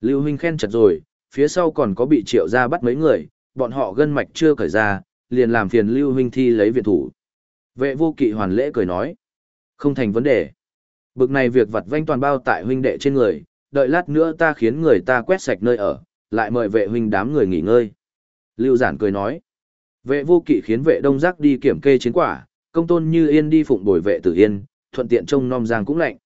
Lưu huynh khen chật rồi, phía sau còn có bị triệu ra bắt mấy người, bọn họ gân mạch chưa cởi ra, liền làm phiền Lưu huynh thi lấy viện thủ. Vệ vô kỵ hoàn lễ cười nói. Không thành vấn đề. Bực này việc vặt vanh toàn bao tại huynh đệ trên người, đợi lát nữa ta khiến người ta quét sạch nơi ở, lại mời vệ huynh đám người nghỉ ngơi. Lưu giản cười nói. Vệ vô kỵ khiến vệ đông giác đi kiểm kê chiến quả, công tôn như yên đi phụng bồi vệ tử yên, thuận tiện trông nom giang cũng lạnh.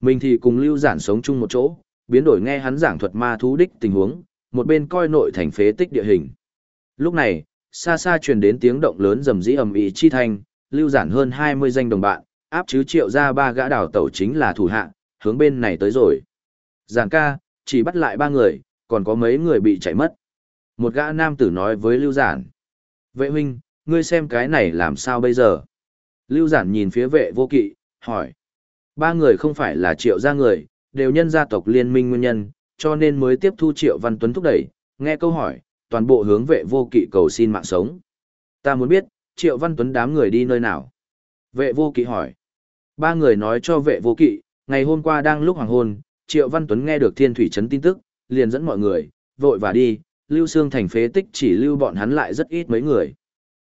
Mình thì cùng lưu giản sống chung một chỗ, biến đổi nghe hắn giảng thuật ma thú đích tình huống, một bên coi nội thành phế tích địa hình. Lúc này, xa xa truyền đến tiếng động lớn rầm rĩ ầm ĩ chi thanh, lưu giản hơn 20 danh đồng bạn, áp chứ triệu ra ba gã đảo tẩu chính là thủ hạ, hướng bên này tới rồi. Giản ca, chỉ bắt lại ba người, còn có mấy người bị chạy mất. Một gã nam tử nói với lưu giản. Vệ huynh, ngươi xem cái này làm sao bây giờ? Lưu giản nhìn phía vệ vô kỵ, hỏi. Ba người không phải là triệu gia người, đều nhân gia tộc liên minh nguyên nhân, cho nên mới tiếp thu triệu văn tuấn thúc đẩy. Nghe câu hỏi, toàn bộ hướng vệ vô kỵ cầu xin mạng sống. Ta muốn biết, triệu văn tuấn đám người đi nơi nào? Vệ vô kỵ hỏi. Ba người nói cho vệ vô kỵ, ngày hôm qua đang lúc hoàng hôn, triệu văn tuấn nghe được thiên thủy trấn tin tức, liền dẫn mọi người, vội và đi, lưu xương thành phế tích chỉ lưu bọn hắn lại rất ít mấy người.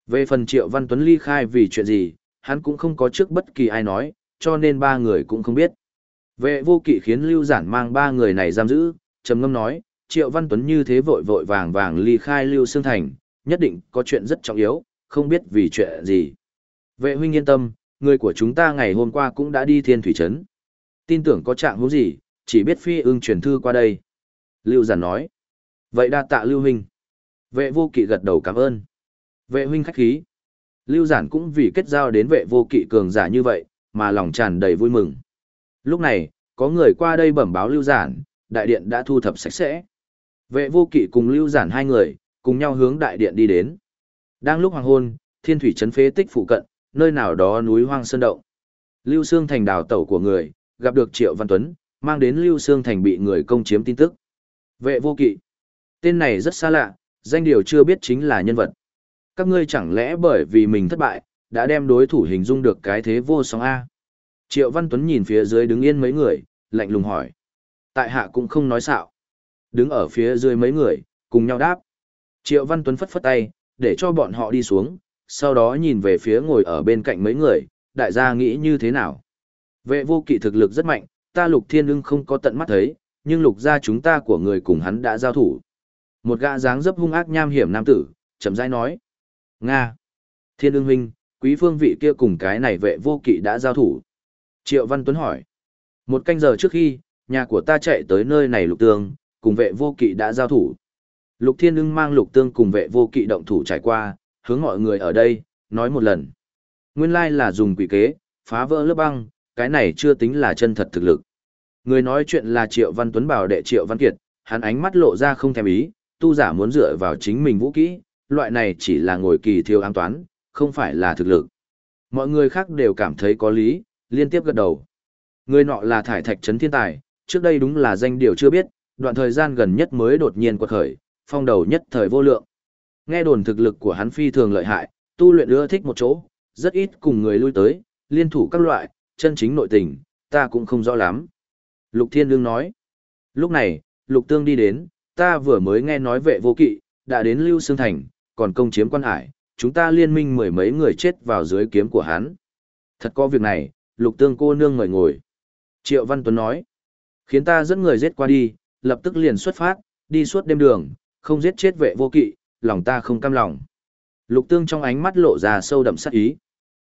Về phần triệu văn tuấn ly khai vì chuyện gì, hắn cũng không có trước bất kỳ ai nói, cho nên ba người cũng không biết. Vệ vô kỵ khiến Lưu Giản mang ba người này giam giữ, trầm ngâm nói, Triệu Văn Tuấn như thế vội vội vàng vàng ly khai Lưu Sương Thành, nhất định có chuyện rất trọng yếu, không biết vì chuyện gì. Vệ huynh yên tâm, người của chúng ta ngày hôm qua cũng đã đi thiên thủy trấn. Tin tưởng có trạng huống gì, chỉ biết phi ưng truyền thư qua đây. Lưu Giản nói, vậy đa tạ Lưu huynh. Vệ vô kỵ gật đầu cảm ơn. Vệ huynh khách khí. Lưu Giản cũng vì kết giao đến vệ vô kỵ cường giả như vậy, mà lòng tràn đầy vui mừng. Lúc này, có người qua đây bẩm báo Lưu Giản, đại điện đã thu thập sạch sẽ. Vệ vô kỵ cùng Lưu Giản hai người, cùng nhau hướng đại điện đi đến. Đang lúc hoàng hôn, thiên thủy trấn phế tích phụ cận, nơi nào đó núi hoang sơn động. Lưu Sương Thành đào tẩu của người, gặp được Triệu Văn Tuấn, mang đến Lưu Sương Thành bị người công chiếm tin tức. Vệ vô kỵ. Tên này rất xa lạ, danh điều chưa biết chính là nhân vật. Các ngươi chẳng lẽ bởi vì mình thất bại, đã đem đối thủ hình dung được cái thế vô song A. Triệu Văn Tuấn nhìn phía dưới đứng yên mấy người, lạnh lùng hỏi. Tại hạ cũng không nói xạo. Đứng ở phía dưới mấy người, cùng nhau đáp. Triệu Văn Tuấn phất phất tay, để cho bọn họ đi xuống, sau đó nhìn về phía ngồi ở bên cạnh mấy người, đại gia nghĩ như thế nào. Vệ vô kỵ thực lực rất mạnh, ta lục thiên ưng không có tận mắt thấy, nhưng lục gia chúng ta của người cùng hắn đã giao thủ. Một gã dáng dấp hung ác nham hiểm nam tử, chậm rãi nói. Nga. Thiên ưng huynh, quý phương vị kia cùng cái này vệ vô kỵ đã giao thủ. Triệu Văn Tuấn hỏi. Một canh giờ trước khi, nhà của ta chạy tới nơi này lục tương, cùng vệ vô kỵ đã giao thủ. Lục Thiên ưng mang lục tương cùng vệ vô kỵ động thủ trải qua, hướng mọi người ở đây, nói một lần. Nguyên lai là dùng quỷ kế, phá vỡ lớp băng, cái này chưa tính là chân thật thực lực. Người nói chuyện là Triệu Văn Tuấn bảo đệ Triệu Văn Kiệt, hắn ánh mắt lộ ra không thèm ý, tu giả muốn dựa vào chính mình vũ kỹ, loại này chỉ là ngồi kỳ thiêu an toán, không phải là thực lực. Mọi người khác đều cảm thấy có lý, liên tiếp gật đầu. Người nọ là thải thạch trấn thiên tài, trước đây đúng là danh điều chưa biết, đoạn thời gian gần nhất mới đột nhiên quật khởi, phong đầu nhất thời vô lượng. Nghe đồn thực lực của hắn phi thường lợi hại, tu luyện ưa thích một chỗ, rất ít cùng người lui tới, liên thủ các loại, chân chính nội tình, ta cũng không rõ lắm. Lục Thiên Lương nói. Lúc này, Lục Tương đi đến, ta vừa mới nghe nói vệ vô kỵ, đã đến Lưu Sương Thành, còn công chiếm quan hải, chúng ta liên minh mười mấy người chết vào dưới kiếm của hắn. Thật có việc này, lục tương cô nương ngồi ngồi. Triệu Văn Tuấn nói, khiến ta dẫn người giết qua đi, lập tức liền xuất phát, đi suốt đêm đường, không giết chết vệ vô kỵ, lòng ta không cam lòng. Lục tương trong ánh mắt lộ ra sâu đậm sắc ý.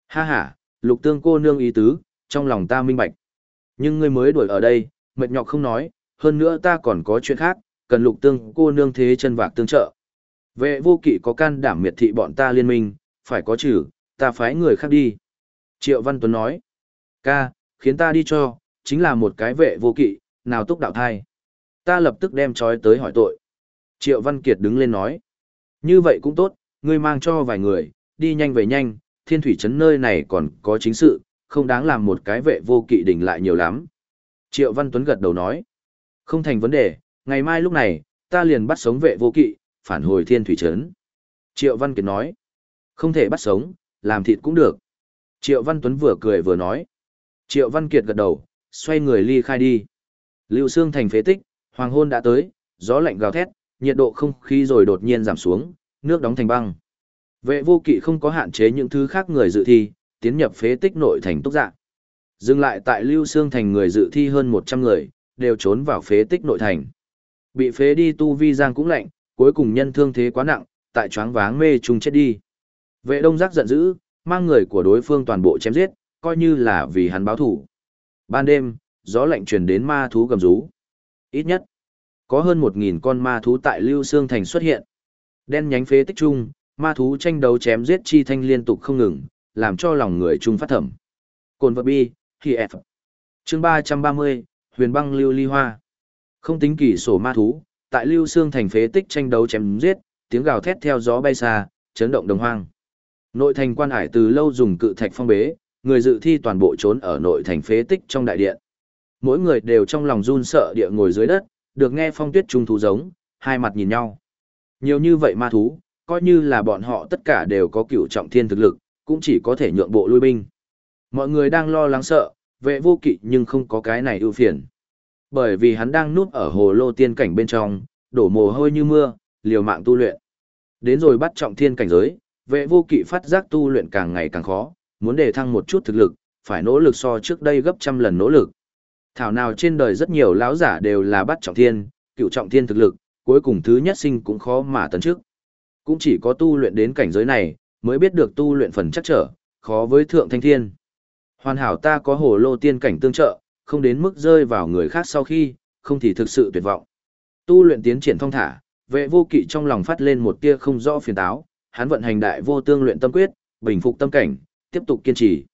Ha ha, lục tương cô nương ý tứ, trong lòng ta minh bạch. Nhưng ngươi mới đuổi ở đây, mệt nhọc không nói, hơn nữa ta còn có chuyện khác, cần lục tương cô nương thế chân vạc tương trợ. Vệ vô kỵ có can đảm miệt thị bọn ta liên minh, phải có trừ, ta phái người khác đi. Triệu Văn Tuấn nói, ca, khiến ta đi cho, chính là một cái vệ vô kỵ, nào túc đạo thai. Ta lập tức đem trói tới hỏi tội. Triệu Văn Kiệt đứng lên nói, như vậy cũng tốt, ngươi mang cho vài người, đi nhanh về nhanh, thiên thủy trấn nơi này còn có chính sự, không đáng làm một cái vệ vô kỵ đỉnh lại nhiều lắm. Triệu Văn Tuấn gật đầu nói, không thành vấn đề, ngày mai lúc này, ta liền bắt sống vệ vô kỵ, phản hồi thiên thủy trấn. Triệu Văn Kiệt nói, không thể bắt sống, làm thịt cũng được. Triệu Văn Tuấn vừa cười vừa nói. Triệu Văn Kiệt gật đầu, xoay người ly khai đi. Lưu Sương thành phế tích, Hoàng hôn đã tới, gió lạnh gào thét, nhiệt độ không khí rồi đột nhiên giảm xuống, nước đóng thành băng. Vệ vô kỵ không có hạn chế những thứ khác người dự thi, tiến nhập phế tích nội thành túc dạ. Dừng lại tại Lưu Sương thành người dự thi hơn 100 người, đều trốn vào phế tích nội thành. Bị phế đi tu vi giang cũng lạnh, cuối cùng nhân thương thế quá nặng, tại choáng váng mê trùng chết đi. Vệ đông giác giận dữ, mang người của đối phương toàn bộ chém giết, coi như là vì hắn báo thủ. Ban đêm, gió lạnh truyền đến ma thú gầm rú. Ít nhất, có hơn 1.000 con ma thú tại Lưu Sương Thành xuất hiện. Đen nhánh phế tích trung, ma thú tranh đấu chém giết chi thanh liên tục không ngừng, làm cho lòng người trung phát thẩm. Cồn vật bi, khi F. Chương 330, Huyền băng lưu ly hoa. Không tính kỳ sổ ma thú, tại Lưu Sương Thành phế tích tranh đấu chém giết, tiếng gào thét theo gió bay xa, chấn động đồng hoang. Nội thành quan hải từ lâu dùng cự thạch phong bế, người dự thi toàn bộ trốn ở nội thành phế tích trong đại điện. Mỗi người đều trong lòng run sợ địa ngồi dưới đất, được nghe phong tuyết trung thú giống, hai mặt nhìn nhau. Nhiều như vậy ma thú, coi như là bọn họ tất cả đều có cửu trọng thiên thực lực, cũng chỉ có thể nhượng bộ lui binh. Mọi người đang lo lắng sợ, vệ vô kỵ nhưng không có cái này ưu phiền. Bởi vì hắn đang núp ở hồ lô tiên cảnh bên trong, đổ mồ hôi như mưa, liều mạng tu luyện. Đến rồi bắt trọng thiên cảnh giới, vệ vô kỵ phát giác tu luyện càng ngày càng khó, muốn đề thăng một chút thực lực, phải nỗ lực so trước đây gấp trăm lần nỗ lực. Thảo nào trên đời rất nhiều lão giả đều là bắt trọng thiên, cựu trọng thiên thực lực, cuối cùng thứ nhất sinh cũng khó mà tấn trước. Cũng chỉ có tu luyện đến cảnh giới này, mới biết được tu luyện phần chắc trở, khó với thượng thanh thiên. Hoàn hảo ta có hồ lô tiên cảnh tương trợ, không đến mức rơi vào người khác sau khi, không thì thực sự tuyệt vọng. Tu luyện tiến triển thông thả, vệ vô kỵ trong lòng phát lên một tia không rõ phiền táo, hắn vận hành đại vô tương luyện tâm quyết, bình phục tâm cảnh, tiếp tục kiên trì.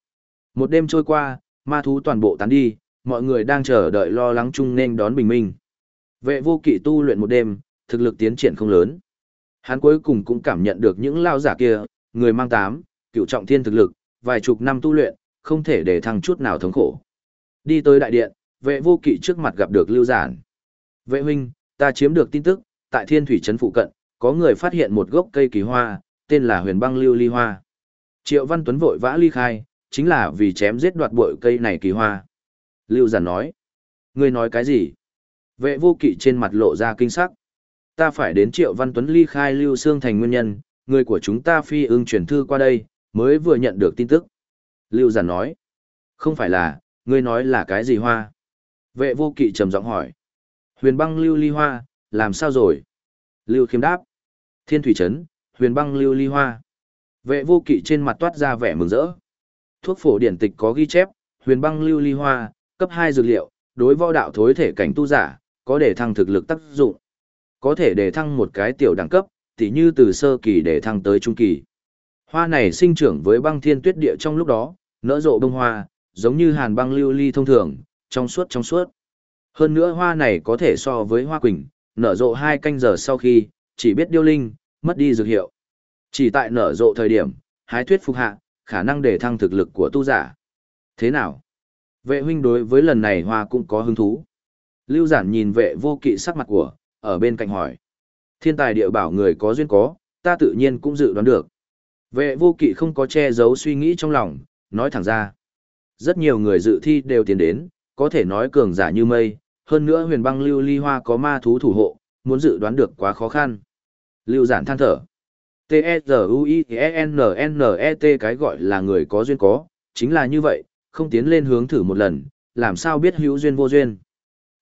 Một đêm trôi qua, ma thú toàn bộ tán đi, mọi người đang chờ đợi lo lắng chung nên đón bình minh. Vệ vô kỵ tu luyện một đêm, thực lực tiến triển không lớn. Hắn cuối cùng cũng cảm nhận được những lao giả kia, người mang tám, cựu trọng thiên thực lực, vài chục năm tu luyện, không thể để thăng chút nào thống khổ. Đi tới đại điện, vệ vô kỵ trước mặt gặp được lưu giản. Vệ huynh, ta chiếm được tin tức, tại thiên thủy trấn phụ cận, có người phát hiện một gốc cây kỳ hoa, tên là huyền băng lưu ly hoa. Triệu Văn Tuấn vội vã ly khai, chính là vì chém giết đoạt bội cây này kỳ hoa. Lưu giản nói, ngươi nói cái gì? Vệ vô kỵ trên mặt lộ ra kinh sắc. Ta phải đến Triệu Văn Tuấn ly khai Lưu Sương thành nguyên nhân, người của chúng ta phi ưng chuyển thư qua đây, mới vừa nhận được tin tức. Lưu giản nói, không phải là, ngươi nói là cái gì hoa? Vệ vô kỵ trầm giọng hỏi. Huyền băng lưu ly hoa, làm sao rồi? Lưu khiêm đáp. Thiên thủy trấn, huyền băng lưu ly hoa. Vệ vô kỵ trên mặt toát ra vẻ mừng rỡ. Thuốc phổ điển tịch có ghi chép, huyền băng lưu ly hoa, cấp hai dược liệu, đối võ đạo thối thể cảnh tu giả, có để thăng thực lực tác dụng. Có thể để thăng một cái tiểu đẳng cấp, tỉ như từ sơ kỳ để thăng tới trung kỳ. Hoa này sinh trưởng với băng thiên tuyết địa trong lúc đó, nở rộ bông hoa, giống như hàn băng lưu ly thông thường, trong suốt trong suốt. Hơn nữa hoa này có thể so với hoa quỳnh, nở rộ hai canh giờ sau khi, chỉ biết điêu linh, mất đi dược hiệu. Chỉ tại nở rộ thời điểm, hái thuyết phục hạ, khả năng để thăng thực lực của tu giả. Thế nào? Vệ huynh đối với lần này hoa cũng có hứng thú. Lưu giản nhìn vệ vô kỵ sắc mặt của, ở bên cạnh hỏi. Thiên tài địa bảo người có duyên có, ta tự nhiên cũng dự đoán được. Vệ vô kỵ không có che giấu suy nghĩ trong lòng, nói thẳng ra. Rất nhiều người dự thi đều tiến đến, có thể nói cường giả như mây, hơn nữa huyền băng lưu ly hoa có ma thú thủ hộ, muốn dự đoán được quá khó khăn. Lưu giản than thở. T-E-Z-U-I-E-N-N-E-T cái gọi là người có duyên có, chính là như vậy, không tiến lên hướng thử một lần, làm sao biết hữu duyên vô duyên.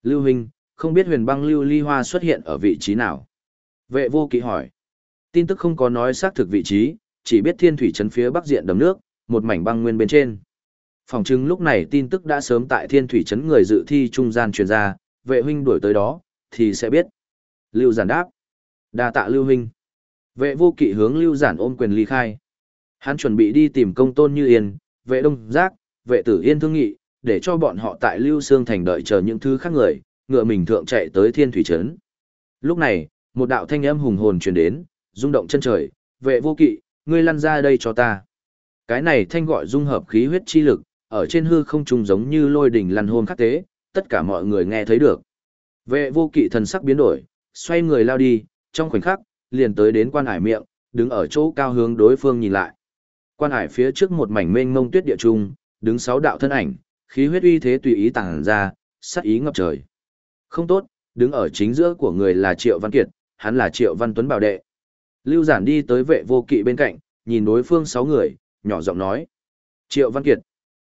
Lưu Hình, không biết huyền băng lưu ly hoa xuất hiện ở vị trí nào. Vệ vô kỵ hỏi. Tin tức không có nói xác thực vị trí, chỉ biết thiên thủy trấn phía bắc diện đầm nước, một mảnh băng nguyên bên trên. Phòng chứng lúc này tin tức đã sớm tại thiên thủy trấn người dự thi trung gian truyền ra, vệ huynh đuổi tới đó, thì sẽ biết. Lưu giản đáp. đa tạ lưu Hình. Vệ vô kỵ hướng lưu giản ôm quyền ly khai. Hắn chuẩn bị đi tìm công tôn như yên, vệ đông giác, vệ tử yên thương nghị, để cho bọn họ tại lưu xương thành đợi chờ những thứ khác người, ngựa mình thượng chạy tới thiên thủy trấn. Lúc này, một đạo thanh âm hùng hồn truyền đến, rung động chân trời, vệ vô kỵ, ngươi lăn ra đây cho ta. Cái này thanh gọi dung hợp khí huyết chi lực, ở trên hư không trùng giống như lôi đỉnh lăn hôn khắc tế, tất cả mọi người nghe thấy được. Vệ vô kỵ thần sắc biến đổi, xoay người lao đi, trong khoảnh khắc, liền tới đến quan hải miệng, đứng ở chỗ cao hướng đối phương nhìn lại. Quan hải phía trước một mảnh mênh mông tuyết địa trung, đứng sáu đạo thân ảnh, khí huyết uy thế tùy ý tàng ra, sát ý ngập trời. Không tốt, đứng ở chính giữa của người là Triệu Văn Kiệt, hắn là Triệu Văn Tuấn bảo đệ. Lưu Giản đi tới vệ vô kỵ bên cạnh, nhìn đối phương sáu người, nhỏ giọng nói. Triệu Văn Kiệt,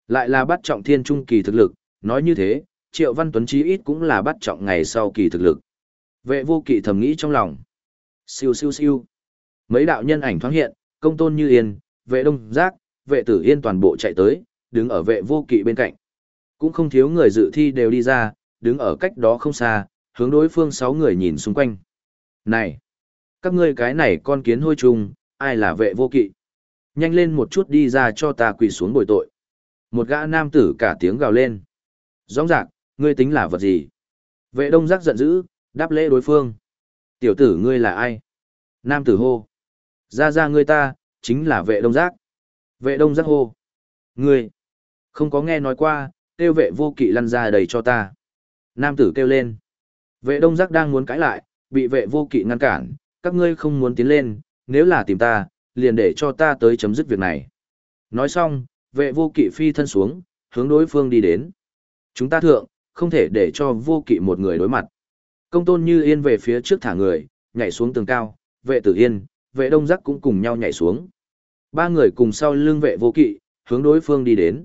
lại là bắt trọng thiên trung kỳ thực lực, nói như thế, Triệu Văn Tuấn chí ít cũng là bắt trọng ngày sau kỳ thực lực. Vệ vô kỵ thầm nghĩ trong lòng. Siêu siêu siêu. Mấy đạo nhân ảnh thoáng hiện, công tôn như yên, vệ đông giác, vệ tử yên toàn bộ chạy tới, đứng ở vệ vô kỵ bên cạnh. Cũng không thiếu người dự thi đều đi ra, đứng ở cách đó không xa, hướng đối phương sáu người nhìn xung quanh. Này! Các ngươi cái này con kiến hôi trùng, ai là vệ vô kỵ? Nhanh lên một chút đi ra cho ta quỳ xuống bồi tội. Một gã nam tử cả tiếng gào lên. Rõ rạc, ngươi tính là vật gì? Vệ đông giác giận dữ, đáp lễ đối phương. Tiểu tử ngươi là ai? Nam tử hô. Ra ra ngươi ta, chính là vệ đông giác. Vệ đông giác hô. Ngươi! Không có nghe nói qua, kêu vệ vô kỵ lăn ra đầy cho ta. Nam tử kêu lên. Vệ đông giác đang muốn cãi lại, bị vệ vô kỵ ngăn cản, các ngươi không muốn tiến lên, nếu là tìm ta, liền để cho ta tới chấm dứt việc này. Nói xong, vệ vô kỵ phi thân xuống, hướng đối phương đi đến. Chúng ta thượng, không thể để cho vô kỵ một người đối mặt. Công tôn như yên về phía trước thả người, nhảy xuống tường cao, vệ tử yên, vệ đông giác cũng cùng nhau nhảy xuống. Ba người cùng sau lưng vệ vô kỵ, hướng đối phương đi đến.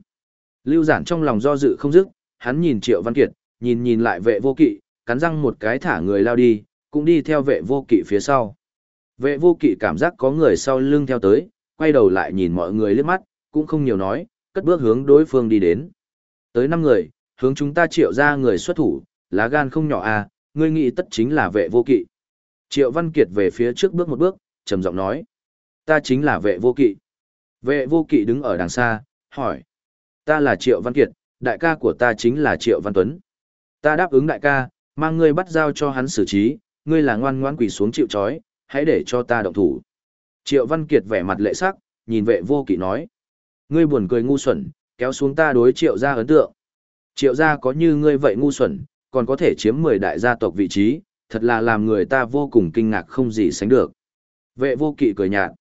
Lưu giản trong lòng do dự không dứt, hắn nhìn triệu văn kiệt, nhìn nhìn lại vệ vô kỵ, cắn răng một cái thả người lao đi, cũng đi theo vệ vô kỵ phía sau. Vệ vô kỵ cảm giác có người sau lưng theo tới, quay đầu lại nhìn mọi người liếc mắt, cũng không nhiều nói, cất bước hướng đối phương đi đến. Tới năm người, hướng chúng ta triệu ra người xuất thủ, lá gan không nhỏ à, ngươi nghĩ tất chính là vệ vô kỵ. Triệu Văn Kiệt về phía trước bước một bước, trầm giọng nói. Ta chính là vệ vô kỵ. Vệ vô kỵ đứng ở đằng xa, hỏi. Ta là Triệu Văn Kiệt, đại ca của ta chính là Triệu Văn Tuấn. Ta đáp ứng đại ca, mang ngươi bắt giao cho hắn xử trí, ngươi là ngoan ngoãn quỳ xuống chịu trói, hãy để cho ta động thủ. Triệu Văn Kiệt vẻ mặt lệ sắc, nhìn vệ vô kỵ nói. Ngươi buồn cười ngu xuẩn, kéo xuống ta đối triệu gia ấn tượng. Triệu gia có như ngươi vậy ngu xuẩn, còn có thể chiếm 10 đại gia tộc vị trí, thật là làm người ta vô cùng kinh ngạc không gì sánh được. Vệ vô kỵ cười nhạt.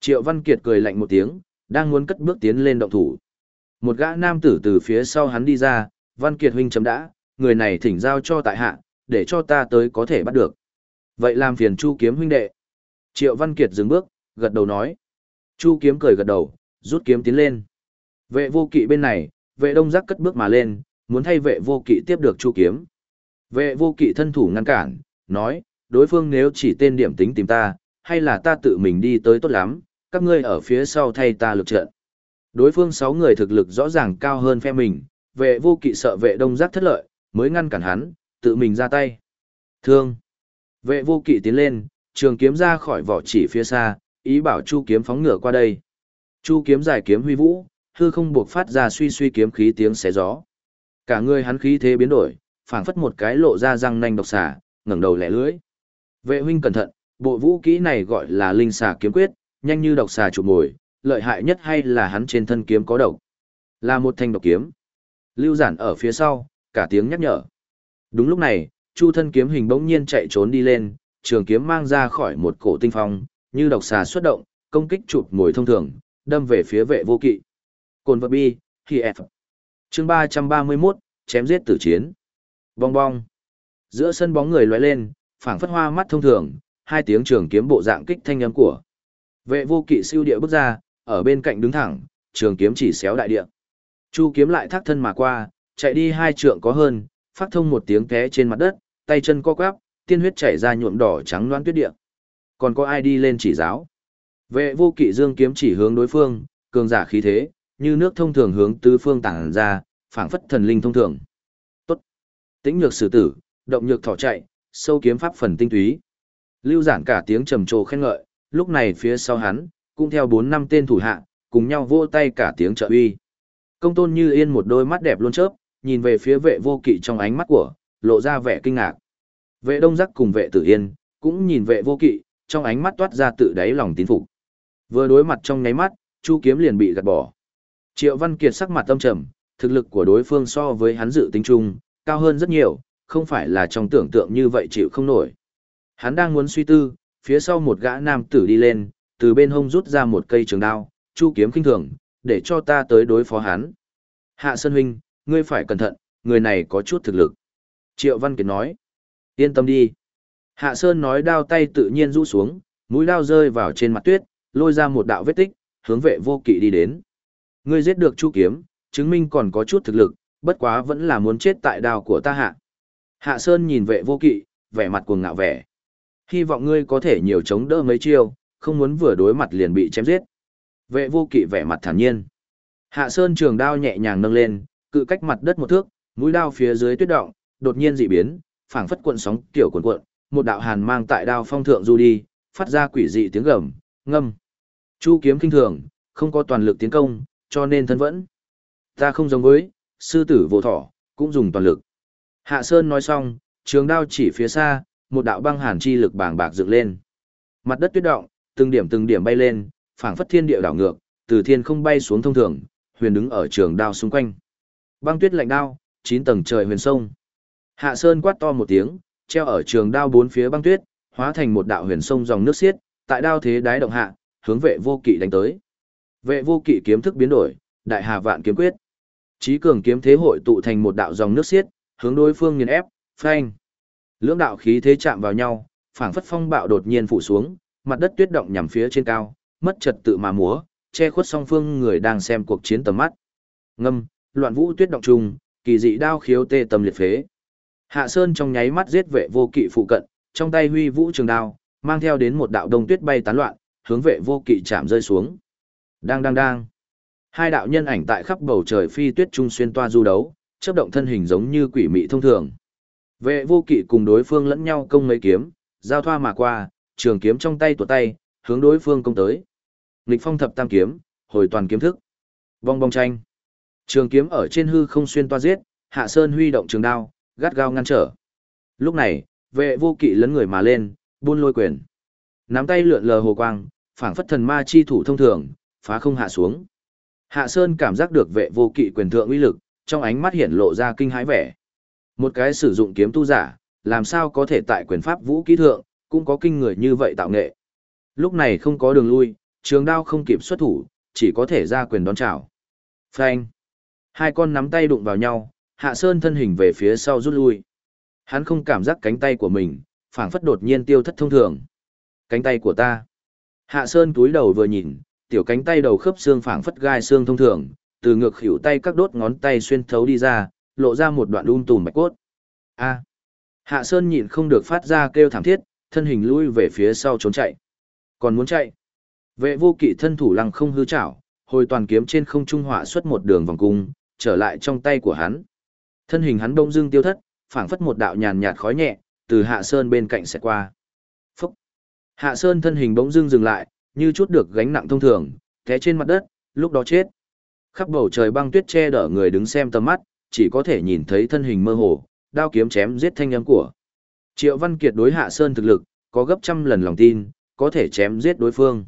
Triệu Văn Kiệt cười lạnh một tiếng, đang muốn cất bước tiến lên động thủ. Một gã nam tử từ phía sau hắn đi ra, Văn Kiệt huynh chấm đã, người này thỉnh giao cho tại hạ, để cho ta tới có thể bắt được. Vậy làm phiền Chu Kiếm huynh đệ. Triệu Văn Kiệt dừng bước, gật đầu nói. Chu Kiếm cười gật đầu, rút kiếm tiến lên. Vệ vô kỵ bên này, vệ đông giác cất bước mà lên, muốn thay vệ vô kỵ tiếp được Chu Kiếm. Vệ vô kỵ thân thủ ngăn cản, nói, đối phương nếu chỉ tên điểm tính tìm ta, hay là ta tự mình đi tới tốt lắm, các ngươi ở phía sau thay ta lực trận. Đối phương sáu người thực lực rõ ràng cao hơn phe mình, vệ vô kỵ sợ vệ đông giác thất lợi, mới ngăn cản hắn, tự mình ra tay. Thương. Vệ vô kỵ tiến lên, trường kiếm ra khỏi vỏ chỉ phía xa, ý bảo chu kiếm phóng ngựa qua đây. Chu kiếm giải kiếm huy vũ, hư không buộc phát ra suy suy kiếm khí tiếng xé gió. Cả người hắn khí thế biến đổi, phảng phất một cái lộ ra răng nanh độc xà, ngẩng đầu lẻ lưỡi. Vệ huynh cẩn thận, bộ vũ kỹ này gọi là linh xà kiếm quyết, nhanh như độc xà chụp mồi, lợi hại nhất hay là hắn trên thân kiếm có độc. Là một thanh độc kiếm. Lưu giản ở phía sau, cả tiếng nhắc nhở. Đúng lúc này, chu thân kiếm hình bỗng nhiên chạy trốn đi lên, trường kiếm mang ra khỏi một cổ tinh phong, như độc xà xuất động, công kích chụp mồi thông thường, đâm về phía vệ vô kỵ. Cồn vật bi, khi F. Chương 331, chém giết tử chiến. Bong bong. Giữa sân bóng người lóe lên, phảng phất hoa mắt thông thường, hai tiếng trường kiếm bộ dạng kích thanh âm của. Vệ vô kỵ siêu địa bước ra, ở bên cạnh đứng thẳng, trường kiếm chỉ xéo đại địa. Chu kiếm lại thác thân mà qua, chạy đi hai trượng có hơn, phát thông một tiếng té trên mặt đất, tay chân co quắp, tiên huyết chảy ra nhuộm đỏ trắng loãng tuyết địa. Còn có ai đi lên chỉ giáo? Vệ vô kỵ dương kiếm chỉ hướng đối phương, cường giả khí thế, như nước thông thường hướng tứ phương tản ra, phảng phất thần linh thông thường. Tốt. Tĩnh nhược sử tử, động nhược thỏ chạy, sâu kiếm pháp phần tinh túy. Lưu giản cả tiếng trầm trồ khen ngợi, lúc này phía sau hắn, cũng theo bốn năm tên thủ hạ, cùng nhau vỗ tay cả tiếng trợ uy. Công tôn như yên một đôi mắt đẹp luôn chớp, nhìn về phía vệ vô kỵ trong ánh mắt của, lộ ra vẻ kinh ngạc. Vệ đông giác cùng vệ tử yên, cũng nhìn vệ vô kỵ, trong ánh mắt toát ra tự đáy lòng tín phục. Vừa đối mặt trong nháy mắt, Chu kiếm liền bị gạt bỏ. Triệu Văn Kiệt sắc mặt tâm trầm, thực lực của đối phương so với hắn dự tính chung, cao hơn rất nhiều, không phải là trong tưởng tượng như vậy chịu không nổi. Hắn đang muốn suy tư, phía sau một gã nam tử đi lên, từ bên hông rút ra một cây trường đao, Chu kiếm kinh thường, để cho ta tới đối phó hắn. Hạ Sơn Huynh, ngươi phải cẩn thận, người này có chút thực lực. Triệu Văn Kiệt nói. Yên tâm đi. Hạ Sơn nói đao tay tự nhiên rũ xuống, mũi đao rơi vào trên mặt tuyết, lôi ra một đạo vết tích, hướng vệ vô kỵ đi đến. Ngươi giết được Chu Kiếm, chứng minh còn có chút thực lực, bất quá vẫn là muốn chết tại đao của ta hạ. Hạ Sơn nhìn vệ vô kỵ, vẻ mặt cuồng ngạo vẻ. Hy vọng ngươi có thể nhiều chống đỡ mấy chiêu, không muốn vừa đối mặt liền bị chém giết. Vệ vô kỵ vẻ mặt thản nhiên. Hạ Sơn trường đao nhẹ nhàng nâng lên, cự cách mặt đất một thước, mũi đao phía dưới tuyết động, đột nhiên dị biến, phảng phất cuộn sóng tiểu cuộn cuộn, một đạo hàn mang tại đao phong thượng du đi, phát ra quỷ dị tiếng gầm, ngâm. Chu kiếm kinh thường, không có toàn lực tiến công, cho nên thân vẫn. Ta không giống với, sư tử vô thỏ, cũng dùng toàn lực. Hạ Sơn nói xong, trường đao chỉ phía xa, một đạo băng hàn chi lực bàng bạc dựng lên. Mặt đất tuyết động, từng điểm từng điểm bay lên, phảng phất thiên địa đảo ngược, từ thiên không bay xuống thông thường, huyền đứng ở trường đao xung quanh. Băng tuyết lạnh đao, chín tầng trời huyền sông. Hạ Sơn quát to một tiếng, treo ở trường đao bốn phía băng tuyết, hóa thành một đạo huyền sông dòng nước xiết, tại đao thế đái động hạ, hướng vệ vô kỵ đánh tới. Vệ vô kỵ kiếm thức biến đổi, đại hà vạn kiếm quyết. Chí cường kiếm thế hội tụ thành một đạo dòng nước xiết, hướng đối phương nghiền ép, phanh. Lưỡng đạo khí thế chạm vào nhau, phảng phất phong bạo đột nhiên phủ xuống, mặt đất tuyết động nhằm phía trên cao, mất trật tự mà múa, che khuất song phương người đang xem cuộc chiến tầm mắt. Ngâm, loạn vũ tuyết động trùng, kỳ dị đao khiếu tê tâm liệt phế. Hạ Sơn trong nháy mắt giết vệ vô kỵ phụ cận, trong tay huy vũ trường đao, mang theo đến một đạo đông tuyết bay tán loạn, hướng vệ vô kỵ chạm rơi xuống. Đang đang đang. Hai đạo nhân ảnh tại khắp bầu trời phi tuyết trung xuyên toa du đấu, chớp động thân hình giống như quỷ mị thông thường. Vệ vô kỵ cùng đối phương lẫn nhau công mấy kiếm, giao thoa mà qua, trường kiếm trong tay tuột tay, hướng đối phương công tới. Nghịch phong thập tam kiếm, hồi toàn kiếm thức. Vong bong tranh. Trường kiếm ở trên hư không xuyên toa giết, hạ sơn huy động trường đao, gắt gao ngăn trở. Lúc này, vệ vô kỵ lấn người mà lên, buôn lôi quyền. Nắm tay lượn lờ hồ quang, phảng phất thần ma chi thủ thông thường, phá không hạ xuống. Hạ Sơn cảm giác được vệ vô kỵ quyền thượng uy lực, trong ánh mắt hiện lộ ra kinh hãi vẻ. Một cái sử dụng kiếm tu giả, làm sao có thể tại quyền pháp vũ kỹ thượng, cũng có kinh người như vậy tạo nghệ. Lúc này không có đường lui, trường đao không kịp xuất thủ, chỉ có thể ra quyền đón chào. Phanh. Hai con nắm tay đụng vào nhau, Hạ Sơn thân hình về phía sau rút lui. Hắn không cảm giác cánh tay của mình, phảng phất đột nhiên tiêu thất thông thường. Cánh tay của ta. Hạ Sơn túi đầu vừa nhìn, tiểu cánh tay đầu khớp xương phảng phất gai xương thông thường, từ ngược khỉu tay các đốt ngón tay xuyên thấu đi ra, lộ ra một đoạn um tùm bạch cốt. A. Hạ Sơn nhịn không được phát ra kêu thảm thiết, thân hình lui về phía sau trốn chạy. Còn muốn chạy. Vệ vô kỵ thân thủ lăng không hư chảo, hồi toàn kiếm trên không trung họa xuất một đường vòng cung, trở lại trong tay của hắn. Thân hình hắn đông dưng tiêu thất, phảng phất một đạo nhàn nhạt khói nhẹ, từ Hạ Sơn bên cạnh sẽ qua. Phúc! Hạ Sơn thân hình bỗng dưng dừng lại, như chút được gánh nặng thông thường, té trên mặt đất, lúc đó chết. Khắp bầu trời băng tuyết che đỡ người đứng xem tầm mắt, chỉ có thể nhìn thấy thân hình mơ hồ, đao kiếm chém giết thanh âm của. Triệu Văn Kiệt đối Hạ Sơn thực lực, có gấp trăm lần lòng tin, có thể chém giết đối phương.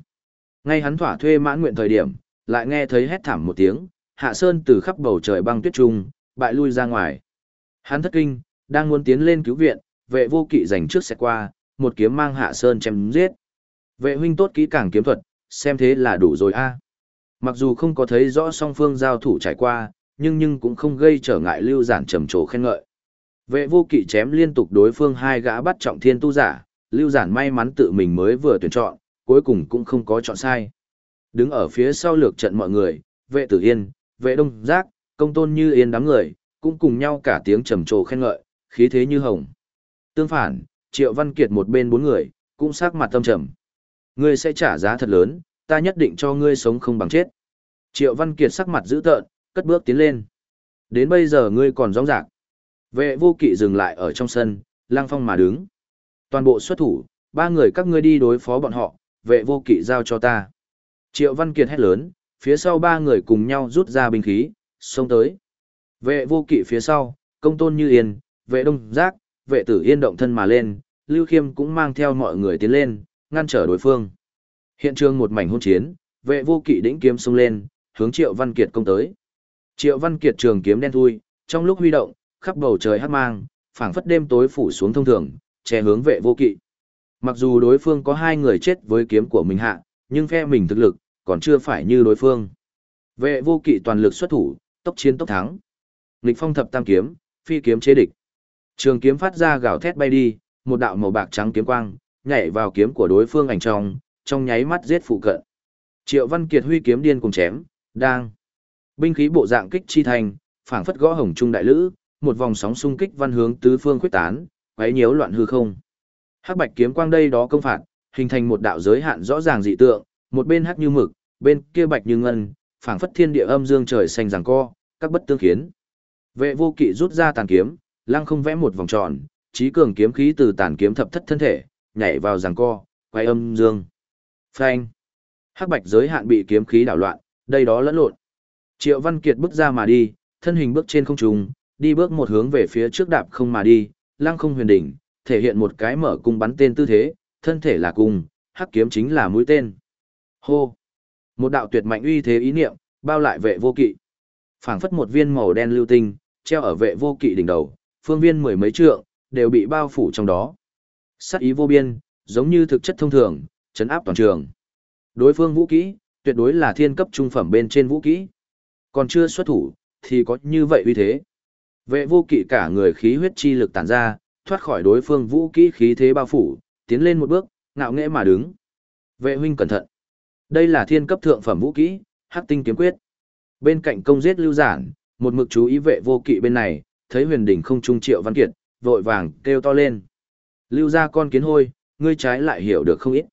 Ngay hắn thỏa thuê mãn nguyện thời điểm, lại nghe thấy hét thảm một tiếng, Hạ Sơn từ khắp bầu trời băng tuyết trung, bại lui ra ngoài. Hắn thất kinh, đang muốn tiến lên cứu viện, vệ vô kỵ giành trước xe qua, một kiếm mang Hạ Sơn chém giết. Vệ huynh tốt kỹ càng kiếm thuật, xem thế là đủ rồi a. Mặc dù không có thấy rõ song phương giao thủ trải qua, nhưng nhưng cũng không gây trở ngại lưu giản trầm trồ khen ngợi. Vệ vô kỵ chém liên tục đối phương hai gã bắt trọng thiên tu giả, lưu giản may mắn tự mình mới vừa tuyển chọn, cuối cùng cũng không có chọn sai. Đứng ở phía sau lược trận mọi người, vệ tử yên, vệ đông giác, công tôn như yên đám người, cũng cùng nhau cả tiếng trầm trồ khen ngợi, khí thế như hồng. Tương phản, triệu văn kiệt một bên bốn người, cũng sắc mặt tâm trầm. Ngươi sẽ trả giá thật lớn, ta nhất định cho ngươi sống không bằng chết. Triệu Văn Kiệt sắc mặt dữ tợn, cất bước tiến lên. Đến bây giờ ngươi còn rõng rạc. Vệ vô kỵ dừng lại ở trong sân, lang phong mà đứng. Toàn bộ xuất thủ, ba người các ngươi đi đối phó bọn họ, vệ vô kỵ giao cho ta. Triệu Văn Kiệt hét lớn, phía sau ba người cùng nhau rút ra binh khí, xông tới. Vệ vô kỵ phía sau, công tôn như yên, vệ đông giác, vệ tử yên động thân mà lên, Lưu Khiêm cũng mang theo mọi người tiến lên, ngăn trở đối phương. Hiện trường một mảnh hôn chiến, vệ vô kỵ đĩnh kiếm xông lên, hướng Triệu Văn Kiệt công tới. Triệu Văn Kiệt trường kiếm đen thui, trong lúc huy động, khắp bầu trời hát mang, phảng phất đêm tối phủ xuống thông thường, che hướng vệ vô kỵ. Mặc dù đối phương có hai người chết với kiếm của mình hạ, nhưng phe mình thực lực, còn chưa phải như đối phương. Vệ vô kỵ toàn lực xuất thủ, tốc chiến tốc thắng. Nghịch phong thập tam kiếm, phi kiếm chế địch. Trường kiếm phát ra gào thét bay đi, một đạo màu bạc trắng kiếm quang, nhảy vào kiếm của đối phương ảnh trong, trong nháy mắt giết phụ cận. Triệu Văn Kiệt huy kiếm điên cùng chém, đang. Binh khí bộ dạng kích chi thành, phảng phất gõ hồng trung đại lữ, một vòng sóng xung kích văn hướng tứ phương quyết tán, quấy nhiễu loạn hư không. Hắc bạch kiếm quang đây đó công phạt, hình thành một đạo giới hạn rõ ràng dị tượng, một bên hắc như mực, bên kia bạch như ngân, phảng phất thiên địa âm dương trời xanh giằng co, các bất tương khiến. Vệ vô kỵ rút ra tàn kiếm, lăng không vẽ một vòng tròn, trí cường kiếm khí từ tàn kiếm thập thất thân thể, nhảy vào giằng co, quay âm dương. Phanh. Hắc bạch giới hạn bị kiếm khí đảo loạn, đây đó lẫn lộn. Triệu Văn Kiệt bước ra mà đi, thân hình bước trên không trung, đi bước một hướng về phía trước đạp không mà đi, lăng không huyền đỉnh, thể hiện một cái mở cung bắn tên tư thế, thân thể là cung, hắc kiếm chính là mũi tên. Hô! Một đạo tuyệt mạnh uy thế ý niệm, bao lại vệ vô kỵ. phảng phất một viên màu đen lưu tinh, treo ở vệ vô kỵ đỉnh đầu, phương viên mười mấy trượng, đều bị bao phủ trong đó. Sát ý vô biên, giống như thực chất thông thường, chấn áp toàn trường. Đối phương vũ kỹ, tuyệt đối là thiên cấp trung phẩm bên trên vũ kỹ. Còn chưa xuất thủ, thì có như vậy uy thế. Vệ vô kỵ cả người khí huyết chi lực tản ra, thoát khỏi đối phương vũ kỹ khí thế bao phủ, tiến lên một bước, ngạo nghễ mà đứng. Vệ huynh cẩn thận. Đây là thiên cấp thượng phẩm vũ kỹ, Hắc Tinh kiếm quyết. Bên cạnh công giết lưu giản, một mực chú ý vệ vô kỵ bên này, thấy huyền đỉnh không trung triệu văn kiệt, vội vàng kêu to lên. Lưu ra con kiến hôi, ngươi trái lại hiểu được không ít.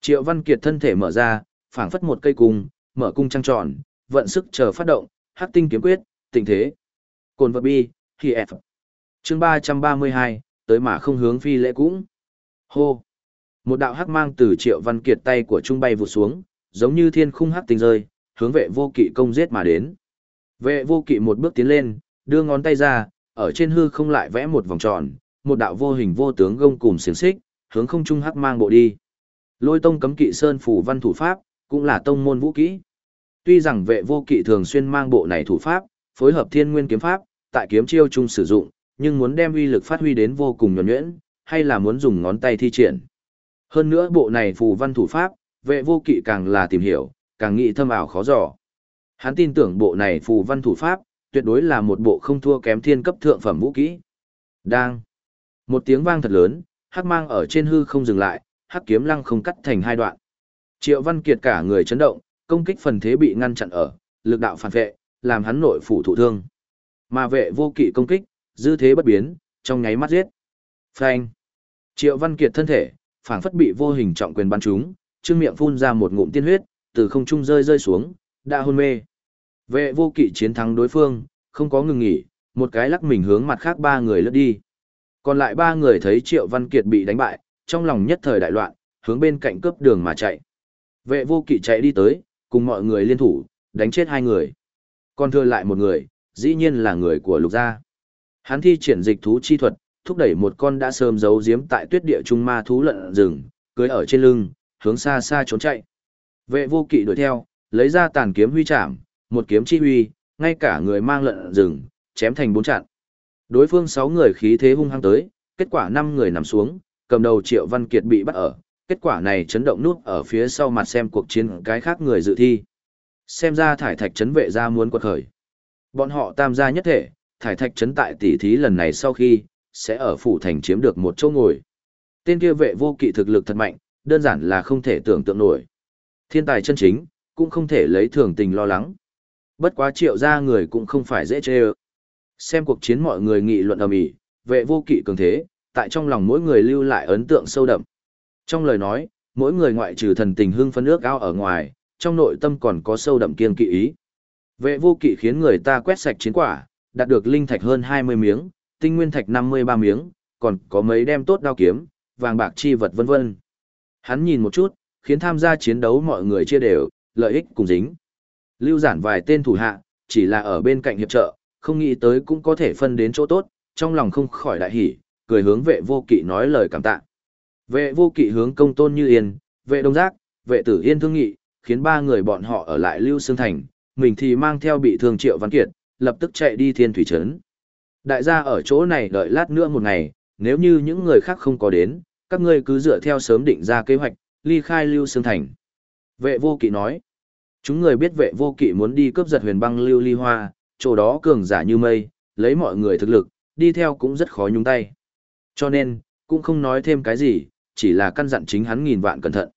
Triệu văn kiệt thân thể mở ra, phảng phất một cây cung, mở cung trăng tròn, vận sức chờ phát động, hắc tinh kiếm quyết, tình thế. Cồn vật bi, khi F. Chương 332, tới mà không hướng phi lễ cũng. Hô. Một đạo hắc mang từ triệu văn kiệt tay của trung bay vụt xuống, giống như thiên khung hắc tinh rơi, hướng vệ vô kỵ công giết mà đến. Vệ vô kỵ một bước tiến lên, đưa ngón tay ra, ở trên hư không lại vẽ một vòng tròn, một đạo vô hình vô tướng gông cùng xiềng xích, hướng không trung hắc mang bộ đi. Lôi tông cấm kỵ sơn phủ văn thủ pháp, cũng là tông môn vũ kỹ. Tuy rằng vệ vô kỵ thường xuyên mang bộ này thủ pháp, phối hợp thiên nguyên kiếm pháp, tại kiếm chiêu chung sử dụng, nhưng muốn đem uy lực phát huy đến vô cùng nhuần nhuyễn, hay là muốn dùng ngón tay thi triển. Hơn nữa bộ này phù văn thủ pháp, vệ vô kỵ càng là tìm hiểu, càng nghĩ thâm ảo khó dò. Hắn tin tưởng bộ này phù văn thủ pháp, tuyệt đối là một bộ không thua kém thiên cấp thượng phẩm vũ kỹ. Đang. Một tiếng vang thật lớn, hắc mang ở trên hư không dừng lại, hắc kiếm lăng không cắt thành hai đoạn. Triệu Văn Kiệt cả người chấn động, công kích phần thế bị ngăn chặn ở, lực đạo phản vệ, làm hắn nội phủ thụ thương. Mà vệ vô kỵ công kích, dư thế bất biến, trong nháy mắt giết. Phanh. Triệu Văn Kiệt thân thể, phảng phất bị vô hình trọng quyền bắn trúng, trương miệng phun ra một ngụm tiên huyết, từ không trung rơi rơi xuống, đã hôn mê. Vệ vô kỵ chiến thắng đối phương, không có ngừng nghỉ, một cái lắc mình hướng mặt khác ba người lướt đi. Còn lại ba người thấy Triệu Văn Kiệt bị đánh bại, trong lòng nhất thời đại loạn, hướng bên cạnh cướp đường mà chạy. Vệ vô kỵ chạy đi tới, cùng mọi người liên thủ, đánh chết hai người. Còn thừa lại một người, dĩ nhiên là người của lục gia. Hắn thi triển dịch thú chi thuật, thúc đẩy một con đã sớm giấu giếm tại tuyết địa trung ma thú lợn rừng, cưới ở trên lưng, hướng xa xa trốn chạy. Vệ vô kỵ đuổi theo, lấy ra tàn kiếm huy chạm, một kiếm chi huy, ngay cả người mang lợn rừng, chém thành bốn chặn. Đối phương sáu người khí thế hung hăng tới, kết quả năm người nằm xuống, cầm đầu Triệu Văn Kiệt bị bắt ở, kết quả này chấn động nút ở phía sau mặt xem cuộc chiến cái khác người dự thi. Xem ra thải thạch chấn vệ ra muốn quật khởi. Bọn họ tam gia nhất thể, thải thạch chấn tại tỷ thí lần này sau khi, sẽ ở phủ thành chiếm được một chỗ ngồi. Tên kia vệ vô kỵ thực lực thật mạnh, đơn giản là không thể tưởng tượng nổi. Thiên tài chân chính, cũng không thể lấy thường tình lo lắng. Bất quá triệu ra người cũng không phải dễ chê ơ. Xem cuộc chiến mọi người nghị luận ầm ĩ, vệ vô kỵ cường thế, tại trong lòng mỗi người lưu lại ấn tượng sâu đậm. Trong lời nói, mỗi người ngoại trừ thần tình hưng phấn ước ao ở ngoài, trong nội tâm còn có sâu đậm kiên kỵ ý. Vệ vô kỵ khiến người ta quét sạch chiến quả, đạt được linh thạch hơn 20 miếng, tinh nguyên thạch 53 miếng, còn có mấy đem tốt đao kiếm, vàng bạc chi vật vân vân. Hắn nhìn một chút, khiến tham gia chiến đấu mọi người chia đều, lợi ích cùng dính. Lưu giản vài tên thủ hạ, chỉ là ở bên cạnh hiệp trợ, không nghĩ tới cũng có thể phân đến chỗ tốt, trong lòng không khỏi đại hỉ, cười hướng vệ vô kỵ nói lời cảm tạ. Vệ vô kỵ hướng công tôn như yên, vệ đông giác, vệ tử yên thương nghị, khiến ba người bọn họ ở lại Lưu Sương Thành, mình thì mang theo bị thương triệu văn kiệt, lập tức chạy đi thiên thủy trấn. Đại gia ở chỗ này đợi lát nữa một ngày, nếu như những người khác không có đến, các ngươi cứ dựa theo sớm định ra kế hoạch, ly khai Lưu Sương Thành. Vệ vô kỵ nói, chúng người biết vệ vô kỵ muốn đi cướp giật huyền băng Lưu Ly Hoa, chỗ đó cường giả như mây, lấy mọi người thực lực, đi theo cũng rất khó nhúng tay. Cho nên, cũng không nói thêm cái gì, chỉ là căn dặn chính hắn nghìn vạn cẩn thận.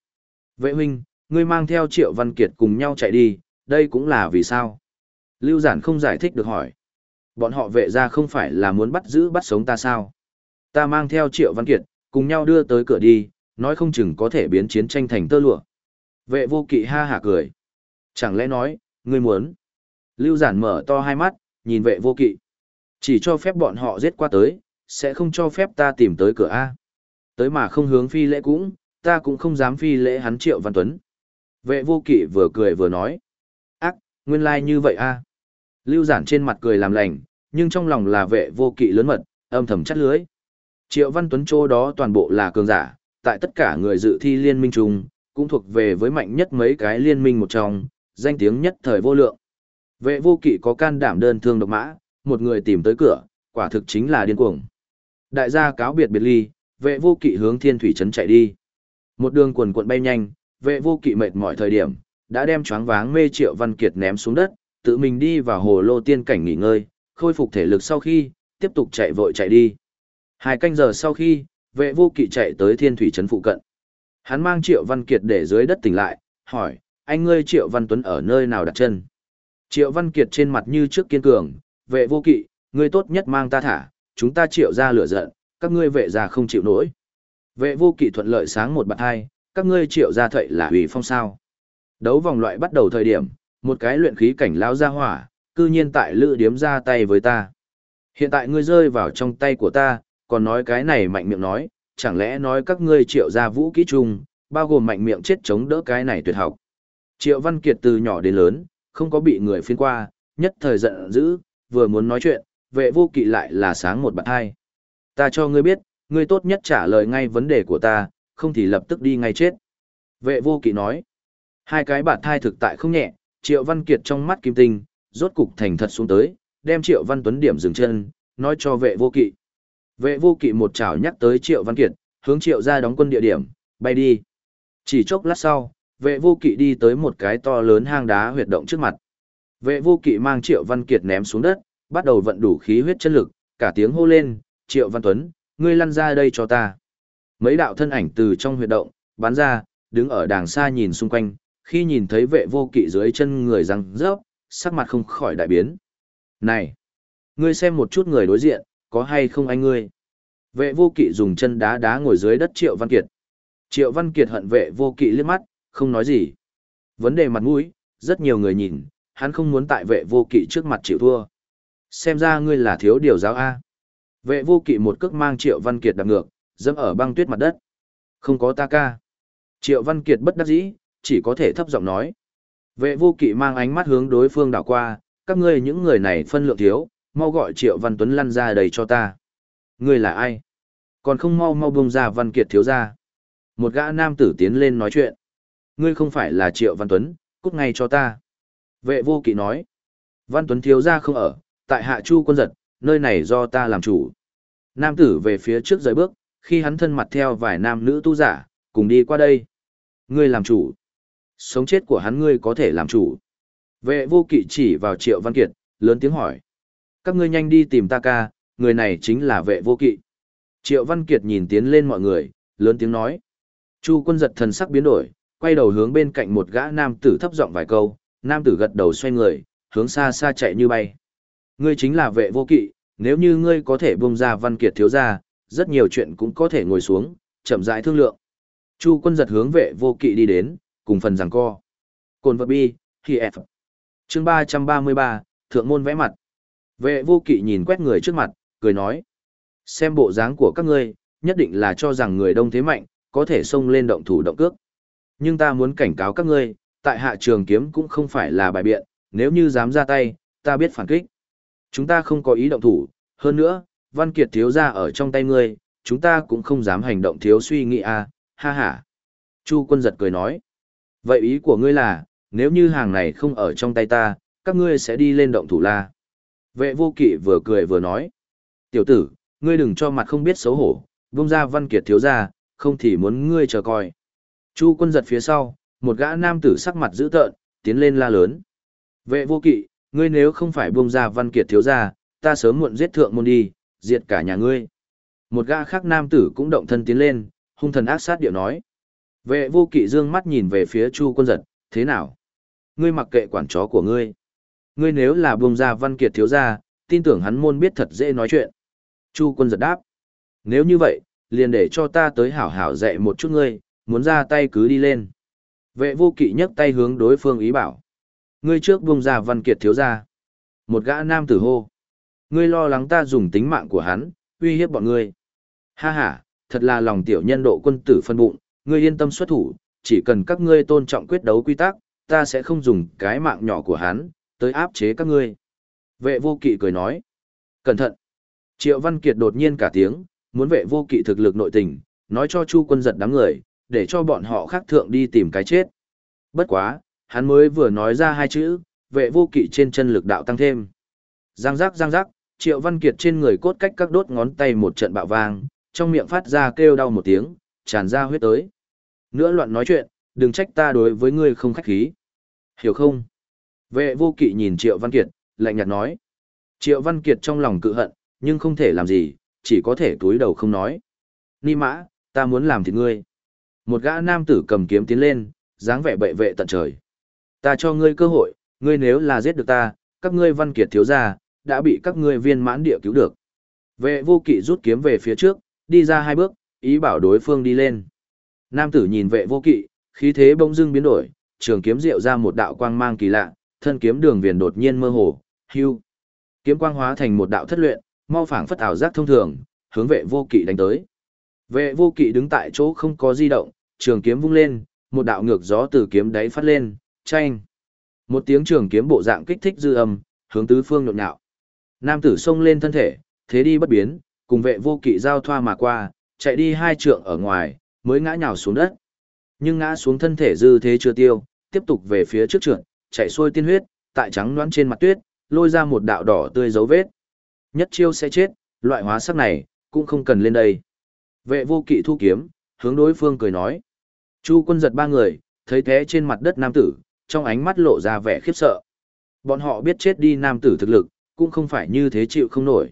Vệ huynh, ngươi mang theo Triệu Văn Kiệt cùng nhau chạy đi, đây cũng là vì sao? Lưu Giản không giải thích được hỏi. Bọn họ vệ ra không phải là muốn bắt giữ bắt sống ta sao? Ta mang theo Triệu Văn Kiệt, cùng nhau đưa tới cửa đi, nói không chừng có thể biến chiến tranh thành tơ lụa. Vệ vô kỵ ha hả cười. Chẳng lẽ nói, ngươi muốn? Lưu Giản mở to hai mắt, nhìn vệ vô kỵ. Chỉ cho phép bọn họ giết qua tới, sẽ không cho phép ta tìm tới cửa A. Tới mà không hướng phi lễ cũng, ta cũng không dám phi lễ hắn Triệu Văn Tuấn. Vệ vô kỵ vừa cười vừa nói. Ác, nguyên lai like như vậy A. Lưu giản trên mặt cười làm lành, nhưng trong lòng là vệ vô kỵ lớn mật, âm thầm chắt lưới. Triệu Văn Tuấn chỗ đó toàn bộ là cường giả, tại tất cả người dự thi liên minh chung, cũng thuộc về với mạnh nhất mấy cái liên minh một trong, danh tiếng nhất thời vô lượng. Vệ vô kỵ có can đảm đơn thương độc mã, một người tìm tới cửa, quả thực chính là điên cuồng. Đại gia cáo biệt biệt ly, vệ vô kỵ hướng thiên thủy trấn chạy đi. Một đường quần cuộn bay nhanh, vệ vô kỵ mệt mỏi thời điểm, đã đem choáng váng mê triệu văn kiệt ném xuống đất, tự mình đi vào hồ lô tiên cảnh nghỉ ngơi, khôi phục thể lực sau khi, tiếp tục chạy vội chạy đi. Hai canh giờ sau khi, vệ vô kỵ chạy tới thiên thủy trấn phụ cận. Hắn mang triệu văn kiệt để dưới đất tỉnh lại, hỏi, anh ngươi triệu văn tuấn ở nơi nào đặt chân? Triệu văn kiệt trên mặt như trước kiên cường, vệ vô kỵ, ngươi tốt nhất mang ta thả, chúng ta triệu ra lửa giận, các ngươi vệ ra không chịu nổi. Vệ vô kỵ thuận lợi sáng một bạn hai, các ngươi triệu ra thậy là hủy phong sao. Đấu vòng loại bắt đầu thời điểm, một cái luyện khí cảnh lao ra hỏa, cư nhiên tại lữ điếm ra tay với ta. Hiện tại ngươi rơi vào trong tay của ta, còn nói cái này mạnh miệng nói, chẳng lẽ nói các ngươi triệu ra vũ kỹ chung, bao gồm mạnh miệng chết chống đỡ cái này tuyệt học. Triệu Văn Kiệt từ nhỏ đến lớn, không có bị người phiên qua, nhất thời giận dữ, vừa muốn nói chuyện, vệ vô kỵ lại là sáng một bạn hai. Ta cho ngươi biết, ngươi tốt nhất trả lời ngay vấn đề của ta, không thì lập tức đi ngay chết. Vệ vô kỵ nói, hai cái bạn thai thực tại không nhẹ, Triệu Văn Kiệt trong mắt kim tinh, rốt cục thành thật xuống tới, đem Triệu Văn Tuấn điểm dừng chân, nói cho vệ vô kỵ. Vệ vô kỵ một chảo nhắc tới Triệu Văn Kiệt, hướng Triệu ra đóng quân địa điểm, bay đi. Chỉ chốc lát sau, vệ vô kỵ đi tới một cái to lớn hang đá huyệt động trước mặt. Vệ vô kỵ mang Triệu Văn Kiệt ném xuống đất, bắt đầu vận đủ khí huyết chân lực, cả tiếng hô lên, Triệu Văn Tuấn, ngươi lăn ra đây cho ta. Mấy đạo thân ảnh từ trong huyệt động, bắn ra, đứng ở đàng xa nhìn xung quanh, khi nhìn thấy vệ vô kỵ dưới chân người răng rớp, sắc mặt không khỏi đại biến. Này! Ngươi xem một chút người đối diện, có hay không anh ngươi? Vệ vô kỵ dùng chân đá đá ngồi dưới đất Triệu Văn Kiệt. Triệu Văn Kiệt hận vệ vô kỵ liếc mắt, không nói gì. Vấn đề mặt mũi, rất nhiều người nhìn, hắn không muốn tại vệ vô kỵ trước mặt chịu thua. Xem ra ngươi là thiếu điều giáo A. Vệ vô kỵ một cước mang Triệu Văn Kiệt đạp ngược, dẫm ở băng tuyết mặt đất. Không có ta ca. Triệu Văn Kiệt bất đắc dĩ, chỉ có thể thấp giọng nói. Vệ vô kỵ mang ánh mắt hướng đối phương đảo qua, các ngươi những người này phân lượng thiếu, mau gọi Triệu Văn Tuấn lăn ra đầy cho ta. Ngươi là ai? Còn không mau mau bông ra Văn Kiệt thiếu ra. Một gã nam tử tiến lên nói chuyện. Ngươi không phải là Triệu Văn Tuấn, cút ngay cho ta. Vệ vô kỵ nói. Văn Tuấn thiếu ra không ở, tại hạ chu quân giật, nơi này do ta làm chủ. Nam tử về phía trước rời bước, khi hắn thân mặt theo vài nam nữ tu giả, cùng đi qua đây. Ngươi làm chủ. Sống chết của hắn ngươi có thể làm chủ. Vệ vô kỵ chỉ vào Triệu Văn Kiệt, lớn tiếng hỏi. Các ngươi nhanh đi tìm ta ca, người này chính là vệ vô kỵ. Triệu Văn Kiệt nhìn tiến lên mọi người, lớn tiếng nói. Chu quân giật thần sắc biến đổi, quay đầu hướng bên cạnh một gã nam tử thấp giọng vài câu, nam tử gật đầu xoay người, hướng xa xa chạy như bay. Ngươi chính là vệ vô kỵ, nếu như ngươi có thể buông ra Văn Kiệt thiếu ra, rất nhiều chuyện cũng có thể ngồi xuống, chậm rãi thương lượng. Chu quân giật hướng vệ vô kỵ đi đến, cùng phần giằng co. Cồn vật bi, khi F. Chương 333, Thượng môn vẽ mặt. Vệ vô kỵ nhìn quét người trước mặt, cười nói. Xem bộ dáng của các ngươi, nhất định là cho rằng người đông thế mạnh, có thể xông lên động thủ động cước. Nhưng ta muốn cảnh cáo các ngươi, tại hạ trường kiếm cũng không phải là bài biện, nếu như dám ra tay, ta biết phản kích. Chúng ta không có ý động thủ, hơn nữa, Văn Kiệt thiếu ra ở trong tay ngươi, chúng ta cũng không dám hành động thiếu suy nghĩ à, ha ha. Chu quân giật cười nói. Vậy ý của ngươi là, nếu như hàng này không ở trong tay ta, các ngươi sẽ đi lên động thủ la. Vệ vô kỵ vừa cười vừa nói. Tiểu tử, ngươi đừng cho mặt không biết xấu hổ, vung ra văn kiệt thiếu ra, không thì muốn ngươi chờ coi. Chu quân giật phía sau, một gã nam tử sắc mặt dữ tợn, tiến lên la lớn. Vệ vô kỵ, ngươi nếu không phải buông ra văn kiệt thiếu ra, ta sớm muộn giết thượng môn đi, diệt cả nhà ngươi. Một gã khác nam tử cũng động thân tiến lên, hung thần ác sát điệu nói. Vệ vô kỵ dương mắt nhìn về phía Chu quân giật, thế nào? Ngươi mặc kệ quản chó của ngươi. Ngươi nếu là buông ra văn kiệt thiếu gia, tin tưởng hắn môn biết thật dễ nói chuyện. Chu quân giật đáp. Nếu như vậy, liền để cho ta tới hảo hảo dạy một chút ngươi, muốn ra tay cứ đi lên. Vệ vô kỵ nhấc tay hướng đối phương ý bảo. Ngươi trước buông ra văn kiệt thiếu gia. Một gã nam tử hô. Ngươi lo lắng ta dùng tính mạng của hắn, uy hiếp bọn ngươi. Ha ha, thật là lòng tiểu nhân độ quân tử phân bụng, ngươi yên tâm xuất thủ, chỉ cần các ngươi tôn trọng quyết đấu quy tắc, ta sẽ không dùng cái mạng nhỏ của hắn, tới áp chế các ngươi. Vệ vô kỵ cười nói. Cẩn thận. Triệu Văn Kiệt đột nhiên cả tiếng, muốn vệ vô kỵ thực lực nội tình, nói cho Chu quân giật đám người, để cho bọn họ khác thượng đi tìm cái chết. Bất quá, hắn mới vừa nói ra hai chữ, vệ vô kỵ trên chân lực đạo tăng thêm. Giang giác giang giác, Triệu Văn Kiệt trên người cốt cách các đốt ngón tay một trận bạo vang, trong miệng phát ra kêu đau một tiếng, tràn ra huyết tới. Nữa loạn nói chuyện, đừng trách ta đối với ngươi không khách khí. Hiểu không? Vệ vô kỵ nhìn Triệu Văn Kiệt, lạnh nhạt nói. Triệu Văn Kiệt trong lòng cự hận, nhưng không thể làm gì, chỉ có thể túi đầu không nói. Ni mã, ta muốn làm thịt ngươi. Một gã nam tử cầm kiếm tiến lên, dáng vẻ bệ vệ tận trời. Ta cho ngươi cơ hội, ngươi nếu là giết được ta, các ngươi văn kiệt thiếu gia, đã bị các ngươi viên mãn địa cứu được. Vệ vô kỵ rút kiếm về phía trước, đi ra hai bước, ý bảo đối phương đi lên. Nam tử nhìn vệ vô kỵ, khí thế bỗng dưng biến đổi, trường kiếm diệu ra một đạo quang mang kỳ lạ, thân kiếm đường viền đột nhiên mơ hồ, hưu. Kiếm quang hóa thành một đạo thất luyện, mau phảng phất ảo giác thông thường, hướng vệ vô kỵ đánh tới. Vệ vô kỵ đứng tại chỗ không có di động, trường kiếm vung lên, một đạo ngược gió từ kiếm đáy phát lên, chanh. Một tiếng trường kiếm bộ dạng kích thích dư âm, hướng tứ phương nhộn nhạo. Nam tử xông lên thân thể, thế đi bất biến, cùng vệ vô kỵ giao thoa mà qua, chạy đi hai trượng ở ngoài, mới ngã nhào xuống đất. Nhưng ngã xuống thân thể dư thế chưa tiêu, tiếp tục về phía trước trượt, chạy xuôi tiên huyết, tại trắng loãng trên mặt tuyết, lôi ra một đạo đỏ tươi dấu vết. Nhất chiêu sẽ chết, loại hóa sắc này, cũng không cần lên đây. Vệ vô kỵ thu kiếm, hướng đối phương cười nói. Chu quân giật ba người, thấy thế trên mặt đất nam tử, trong ánh mắt lộ ra vẻ khiếp sợ. Bọn họ biết chết đi nam tử thực lực, cũng không phải như thế chịu không nổi.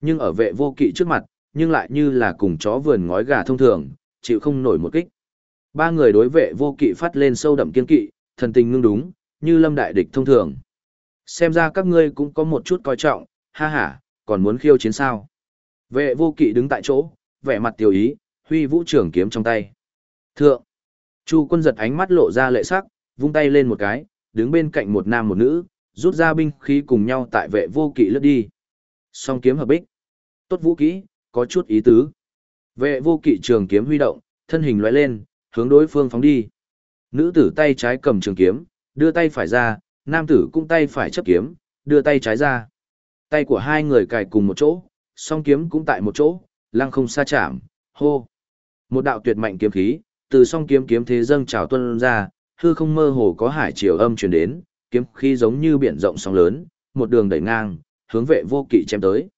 Nhưng ở vệ vô kỵ trước mặt, nhưng lại như là cùng chó vườn ngói gà thông thường, chịu không nổi một kích. Ba người đối vệ vô kỵ phát lên sâu đậm kiên kỵ, thần tình ngưng đúng, như lâm đại địch thông thường. Xem ra các ngươi cũng có một chút coi trọng, ha ha, còn muốn khiêu chiến sao. Vệ vô kỵ đứng tại chỗ, vẻ mặt tiểu ý, huy vũ trưởng kiếm trong tay. Thượng, Chu quân giật ánh mắt lộ ra lệ sắc, vung tay lên một cái, đứng bên cạnh một nam một nữ, rút ra binh khí cùng nhau tại vệ vô kỵ lướt đi. Song kiếm hợp bích. Tốt vũ kỹ, có chút ý tứ. Vệ vô kỵ trường kiếm huy động, thân hình lóe lên, hướng đối phương phóng đi. Nữ tử tay trái cầm trường kiếm, đưa tay phải ra, nam tử cũng tay phải chấp kiếm, đưa tay trái ra. Tay của hai người cài cùng một chỗ, song kiếm cũng tại một chỗ, lăng không xa chạm, hô. Một đạo tuyệt mạnh kiếm khí, từ song kiếm kiếm thế dâng trào tuân ra, hư không mơ hồ có hải chiều âm truyền đến, kiếm khí giống như biển rộng sóng lớn, một đường đẩy ngang, hướng vệ vô kỵ chém tới.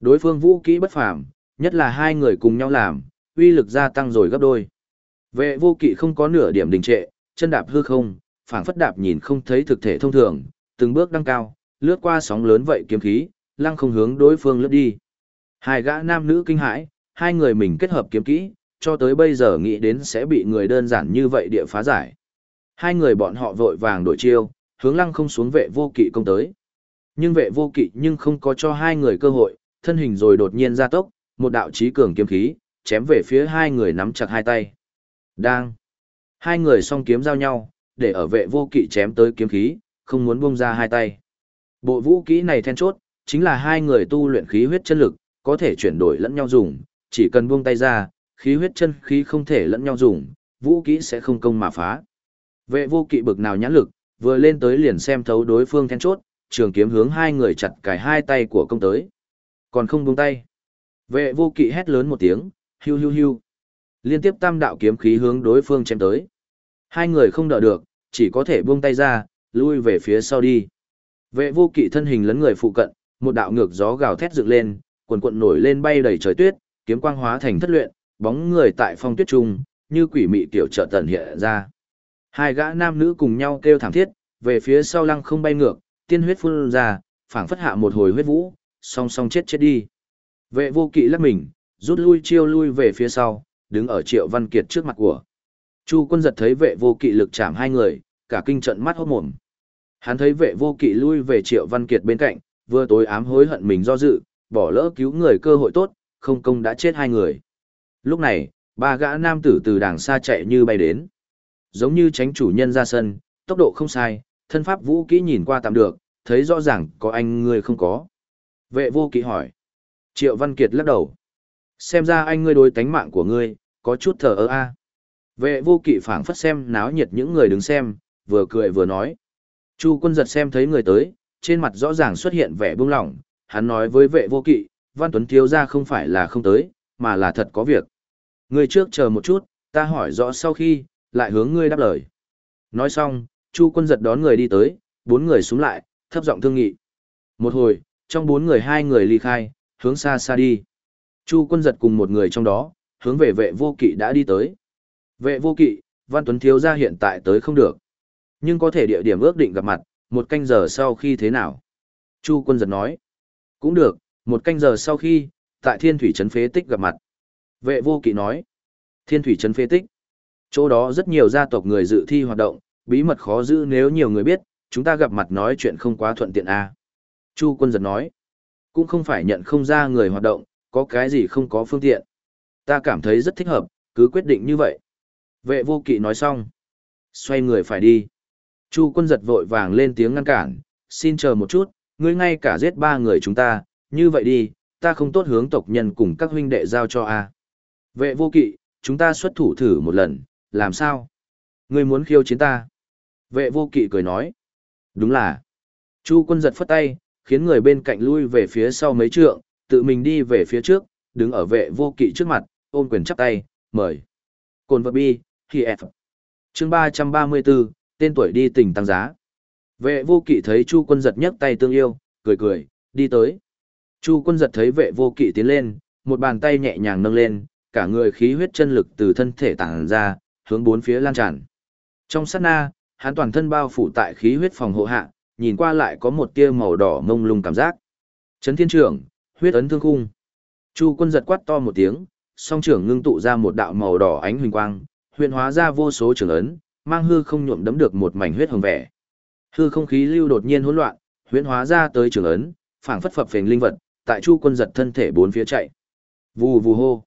Đối phương vũ kỹ bất phàm, nhất là hai người cùng nhau làm, uy lực gia tăng rồi gấp đôi. Vệ vô kỵ không có nửa điểm đình trệ, chân đạp hư không, phảng phất đạp nhìn không thấy thực thể thông thường, từng bước đăng cao, lướt qua sóng lớn vậy kiếm khí, lăng không hướng đối phương lướt đi. Hai gã nam nữ kinh hãi, hai người mình kết hợp kiếm kỹ, cho tới bây giờ nghĩ đến sẽ bị người đơn giản như vậy địa phá giải. Hai người bọn họ vội vàng đổi chiêu, hướng lăng không xuống vệ vô kỵ công tới. Nhưng vệ vô kỵ nhưng không có cho hai người cơ hội, thân hình rồi đột nhiên ra tốc, một đạo chí cường kiếm khí, chém về phía hai người nắm chặt hai tay. Đang. Hai người song kiếm giao nhau, để ở vệ vô kỵ chém tới kiếm khí, không muốn buông ra hai tay. Bộ vũ kỹ này then chốt, chính là hai người tu luyện khí huyết chân lực, có thể chuyển đổi lẫn nhau dùng, chỉ cần buông tay ra, khí huyết chân khí không thể lẫn nhau dùng, vũ kỹ sẽ không công mà phá. Vệ vô kỵ bực nào nhãn lực, vừa lên tới liền xem thấu đối phương then chốt, trường kiếm hướng hai người chặt cài hai tay của công tới. Còn không buông tay. Vệ vô kỵ hét lớn một tiếng, hưu hưu hưu. Liên tiếp tam đạo kiếm khí hướng đối phương chém tới. Hai người không đỡ được, chỉ có thể buông tay ra, lui về phía sau đi. Vệ vô kỵ thân hình lấn người phụ cận, một đạo ngược gió gào thét dựng lên, quần quận nổi lên bay đầy trời tuyết, kiếm quang hóa thành thất luyện, bóng người tại phong tuyết trung, như quỷ mị tiểu trợ tần hiện ra. Hai gã nam nữ cùng nhau kêu thảm thiết, về phía sau lăng không bay ngược, tiên huyết phun ra, phảng phất hạ một hồi huyết vũ, song song chết chết đi. Vệ vô kỵ lắc mình, rút lui chiêu lui về phía sau, đứng ở Triệu Văn Kiệt trước mặt của. Chu quân giật thấy vệ vô kỵ lực chạm hai người, cả kinh trận mắt hốt mồm. Hắn thấy vệ vô kỵ lui về Triệu Văn Kiệt bên cạnh, vừa tối ám hối hận mình do dự, bỏ lỡ cứu người cơ hội tốt, không công đã chết hai người. Lúc này, ba gã nam tử từ đằng xa chạy như bay đến. Giống như tránh chủ nhân ra sân, tốc độ không sai, thân pháp vũ kỹ nhìn qua tạm được, thấy rõ ràng có anh ngươi không có. Vệ vô kỵ hỏi. Triệu Văn Kiệt lắc đầu. Xem ra anh ngươi đối tánh mạng của ngươi, có chút thờ ơ a. Vệ vô kỵ phảng phất xem náo nhiệt những người đứng xem, vừa cười vừa nói. Chu quân giật xem thấy người tới, trên mặt rõ ràng xuất hiện vẻ buông lỏng, hắn nói với vệ vô kỵ, Văn Tuấn thiếu ra không phải là không tới, mà là thật có việc. Ngươi trước chờ một chút, ta hỏi rõ sau khi, lại hướng ngươi đáp lời. Nói xong, Chu quân giật đón người đi tới, bốn người xuống lại, thấp giọng thương nghị. Một hồi, trong bốn người hai người ly khai, hướng xa xa đi. Chu quân giật cùng một người trong đó, hướng về vệ vô kỵ đã đi tới. Vệ vô kỵ, Văn Tuấn thiếu ra hiện tại tới không được. Nhưng có thể địa điểm ước định gặp mặt, một canh giờ sau khi thế nào? Chu quân giật nói. Cũng được, một canh giờ sau khi, tại thiên thủy trấn phế tích gặp mặt. Vệ vô kỵ nói. Thiên thủy trấn phế tích. Chỗ đó rất nhiều gia tộc người dự thi hoạt động, bí mật khó giữ nếu nhiều người biết, chúng ta gặp mặt nói chuyện không quá thuận tiện a. À. Chu quân giật nói. Cũng không phải nhận không ra người hoạt động, có cái gì không có phương tiện. Ta cảm thấy rất thích hợp, cứ quyết định như vậy. Vệ vô kỵ nói xong. Xoay người phải đi. Chu quân giật vội vàng lên tiếng ngăn cản, xin chờ một chút, ngươi ngay cả giết ba người chúng ta, như vậy đi, ta không tốt hướng tộc nhân cùng các huynh đệ giao cho a. Vệ vô kỵ, chúng ta xuất thủ thử một lần, làm sao? Ngươi muốn khiêu chiến ta? Vệ vô kỵ cười nói. Đúng là. Chu quân giật phất tay, khiến người bên cạnh lui về phía sau mấy trượng, tự mình đi về phía trước, đứng ở vệ vô kỵ trước mặt, ôm quyền chắp tay, mời. Cồn vật bi, khi F. Chương 334, tên tuổi đi tỉnh tăng giá. Vệ vô kỵ thấy Chu quân giật nhấc tay tương yêu, cười cười, đi tới. Chu quân giật thấy vệ vô kỵ tiến lên, một bàn tay nhẹ nhàng nâng lên, cả người khí huyết chân lực từ thân thể tản ra, hướng bốn phía lan tràn. Trong sát na, hắn toàn thân bao phủ tại khí huyết phòng hộ hạ, nhìn qua lại có một tia màu đỏ ngông lung cảm giác. Trấn thiên trưởng, huyết ấn thương khung. Chu quân giật quát to một tiếng, song trưởng ngưng tụ ra một đạo màu đỏ ánh huỳnh quang, huyền hóa ra vô số trường ấn, mang hư không nhuộm đấm được một mảnh huyết hồng vẻ. Hư không khí lưu đột nhiên hỗn loạn, huyễn hóa ra tới trường ấn, phảng phất phập phình linh vật, tại Chu Quân giật thân thể bốn phía chạy. Vù vù hô.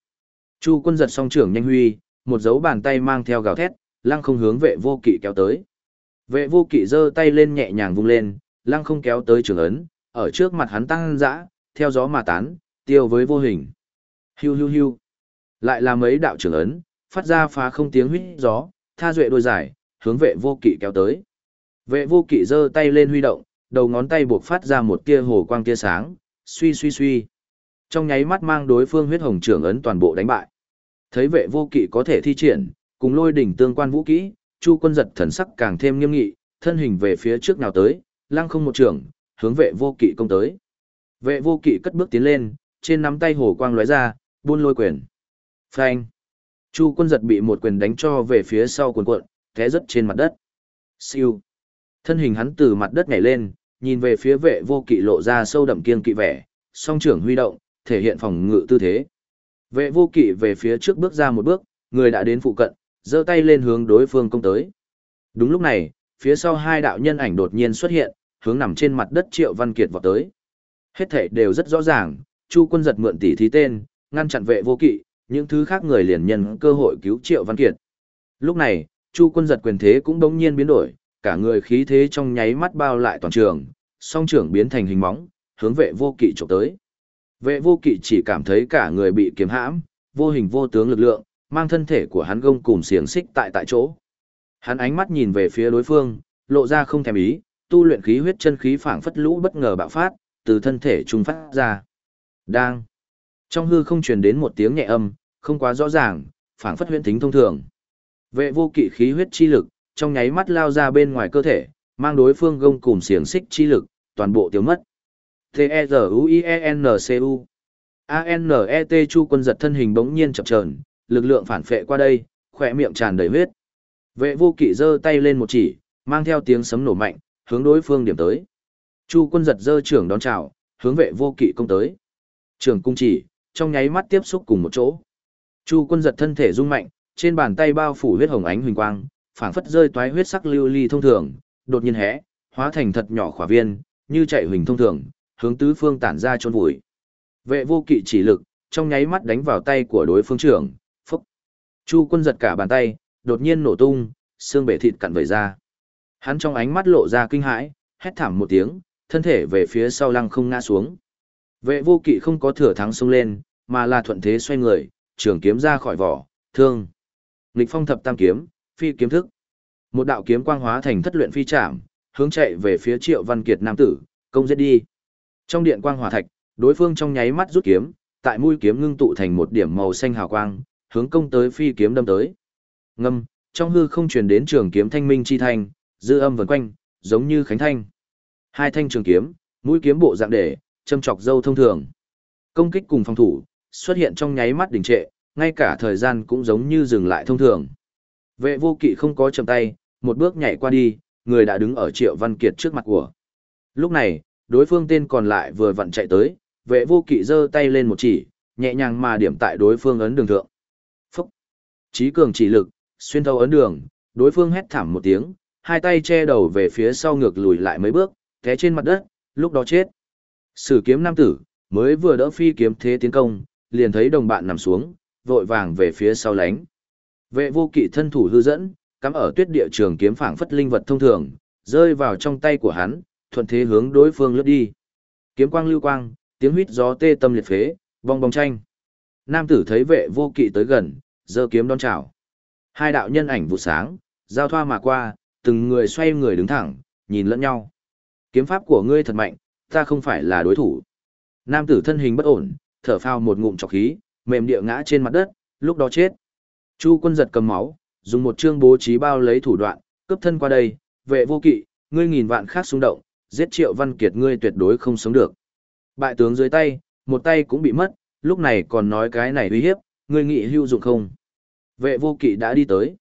Chu Quân giật song trưởng nhanh huy, một dấu bàn tay mang theo gào thét, lăng không hướng vệ vô kỵ kéo tới. Vệ vô kỵ giơ tay lên nhẹ nhàng vung lên, lăng không kéo tới trường ấn, ở trước mặt hắn tăng dã, theo gió mà tán, tiêu với vô hình. Hiu hiu hiu. Lại là mấy đạo trường ấn, phát ra phá không tiếng huýt gió, tha duệ đôi dài, hướng vệ vô kỵ kéo tới. Vệ vô kỵ giơ tay lên huy động, đầu ngón tay buộc phát ra một tia hồ quang tia sáng, suy suy suy. Trong nháy mắt mang đối phương huyết hồng trưởng ấn toàn bộ đánh bại. Thấy vệ vô kỵ có thể thi triển, cùng lôi đỉnh tương quan vũ kỹ, Chu quân giật thần sắc càng thêm nghiêm nghị, thân hình về phía trước nào tới, lăng không một trường, hướng vệ vô kỵ công tới. Vệ vô kỵ cất bước tiến lên, trên nắm tay hồ quang lóe ra, buôn lôi quyền. Phanh. Chu quân giật bị một quyền đánh cho về phía sau cuộn cuộn, té rất trên mặt đất. Siêu. Thân hình hắn từ mặt đất nhảy lên, nhìn về phía vệ vô kỵ lộ ra sâu đậm kiên kỵ vẻ, song trưởng huy động, thể hiện phòng ngự tư thế. Vệ vô kỵ về phía trước bước ra một bước, người đã đến phụ cận, giơ tay lên hướng đối phương công tới. Đúng lúc này, phía sau hai đạo nhân ảnh đột nhiên xuất hiện, hướng nằm trên mặt đất Triệu Văn Kiệt vọt tới. Hết thể đều rất rõ ràng, Chu Quân giật mượn tỷ thí tên, ngăn chặn vệ vô kỵ, những thứ khác người liền nhân cơ hội cứu Triệu Văn Kiệt. Lúc này, Chu Quân giật quyền thế cũng đống nhiên biến đổi, cả người khí thế trong nháy mắt bao lại toàn trường, song trưởng biến thành hình móng, hướng vệ vô kỵ chụp tới. Vệ vô kỵ chỉ cảm thấy cả người bị kiếm hãm, vô hình vô tướng lực lượng, mang thân thể của hắn gông cùng xiềng xích tại tại chỗ. Hắn ánh mắt nhìn về phía đối phương, lộ ra không thèm ý, tu luyện khí huyết chân khí phảng phất lũ bất ngờ bạo phát, từ thân thể trung phát ra. Đang. Trong hư không truyền đến một tiếng nhẹ âm, không quá rõ ràng, phảng phất huyễn tính thông thường. Vệ vô kỵ khí huyết chi lực, trong nháy mắt lao ra bên ngoài cơ thể, mang đối phương gông cùng xiềng xích chi lực, toàn bộ tiêu mất. T-E-Z-U-I-E-N-C-U A-N-E-T Chu quân giật thân hình bỗng nhiên chập chờn lực lượng phản phệ qua đây, khỏe miệng tràn đầy huyết. Vệ vô kỵ giơ tay lên một chỉ, mang theo tiếng sấm nổ mạnh, hướng đối phương điểm tới. Chu quân giật giơ trưởng đón chào, hướng vệ vô kỵ công tới. Trường cung chỉ, trong nháy mắt tiếp xúc cùng một chỗ. Chu quân giật thân thể rung mạnh, trên bàn tay bao phủ huyết hồng ánh huỳnh quang, phảng phất rơi toái huyết sắc lưu ly thông thường, đột nhiên hé, hóa thành thật nhỏ khỏa viên, như chạy huỳnh thông thường, hướng tứ phương tản ra chôn vùi. Vệ vô kỵ chỉ lực, trong nháy mắt đánh vào tay của đối phương trưởng, phúc. Chu quân giật cả bàn tay, đột nhiên nổ tung, xương bể thịt cặn vẩy ra. Hắn trong ánh mắt lộ ra kinh hãi, hét thảm một tiếng, thân thể về phía sau lăng không ngã xuống. Vệ vô kỵ không có thừa thắng xông lên, mà là thuận thế xoay người, trường kiếm ra khỏi vỏ, thương. Nghịch phong thập tam kiếm, phi kiếm thức. Một đạo kiếm quang hóa thành thất luyện phi chạm hướng chạy về phía Triệu Văn Kiệt nam tử, công giết đi. Trong điện quang hỏa thạch, đối phương trong nháy mắt rút kiếm, tại mũi kiếm ngưng tụ thành một điểm màu xanh hào quang, hướng công tới phi kiếm đâm tới. Ngâm, trong hư không truyền đến trường kiếm thanh minh chi thanh, dư âm vần quanh, giống như khánh thanh. Hai thanh trường kiếm, mũi kiếm bộ dạng để, châm chọc dâu thông thường. Công kích cùng phòng thủ, xuất hiện trong nháy mắt đình trệ, ngay cả thời gian cũng giống như dừng lại thông thường. Vệ vô kỵ không có chầm tay, một bước nhảy qua đi, người đã đứng ở Triệu Văn Kiệt trước mặt của. Lúc này, đối phương tên còn lại vừa vặn chạy tới, vệ vô kỵ giơ tay lên một chỉ, nhẹ nhàng mà điểm tại đối phương ấn đường thượng. Phúc! Chí cường chỉ lực, xuyên thấu ấn đường, đối phương hét thảm một tiếng, hai tay che đầu về phía sau ngược lùi lại mấy bước, té trên mặt đất, lúc đó chết. Sử kiếm nam tử, mới vừa đỡ phi kiếm thế tiến công, liền thấy đồng bạn nằm xuống, vội vàng về phía sau lánh. Vệ vô kỵ thân thủ hư dẫn, cắm ở tuyết địa trường kiếm phảng phất linh vật thông thường, rơi vào trong tay của hắn, thuận thế hướng đối phương lướt đi. Kiếm quang lưu quang, tiếng huýt gió tê tâm liệt phế, vong bóng tranh. Nam tử thấy vệ vô kỵ tới gần, giơ kiếm đón chào. Hai đạo nhân ảnh vụ sáng, giao thoa mà qua, từng người xoay người đứng thẳng, nhìn lẫn nhau. Kiếm pháp của ngươi thật mạnh, ta không phải là đối thủ. Nam tử thân hình bất ổn, thở phào một ngụm trọc khí, mềm địa ngã trên mặt đất, lúc đó chết. Chu quân giật cầm máu, dùng một chương bố trí bao lấy thủ đoạn, cướp thân qua đây, vệ vô kỵ, ngươi nghìn vạn khác xung động, giết triệu văn kiệt ngươi tuyệt đối không sống được. Bại tướng dưới tay, một tay cũng bị mất, lúc này còn nói cái này uy hiếp, ngươi nghĩ hữu dụng không? Vệ vô kỵ đã đi tới.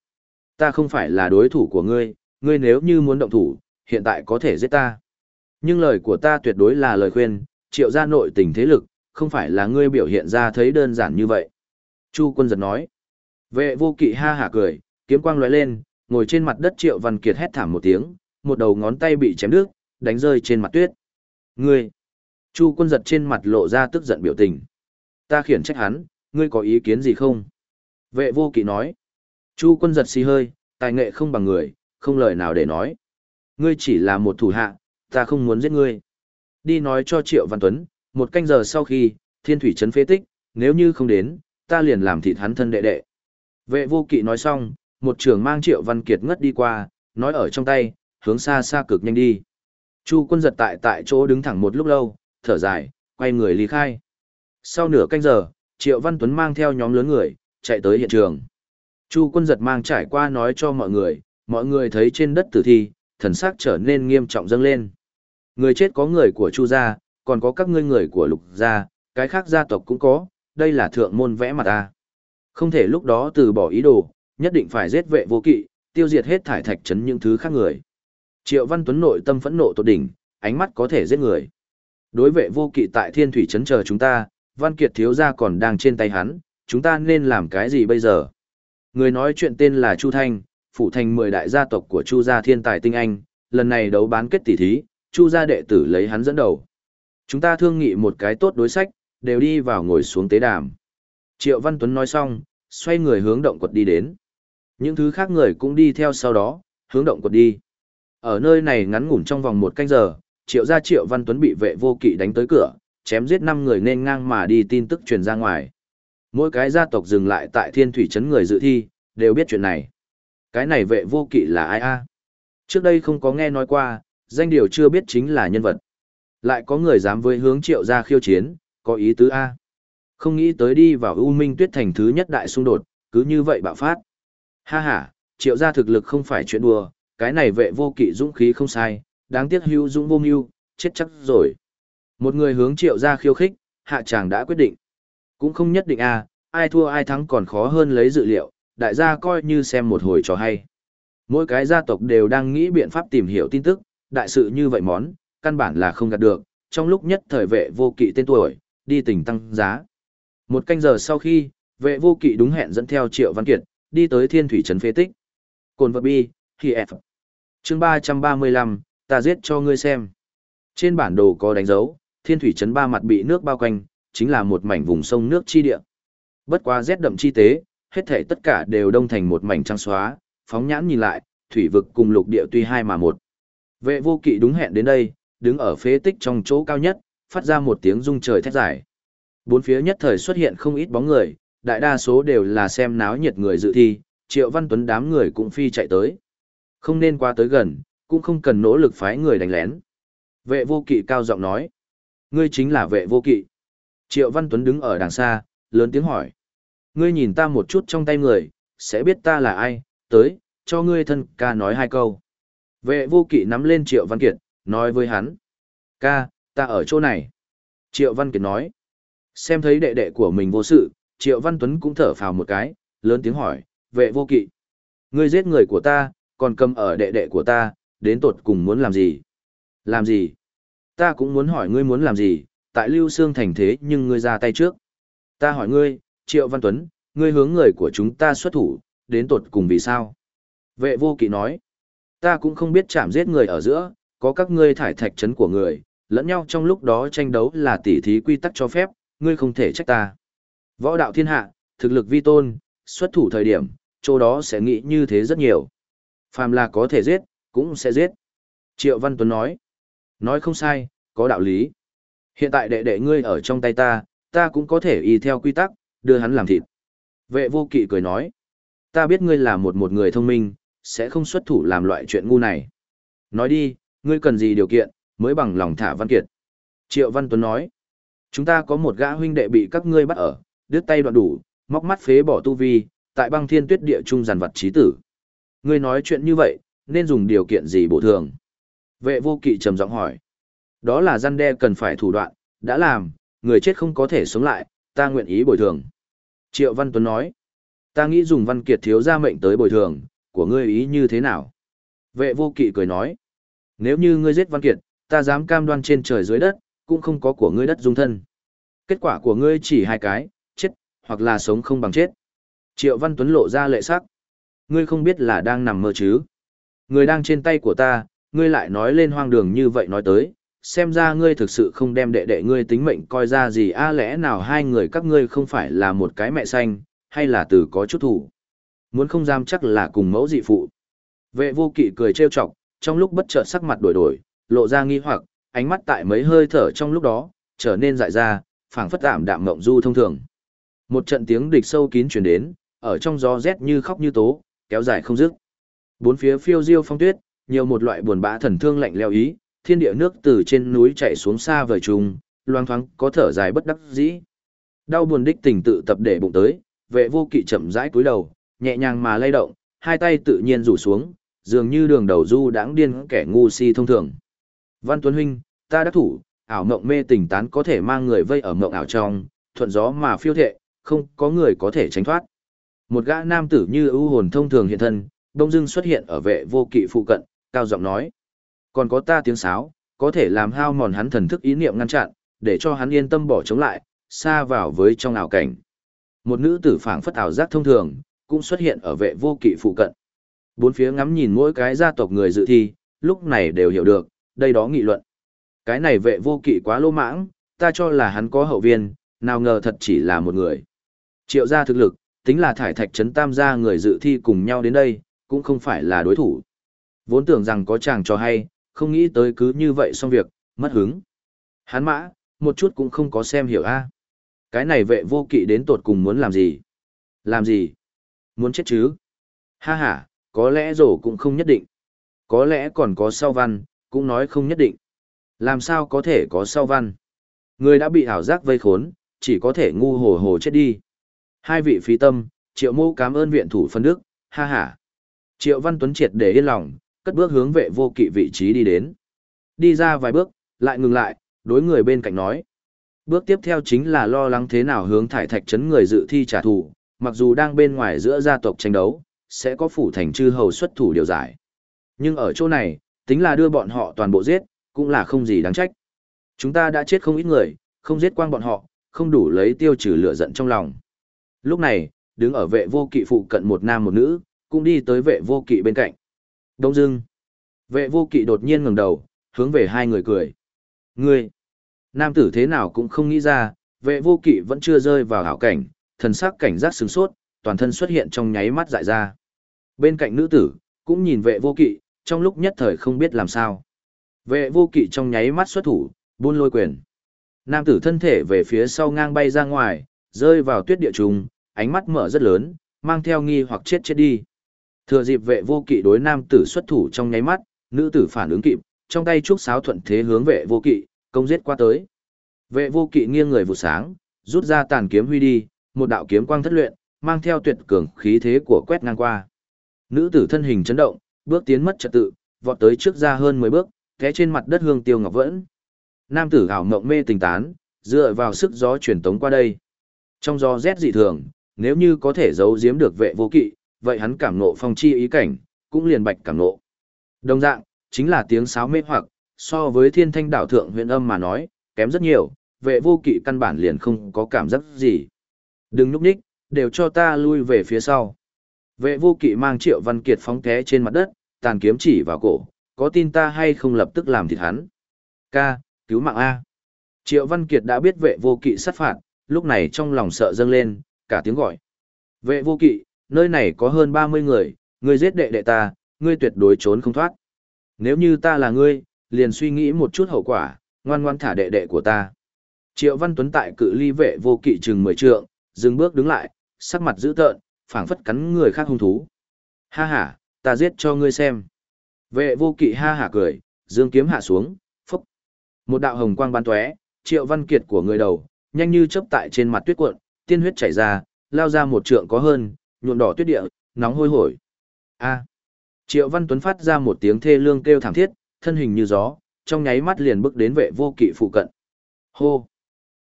Ta không phải là đối thủ của ngươi, ngươi nếu như muốn động thủ, hiện tại có thể giết ta. Nhưng lời của ta tuyệt đối là lời khuyên, triệu gia nội tình thế lực, không phải là ngươi biểu hiện ra thấy đơn giản như vậy. Chu quân giật nói. Vệ vô kỵ ha hả cười, kiếm quang lóe lên, ngồi trên mặt đất triệu văn kiệt hét thảm một tiếng, một đầu ngón tay bị chém đứt, đánh rơi trên mặt tuyết. Ngươi! Chu quân giật trên mặt lộ ra tức giận biểu tình. Ta khiển trách hắn, ngươi có ý kiến gì không? Vệ vô kỵ nói. Chu quân giật xì hơi, tài nghệ không bằng người, không lời nào để nói. Ngươi chỉ là một thủ hạ, ta không muốn giết ngươi. Đi nói cho Triệu Văn Tuấn, một canh giờ sau khi, thiên thủy trấn phế tích, nếu như không đến, ta liền làm thịt hắn thân đệ đệ. Vệ vô kỵ nói xong, một trưởng mang Triệu Văn Kiệt ngất đi qua, nói ở trong tay, hướng xa xa cực nhanh đi. Chu quân giật tại tại chỗ đứng thẳng một lúc lâu, thở dài, quay người ly khai. Sau nửa canh giờ, Triệu Văn Tuấn mang theo nhóm lớn người, chạy tới hiện trường. Chu quân giật mang trải qua nói cho mọi người, mọi người thấy trên đất tử thi, thần sắc trở nên nghiêm trọng dâng lên. Người chết có người của Chu gia, còn có các ngươi người của Lục gia, cái khác gia tộc cũng có, đây là thượng môn vẽ mặt ta. Không thể lúc đó từ bỏ ý đồ, nhất định phải giết vệ vô kỵ, tiêu diệt hết thải thạch trấn những thứ khác người. Triệu Văn Tuấn nội tâm phẫn nộ tột đỉnh, ánh mắt có thể giết người. Đối vệ vô kỵ tại Thiên Thủy trấn chờ chúng ta, Văn Kiệt thiếu gia còn đang trên tay hắn, chúng ta nên làm cái gì bây giờ? Người nói chuyện tên là Chu Thanh, phụ thành 10 đại gia tộc của Chu gia thiên tài tinh anh, lần này đấu bán kết tỷ thí, Chu gia đệ tử lấy hắn dẫn đầu. Chúng ta thương nghị một cái tốt đối sách, đều đi vào ngồi xuống tế đàm. Triệu Văn Tuấn nói xong, xoay người hướng động quật đi đến. Những thứ khác người cũng đi theo sau đó, hướng động quật đi. Ở nơi này ngắn ngủn trong vòng một canh giờ, Triệu gia Triệu Văn Tuấn bị vệ vô kỵ đánh tới cửa, chém giết 5 người nên ngang mà đi tin tức truyền ra ngoài. Mỗi cái gia tộc dừng lại tại thiên thủy trấn người dự thi, đều biết chuyện này. Cái này vệ vô kỵ là ai a? Trước đây không có nghe nói qua, danh điều chưa biết chính là nhân vật. Lại có người dám với hướng triệu gia khiêu chiến, có ý tứ A. Không nghĩ tới đi vào U Minh Tuyết Thành thứ nhất đại xung đột, cứ như vậy bạo phát. Ha ha, triệu gia thực lực không phải chuyện đùa, cái này vệ vô kỵ dũng khí không sai, đáng tiếc hưu dũng vô mưu, chết chắc rồi. Một người hướng triệu ra khiêu khích, hạ chàng đã quyết định. Cũng không nhất định a, ai thua ai thắng còn khó hơn lấy dự liệu, đại gia coi như xem một hồi trò hay. Mỗi cái gia tộc đều đang nghĩ biện pháp tìm hiểu tin tức, đại sự như vậy món, căn bản là không gạt được, trong lúc nhất thời vệ vô kỵ tên tuổi, đi tỉnh tăng giá. Một canh giờ sau khi, vệ vô kỵ đúng hẹn dẫn theo Triệu Văn Kiệt, đi tới thiên thủy trấn phế tích. Cồn vật bi, khi F. Chương 335, ta giết cho ngươi xem. Trên bản đồ có đánh dấu, thiên thủy trấn ba mặt bị nước bao quanh, chính là một mảnh vùng sông nước chi địa. Bất quá rét đậm chi tế, hết thể tất cả đều đông thành một mảnh trăng xóa, phóng nhãn nhìn lại, thủy vực cùng lục địa tuy hai mà một. Vệ vô kỵ đúng hẹn đến đây, đứng ở phế tích trong chỗ cao nhất, phát ra một tiếng rung trời thét dài. Bốn phía nhất thời xuất hiện không ít bóng người, đại đa số đều là xem náo nhiệt người dự thi, Triệu Văn Tuấn đám người cũng phi chạy tới. Không nên qua tới gần, cũng không cần nỗ lực phái người đánh lén. Vệ vô kỵ cao giọng nói. Ngươi chính là vệ vô kỵ. Triệu Văn Tuấn đứng ở đằng xa, lớn tiếng hỏi. Ngươi nhìn ta một chút trong tay người, sẽ biết ta là ai, tới, cho ngươi thân ca nói hai câu. Vệ vô kỵ nắm lên Triệu Văn Kiệt, nói với hắn. Ca, ta ở chỗ này. Triệu Văn Kiệt nói. Xem thấy đệ đệ của mình vô sự, Triệu Văn Tuấn cũng thở phào một cái, lớn tiếng hỏi, vệ vô kỵ. Ngươi giết người của ta, còn cầm ở đệ đệ của ta, đến tột cùng muốn làm gì? Làm gì? Ta cũng muốn hỏi ngươi muốn làm gì, tại Lưu Sương thành thế nhưng ngươi ra tay trước. Ta hỏi ngươi, Triệu Văn Tuấn, ngươi hướng người của chúng ta xuất thủ, đến tột cùng vì sao? Vệ vô kỵ nói, ta cũng không biết chạm giết người ở giữa, có các ngươi thải thạch trấn của người, lẫn nhau trong lúc đó tranh đấu là tỉ thí quy tắc cho phép, ngươi không thể trách ta. Võ đạo thiên hạ, thực lực vi tôn, xuất thủ thời điểm, chỗ đó sẽ nghĩ như thế rất nhiều. Phàm là có thể giết, cũng sẽ giết. Triệu Văn Tuấn nói, nói không sai, có đạo lý. Hiện tại đệ đệ ngươi ở trong tay ta, ta cũng có thể y theo quy tắc, đưa hắn làm thịt. Vệ vô kỵ cười nói, ta biết ngươi là một một người thông minh, sẽ không xuất thủ làm loại chuyện ngu này. Nói đi, ngươi cần gì điều kiện, mới bằng lòng thả Văn Kiệt. Triệu Văn Tuấn nói, chúng ta có một gã huynh đệ bị các ngươi bắt ở, đứt tay đoạn đủ, móc mắt phế bỏ tu vi, tại băng thiên tuyết địa trung giàn vật trí tử. Ngươi nói chuyện như vậy, nên dùng điều kiện gì bổ thường? Vệ vô kỵ trầm giọng hỏi. Đó là gian đe cần phải thủ đoạn, đã làm, người chết không có thể sống lại, ta nguyện ý bồi thường. Triệu Văn Tuấn nói. Ta nghĩ dùng văn kiệt thiếu gia mệnh tới bồi thường, của ngươi ý như thế nào? Vệ vô kỵ cười nói. Nếu như ngươi giết văn kiệt, ta dám cam đoan trên trời dưới đất, cũng không có của ngươi đất dung thân. Kết quả của ngươi chỉ hai cái, chết, hoặc là sống không bằng chết. Triệu Văn Tuấn lộ ra lệ sắc. Ngươi không biết là đang nằm mơ chứ. Người đang trên tay của ta, ngươi lại nói lên hoang đường như vậy nói tới, xem ra ngươi thực sự không đem đệ đệ ngươi tính mệnh coi ra gì a lẽ nào hai người các ngươi không phải là một cái mẹ xanh, hay là từ có chút thủ. Muốn không giam chắc là cùng mẫu dị phụ. Vệ vô kỵ cười trêu chọc, trong lúc bất chợt sắc mặt đổi đổi, lộ ra nghi hoặc, ánh mắt tại mấy hơi thở trong lúc đó, trở nên dại ra, phảng phất tạm đạm mộng du thông thường. Một trận tiếng địch sâu kín truyền đến, ở trong gió rét như khóc như tố, kéo dài không dứt. Bốn phía phiêu diêu phong tuyết, nhiều một loại buồn bã thần thương lạnh leo ý, thiên địa nước từ trên núi chảy xuống xa vời trùng, loang thoáng có thở dài bất đắc dĩ. Đau buồn đích tình tự tập để bụng tới, vệ vô kỵ chậm rãi cúi đầu, nhẹ nhàng mà lay động, hai tay tự nhiên rủ xuống, dường như đường đầu du đãng điên kẻ ngu si thông thường. Văn Tuấn Huynh, ta đã thủ, ảo mộng mê tình tán có thể mang người vây ở mộng ảo trong, thuận gió mà phiêu thệ, không có người có thể tránh thoát. Một gã nam tử như ưu hồn thông thường hiện thân, đông dưng xuất hiện ở vệ vô kỵ phụ cận, cao giọng nói. Còn có ta tiếng sáo, có thể làm hao mòn hắn thần thức ý niệm ngăn chặn, để cho hắn yên tâm bỏ chống lại, xa vào với trong ảo cảnh. Một nữ tử phảng phất ảo giác thông thường, cũng xuất hiện ở vệ vô kỵ phụ cận. Bốn phía ngắm nhìn mỗi cái gia tộc người dự thi, lúc này đều hiểu được, đây đó nghị luận. Cái này vệ vô kỵ quá lô mãng, ta cho là hắn có hậu viên, nào ngờ thật chỉ là một người. Triệu gia thực lực, tính là thải thạch trấn tam gia người dự thi cùng nhau đến đây, cũng không phải là đối thủ. Vốn tưởng rằng có chàng cho hay, không nghĩ tới cứ như vậy xong việc, mất hứng. Hắn mã, một chút cũng không có xem hiểu a. Cái này vệ vô kỵ đến tột cùng muốn làm gì? Làm gì? Muốn chết chứ? Ha ha, có lẽ rổ cũng không nhất định. Có lẽ còn có sau văn, cũng nói không nhất định. Làm sao có thể có sau văn? Người đã bị ảo giác vây khốn, chỉ có thể ngu hồ hồ chết đi. Hai vị phí tâm, triệu mô cảm ơn viện thủ phân đức, ha ha. Triệu Văn Tuấn triệt để yên lòng, cất bước hướng vệ vô kỵ vị trí đi đến. Đi ra vài bước, lại ngừng lại, đối người bên cạnh nói. Bước tiếp theo chính là lo lắng thế nào hướng thải thạch chấn người dự thi trả thù, mặc dù đang bên ngoài giữa gia tộc tranh đấu, sẽ có phủ thành chư hầu xuất thủ điều giải. Nhưng ở chỗ này, tính là đưa bọn họ toàn bộ giết, cũng là không gì đáng trách. Chúng ta đã chết không ít người, không giết quang bọn họ, không đủ lấy tiêu trừ lửa giận trong lòng. Lúc này, đứng ở vệ vô kỵ phụ cận một nam một nữ, cũng đi tới vệ vô kỵ bên cạnh. Đông dưng, vệ vô kỵ đột nhiên ngẩng đầu, hướng về hai người cười. Ngươi, nam tử thế nào cũng không nghĩ ra, vệ vô kỵ vẫn chưa rơi vào hảo cảnh, thần sắc cảnh giác sướng sốt, toàn thân xuất hiện trong nháy mắt dại ra. Bên cạnh nữ tử, cũng nhìn vệ vô kỵ, trong lúc nhất thời không biết làm sao. Vệ vô kỵ trong nháy mắt xuất thủ, buôn lôi quyền. Nam tử thân thể về phía sau ngang bay ra ngoài, rơi vào tuyết địa trùng, ánh mắt mở rất lớn, mang theo nghi hoặc chết chết đi. Thừa dịp vệ vô kỵ đối nam tử xuất thủ trong nháy mắt, nữ tử phản ứng kịp, trong tay trúc sáo thuận thế hướng vệ vô kỵ, công giết qua tới. Vệ vô kỵ nghiêng người vụ sáng, rút ra tàn kiếm huy đi, một đạo kiếm quang thất luyện, mang theo tuyệt cường khí thế của quét ngang qua. Nữ tử thân hình chấn động, bước tiến mất trật tự, vọt tới trước ra hơn 10 bước, té trên mặt đất hương tiêu ngọc vẫn. Nam tử ảo mộng mê tình tán, dựa vào sức gió truyền tống qua đây. Trong gió rét dị thường, nếu như có thể giấu giếm được vệ vô kỵ, vậy hắn cảm nộ phong chi ý cảnh, cũng liền bạch cảm nộ. Đồng dạng, chính là tiếng sáo mê hoặc, so với thiên thanh đảo thượng huyện âm mà nói, kém rất nhiều, vệ vô kỵ căn bản liền không có cảm giác gì. Đừng núp ních, đều cho ta lui về phía sau. Vệ vô kỵ mang triệu văn kiệt phóng té trên mặt đất, tàn kiếm chỉ vào cổ, có tin ta hay không lập tức làm thịt hắn. Ca, cứu mạng A. Triệu văn kiệt đã biết vệ vô kỵ sát phạt, lúc này trong lòng sợ dâng lên, cả tiếng gọi. Vệ vô kỵ, nơi này có hơn 30 người, ngươi giết đệ đệ ta, ngươi tuyệt đối trốn không thoát. Nếu như ta là ngươi, liền suy nghĩ một chút hậu quả, ngoan ngoan thả đệ đệ của ta. Triệu Văn Tuấn tại cự ly vệ vô kỵ chừng 10 trượng, dừng bước đứng lại, sắc mặt dữ tợn, phảng phất cắn người khác hung thú. Ha ha, ta giết cho ngươi xem. Vệ vô kỵ ha hả cười, dương kiếm hạ xuống, phúc. Một đạo hồng quang bắn tóe, Triệu Văn Kiệt của người đầu, nhanh như chớp tại trên mặt tuyết cuộn, tiên huyết chảy ra, lao ra một trượng có hơn, nhuộm đỏ tuyết địa, nóng hôi hổi. A. Triệu Văn Tuấn phát ra một tiếng thê lương kêu thảm thiết, thân hình như gió, trong nháy mắt liền bước đến vệ vô kỵ phụ cận. Hô.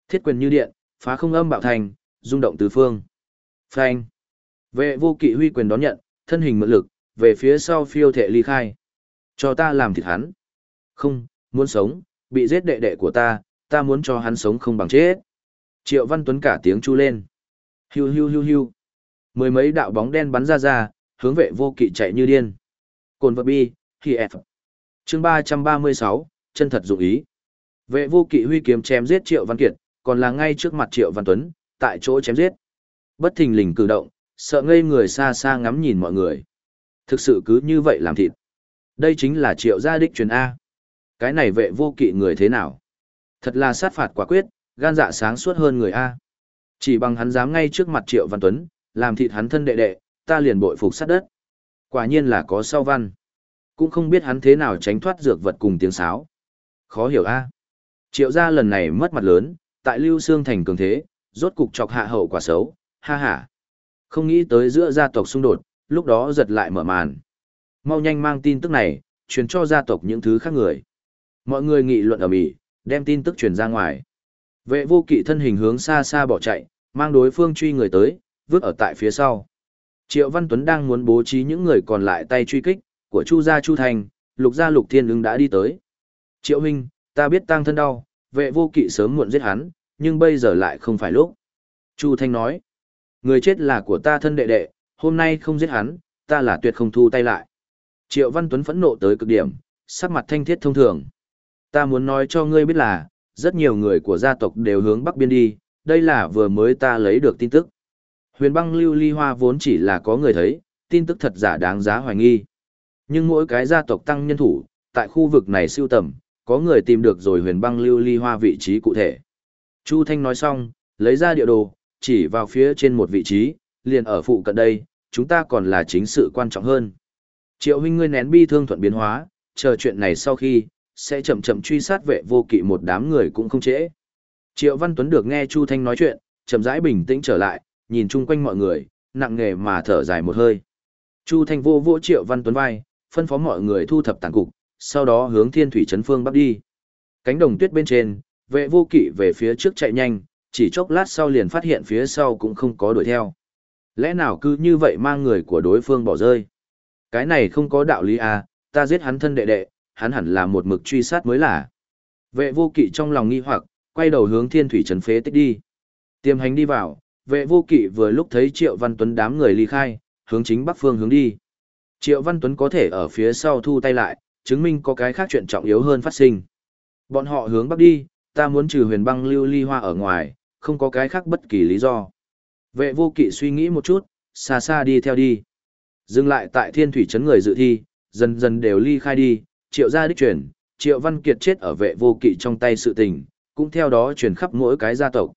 Thiết quyền như điện, phá không âm bạo thành, rung động tứ phương. Phanh. Vệ vô kỵ huy quyền đón nhận, thân hình mượn lực, về phía sau phiêu thể ly khai. Cho ta làm thịt hắn. Không, muốn sống, bị giết đệ đệ của ta, ta muốn cho hắn sống không bằng chết. Triệu Văn Tuấn cả tiếng chu lên. Hiu hiu hiu hiu. Mười mấy đạo bóng đen bắn ra ra, hướng vệ vô kỵ chạy như điên. Cồn vật bi, khi F. Chương ba ba mươi sáu, chân thật dụng ý. Vệ vô kỵ huy kiếm chém giết Triệu Văn Kiệt, còn là ngay trước mặt Triệu Văn Tuấn, tại chỗ chém giết. Bất thình lình cử động, sợ ngây người xa xa ngắm nhìn mọi người. Thực sự cứ như vậy làm thịt. Đây chính là Triệu gia đích truyền A. Cái này vệ vô kỵ người thế nào? Thật là sát phạt quả quyết, gan dạ sáng suốt hơn người A. Chỉ bằng hắn dám ngay trước mặt Triệu Văn Tuấn, làm thịt hắn thân đệ đệ, ta liền bội phục sát đất. Quả nhiên là có sau văn. Cũng không biết hắn thế nào tránh thoát dược vật cùng tiếng sáo. Khó hiểu A. Triệu gia lần này mất mặt lớn, tại Lưu Sương Thành cường thế, rốt cục chọc hạ hậu quả xấu, ha ha. Không nghĩ tới giữa gia tộc xung đột, lúc đó giật lại mở màn. Mau nhanh mang tin tức này, truyền cho gia tộc những thứ khác người. Mọi người nghị luận ở Mỹ, đem tin tức truyền ra ngoài. Vệ vô kỵ thân hình hướng xa xa bỏ chạy, mang đối phương truy người tới, vứt ở tại phía sau. Triệu Văn Tuấn đang muốn bố trí những người còn lại tay truy kích, của Chu gia Chu Thành, Lục gia Lục Thiên ứng đã đi tới. Triệu Minh, ta biết tang thân đau, vệ vô kỵ sớm muộn giết hắn, nhưng bây giờ lại không phải lúc. Chu Thanh nói, người chết là của ta thân đệ đệ, hôm nay không giết hắn, ta là tuyệt không thu tay lại. Triệu Văn Tuấn phẫn nộ tới cực điểm, sắc mặt thanh thiết thông thường. Ta muốn nói cho ngươi biết là, rất nhiều người của gia tộc đều hướng Bắc Biên đi, đây là vừa mới ta lấy được tin tức. Huyền băng lưu ly hoa vốn chỉ là có người thấy, tin tức thật giả đáng giá hoài nghi. Nhưng mỗi cái gia tộc tăng nhân thủ, tại khu vực này siêu tầm, có người tìm được rồi huyền băng lưu ly hoa vị trí cụ thể. Chu Thanh nói xong, lấy ra địa đồ, chỉ vào phía trên một vị trí, liền ở phụ cận đây, chúng ta còn là chính sự quan trọng hơn. Triệu huynh ngươi nén bi thương thuận biến hóa, chờ chuyện này sau khi, sẽ chậm chậm truy sát vệ vô kỵ một đám người cũng không trễ. Triệu Văn Tuấn được nghe Chu Thanh nói chuyện, chậm rãi bình tĩnh trở lại, nhìn chung quanh mọi người, nặng nề mà thở dài một hơi. Chu Thanh vô vỗ Triệu Văn Tuấn vai, phân phó mọi người thu thập tàn cục, sau đó hướng Thiên Thủy Trấn Phương bắc đi. Cánh đồng tuyết bên trên, vệ vô kỵ về phía trước chạy nhanh, chỉ chốc lát sau liền phát hiện phía sau cũng không có đuổi theo. Lẽ nào cứ như vậy mang người của đối phương bỏ rơi? Cái này không có đạo lý à, ta giết hắn thân đệ đệ, hắn hẳn là một mực truy sát mới là. Vệ vô kỵ trong lòng nghi hoặc, quay đầu hướng thiên thủy trấn phế tích đi. Tiềm hành đi vào, vệ vô kỵ vừa lúc thấy Triệu Văn Tuấn đám người ly khai, hướng chính bắc phương hướng đi. Triệu Văn Tuấn có thể ở phía sau thu tay lại, chứng minh có cái khác chuyện trọng yếu hơn phát sinh. Bọn họ hướng bắc đi, ta muốn trừ huyền băng lưu ly hoa ở ngoài, không có cái khác bất kỳ lý do. Vệ vô kỵ suy nghĩ một chút, xa xa đi theo đi. Dừng lại tại thiên thủy trấn người dự thi, dần dần đều ly khai đi, triệu gia đích truyền, triệu văn kiệt chết ở vệ vô kỵ trong tay sự tình, cũng theo đó truyền khắp mỗi cái gia tộc.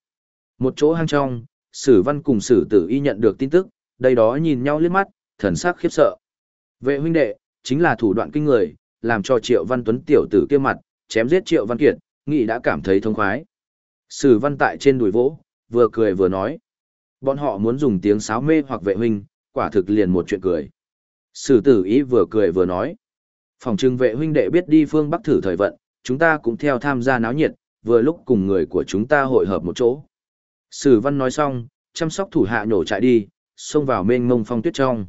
Một chỗ hang trong, sử văn cùng sử tử y nhận được tin tức, đây đó nhìn nhau liếc mắt, thần sắc khiếp sợ. Vệ huynh đệ, chính là thủ đoạn kinh người, làm cho triệu văn tuấn tiểu tử kia mặt, chém giết triệu văn kiệt, nghị đã cảm thấy thông khoái. Sử văn tại trên đùi vỗ, vừa cười vừa nói. Bọn họ muốn dùng tiếng sáo mê hoặc vệ huynh, quả thực liền một chuyện cười. Sử tử ý vừa cười vừa nói. Phòng trưng vệ huynh đệ biết đi phương Bắc thử thời vận, chúng ta cũng theo tham gia náo nhiệt, vừa lúc cùng người của chúng ta hội hợp một chỗ. Sử văn nói xong, chăm sóc thủ hạ nhổ chạy đi, xông vào mênh mông phong tuyết trong.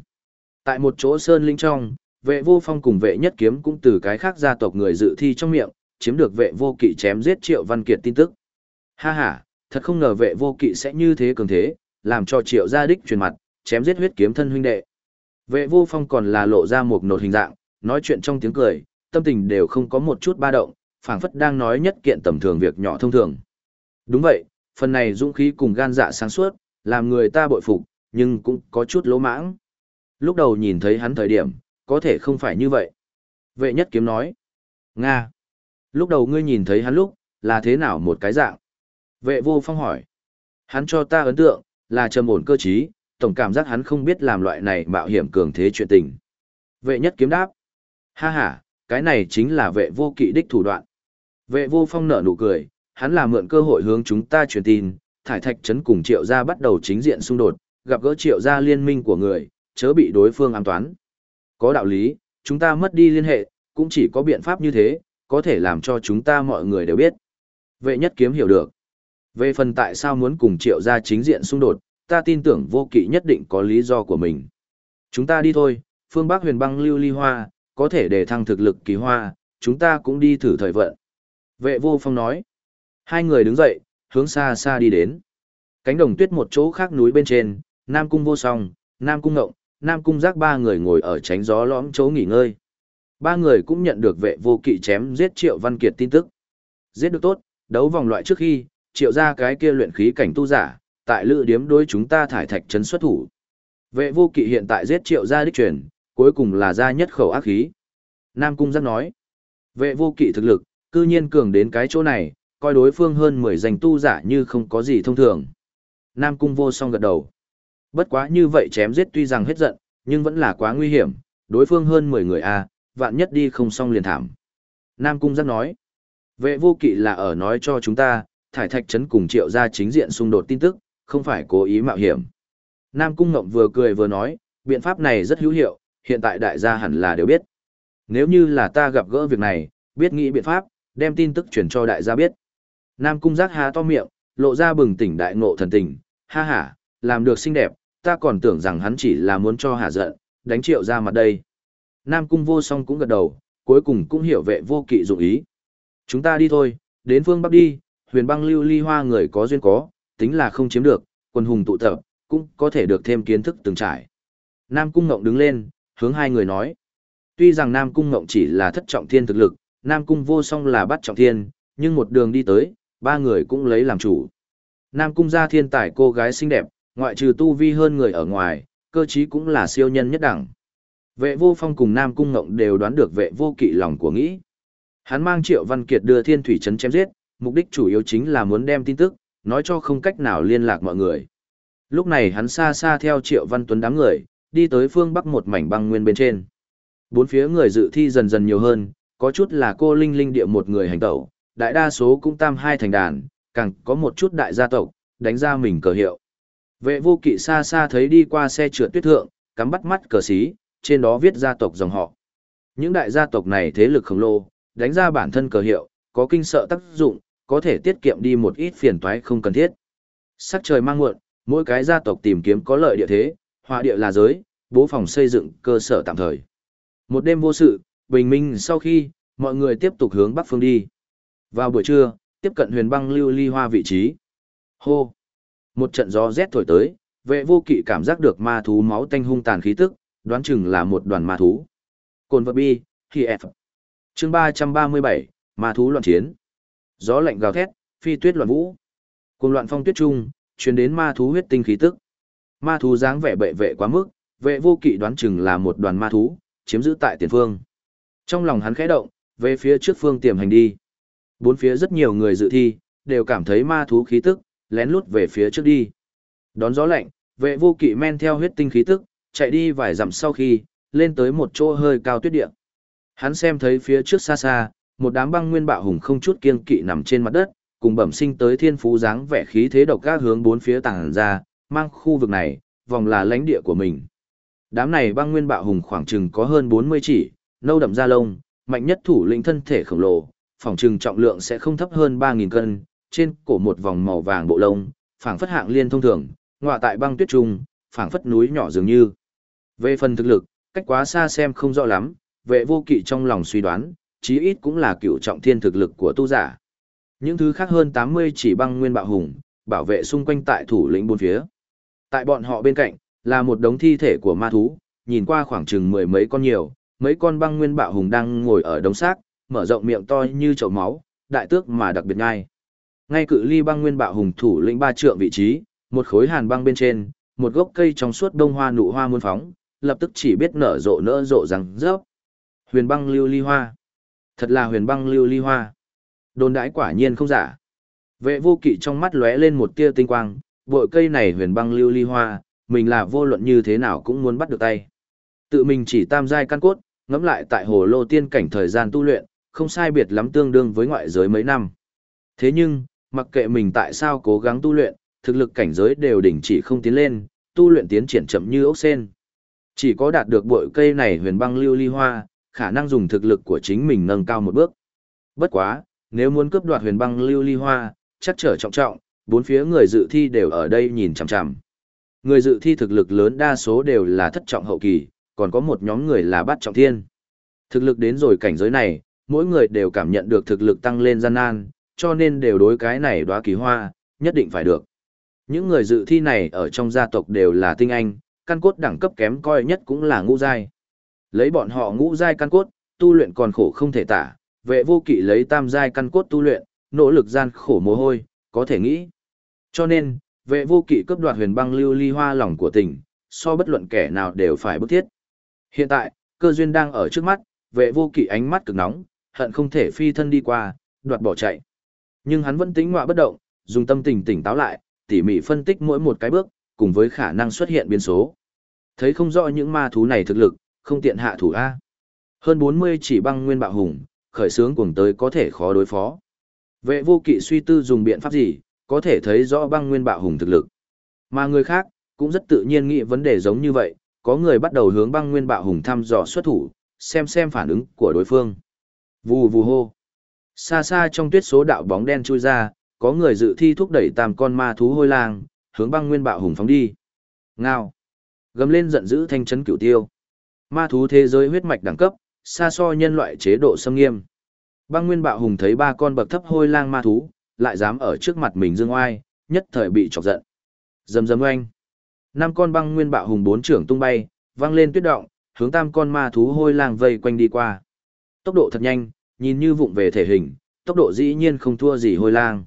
Tại một chỗ sơn linh trong, vệ vô phong cùng vệ nhất kiếm cũng từ cái khác gia tộc người dự thi trong miệng, chiếm được vệ vô kỵ chém giết triệu văn kiệt tin tức. Ha ha, thật không ngờ vệ vô kỵ sẽ như thế cường thế, làm cho triệu gia đích truyền mặt, chém giết huyết kiếm thân huynh đệ. Vệ vô phong còn là lộ ra một nột hình dạng, nói chuyện trong tiếng cười, tâm tình đều không có một chút ba động, phảng phất đang nói nhất kiện tầm thường việc nhỏ thông thường. Đúng vậy, phần này dũng khí cùng gan dạ sáng suốt, làm người ta bội phục, nhưng cũng có chút lỗ mãng. Lúc đầu nhìn thấy hắn thời điểm, có thể không phải như vậy. Vệ nhất kiếm nói. Nga. Lúc đầu ngươi nhìn thấy hắn lúc, là thế nào một cái dạng? Vệ vô phong hỏi. Hắn cho ta ấn tượng, là trầm ổn cơ trí, tổng cảm giác hắn không biết làm loại này mạo hiểm cường thế chuyện tình. Vệ nhất kiếm đáp. Ha ha, cái này chính là vệ vô kỵ đích thủ đoạn. Vệ vô phong nở nụ cười, hắn là mượn cơ hội hướng chúng ta truyền tin, thải thạch trấn cùng triệu gia bắt đầu chính diện xung đột, gặp gỡ triệu gia liên minh của người, chớ bị đối phương ám toán. Có đạo lý, chúng ta mất đi liên hệ, cũng chỉ có biện pháp như thế, có thể làm cho chúng ta mọi người đều biết. Vệ nhất kiếm hiểu được. Về phần tại sao muốn cùng triệu gia chính diện xung đột, ta tin tưởng vô kỵ nhất định có lý do của mình. Chúng ta đi thôi, phương Bắc huyền băng lưu ly hoa, có thể để thăng thực lực kỳ hoa, chúng ta cũng đi thử thời vận. Vệ vô phong nói. Hai người đứng dậy, hướng xa xa đi đến. Cánh đồng tuyết một chỗ khác núi bên trên, Nam Cung vô song, Nam Cung ngộng, Nam Cung giác ba người ngồi ở tránh gió lõm chỗ nghỉ ngơi. Ba người cũng nhận được vệ vô kỵ chém giết Triệu Văn Kiệt tin tức. Giết được tốt, đấu vòng loại trước khi, Triệu ra cái kia luyện khí cảnh tu giả, tại lữ điếm đối chúng ta thải thạch trấn xuất thủ. Vệ vô kỵ hiện tại giết Triệu gia đích truyền, cuối cùng là ra nhất khẩu ác khí. Nam Cung giác nói, vệ vô kỵ thực lực, cư nhiên cường đến cái chỗ này, coi đối phương hơn 10 danh tu giả như không có gì thông thường. Nam Cung vô song gật đầu. Bất quá như vậy chém giết tuy rằng hết giận, nhưng vẫn là quá nguy hiểm, đối phương hơn 10 người a, vạn nhất đi không xong liền thảm. Nam Cung giác nói, vệ vô kỵ là ở nói cho chúng ta, thải thạch trấn cùng triệu ra chính diện xung đột tin tức, không phải cố ý mạo hiểm. Nam Cung Ngộng vừa cười vừa nói, biện pháp này rất hữu hiệu, hiện tại đại gia hẳn là đều biết. Nếu như là ta gặp gỡ việc này, biết nghĩ biện pháp, đem tin tức truyền cho đại gia biết. Nam Cung giác há to miệng, lộ ra bừng tỉnh đại ngộ thần tình, ha ha, làm được xinh đẹp, ta còn tưởng rằng hắn chỉ là muốn cho hà giận, đánh triệu ra mặt đây. Nam Cung vô song cũng gật đầu, cuối cùng cũng hiểu vệ vô kỵ dụng ý. Chúng ta đi thôi, đến phương Bắc đi, huyền băng lưu ly hoa người có duyên có, tính là không chiếm được, quân hùng tụ tập, cũng có thể được thêm kiến thức từng trải. Nam Cung Ngộng đứng lên, hướng hai người nói. Tuy rằng Nam Cung Ngộng chỉ là thất trọng thiên thực lực, Nam Cung vô song là bắt trọng thiên, nhưng một đường đi tới, ba người cũng lấy làm chủ. Nam Cung gia thiên tài cô gái xinh đẹp, ngoại trừ tu vi hơn người ở ngoài, cơ trí cũng là siêu nhân nhất đẳng. Vệ vô phong cùng Nam Cung Ngộng đều đoán được vệ vô kỵ lòng của nghĩ. Hắn mang Triệu Văn Kiệt đưa thiên thủy trấn chém giết, mục đích chủ yếu chính là muốn đem tin tức, nói cho không cách nào liên lạc mọi người. Lúc này hắn xa xa theo Triệu Văn Tuấn đám người, đi tới phương bắc một mảnh băng nguyên bên trên. Bốn phía người dự thi dần dần nhiều hơn, có chút là cô Linh Linh địa một người hành tẩu, đại đa số cũng tam hai thành đàn, càng có một chút đại gia tộc, đánh ra mình cờ hiệu. Vệ vô kỵ xa xa thấy đi qua xe trượt tuyết thượng, cắm bắt mắt cờ xí, trên đó viết gia tộc dòng họ. Những đại gia tộc này thế lực khổng lồ, đánh ra bản thân cờ hiệu, có kinh sợ tác dụng, có thể tiết kiệm đi một ít phiền toái không cần thiết. Sắc trời mang muộn, mỗi cái gia tộc tìm kiếm có lợi địa thế, hòa địa là giới, bố phòng xây dựng cơ sở tạm thời. Một đêm vô sự, bình minh sau khi, mọi người tiếp tục hướng bắc phương đi. Vào buổi trưa, tiếp cận huyền băng lưu ly hoa vị trí. Hô! Một trận gió rét thổi tới, vệ vô kỵ cảm giác được ma thú máu tanh hung tàn khí tức, đoán chừng là một đoàn ma thú. Cồn vật bi, khi F. Chương 337, ma thú loạn chiến. Gió lạnh gào thét, phi tuyết loạn vũ. Cùng loạn phong tuyết trung, truyền đến ma thú huyết tinh khí tức. Ma thú dáng vẻ bệ vệ quá mức, vệ vô kỵ đoán chừng là một đoàn ma thú, chiếm giữ tại tiền phương. Trong lòng hắn khẽ động, về phía trước phương tiềm hành đi. Bốn phía rất nhiều người dự thi, đều cảm thấy ma thú khí tức, lén lút về phía trước đi. Đón gió lạnh, vệ vô kỵ men theo huyết tinh khí tức, chạy đi vài dặm sau khi, lên tới một chỗ hơi cao tuyết địa. Hắn xem thấy phía trước xa xa, một đám băng nguyên bạo hùng không chút kiêng kỵ nằm trên mặt đất, cùng bẩm sinh tới thiên phú dáng vẻ khí thế độc các hướng bốn phía tàng ra, mang khu vực này, vòng là lãnh địa của mình. Đám này băng nguyên bạo hùng khoảng chừng có hơn 40 chỉ, nâu đậm da lông, mạnh nhất thủ lĩnh thân thể khổng lồ, phòng trừng trọng lượng sẽ không thấp hơn 3.000 cân, trên cổ một vòng màu vàng bộ lông, phảng phất hạng liên thông thường, ngọa tại băng tuyết trung, phảng phất núi nhỏ dường như. Về phần thực lực, cách quá xa xem không rõ lắm, vệ vô kỵ trong lòng suy đoán, chí ít cũng là cựu trọng thiên thực lực của tu giả. Những thứ khác hơn 80 chỉ băng nguyên bạo hùng, bảo vệ xung quanh tại thủ lĩnh bốn phía. Tại bọn họ bên cạnh, là một đống thi thể của ma thú, nhìn qua khoảng chừng mười mấy con nhiều, mấy con băng nguyên bạo hùng đang ngồi ở đống xác, mở rộng miệng to như chậu máu, đại tước mà đặc biệt ngay. Ngay cự ly băng nguyên bạo hùng thủ lĩnh ba trượng vị trí, một khối hàn băng bên trên, một gốc cây trong suốt đông hoa nụ hoa muôn phóng, lập tức chỉ biết nở rộ nở rộ rằng rớp. Huyền băng lưu ly hoa. Thật là huyền băng lưu ly hoa. Đồn đãi quả nhiên không giả. Vệ vô kỵ trong mắt lóe lên một tia tinh quang, bội cây này huyền băng lưu ly hoa, mình là vô luận như thế nào cũng muốn bắt được tay. Tự mình chỉ tam giai căn cốt, ngẫm lại tại hồ lô tiên cảnh thời gian tu luyện, không sai biệt lắm tương đương với ngoại giới mấy năm. Thế nhưng, mặc kệ mình tại sao cố gắng tu luyện, thực lực cảnh giới đều đỉnh chỉ không tiến lên, tu luyện tiến triển chậm như ốc sen. Chỉ có đạt được bội cây này huyền băng lưu ly hoa, khả năng dùng thực lực của chính mình nâng cao một bước. Bất quá, nếu muốn cướp đoạt huyền băng lưu ly hoa, chắc trở trọng trọng, bốn phía người dự thi đều ở đây nhìn chằm chằm. Người dự thi thực lực lớn đa số đều là thất trọng hậu kỳ, còn có một nhóm người là bát trọng thiên. Thực lực đến rồi cảnh giới này, mỗi người đều cảm nhận được thực lực tăng lên gian nan, cho nên đều đối cái này đóa kỳ hoa, nhất định phải được. Những người dự thi này ở trong gia tộc đều là tinh anh, căn cốt đẳng cấp kém coi nhất cũng là ngũ giai. Lấy bọn họ ngũ giai căn cốt, tu luyện còn khổ không thể tả, vệ vô kỵ lấy tam giai căn cốt tu luyện, nỗ lực gian khổ mồ hôi, có thể nghĩ. Cho nên, vệ vô kỵ cướp đoạt huyền băng lưu ly hoa lòng của tỉnh, so bất luận kẻ nào đều phải bức thiết. Hiện tại, cơ duyên đang ở trước mắt, vệ vô kỵ ánh mắt cực nóng, hận không thể phi thân đi qua, đoạt bỏ chạy. Nhưng hắn vẫn tính ngọa bất động, dùng tâm tình tỉnh táo lại, tỉ mỉ phân tích mỗi một cái bước, cùng với khả năng xuất hiện biến số. Thấy không rõ những ma thú này thực lực, không tiện hạ thủ A. Hơn 40 chỉ băng nguyên bạo hùng, khởi sướng cuồng tới có thể khó đối phó. Vệ vô kỵ suy tư dùng biện pháp gì, có thể thấy rõ băng nguyên bạo hùng thực lực. Mà người khác, cũng rất tự nhiên nghĩ vấn đề giống như vậy, có người bắt đầu hướng băng nguyên bạo hùng thăm dò xuất thủ, xem xem phản ứng của đối phương. Vù vù hô. Xa xa trong tuyết số đạo bóng đen chui ra, có người dự thi thúc đẩy tam con ma thú hôi lang, hướng băng nguyên bạo hùng phóng đi. Ngao. Gầm lên giận dữ thanh chấn cửu tiêu. Ma thú thế giới huyết mạch đẳng cấp, xa so nhân loại chế độ xâm nghiêm. Băng nguyên bạo hùng thấy ba con bậc thấp hôi lang ma thú, lại dám ở trước mặt mình dương oai, nhất thời bị chọc giận. Rầm rầm oanh. Năm con băng nguyên bạo hùng bốn trưởng tung bay, văng lên tuyết động, hướng tam con ma thú hôi lang vây quanh đi qua. Tốc độ thật nhanh, nhìn như vụng về thể hình, tốc độ dĩ nhiên không thua gì hôi lang.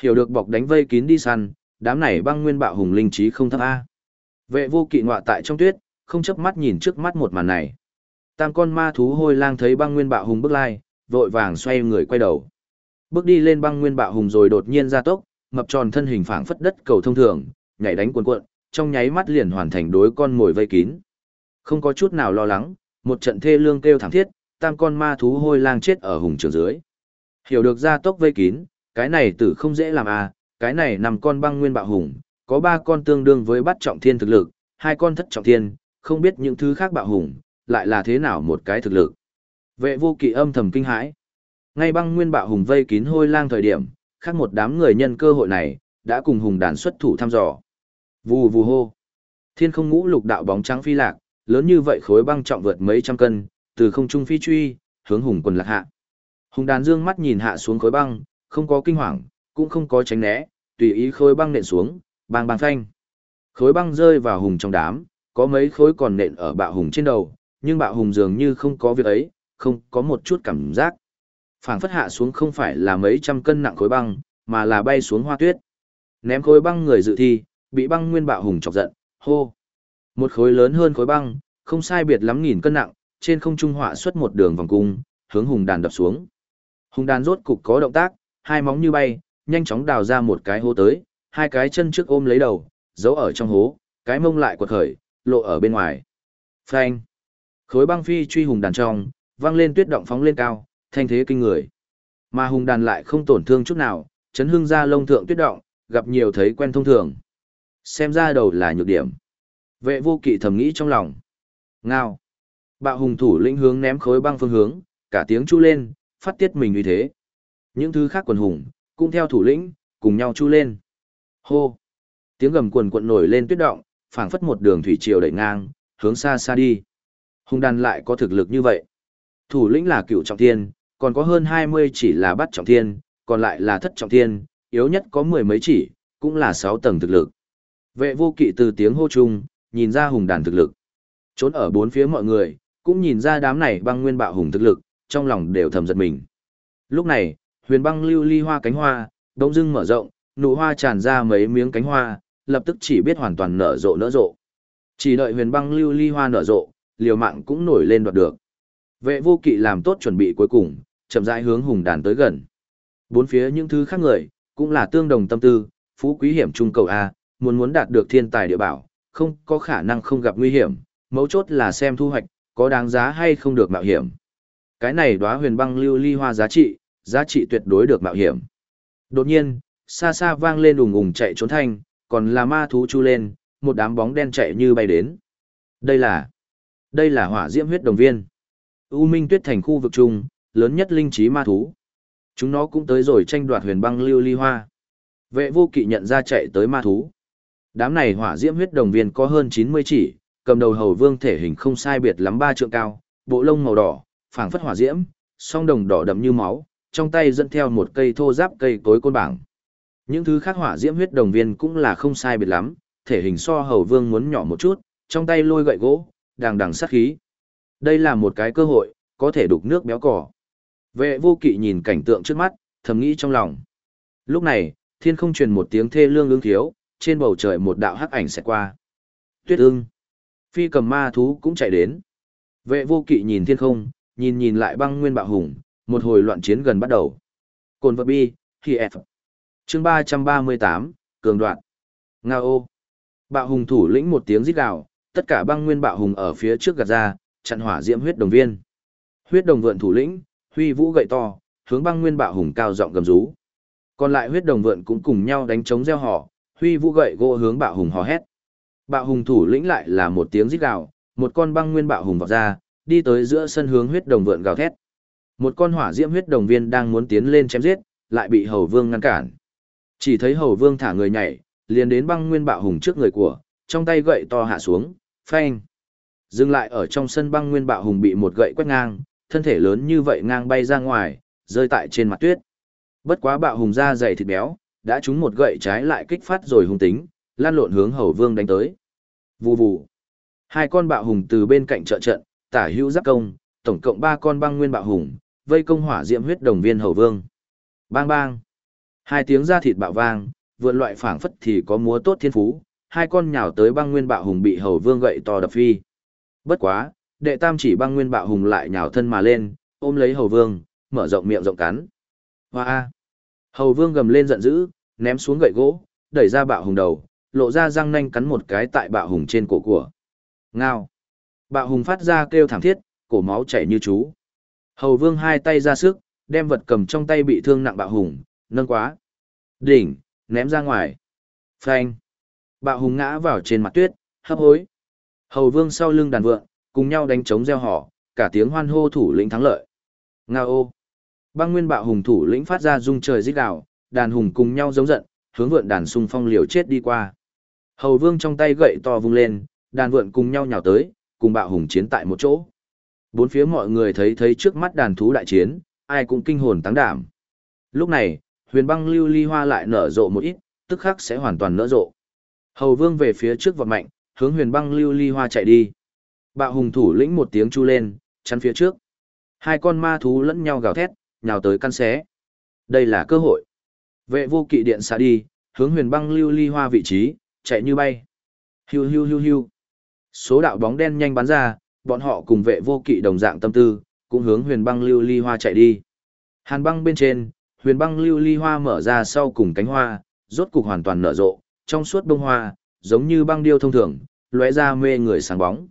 Hiểu được bọc đánh vây kín đi săn, đám này băng nguyên bạo hùng linh trí không thấp A. Vệ vô kỵ ngọa tại trong tuyết, không chớp mắt nhìn trước mắt một màn này. Tam con ma thú hôi lang thấy băng nguyên bạo hùng bước lai, vội vàng xoay người quay đầu. Bước đi lên băng nguyên bạo hùng rồi đột nhiên ra tốc, mập tròn thân hình phảng phất đất cầu thông thường, nhảy đánh cuộn cuộn, trong nháy mắt liền hoàn thành đối con mồi vây kín. Không có chút nào lo lắng, một trận thê lương kêu thảm thiết, tam con ma thú hôi lang chết ở hùng trường dưới. Hiểu được ra tốc vây kín, cái này tử không dễ làm à, cái này nằm con băng nguyên bạo hùng, có ba con tương đương với bắt trọng thiên thực lực, hai con thất trọng thiên, không biết những thứ khác bạo hùng, lại là thế nào một cái thực lực. Vệ vô kỵ âm thầm kinh hãi. Ngay băng nguyên bạo hùng vây kín hôi lang thời điểm, khác một đám người nhân cơ hội này, đã cùng hùng đàn xuất thủ thăm dò. Vù vù hô. Thiên không ngũ lục đạo bóng trắng phi lạc, lớn như vậy khối băng trọng vượt mấy trăm cân, từ không trung phi truy, hướng hùng quần lạc hạ. Hùng đàn dương mắt nhìn hạ xuống khối băng, không có kinh hoàng, cũng không có tránh né, tùy ý khối băng nện xuống, bang bang phanh. Khối băng rơi vào hùng trong đám, có mấy khối còn nện ở bạo hùng trên đầu, nhưng bạo hùng dường như không có việc ấy, không có một chút cảm giác. Phảng phất hạ xuống không phải là mấy trăm cân nặng khối băng, mà là bay xuống hoa tuyết. Ném khối băng người dự thi, bị băng nguyên bạo hùng chọc giận, hô. Một khối lớn hơn khối băng, không sai biệt lắm nghìn cân nặng, trên không trung họa xuất một đường vòng cung, hướng hùng đàn đập xuống. Hùng đàn rốt cục có động tác, hai móng như bay, nhanh chóng đào ra một cái hố tới, hai cái chân trước ôm lấy đầu, giấu ở trong hố, cái mông lại quật khởi, lộ ở bên ngoài. Phanh. Khối băng phi truy hùng đàn trong, văng lên tuyết động phóng lên cao, thanh thế kinh người. Mà hùng đàn lại không tổn thương chút nào, chấn hưng ra lông thượng tuyết động, gặp nhiều thấy quen thông thường. Xem ra đầu là nhược điểm. Vệ vô kỵ thầm nghĩ trong lòng. Ngao. Bạo hùng thủ lĩnh hướng ném khối băng phương hướng, cả tiếng chu lên, phát tiết mình uy thế. Những thứ khác quần hùng, cũng theo thủ lĩnh, cùng nhau chu lên. Hô. Tiếng gầm quần quận nổi lên tuyết động, phảng phất một đường thủy triều đẩy ngang, hướng xa xa đi. Hùng đàn lại có thực lực như vậy. Thủ lĩnh là cựu trọng thiên, còn có hơn 20 chỉ là bắt trọng thiên, còn lại là thất trọng thiên, yếu nhất có mười mấy chỉ, cũng là 6 tầng thực lực. Vệ vô kỵ từ tiếng hô chung, nhìn ra hùng đàn thực lực. Trốn ở bốn phía mọi người, cũng nhìn ra đám này băng nguyên bạo hùng thực lực, trong lòng đều thầm giật mình. Lúc này, huyền băng lưu ly hoa cánh hoa, đông dưng mở rộng, nụ hoa tràn ra mấy miếng cánh hoa, lập tức chỉ biết hoàn toàn nở rộ nở rộ. Chỉ đợi huyền băng lưu ly hoa nở rộ, liều mạng cũng nổi lên đoạt được. Vệ vô kỵ làm tốt chuẩn bị cuối cùng, chậm rãi hướng hùng đàn tới gần. Bốn phía những thứ khác người, cũng là tương đồng tâm tư, phú quý hiểm trung cầu A, muốn muốn đạt được thiên tài địa bảo, không có khả năng không gặp nguy hiểm, mấu chốt là xem thu hoạch, có đáng giá hay không được mạo hiểm. Cái này đóa huyền băng lưu ly hoa giá trị, giá trị tuyệt đối được mạo hiểm. Đột nhiên, xa xa vang lên ùng ùng chạy trốn thanh, còn là ma thú chu lên, một đám bóng đen chạy như bay đến. Đây là, đây là hỏa diễm huyết đồng viên. U Minh Tuyết thành khu vực trung, lớn nhất linh trí ma thú. Chúng nó cũng tới rồi tranh đoạt huyền băng lưu ly hoa. Vệ vô kỵ nhận ra chạy tới ma thú. Đám này hỏa diễm huyết đồng viên có hơn 90 chỉ, cầm đầu hầu vương thể hình không sai biệt lắm ba trượng cao, bộ lông màu đỏ, phảng phất hỏa diễm, song đồng đỏ đậm như máu, trong tay dẫn theo một cây thô giáp cây cối côn bảng. Những thứ khác hỏa diễm huyết đồng viên cũng là không sai biệt lắm, thể hình so hầu vương muốn nhỏ một chút, trong tay lôi gậy gỗ, đàng đằng sát khí. Đây là một cái cơ hội, có thể đục nước béo cỏ. Vệ vô kỵ nhìn cảnh tượng trước mắt, thầm nghĩ trong lòng. Lúc này, thiên không truyền một tiếng thê lương ương thiếu, trên bầu trời một đạo hắc ảnh sẽ qua. Tuyết ưng. Phi cầm ma thú cũng chạy đến. Vệ vô kỵ nhìn thiên không, nhìn nhìn lại băng nguyên bạo hùng, một hồi loạn chiến gần bắt đầu. Cồn vật bi, khi F. Chương 338, Cường đoạn. Nga ô. Bạo hùng thủ lĩnh một tiếng rít gào, tất cả băng nguyên bạo hùng ở phía trước gạt ra, chặn hỏa diễm huyết đồng viên. Huyết đồng vượn thủ lĩnh, huy vũ gậy to, hướng băng nguyên bạo hùng cao giọng gầm rú. Còn lại huyết đồng vượn cũng cùng nhau đánh chống gieo họ, huy vũ gậy gỗ hướng bạo hùng hò hét. Bạo hùng thủ lĩnh lại là một tiếng rít gào, một con băng nguyên bạo hùng vọt ra, đi tới giữa sân hướng huyết đồng vượn gào thét. Một con hỏa diễm huyết đồng viên đang muốn tiến lên chém giết, lại bị hầu vương ngăn cản. Chỉ thấy hầu vương thả người nhảy, liền đến băng nguyên bạo hùng trước người của, trong tay gậy to hạ xuống, phanh. Dừng lại ở trong sân băng nguyên bạo hùng bị một gậy quét ngang, thân thể lớn như vậy ngang bay ra ngoài, rơi tại trên mặt tuyết. Bất quá bạo hùng da dày thịt béo, đã trúng một gậy trái lại kích phát rồi hung tính, lan lộn hướng hầu vương đánh tới. Vù vù. Hai con bạo hùng từ bên cạnh trợ trận, tả hữu giáp công, tổng cộng ba con băng nguyên bạo hùng, vây công hỏa diệm huyết đồng viên hầu vương. Bang bang. Hai tiếng da thịt bạo vang, vượn loại phảng phất thì có múa tốt thiên phú, hai con nhào tới băng nguyên bạo hùng bị hầu vương gậy to đập phi. Bất quá, đệ tam chỉ băng nguyên bạo hùng lại nhào thân mà lên, ôm lấy hầu vương, mở rộng miệng rộng cắn. Hoa! Hầu vương gầm lên giận dữ, ném xuống gậy gỗ, đẩy ra bạo hùng đầu, lộ ra răng nanh cắn một cái tại bạo hùng trên cổ của. Ngao! Bạo hùng phát ra kêu thảm thiết, cổ máu chảy như chú. Hầu vương hai tay ra sức, đem vật cầm trong tay bị thương nặng bạo hùng, nâng quá. Đỉnh, ném ra ngoài. Phanh! Bạo hùng ngã vào trên mặt tuyết, hấp hối. Hầu vương sau lưng đàn vượng, cùng nhau đánh trống gieo họ, cả tiếng hoan hô thủ lĩnh thắng lợi. Nga ô! Băng nguyên bạo hùng thủ lĩnh phát ra rung trời rít đảo, đàn hùng cùng nhau giống giận, hướng vượn đàn xung phong liều chết đi qua. Hầu vương trong tay gậy to vung lên, đàn vượn cùng nhau nhào tới, cùng bạo hùng chiến tại một chỗ. Bốn phía mọi người thấy thấy trước mắt đàn thú đại chiến, ai cũng kinh hồn tăng đảm. Lúc này, huyền băng lưu ly hoa lại nở rộ một ít, tức khắc sẽ hoàn toàn nở rộ. Hầu vương về phía trước vọt mạnh, hướng huyền băng lưu ly hoa chạy đi. Bạo hùng thủ lĩnh một tiếng chu lên, chắn phía trước. Hai con ma thú lẫn nhau gào thét, nhào tới căn xé. Đây là cơ hội. Vệ vô kỵ điện xạ đi, hướng huyền băng lưu ly hoa vị trí, chạy như bay. Hiu hiu hiu hiu. Số đạo bóng đen nhanh bắn ra, bọn họ cùng vệ vô kỵ đồng dạng tâm tư, cũng hướng huyền băng lưu ly hoa chạy đi. Hàn băng bên trên, huyền băng lưu ly hoa mở ra sau cùng cánh hoa, rốt cục hoàn toàn nở rộ, trong suốt bông hoa, giống như băng điêu thông thường, lóe ra mê người sáng bóng.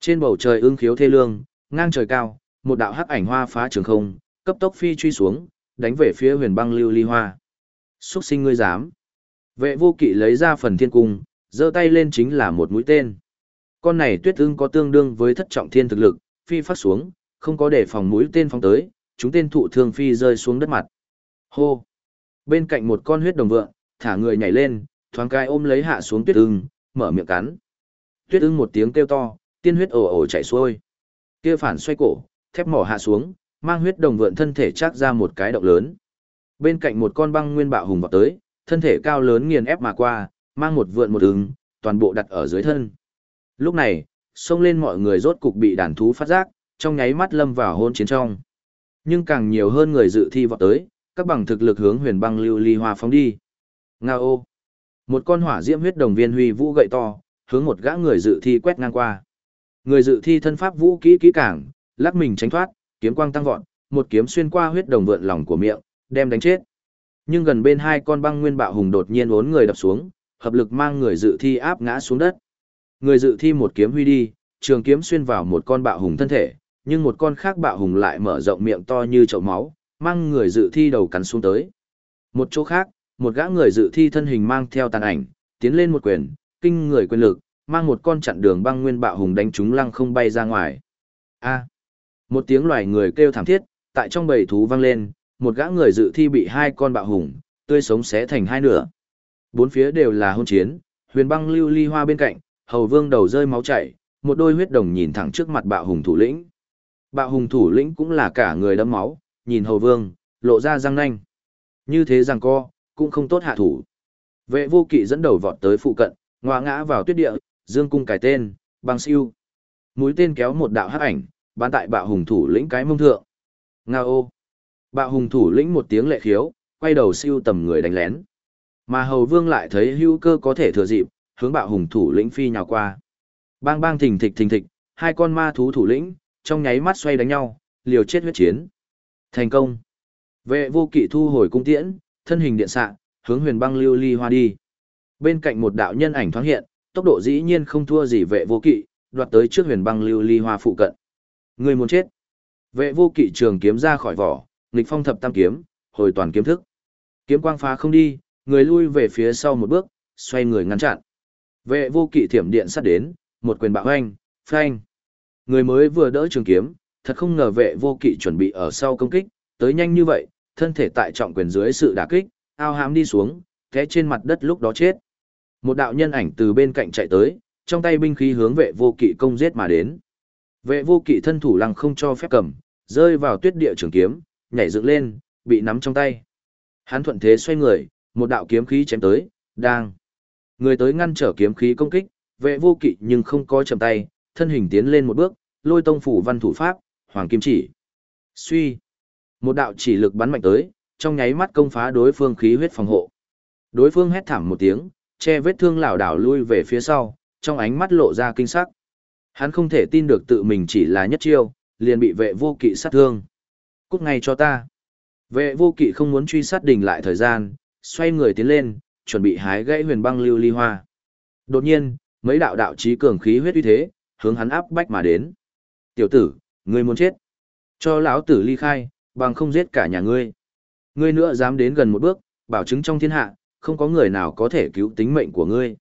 Trên bầu trời ưng khiếu thê lương, ngang trời cao, một đạo hắc ảnh hoa phá trường không, cấp tốc phi truy xuống, đánh về phía huyền băng lưu ly hoa. Xuất sinh ngươi dám. Vệ vô kỵ lấy ra phần thiên cung, giơ tay lên chính là một mũi tên. Con này tuyết ưng có tương đương với thất trọng thiên thực lực, phi phát xuống, không có để phòng mũi tên phóng tới, chúng tên thụ thương phi rơi xuống đất mặt. Hô! Bên cạnh một con huyết đồng vượng, thả người nhảy lên, thoáng cái ôm lấy hạ xuống tuyết ưng, mở miệng cắn. Tuyết ưng một tiếng kêu to, tiên huyết ồ ồ chảy xuôi. Kia phản xoay cổ, thép mỏ hạ xuống, mang huyết đồng vượn thân thể chắc ra một cái động lớn. Bên cạnh một con băng nguyên bạo hùng vọt tới, thân thể cao lớn nghiền ép mà qua, mang một vượn một ứng, toàn bộ đặt ở dưới thân. Lúc này, xông lên mọi người rốt cục bị đàn thú phát giác, trong nháy mắt lâm vào hôn chiến trong. Nhưng càng nhiều hơn người dự thi vọt tới, các bằng thực lực hướng huyền băng lưu ly hoa phóng đi. Ngao một con hỏa diễm huyết đồng viên huy vũ gậy to, hướng một gã người dự thi quét ngang qua. Người dự thi thân pháp vũ kỹ kỹ càng, lắc mình tránh thoát, kiếm quang tăng vọt, một kiếm xuyên qua huyết đồng vượn lòng của miệng, đem đánh chết. Nhưng gần bên hai con băng nguyên bạo hùng đột nhiên uốn người đập xuống, hợp lực mang người dự thi áp ngã xuống đất. Người dự thi một kiếm huy đi, trường kiếm xuyên vào một con bạo hùng thân thể, nhưng một con khác bạo hùng lại mở rộng miệng to như chậu máu, mang người dự thi đầu cắn xuống tới. Một chỗ khác, một gã người dự thi thân hình mang theo tàn ảnh, tiến lên một quyền, kinh người quyền lực, mang một con chặn đường băng nguyên bạo hùng đánh trúng lăng không bay ra ngoài. A. một tiếng loài người kêu thảm thiết, tại trong bầy thú vang lên, một gã người dự thi bị hai con bạo hùng tươi sống xé thành hai nửa. Bốn phía đều là hôn chiến, huyền băng lưu ly hoa bên cạnh, hầu vương đầu rơi máu chảy, một đôi huyết đồng nhìn thẳng trước mặt bạo hùng thủ lĩnh. Bạo hùng thủ lĩnh cũng là cả người đẫm máu, nhìn hầu vương, lộ ra răng nanh. Như thế rằng co, cũng không tốt hạ thủ. Vệ vô kỵ dẫn đầu vọt tới phụ cận, ngoa ngã vào tuyết địa, dương cung cài tên, băng siêu. Mũi tên kéo một đạo hắc ảnh, bán tại bạo hùng thủ lĩnh cái mông thượng. Nga ô. Bạo hùng thủ lĩnh một tiếng lệ khiếu, quay đầu siêu tầm người đánh lén. Mà hầu vương lại thấy hữu cơ có thể thừa dịp, hướng bạo hùng thủ lĩnh phi nhào qua. Bang bang thình thịch thình thịch, hai con ma thú thủ lĩnh, trong nháy mắt xoay đánh nhau, liều chết huyết chiến. Thành công. Vệ vô kỵ thu hồi cung tiễn, thân hình điện xạ, hướng huyền băng lưu ly hoa đi. Bên cạnh một đạo nhân ảnh thoáng hiện, tốc độ dĩ nhiên không thua gì vệ vô kỵ, đoạt tới trước huyền băng lưu ly hoa phụ cận. Người muốn chết. Vệ vô kỵ trường kiếm ra khỏi vỏ, nghịch phong thập tam kiếm, hồi toàn kiếm thức. Kiếm quang phá không đi, người lui về phía sau một bước, xoay người ngăn chặn. Vệ vô kỵ thiểm điện sát đến, một quyền bạo hoanh, phanh. Người mới vừa đỡ trường kiếm, thật không ngờ vệ vô kỵ chuẩn bị ở sau công kích, tới nhanh như vậy, thân thể tại trọng quyền dưới sự đả kích, ao hám đi xuống, té trên mặt đất lúc đó chết. Một đạo nhân ảnh từ bên cạnh chạy tới, trong tay binh khí hướng vệ vô kỵ công giết mà đến. Vệ vô kỵ thân thủ lăng không cho phép cầm, rơi vào tuyết địa trường kiếm, nhảy dựng lên, bị nắm trong tay. Hắn thuận thế xoay người, một đạo kiếm khí chém tới, đang. Người tới ngăn trở kiếm khí công kích, vệ vô kỵ nhưng không có chầm tay, thân hình tiến lên một bước, lôi tông phủ văn thủ pháp, hoàng kim chỉ. Suy. Một đạo chỉ lực bắn mạnh tới, trong nháy mắt công phá đối phương khí huyết phòng hộ. Đối phương hét thảm một tiếng, che vết thương lảo đảo lui về phía sau, trong ánh mắt lộ ra kinh sắc. Hắn không thể tin được tự mình chỉ là nhất chiêu, liền bị vệ vô kỵ sát thương. Cút ngay cho ta. Vệ vô kỵ không muốn truy sát đình lại thời gian, xoay người tiến lên, chuẩn bị hái gãy huyền băng lưu ly hoa. Đột nhiên, mấy đạo đạo trí cường khí huyết uy thế, hướng hắn áp bách mà đến. Tiểu tử, ngươi muốn chết. Cho lão tử ly khai, bằng không giết cả nhà ngươi. Ngươi nữa dám đến gần một bước, bảo chứng trong thiên hạ, không có người nào có thể cứu tính mệnh của ngươi.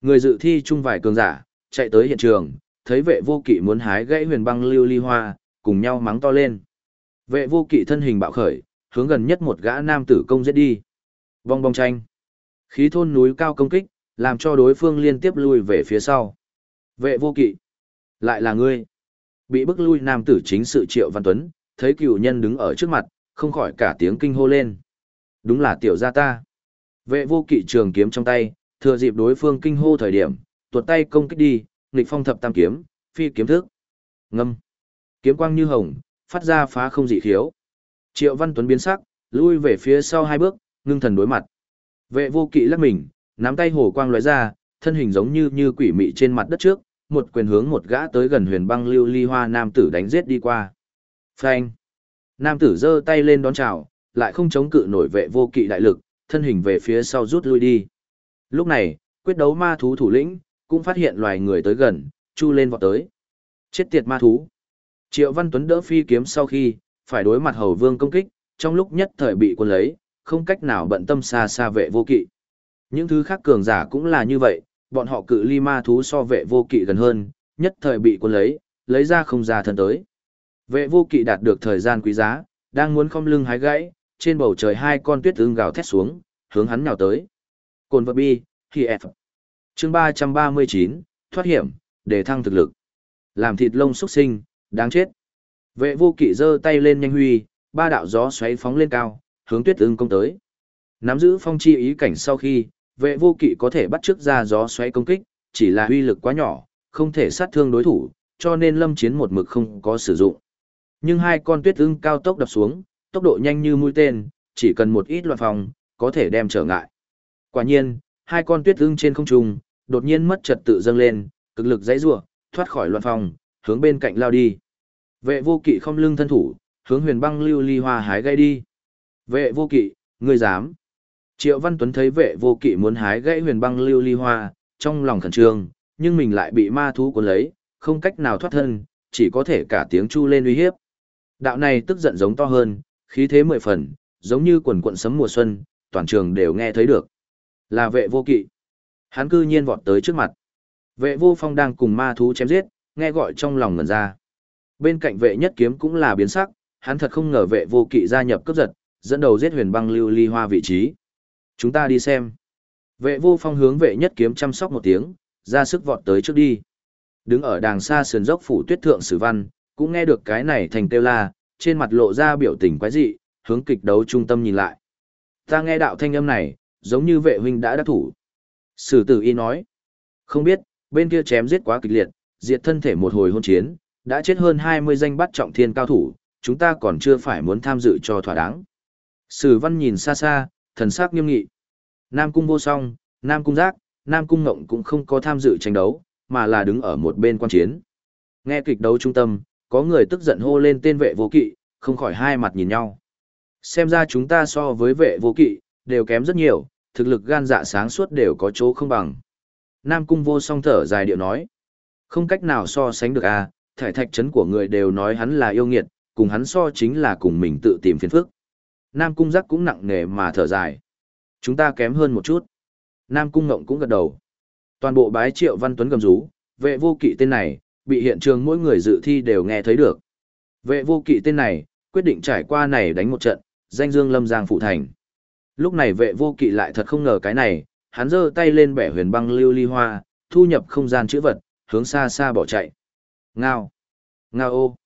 Người dự thi chung vài cường giả, chạy tới hiện trường, thấy vệ vô kỵ muốn hái gãy huyền băng lưu ly hoa, cùng nhau mắng to lên. Vệ vô kỵ thân hình bạo khởi, hướng gần nhất một gã nam tử công giết đi. Vong bong tranh. Khí thôn núi cao công kích, làm cho đối phương liên tiếp lui về phía sau. Vệ vô kỵ. Lại là ngươi. Bị bức lui nam tử chính sự triệu văn tuấn, thấy cựu nhân đứng ở trước mặt, không khỏi cả tiếng kinh hô lên. Đúng là tiểu gia ta. Vệ vô kỵ trường kiếm trong tay, Thừa dịp đối phương kinh hô thời điểm, tuột tay công kích đi, nghịch phong thập tam kiếm, phi kiếm thức. Ngâm. Kiếm quang như hồng, phát ra phá không dị khiếu. Triệu Văn Tuấn biến sắc, lui về phía sau hai bước, ngưng thần đối mặt. Vệ vô kỵ lắc mình, nắm tay hồ quang lóe ra, thân hình giống như như quỷ mị trên mặt đất trước, một quyền hướng một gã tới gần huyền băng lưu ly hoa nam tử đánh giết đi qua. Phanh. Nam tử giơ tay lên đón chào, lại không chống cự nổi vệ vô kỵ đại lực, thân hình về phía sau rút lui đi. Lúc này, quyết đấu ma thú thủ lĩnh, cũng phát hiện loài người tới gần, chu lên vọt tới. Chết tiệt ma thú. Triệu Văn Tuấn đỡ phi kiếm sau khi, phải đối mặt hầu vương công kích, trong lúc nhất thời bị quân lấy, không cách nào bận tâm xa xa vệ vô kỵ. Những thứ khác cường giả cũng là như vậy, bọn họ cự ly ma thú so vệ vô kỵ gần hơn, nhất thời bị quân lấy, lấy ra không ra thân tới. Vệ vô kỵ đạt được thời gian quý giá, đang muốn không lưng hái gãy, trên bầu trời hai con tuyết ưng gào thét xuống, hướng hắn nhào tới. Cồn vật bi, khi F. Chương 339, thoát hiểm, để thăng thực lực. Làm thịt lông xuất sinh, đáng chết. Vệ vô kỵ giơ tay lên nhanh huy, ba đạo gió xoáy phóng lên cao, hướng tuyết ưng công tới. Nắm giữ phong chi ý cảnh sau khi, vệ vô kỵ có thể bắt trước ra gió xoáy công kích, chỉ là uy lực quá nhỏ, không thể sát thương đối thủ, cho nên lâm chiến một mực không có sử dụng. Nhưng hai con tuyết ưng cao tốc đập xuống, tốc độ nhanh như mũi tên, chỉ cần một ít loạn phòng, có thể đem trở ngại. Quả nhiên, hai con tuyết ưng trên không trung, đột nhiên mất trật tự dâng lên, cực lực dãy rủa, thoát khỏi loạn phòng, hướng bên cạnh lao đi. Vệ vô kỵ không lưng thân thủ, hướng huyền băng lưu ly hoa hái gây đi. Vệ vô kỵ, ngươi dám. Triệu Văn Tuấn thấy vệ vô kỵ muốn hái gãy huyền băng lưu ly hoa, trong lòng khẩn trương, nhưng mình lại bị ma thú cuốn lấy, không cách nào thoát thân, chỉ có thể cả tiếng chu lên uy hiếp. Đạo này tức giận giống to hơn, khí thế mười phần, giống như quần quận sấm mùa xuân, toàn trường đều nghe thấy được. Là vệ vô kỵ. Hắn cư nhiên vọt tới trước mặt. Vệ vô phong đang cùng ma thú chém giết, nghe gọi trong lòng ngẩn ra. Bên cạnh vệ nhất kiếm cũng là biến sắc, hắn thật không ngờ vệ vô kỵ gia nhập cấp giật, dẫn đầu giết huyền băng lưu ly hoa vị trí. Chúng ta đi xem. Vệ vô phong hướng vệ nhất kiếm chăm sóc một tiếng, ra sức vọt tới trước đi. Đứng ở đàng xa sườn dốc phủ tuyết thượng sử văn, cũng nghe được cái này thành kêu la, trên mặt lộ ra biểu tình quái dị, hướng kịch đấu trung tâm nhìn lại. Ta nghe đạo thanh âm này, giống như vệ huynh đã đắc thủ. Sử tử y nói, không biết, bên kia chém giết quá kịch liệt, diệt thân thể một hồi hôn chiến, đã chết hơn 20 danh bắt trọng thiên cao thủ, chúng ta còn chưa phải muốn tham dự cho thỏa đáng. Sử văn nhìn xa xa, thần sắc nghiêm nghị. Nam cung vô song, Nam cung giác, Nam cung ngộng cũng không có tham dự tranh đấu, mà là đứng ở một bên quan chiến. Nghe kịch đấu trung tâm, có người tức giận hô lên tên vệ vô kỵ, không khỏi hai mặt nhìn nhau. Xem ra chúng ta so với vệ vô kỵ, đều kém rất nhiều, thực lực gan dạ sáng suốt đều có chỗ không bằng. Nam cung vô song thở dài điệu nói. Không cách nào so sánh được à, thải thạch chấn của người đều nói hắn là yêu nghiệt, cùng hắn so chính là cùng mình tự tìm phiền phức. Nam cung giác cũng nặng nề mà thở dài. Chúng ta kém hơn một chút. Nam cung ngộng cũng gật đầu. Toàn bộ bái triệu văn tuấn gầm rú, vệ vô kỵ tên này, bị hiện trường mỗi người dự thi đều nghe thấy được. Vệ vô kỵ tên này, quyết định trải qua này đánh một trận, danh dương lâm giang phụ thành. Lúc này vệ vô kỵ lại thật không ngờ cái này, hắn giơ tay lên bẻ huyền băng lưu ly hoa, thu nhập không gian chữ vật, hướng xa xa bỏ chạy. Ngao! Ngao ô!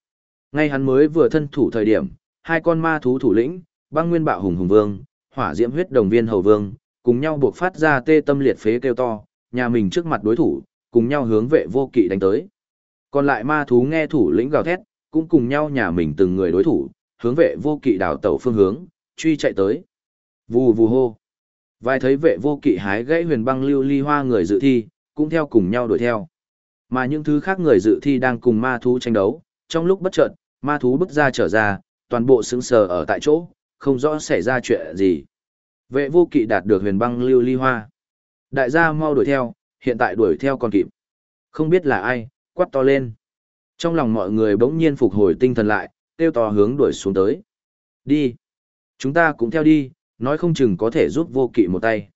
Ngay hắn mới vừa thân thủ thời điểm, hai con ma thú thủ lĩnh, băng nguyên bạo hùng hùng vương, hỏa diễm huyết đồng viên hầu vương, cùng nhau buộc phát ra tê tâm liệt phế kêu to, nhà mình trước mặt đối thủ, cùng nhau hướng vệ vô kỵ đánh tới. Còn lại ma thú nghe thủ lĩnh gào thét, cũng cùng nhau nhà mình từng người đối thủ, hướng vệ vô kỵ đào tẩu phương hướng, truy chạy tới. Vù vù hô. Vài thấy vệ vô kỵ hái gãy huyền băng lưu ly hoa người dự thi, cũng theo cùng nhau đuổi theo. Mà những thứ khác người dự thi đang cùng ma thú tranh đấu, trong lúc bất chợt, ma thú bước ra trở ra, toàn bộ sững sờ ở tại chỗ, không rõ xảy ra chuyện gì. Vệ vô kỵ đạt được huyền băng lưu ly hoa. Đại gia mau đuổi theo, hiện tại đuổi theo còn kịp. Không biết là ai, quát to lên. Trong lòng mọi người bỗng nhiên phục hồi tinh thần lại, kêu to hướng đuổi xuống tới. Đi. Chúng ta cũng theo đi, nói không chừng có thể giúp vô kỵ một tay.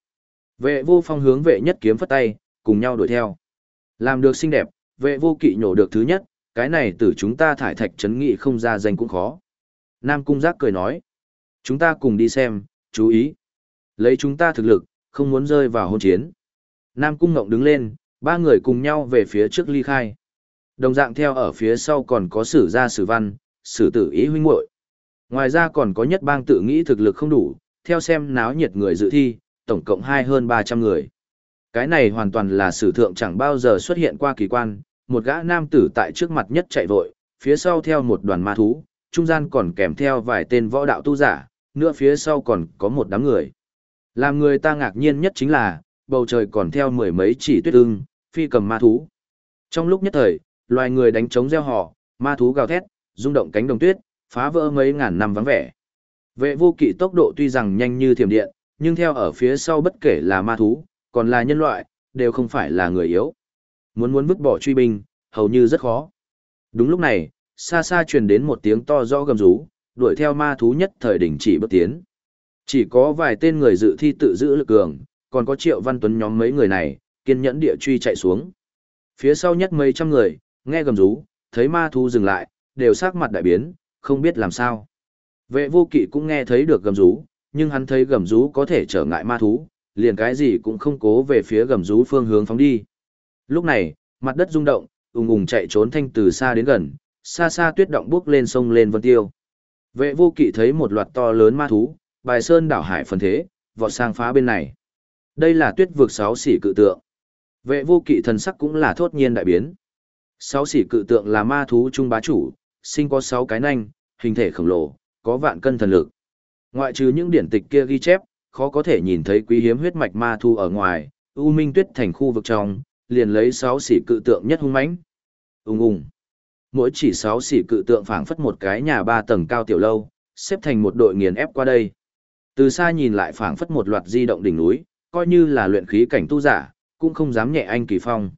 Vệ vô phong hướng vệ nhất kiếm phất tay, cùng nhau đuổi theo. Làm được xinh đẹp, vệ vô kỵ nhổ được thứ nhất, cái này từ chúng ta thải thạch chấn nghị không ra danh cũng khó. Nam cung giác cười nói. Chúng ta cùng đi xem, chú ý. Lấy chúng ta thực lực, không muốn rơi vào hôn chiến. Nam cung ngộng đứng lên, ba người cùng nhau về phía trước ly khai. Đồng dạng theo ở phía sau còn có sử gia sử văn, sử tử ý huynh muội. Ngoài ra còn có nhất bang tự nghĩ thực lực không đủ, theo xem náo nhiệt người dự thi, tổng cộng hai hơn 300 người. Cái này hoàn toàn là sử thượng chẳng bao giờ xuất hiện qua kỳ quan, một gã nam tử tại trước mặt nhất chạy vội, phía sau theo một đoàn ma thú, trung gian còn kèm theo vài tên võ đạo tu giả, nữa phía sau còn có một đám người. Làm người ta ngạc nhiên nhất chính là, bầu trời còn theo mười mấy chỉ tuyết ưng, phi cầm ma thú. Trong lúc nhất thời, loài người đánh trống gieo họ, ma thú gào thét, rung động cánh đồng tuyết, phá vỡ mấy ngàn năm vắng vẻ. Vệ vô kỵ tốc độ tuy rằng nhanh như thiểm điện, nhưng theo ở phía sau bất kể là ma thú, còn là nhân loại, đều không phải là người yếu. Muốn muốn vứt bỏ truy binh, hầu như rất khó. Đúng lúc này, xa xa truyền đến một tiếng to rõ gầm rú, đuổi theo ma thú nhất thời đỉnh chỉ bước tiến. Chỉ có vài tên người dự thi tự giữ lực cường, còn có triệu văn tuấn nhóm mấy người này, kiên nhẫn địa truy chạy xuống. Phía sau nhất mấy trăm người, nghe gầm rú, thấy ma thú dừng lại, đều sắc mặt đại biến, không biết làm sao. Vệ vô kỵ cũng nghe thấy được gầm rú, nhưng hắn thấy gầm rú có thể trở ngại ma thú, liền cái gì cũng không cố về phía gầm rú phương hướng phóng đi. Lúc này, mặt đất rung động, ùng ùng chạy trốn thanh từ xa đến gần, xa xa tuyết động bước lên sông lên vân tiêu. Vệ vô kỵ thấy một loạt to lớn ma thú, bài sơn đảo hải phần thế, vọt sang phá bên này. Đây là tuyết vượt sáu xỉ cự tượng. Vệ vô kỵ thần sắc cũng là thốt nhiên đại biến. Sáu sỉ cự tượng là ma thú trung bá chủ, sinh có sáu cái nanh, hình thể khổng lồ, có vạn cân thần lực. Ngoại trừ những điển tịch kia ghi chép, khó có thể nhìn thấy quý hiếm huyết mạch ma thú ở ngoài, U Minh Tuyết thành khu vực trong, liền lấy sáu sỉ cự tượng nhất hung mãnh. Ùng ùng. Mỗi chỉ sáu sỉ cự tượng phảng phất một cái nhà ba tầng cao tiểu lâu, xếp thành một đội nghiền ép qua đây. Từ xa nhìn lại phảng phất một loạt di động đỉnh núi, coi như là luyện khí cảnh tu giả, cũng không dám nhẹ anh kỳ phong.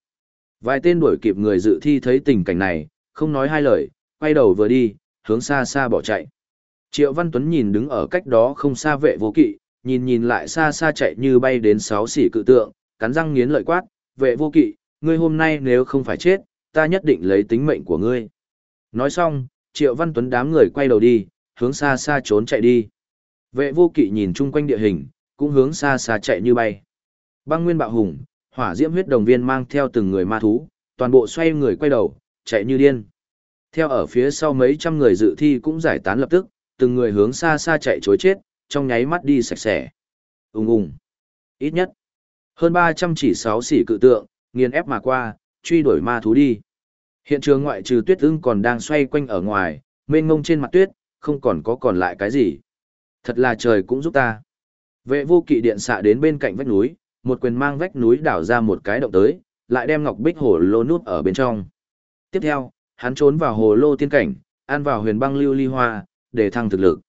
Vài tên đuổi kịp người dự thi thấy tình cảnh này, không nói hai lời, quay đầu vừa đi, hướng xa xa bỏ chạy. Triệu Văn Tuấn nhìn đứng ở cách đó không xa vệ vô kỵ, nhìn nhìn lại xa xa chạy như bay đến sáu xỉ cự tượng, cắn răng nghiến lợi quát, vệ vô kỵ, ngươi hôm nay nếu không phải chết, ta nhất định lấy tính mệnh của ngươi. Nói xong, Triệu Văn Tuấn đám người quay đầu đi, hướng xa xa trốn chạy đi. Vệ vô kỵ nhìn chung quanh địa hình, cũng hướng xa xa chạy như bay. Băng nguyên bạo hùng, hỏa diễm huyết đồng viên mang theo từng người ma thú, toàn bộ xoay người quay đầu, chạy như điên. Theo ở phía sau mấy trăm người dự thi cũng giải tán lập tức, từng người hướng xa xa chạy chối chết, trong nháy mắt đi sạch sẽ. Ùng ùng. Ít nhất, hơn 300 chỉ sáu xỉ cự tượng, nghiền ép mà qua, truy đuổi ma thú đi. Hiện trường ngoại trừ tuyết ưng còn đang xoay quanh ở ngoài, mênh ngông trên mặt tuyết, không còn có còn lại cái gì. Thật là trời cũng giúp ta. Vệ vô kỵ điện xạ đến bên cạnh vách núi, một quyền mang vách núi đảo ra một cái động tới, lại đem ngọc bích hồ lô nút ở bên trong. Tiếp theo, hắn trốn vào hồ lô tiên cảnh, ăn vào huyền băng lưu ly hoa, để thăng thực lực.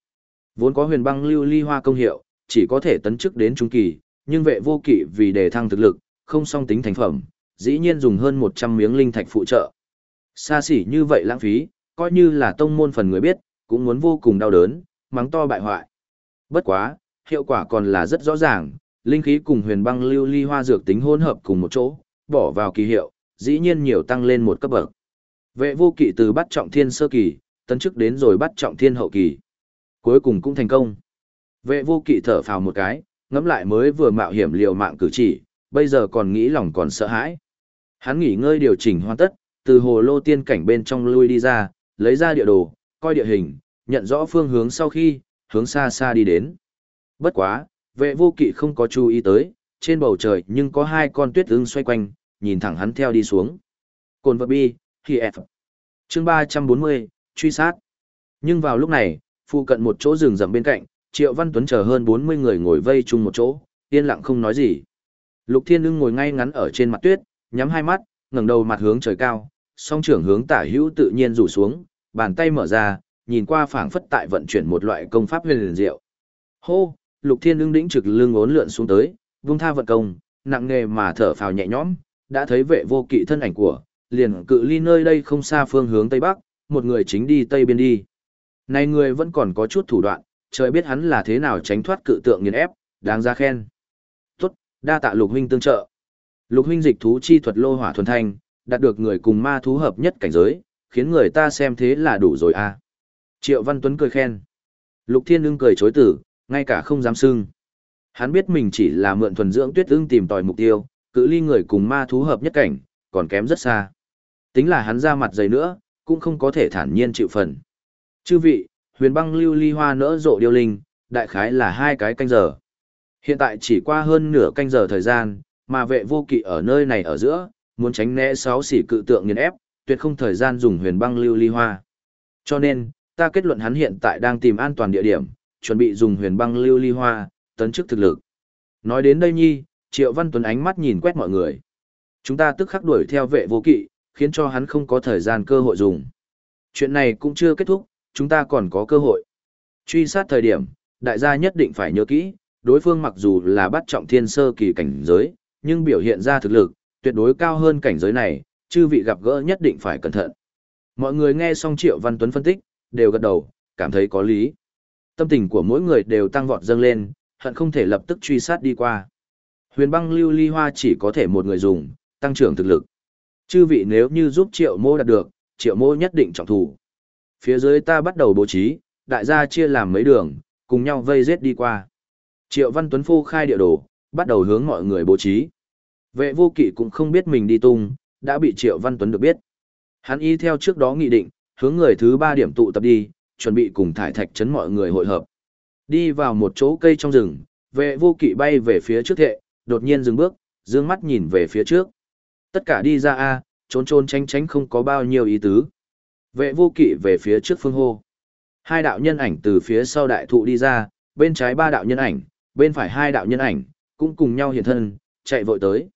Vốn có huyền băng lưu ly hoa công hiệu, chỉ có thể tấn chức đến trung kỳ, nhưng vệ vô kỵ vì để thăng thực lực, không song tính thành phẩm, dĩ nhiên dùng hơn 100 miếng linh thạch phụ trợ. Xa xỉ như vậy lãng phí, coi như là tông môn phần người biết, cũng muốn vô cùng đau đớn, mắng to bại hoại. Bất quá, hiệu quả còn là rất rõ ràng, linh khí cùng huyền băng lưu ly hoa dược tính hỗn hợp cùng một chỗ, bỏ vào kỳ hiệu, dĩ nhiên nhiều tăng lên một cấp bậc. Vệ vô kỵ từ bắt trọng thiên sơ kỳ, tấn chức đến rồi bắt trọng thiên hậu kỳ. Cuối cùng cũng thành công. Vệ vô kỵ thở phào một cái, ngẫm lại mới vừa mạo hiểm liều mạng cử chỉ, bây giờ còn nghĩ lòng còn sợ hãi. Hắn nghỉ ngơi điều chỉnh hoàn tất, từ hồ lô tiên cảnh bên trong lui đi ra, lấy ra địa đồ, coi địa hình, nhận rõ phương hướng sau khi, hướng xa xa đi đến. Bất quá, vệ vô kỵ không có chú ý tới, trên bầu trời nhưng có hai con tuyết ưng xoay quanh, nhìn thẳng hắn theo đi xuống. Cồn vật bi, khi F. Chương 340, truy sát. Nhưng vào lúc này, phụ cận một chỗ rừng rậm bên cạnh, Triệu Văn Tuấn chờ hơn 40 người ngồi vây chung một chỗ, yên lặng không nói gì. Lục Thiên Ưng ngồi ngay ngắn ở trên mặt tuyết, nhắm hai mắt, ngẩng đầu mặt hướng trời cao, song trưởng hướng tả hữu tự nhiên rủ xuống, bàn tay mở ra, nhìn qua phảng phất tại vận chuyển một loại công pháp huyền diệu. Hô, Lục Thiên Ưng đĩnh trực lưng ốn lượn xuống tới, vung tha vận công, nặng nghề mà thở phào nhẹ nhõm, đã thấy vệ vô kỵ thân ảnh của, liền cự ly nơi đây không xa phương hướng tây bắc, một người chính đi tây biên đi. Này người vẫn còn có chút thủ đoạn, trời biết hắn là thế nào tránh thoát cự tượng nghiền ép, đáng ra khen. Tốt, đa tạ lục huynh tương trợ. Lục huynh dịch thú chi thuật lô hỏa thuần thanh, đạt được người cùng ma thú hợp nhất cảnh giới, khiến người ta xem thế là đủ rồi à. Triệu Văn Tuấn cười khen. Lục Thiên ưng cười chối tử, ngay cả không dám sưng. Hắn biết mình chỉ là mượn thuần dưỡng tuyết ưng tìm tòi mục tiêu, cự ly người cùng ma thú hợp nhất cảnh, còn kém rất xa. Tính là hắn ra mặt dày nữa, cũng không có thể thản nhiên chịu phần. Chư vị, huyền băng lưu ly hoa nỡ rộ điêu linh, đại khái là hai cái canh giờ. Hiện tại chỉ qua hơn nửa canh giờ thời gian, Mà vệ vô kỵ ở nơi này ở giữa, muốn tránh né sáu xỉ cự tượng nghiền ép, tuyệt không thời gian dùng huyền băng lưu ly hoa. Cho nên, ta kết luận hắn hiện tại đang tìm an toàn địa điểm, chuẩn bị dùng huyền băng lưu ly hoa, tấn chức thực lực. Nói đến đây nhi, Triệu Văn Tuấn ánh mắt nhìn quét mọi người. Chúng ta tức khắc đuổi theo vệ vô kỵ, khiến cho hắn không có thời gian cơ hội dùng. Chuyện này cũng chưa kết thúc, chúng ta còn có cơ hội. Truy sát thời điểm, đại gia nhất định phải nhớ kỹ, đối phương mặc dù là bắt trọng thiên sơ kỳ cảnh giới, nhưng biểu hiện ra thực lực, tuyệt đối cao hơn cảnh giới này, chư vị gặp gỡ nhất định phải cẩn thận. Mọi người nghe xong Triệu Văn Tuấn phân tích, đều gật đầu, cảm thấy có lý. Tâm tình của mỗi người đều tăng vọt dâng lên, hận không thể lập tức truy sát đi qua. Huyền băng lưu ly hoa chỉ có thể một người dùng, tăng trưởng thực lực. Chư vị nếu như giúp triệu mô đạt được, triệu mô nhất định trọng thủ. Phía dưới ta bắt đầu bố trí, đại gia chia làm mấy đường, cùng nhau vây giết đi qua. Triệu Văn Tuấn phô khai địa đồ, bắt đầu hướng mọi người bố trí. Vệ vô kỵ cũng không biết mình đi tung, đã bị Triệu Văn Tuấn được biết. Hắn y theo trước đó nghị định, hướng người thứ ba điểm tụ tập đi, chuẩn bị cùng thải thạch chấn mọi người hội hợp. Đi vào một chỗ cây trong rừng, vệ vô kỵ bay về phía trước thệ, đột nhiên dừng bước, dương mắt nhìn về phía trước. Tất cả đi ra a, trốn trốn tránh tránh không có bao nhiêu ý tứ. Vệ vô kỵ về phía trước phương hô. Hai đạo nhân ảnh từ phía sau đại thụ đi ra, bên trái ba đạo nhân ảnh, bên phải hai đạo nhân ảnh, cũng cùng nhau hiện thân, chạy vội tới.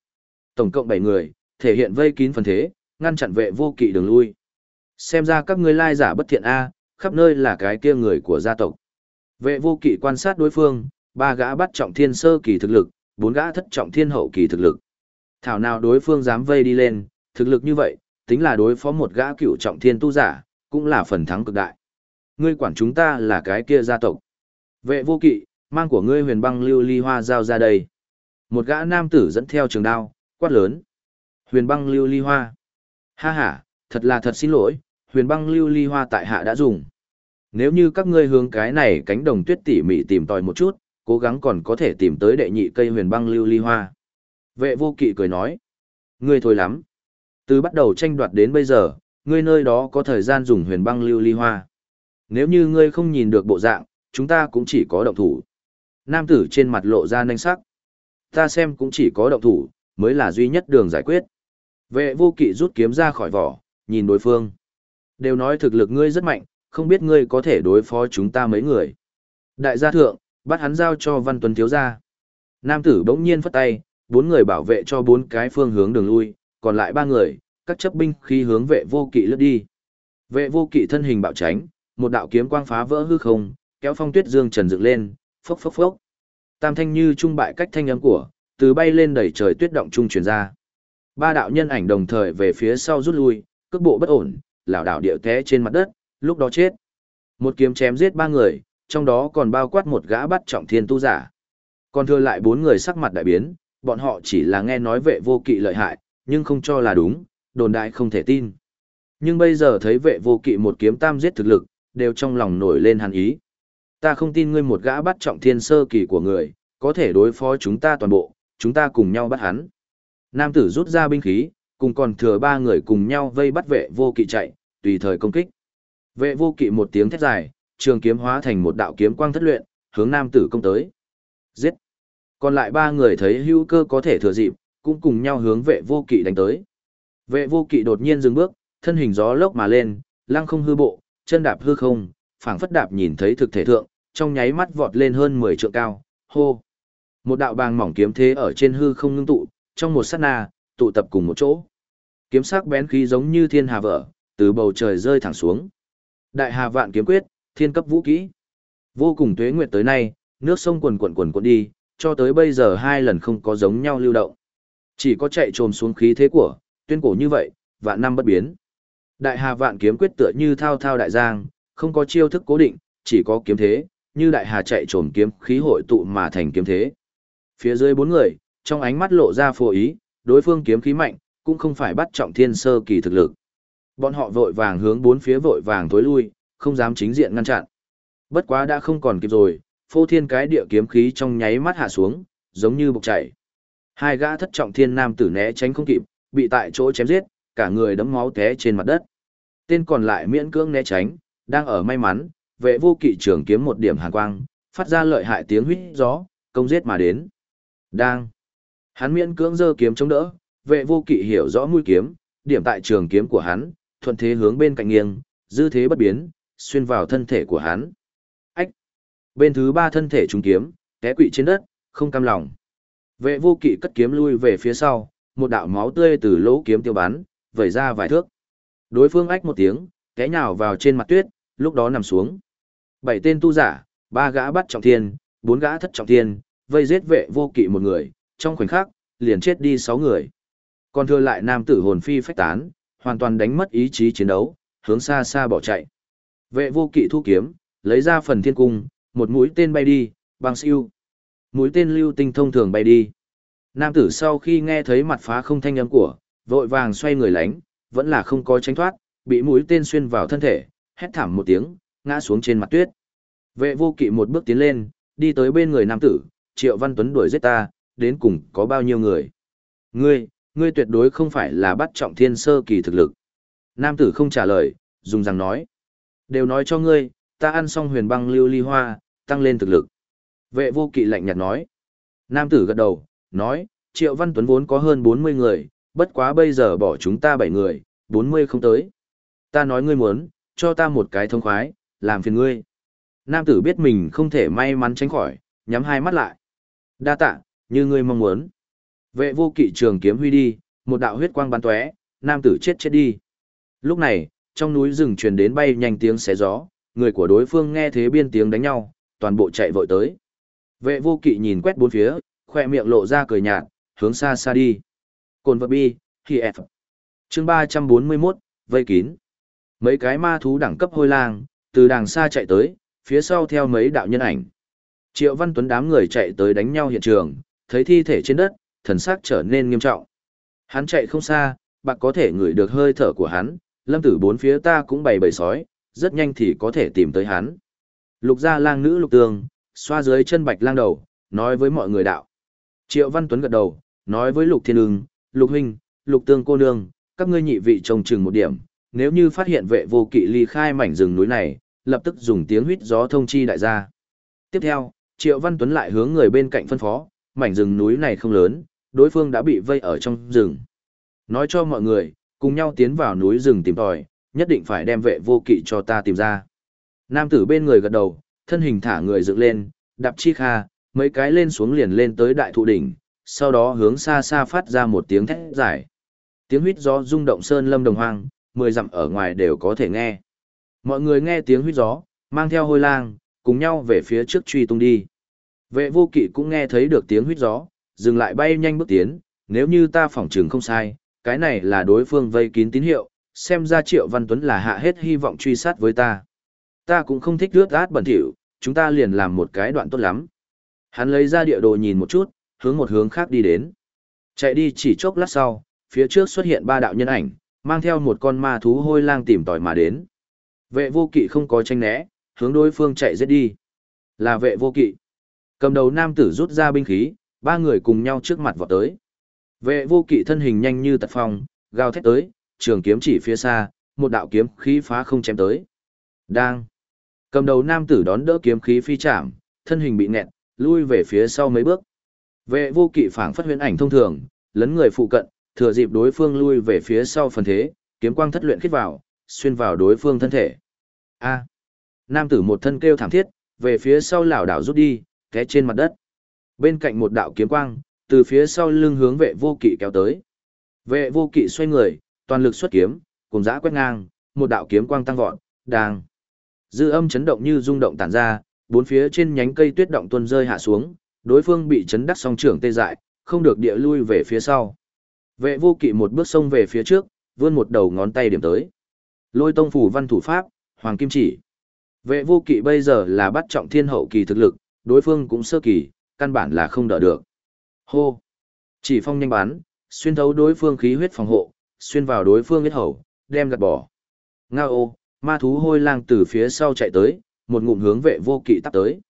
Tổng cộng bảy người, thể hiện vây kín phần thế, ngăn chặn vệ vô kỵ đường lui. Xem ra các ngươi lai giả bất thiện A, khắp nơi là cái kia người của gia tộc. Vệ vô kỵ quan sát đối phương, ba gã bắt trọng thiên sơ kỳ thực lực, bốn gã thất trọng thiên hậu kỳ thực lực. Thảo nào đối phương dám vây đi lên, thực lực như vậy, tính là đối phó một gã cựu trọng thiên tu giả, cũng là phần thắng cực đại. Ngươi quản chúng ta là cái kia gia tộc. Vệ vô kỵ, mang của ngươi huyền băng lưu ly hoa giao ra đây. Một gã nam tử dẫn theo trường đao, quát lớn. Huyền băng lưu ly hoa. Ha ha, thật là thật xin lỗi, huyền băng lưu ly hoa tại hạ đã dùng. Nếu như các ngươi hướng cái này cánh đồng tuyết tỉ mỉ tìm tòi một chút, cố gắng còn có thể tìm tới đệ nhị cây huyền băng lưu ly hoa. Vệ vô kỵ cười nói. Ngươi thôi lắm. Từ bắt đầu tranh đoạt đến bây giờ, ngươi nơi đó có thời gian dùng huyền băng lưu ly hoa. Nếu như ngươi không nhìn được bộ dạng, chúng ta cũng chỉ có động thủ. Nam tử trên mặt lộ ra nanh sắc. Ta xem cũng chỉ có động thủ, mới là duy nhất đường giải quyết. Vệ vô kỵ rút kiếm ra khỏi vỏ, nhìn đối phương. Đều nói thực lực ngươi rất mạnh, không biết ngươi có thể đối phó chúng ta mấy người. Đại gia thượng, bắt hắn giao cho Văn Tuấn thiếu gia. Nam tử bỗng nhiên phất tay, bốn người bảo vệ cho bốn cái phương hướng đường lui, còn lại ba người, các chấp binh khi hướng vệ vô kỵ lướt đi. Vệ vô kỵ thân hình bạo tránh, một đạo kiếm quang phá vỡ hư không, kéo phong tuyết dương trần dựng lên, phốc phốc phốc. Tam thanh như trung bại cách thanh âm của, từ bay lên đẩy trời tuyết động trung truyền ra. Ba đạo nhân ảnh đồng thời về phía sau rút lui, cước bộ bất ổn, lảo đảo điệu té trên mặt đất, lúc đó chết. Một kiếm chém giết ba người, trong đó còn bao quát một gã bắt trọng thiên tu giả. Còn thừa lại bốn người sắc mặt đại biến, bọn họ chỉ là nghe nói vệ vô kỵ lợi hại, nhưng không cho là đúng, đồn đại không thể tin. Nhưng bây giờ thấy vệ vô kỵ một kiếm tam giết thực lực, đều trong lòng nổi lên hàn ý. Ta không tin ngươi một gã bắt trọng thiên sơ kỳ của người, có thể đối phó chúng ta toàn bộ, chúng ta cùng nhau bắt hắn. Nam tử rút ra binh khí, cùng còn thừa ba người cùng nhau vây bắt vệ vô kỵ chạy, tùy thời công kích. Vệ vô kỵ một tiếng thét dài, trường kiếm hóa thành một đạo kiếm quang thất luyện, hướng nam tử công tới. Giết! Còn lại ba người thấy hữu cơ có thể thừa dịp, cũng cùng nhau hướng vệ vô kỵ đánh tới. Vệ vô kỵ đột nhiên dừng bước, thân hình gió lốc mà lên, lăng không hư bộ, chân đạp hư không, phảng phất đạp nhìn thấy thực thể thượng, trong nháy mắt vọt lên hơn 10 trượng cao, hô. Một đạo bàng mỏng kiếm thế ở trên hư không ngưng tụ, trong một sát na, tụ tập cùng một chỗ. Kiếm sắc bén khí giống như thiên hà vỡ, từ bầu trời rơi thẳng xuống. Đại hà vạn kiếm quyết, thiên cấp vũ kỹ. Vô cùng tuế nguyệt tới nay, nước sông quần quần quần quần đi, cho tới bây giờ hai lần không có giống nhau lưu động. Chỉ có chạy trồm xuống khí thế của, tuyên cổ như vậy, vạn năm bất biến. Đại hà vạn kiếm quyết tựa như thao thao đại giang, không có chiêu thức cố định, chỉ có kiếm thế, như đại hà chạy trồm kiếm khí hội tụ mà thành kiếm thế. Phía dưới bốn người, trong ánh mắt lộ ra phổ ý, đối phương kiếm khí mạnh, cũng không phải bắt trọng thiên sơ kỳ thực lực. Bọn họ vội vàng hướng bốn phía vội vàng tối lui, không dám chính diện ngăn chặn. Bất quá đã không còn kịp rồi, phô thiên cái địa kiếm khí trong nháy mắt hạ xuống, giống như bục chảy. Hai gã thất trọng thiên nam tử né tránh không kịp, bị tại chỗ chém giết, cả người đấm máu té trên mặt đất. Tên còn lại miễn cưỡng né tránh, đang ở may mắn, vệ vô kỵ trưởng kiếm một điểm hàn quang, phát ra lợi hại tiếng huýt gió, công giết mà đến. Đang. Hắn miễn cưỡng giơ kiếm chống đỡ, vệ vô kỵ hiểu rõ mũi kiếm, điểm tại trường kiếm của hắn, thuận thế hướng bên cạnh nghiêng, dư thế bất biến, xuyên vào thân thể của hắn. Ách! Bên thứ ba thân thể trúng kiếm, té quỵ trên đất, không cam lòng. Vệ vô kỵ cất kiếm lui về phía sau, một đạo máu tươi từ lỗ kiếm tiêu bắn, vẩy ra vài thước. Đối phương ách một tiếng, té nhào vào trên mặt tuyết, lúc đó nằm xuống. Bảy tên tu giả, ba gã bắt trọng thiên, bốn gã thất trọng thiên, vây giết vệ vô kỵ một người, trong khoảnh khắc, liền chết đi sáu người. Còn thừa lại nam tử hồn phi phách tán, hoàn toàn đánh mất ý chí chiến đấu, hướng xa xa bỏ chạy. Vệ vô kỵ thu kiếm, lấy ra phần thiên cung, một mũi tên bay đi, băng siêu. Mũi tên lưu tinh thông thường bay đi. Nam tử sau khi nghe thấy mặt phá không thanh âm của, vội vàng xoay người lánh, vẫn là không có tránh thoát, bị mũi tên xuyên vào thân thể, hét thảm một tiếng, ngã xuống trên mặt tuyết. Vệ vô kỵ một bước tiến lên, đi tới bên người nam tử, Triệu Văn Tuấn đuổi giết ta, đến cùng có bao nhiêu người. Ngươi, ngươi tuyệt đối không phải là bắt trọng thiên sơ kỳ thực lực. Nam tử không trả lời, dùng rằng nói. Đều nói cho ngươi, ta ăn xong huyền băng lưu ly hoa, tăng lên thực lực. Vệ vô kỵ lạnh nhạt nói. Nam tử gật đầu, nói, Triệu Văn Tuấn vốn có hơn 40 người, bất quá bây giờ bỏ chúng ta 7 người, 40 không tới. Ta nói ngươi muốn, cho ta một cái thông khoái, làm phiền ngươi. Nam tử biết mình không thể may mắn tránh khỏi, nhắm hai mắt lại. Đa tạ, như ngươi mong muốn. Vệ vô kỵ trường kiếm huy đi, một đạo huyết quang bắn tóe, nam tử chết chết đi. Lúc này, trong núi rừng truyền đến bay nhanh tiếng xé gió, người của đối phương nghe thế biên tiếng đánh nhau, toàn bộ chạy vội tới. Vệ vô kỵ nhìn quét bốn phía, khoe miệng lộ ra cười nhạt, hướng xa xa đi. Cồn vật bi, khi F. Chương 341, vây kín. Mấy cái ma thú đẳng cấp hôi lang, từ đằng xa chạy tới, phía sau theo mấy đạo nhân ảnh. Triệu Văn Tuấn đám người chạy tới đánh nhau hiện trường, thấy thi thể trên đất, thần sắc trở nên nghiêm trọng. Hắn chạy không xa, bạc có thể ngửi được hơi thở của hắn, lâm tử bốn phía ta cũng bày bầy sói, rất nhanh thì có thể tìm tới hắn. Lục gia lang nữ lục tường, xoa dưới chân bạch lang đầu, nói với mọi người đạo. Triệu Văn Tuấn gật đầu, nói với lục thiên ưng, lục huynh, lục tương cô nương, các ngươi nhị vị trông chừng một điểm, nếu như phát hiện vệ vô kỵ ly khai mảnh rừng núi này, lập tức dùng tiếng huýt gió thông chi đại gia. Tiếp theo, Triệu Văn Tuấn lại hướng người bên cạnh phân phó, mảnh rừng núi này không lớn, đối phương đã bị vây ở trong rừng. Nói cho mọi người, cùng nhau tiến vào núi rừng tìm tòi, nhất định phải đem vệ vô kỵ cho ta tìm ra. Nam tử bên người gật đầu, thân hình thả người dựng lên, đạp chi kha, mấy cái lên xuống liền lên tới đại thụ đỉnh, sau đó hướng xa xa phát ra một tiếng thét dài. Tiếng huýt gió rung động sơn lâm đồng hoang, mười dặm ở ngoài đều có thể nghe. Mọi người nghe tiếng huýt gió, mang theo hôi lang, cùng nhau về phía trước truy tung đi. Vệ vô kỵ cũng nghe thấy được tiếng huýt gió, dừng lại bay nhanh bước tiến, nếu như ta phỏng trường không sai, cái này là đối phương vây kín tín hiệu, xem ra Triệu Văn Tuấn là hạ hết hy vọng truy sát với ta. Ta cũng không thích rước át bẩn thỉu, chúng ta liền làm một cái đoạn tốt lắm. Hắn lấy ra địa đồ nhìn một chút, hướng một hướng khác đi đến. Chạy đi chỉ chốc lát sau, phía trước xuất hiện ba đạo nhân ảnh, mang theo một con ma thú hôi lang tìm tòi mà đến. Vệ vô kỵ không có tranh né, hướng đối phương chạy giết đi. Là vệ vô kỵ. Cầm đầu nam tử rút ra binh khí, ba người cùng nhau trước mặt vọt tới. Vệ vô kỵ thân hình nhanh như tật phong, gào thét tới, trường kiếm chỉ phía xa, một đạo kiếm khí phá không chém tới. Đang. Cầm đầu nam tử đón đỡ kiếm khí phi chạm, thân hình bị nẹt, lui về phía sau mấy bước. Vệ vô kỵ phảng phất huyễn ảnh thông thường, lấn người phụ cận, thừa dịp đối phương lui về phía sau phần thế, kiếm quang thất luyện khít vào, xuyên vào đối phương thân thể. A. Nam tử một thân kêu thảm thiết, về phía sau lảo đảo rút đi, té trên mặt đất. Bên cạnh một đạo kiếm quang, từ phía sau lưng hướng vệ vô kỵ kéo tới. Vệ vô kỵ xoay người, toàn lực xuất kiếm, cùng giã quét ngang, một đạo kiếm quang tăng vọt, đang. Dư âm chấn động như rung động tản ra, bốn phía trên nhánh cây tuyết động tuôn rơi hạ xuống, đối phương bị chấn đắc song trưởng tê dại, không được địa lui về phía sau. Vệ vô kỵ một bước xông về phía trước, vươn một đầu ngón tay điểm tới. Lôi tông phủ văn thủ pháp, hoàng kim chỉ. Vệ vô kỵ bây giờ là bắt trọng thiên hậu kỳ thực lực, đối phương cũng sơ kỳ, căn bản là không đỡ được. Hô! Chỉ phong nhanh bắn, xuyên thấu đối phương khí huyết phòng hộ, xuyên vào đối phương huyết hầu, đem gạt bỏ. Ngao ô, ma thú hôi lang từ phía sau chạy tới, một ngụm hướng vệ vô kỵ tắt tới.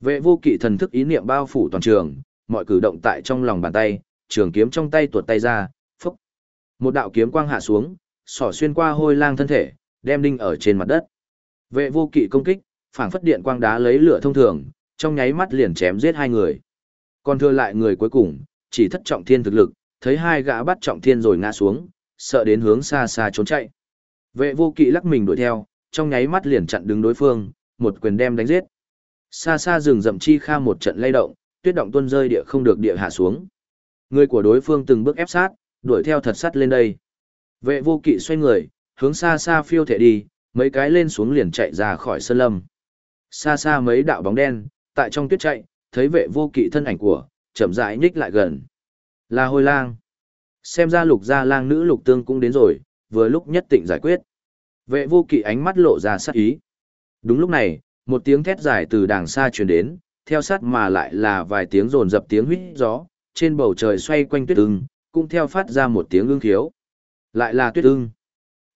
Vệ vô kỵ thần thức ý niệm bao phủ toàn trường, mọi cử động tại trong lòng bàn tay, trường kiếm trong tay tuột tay ra, phúc. Một đạo kiếm quang hạ xuống, sỏ xuyên qua hôi lang thân thể, đem đinh ở trên mặt đất. Vệ vô kỵ công kích, phảng phất điện quang đá lấy lửa thông thường, trong nháy mắt liền chém giết hai người. Còn thừa lại người cuối cùng, chỉ thất trọng thiên thực lực, thấy hai gã bắt trọng thiên rồi ngã xuống, sợ đến hướng xa xa trốn chạy. Vệ vô kỵ lắc mình đuổi theo, trong nháy mắt liền chặn đứng đối phương, một quyền đem đánh giết. Xa xa rừng rậm chi kha một trận lay động, tuyết động tuôn rơi địa không được địa hạ xuống. Người của đối phương từng bước ép sát, đuổi theo thật sắt lên đây. Vệ vô kỵ xoay người, hướng xa xa phiêu thể đi, mấy cái lên xuống liền chạy ra khỏi sơn lâm. Xa xa mấy đạo bóng đen, tại trong tuyết chạy, thấy vệ vô kỵ thân ảnh của, chậm rãi nhích lại gần. Là hồi lang. Xem ra lục gia lang nữ lục tương cũng đến rồi, vừa lúc nhất định giải quyết. Vệ vô kỵ ánh mắt lộ ra sát ý. Đúng lúc này, một tiếng thét dài từ đàng xa truyền đến, theo sát mà lại là vài tiếng rồn dập tiếng huýt gió, trên bầu trời xoay quanh tuyết ưng, cũng theo phát ra một tiếng ưng khiếu. Lại là tuyết ưng.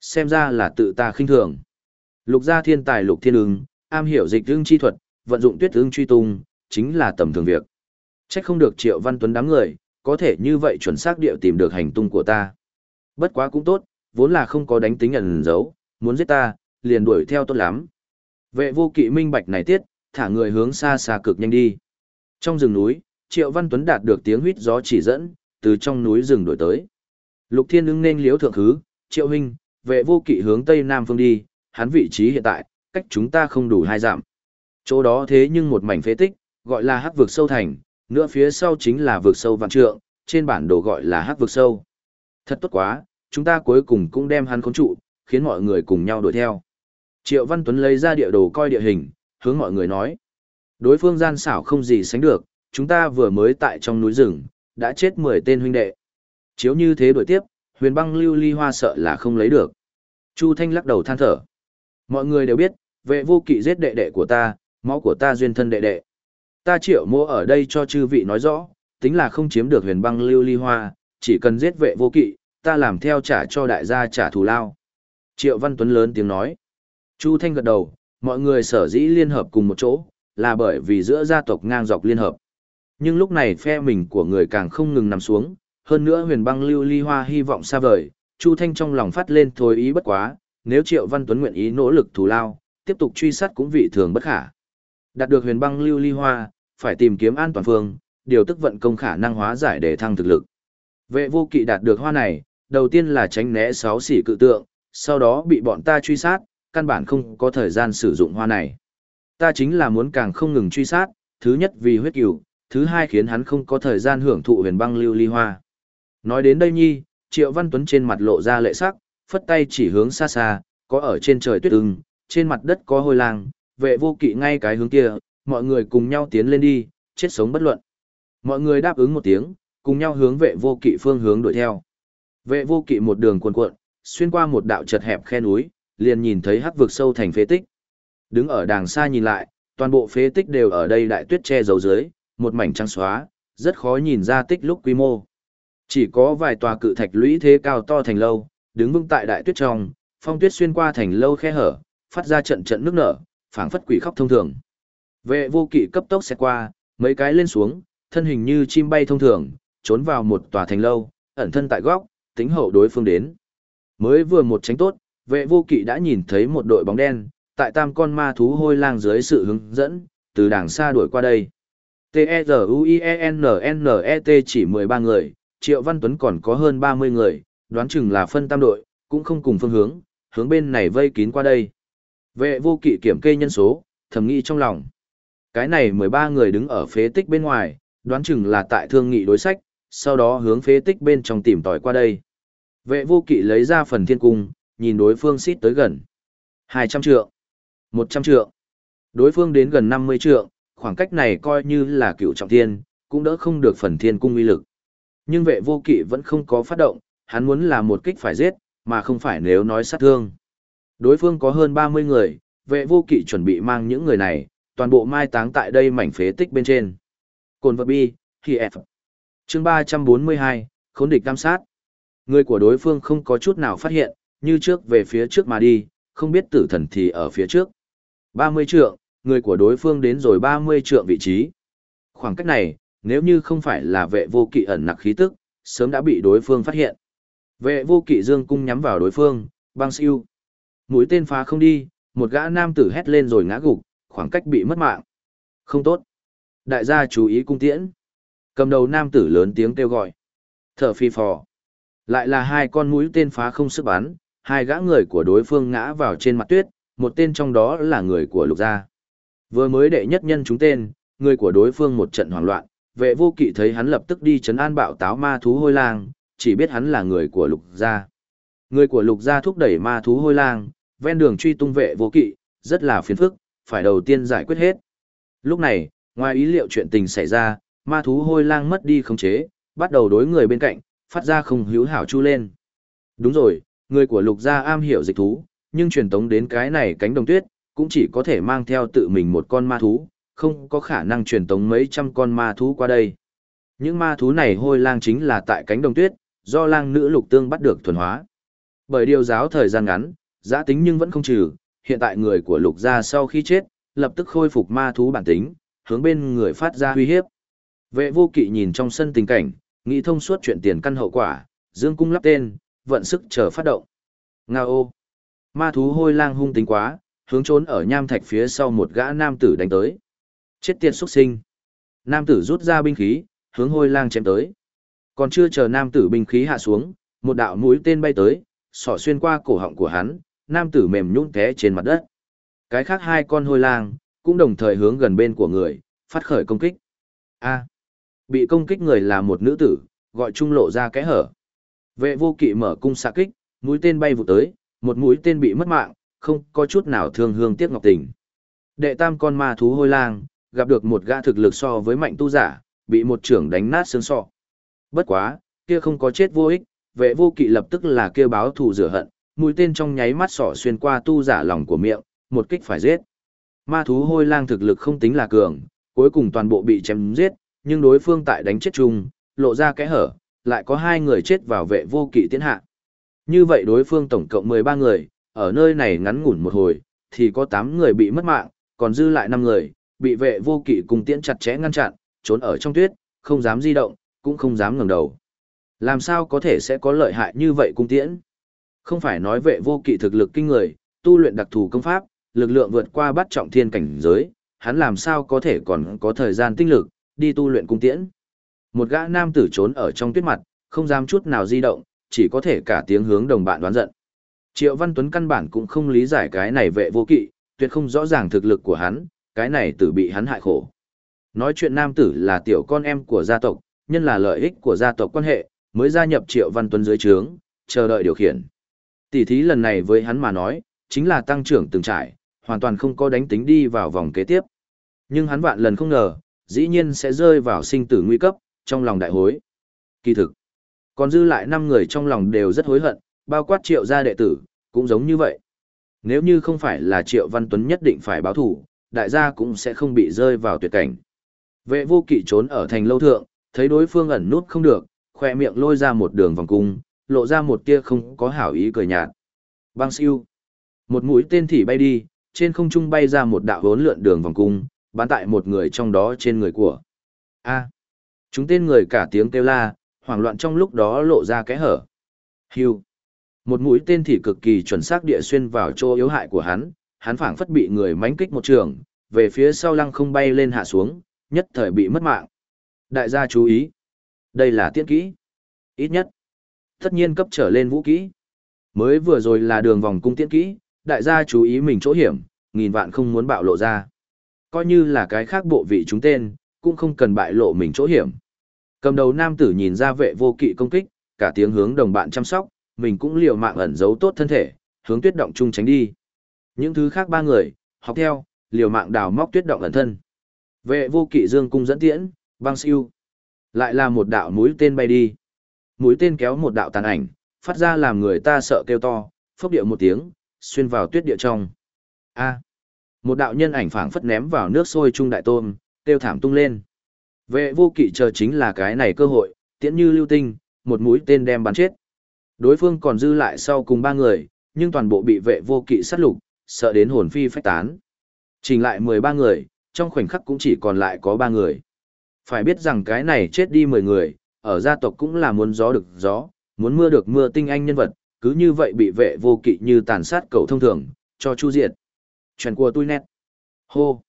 Xem ra là tự ta khinh thường. Lục gia thiên tài lục thiên ưng, am hiểu dịch ưng chi thuật, vận dụng tuyết ương truy tung, chính là tầm thường việc. Trách không được triệu văn tuấn đám người, có thể như vậy chuẩn xác điệu tìm được hành tung của ta. Bất quá cũng tốt, vốn là không có đánh tính ẩn giấu, muốn giết ta, liền đuổi theo tốt lắm. Vệ vô kỵ minh bạch này tiết, thả người hướng xa xa cực nhanh đi. Trong rừng núi, Triệu Văn Tuấn đạt được tiếng huýt gió chỉ dẫn, từ trong núi rừng đuổi tới. Lục Thiên ứng nên liếu thượng khứ, Triệu Huynh, vệ vô kỵ hướng tây nam phương đi, hắn vị trí hiện tại, cách chúng ta không đủ hai dặm. Chỗ đó thế nhưng một mảnh phế tích, gọi là hắc vực sâu thành, nữa phía sau chính là vực sâu vạn trượng, trên bản đồ gọi là hắc vực sâu. Thật tốt quá, chúng ta cuối cùng cũng đem hắn khốn trụ, khiến mọi người cùng nhau đuổi theo. Triệu Văn Tuấn lấy ra địa đồ coi địa hình, hướng mọi người nói. Đối phương gian xảo không gì sánh được, chúng ta vừa mới tại trong núi rừng, đã chết 10 tên huynh đệ. Chiếu như thế đuổi tiếp, huyền băng lưu ly hoa sợ là không lấy được. Chu Thanh lắc đầu than thở. Mọi người đều biết, vệ vô kỵ giết đệ đệ của ta, máu của ta duyên thân đệ đệ. Ta triệu mô ở đây cho chư vị nói rõ, tính là không chiếm được huyền băng lưu ly hoa, chỉ cần giết vệ vô kỵ, ta làm theo trả cho đại gia trả thù lao. Triệu Văn Tuấn lớn tiếng nói. Chu Thanh gật đầu, mọi người sở dĩ liên hợp cùng một chỗ, là bởi vì giữa gia tộc ngang dọc liên hợp. Nhưng lúc này phe mình của người càng không ngừng nằm xuống, hơn nữa huyền băng lưu ly hoa hy vọng xa vời, Chu Thanh trong lòng phát lên thôi ý bất quá, nếu Triệu Văn Tuấn nguyện ý nỗ lực thù lao, tiếp tục truy sát cũng vị thường bất khả. Đạt được huyền băng lưu ly hoa, phải tìm kiếm an toàn phương, điều tức vận công khả năng hóa giải để thăng thực lực. Vệ vô kỵ đạt được hoa này, đầu tiên là tránh né sáu xỉ cự tượng, sau đó bị bọn ta truy sát, căn bản không có thời gian sử dụng hoa này. Ta chính là muốn càng không ngừng truy sát, thứ nhất vì huyết cửu, thứ hai khiến hắn không có thời gian hưởng thụ huyền băng lưu ly hoa. Nói đến đây nhi, Triệu Văn Tuấn trên mặt lộ ra lệ sắc, phất tay chỉ hướng xa xa, có ở trên trời tuyết ưng, trên mặt đất có hôi lang, vệ vô kỵ ngay cái hướng kia, mọi người cùng nhau tiến lên đi, chết sống bất luận. Mọi người đáp ứng một tiếng, cùng nhau hướng vệ vô kỵ phương hướng đuổi theo. Vệ vô kỵ một đường cuồn cuộn, xuyên qua một đạo chật hẹp khe núi, liền nhìn thấy hắc vực sâu thành phế tích. Đứng ở đàng xa nhìn lại, toàn bộ phế tích đều ở đây đại tuyết che giấu dưới, một mảnh trắng xóa, rất khó nhìn ra tích lúc quy mô. Chỉ có vài tòa cự thạch lũy thế cao to thành lâu, đứng vững tại đại tuyết trong, phong tuyết xuyên qua thành lâu khe hở, phát ra trận trận nước nở, phảng phất quỷ khóc thông thường. Vệ vô kỵ cấp tốc xe qua, mấy cái lên xuống, thân hình như chim bay thông thường, trốn vào một tòa thành lâu, ẩn thân tại góc, tính hậu đối phương đến. Mới vừa một tránh tốt, vệ vô kỵ đã nhìn thấy một đội bóng đen, tại tam con ma thú hôi lang dưới sự hướng dẫn, từ đảng xa đuổi qua đây. T-E-Z-U-I-E-N-N-E-T chỉ 13 người, Triệu Văn Tuấn còn có hơn 30 người, đoán chừng là phân tam đội, cũng không cùng phương hướng, hướng bên này vây kín qua đây. Vệ vô kỵ kiểm kê nhân số, thầm nghĩ trong lòng. Cái này 13 người đứng ở phế tích bên ngoài, đoán chừng là tại thương nghị đối sách, sau đó hướng phế tích bên trong tìm tòi qua đây. Vệ vô kỵ lấy ra phần thiên cung, nhìn đối phương xít tới gần. 200 trượng, 100 trượng. Đối phương đến gần 50 trượng, khoảng cách này coi như là cựu trọng thiên, cũng đỡ không được phần thiên cung uy lực. Nhưng vệ vô kỵ vẫn không có phát động, hắn muốn là một kích phải giết, mà không phải nếu nói sát thương. Đối phương có hơn 30 người, vệ vô kỵ chuẩn bị mang những người này, toàn bộ mai táng tại đây mảnh phế tích bên trên. Cồn vật bi, khi F. Chương 342, khốn địch tam sát. Người của đối phương không có chút nào phát hiện, như trước về phía trước mà đi, không biết tử thần thì ở phía trước. 30 trượng, người của đối phương đến rồi 30 trượng vị trí. Khoảng cách này, nếu như không phải là vệ vô kỵ ẩn nặc khí tức, sớm đã bị đối phương phát hiện. Vệ vô kỵ dương cung nhắm vào đối phương, băng siêu. Mũi tên phá không đi, một gã nam tử hét lên rồi ngã gục, khoảng cách bị mất mạng. Không tốt. Đại gia chú ý cung tiễn. Cầm đầu nam tử lớn tiếng kêu gọi. Thở phi phò. Lại là hai con mũi tên phá không sức bắn, hai gã người của đối phương ngã vào trên mặt tuyết, một tên trong đó là người của lục gia. Vừa mới đệ nhất nhân chúng tên, người của đối phương một trận hoảng loạn, vệ vô kỵ thấy hắn lập tức đi chấn an bạo táo ma thú hôi lang, chỉ biết hắn là người của lục gia. Người của lục gia thúc đẩy ma thú hôi lang, ven đường truy tung vệ vô kỵ, rất là phiền phức, phải đầu tiên giải quyết hết. Lúc này, ngoài ý liệu chuyện tình xảy ra, ma thú hôi lang mất đi khống chế, bắt đầu đối người bên cạnh, phát ra không hữu hảo chu lên. Đúng rồi, người của lục gia am hiểu dịch thú, nhưng truyền tống đến cái này cánh đồng tuyết, cũng chỉ có thể mang theo tự mình một con ma thú, không có khả năng truyền tống mấy trăm con ma thú qua đây. Những ma thú này hôi lang chính là tại cánh đồng tuyết, do lang nữ lục tương bắt được thuần hóa. Bởi điều giáo thời gian ngắn, giã tính nhưng vẫn không trừ, hiện tại người của lục gia sau khi chết, lập tức khôi phục ma thú bản tính, hướng bên người phát ra uy hiếp. Vệ vô kỵ nhìn trong sân tình cảnh, nghĩ thông suốt chuyện tiền căn hậu quả, dương cung lắp tên, vận sức chờ phát động. Nga ô! Ma thú hôi lang hung tính quá, hướng trốn ở nham thạch phía sau một gã nam tử đánh tới. Chết tiệt xuất sinh! Nam tử rút ra binh khí, hướng hôi lang chém tới. Còn chưa chờ nam tử binh khí hạ xuống, một đạo mũi tên bay tới, sỏ xuyên qua cổ họng của hắn, nam tử mềm nhũn té trên mặt đất. Cái khác hai con hôi lang, cũng đồng thời hướng gần bên của người, phát khởi công kích. A. bị công kích người là một nữ tử, gọi trung lộ ra kẽ hở. Vệ vô kỵ mở cung xạ kích, mũi tên bay vụ tới, một mũi tên bị mất mạng, không có chút nào thương hương tiếc ngọc tình. Đệ tam con ma thú hôi lang, gặp được một gã thực lực so với mạnh tu giả, bị một trưởng đánh nát xương sọ. Bất quá, kia không có chết vô ích, vệ vô kỵ lập tức là kêu báo thù rửa hận, mũi tên trong nháy mắt sỏ xuyên qua tu giả lòng của miệng, một kích phải giết. Ma thú hôi lang thực lực không tính là cường, cuối cùng toàn bộ bị chém giết, nhưng đối phương tại đánh chết chung, lộ ra kẽ hở, lại có hai người chết vào vệ vô kỵ tiến hạ. Như vậy đối phương tổng cộng 13 người, ở nơi này ngắn ngủn một hồi, thì có 8 người bị mất mạng, còn dư lại 5 người, bị vệ vô kỵ cùng tiễn chặt chẽ ngăn chặn, trốn ở trong tuyết, không dám di động, cũng không dám ngẩng đầu. Làm sao có thể sẽ có lợi hại như vậy cung tiễn? Không phải nói vệ vô kỵ thực lực kinh người, tu luyện đặc thù công pháp, lực lượng vượt qua bắt trọng thiên cảnh giới, hắn làm sao có thể còn có thời gian tinh lực, đi tu luyện cung tiễn. Một gã nam tử trốn ở trong tuyết mặt, không dám chút nào di động, chỉ có thể cả tiếng hướng đồng bạn đoán giận. Triệu Văn Tuấn căn bản cũng không lý giải cái này vệ vô kỵ, tuyệt không rõ ràng thực lực của hắn, cái này tử bị hắn hại khổ. Nói chuyện nam tử là tiểu con em của gia tộc, nhân là lợi ích của gia tộc quan hệ, mới gia nhập Triệu Văn Tuấn dưới trướng, chờ đợi điều khiển. Tỷ thí lần này với hắn mà nói, chính là tăng trưởng từng trải, hoàn toàn không có đánh tính đi vào vòng kế tiếp. Nhưng hắn vạn lần không ngờ, dĩ nhiên sẽ rơi vào sinh tử nguy cấp, trong lòng đại hối. Kỳ thực, còn dư lại 5 người trong lòng đều rất hối hận, bao quát triệu gia đệ tử, cũng giống như vậy. Nếu như không phải là triệu văn tuấn nhất định phải báo thủ, đại gia cũng sẽ không bị rơi vào tuyệt cảnh. Vệ vô kỵ trốn ở thành lâu thượng, thấy đối phương ẩn nút không được, khoe miệng lôi ra một đường vòng cung, lộ ra một tia không có hảo ý cười nhạt. băng siêu. Một mũi tên thỉ bay đi, trên không trung bay ra một đạo hốn lượn đường vòng cung, bắn tại một người trong đó trên người của. A. À. Chúng tên người cả tiếng kêu la, hoảng loạn trong lúc đó lộ ra cái hở. Hưu. Một mũi tên thỉ cực kỳ chuẩn xác địa xuyên vào chỗ yếu hại của hắn, hắn phảng phất bị người mánh kích một trường, về phía sau lăng không bay lên hạ xuống, nhất thời bị mất mạng. Đại gia chú ý. Đây là tiết kỹ. Ít nhất. Tất nhiên cấp trở lên vũ kỹ. Mới vừa rồi là đường vòng cung tiễn kỹ, đại gia chú ý mình chỗ hiểm, nghìn vạn không muốn bạo lộ ra. Coi như là cái khác bộ vị chúng tên, cũng không cần bại lộ mình chỗ hiểm. Cầm đầu nam tử nhìn ra vệ vô kỵ công kích, cả tiếng hướng đồng bạn chăm sóc, mình cũng liều mạng ẩn giấu tốt thân thể, hướng tuyết động chung tránh đi. Những thứ khác ba người, học theo, liều mạng đào móc tuyết động ẩn thân. Vệ vô kỵ dương cung dẫn tiễn, băng siêu. Lại là một đạo mũi tên bay đi. Mũi tên kéo một đạo tàn ảnh, phát ra làm người ta sợ kêu to, phốc điệu một tiếng, xuyên vào tuyết địa trong. A. một đạo nhân ảnh phảng phất ném vào nước sôi trung đại tôm, kêu thảm tung lên. Vệ vô kỵ chờ chính là cái này cơ hội, tiễn như lưu tinh, một mũi tên đem bắn chết. Đối phương còn dư lại sau cùng ba người, nhưng toàn bộ bị vệ vô kỵ sát lục, sợ đến hồn phi phách tán. Trình lại 13 người, trong khoảnh khắc cũng chỉ còn lại có ba người. Phải biết rằng cái này chết đi 10 người, ở gia tộc cũng là muốn gió được gió, muốn mưa được mưa tinh anh nhân vật, cứ như vậy bị vệ vô kỵ như tàn sát cầu thông thường, cho chu diệt. Chuyện của tôi nét. Hô.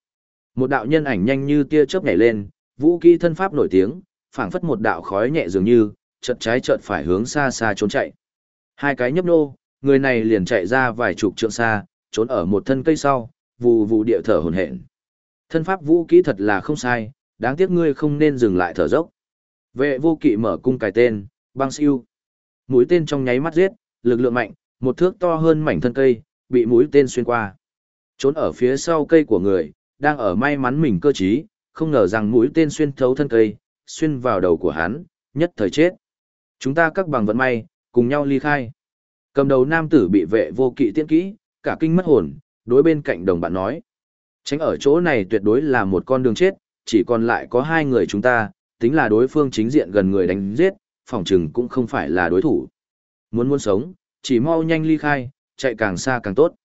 Một đạo nhân ảnh nhanh như tia chớp nhảy lên, vũ kỹ thân pháp nổi tiếng, phảng phất một đạo khói nhẹ dường như, chợt trái chợt phải hướng xa xa trốn chạy. Hai cái nhấp nô, người này liền chạy ra vài chục trượng xa, trốn ở một thân cây sau, vù vù địa thở hổn hển. Thân pháp vũ kỹ thật là không sai, đáng tiếc ngươi không nên dừng lại thở dốc. Vệ vô kỵ mở cung cài tên, băng siêu. Mũi tên trong nháy mắt giết, lực lượng mạnh, một thước to hơn mảnh thân cây, bị mũi tên xuyên qua. Trốn ở phía sau cây của người, đang ở may mắn mình cơ trí, không ngờ rằng mũi tên xuyên thấu thân cây, xuyên vào đầu của hắn, nhất thời chết. Chúng ta các bằng vận may, cùng nhau ly khai. Cầm đầu nam tử bị vệ vô kỵ tiễn kỹ, cả kinh mất hồn, đối bên cạnh đồng bạn nói. Tránh ở chỗ này tuyệt đối là một con đường chết, chỉ còn lại có hai người chúng ta, tính là đối phương chính diện gần người đánh giết, phòng trừng cũng không phải là đối thủ. Muốn muốn sống, chỉ mau nhanh ly khai, chạy càng xa càng tốt.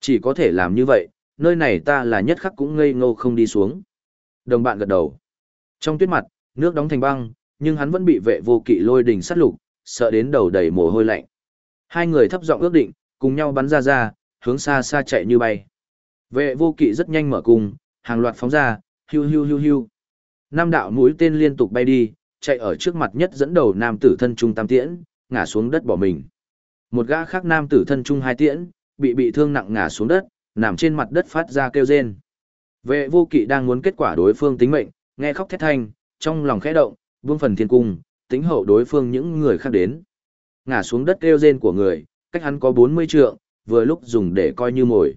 Chỉ có thể làm như vậy, nơi này ta là nhất khắc cũng ngây ngô không đi xuống. Đồng bạn gật đầu. Trong tuyết mặt, nước đóng thành băng, nhưng hắn vẫn bị vệ vô kỵ lôi đình sát lục, sợ đến đầu đầy mồ hôi lạnh. Hai người thấp giọng ước định, cùng nhau bắn ra ra, hướng xa xa chạy như bay. Vệ vô kỵ rất nhanh mở cung, hàng loạt phóng ra, Hiu hiu hiu hiu, Nam đạo mũi tên liên tục bay đi, chạy ở trước mặt nhất dẫn đầu nam tử thân trung tam tiễn, ngã xuống đất bỏ mình. Một gã khác nam tử thân trung hai tiễn, bị bị thương nặng ngã xuống đất, nằm trên mặt đất phát ra kêu rên. Vệ vô kỵ đang muốn kết quả đối phương tính mệnh, nghe khóc thét thanh, trong lòng khẽ động, vương phần thiên cung, tính hậu đối phương những người khác đến. Ngã xuống đất kêu rên của người, cách hắn có 40 trượng, vừa lúc dùng để coi như mồi.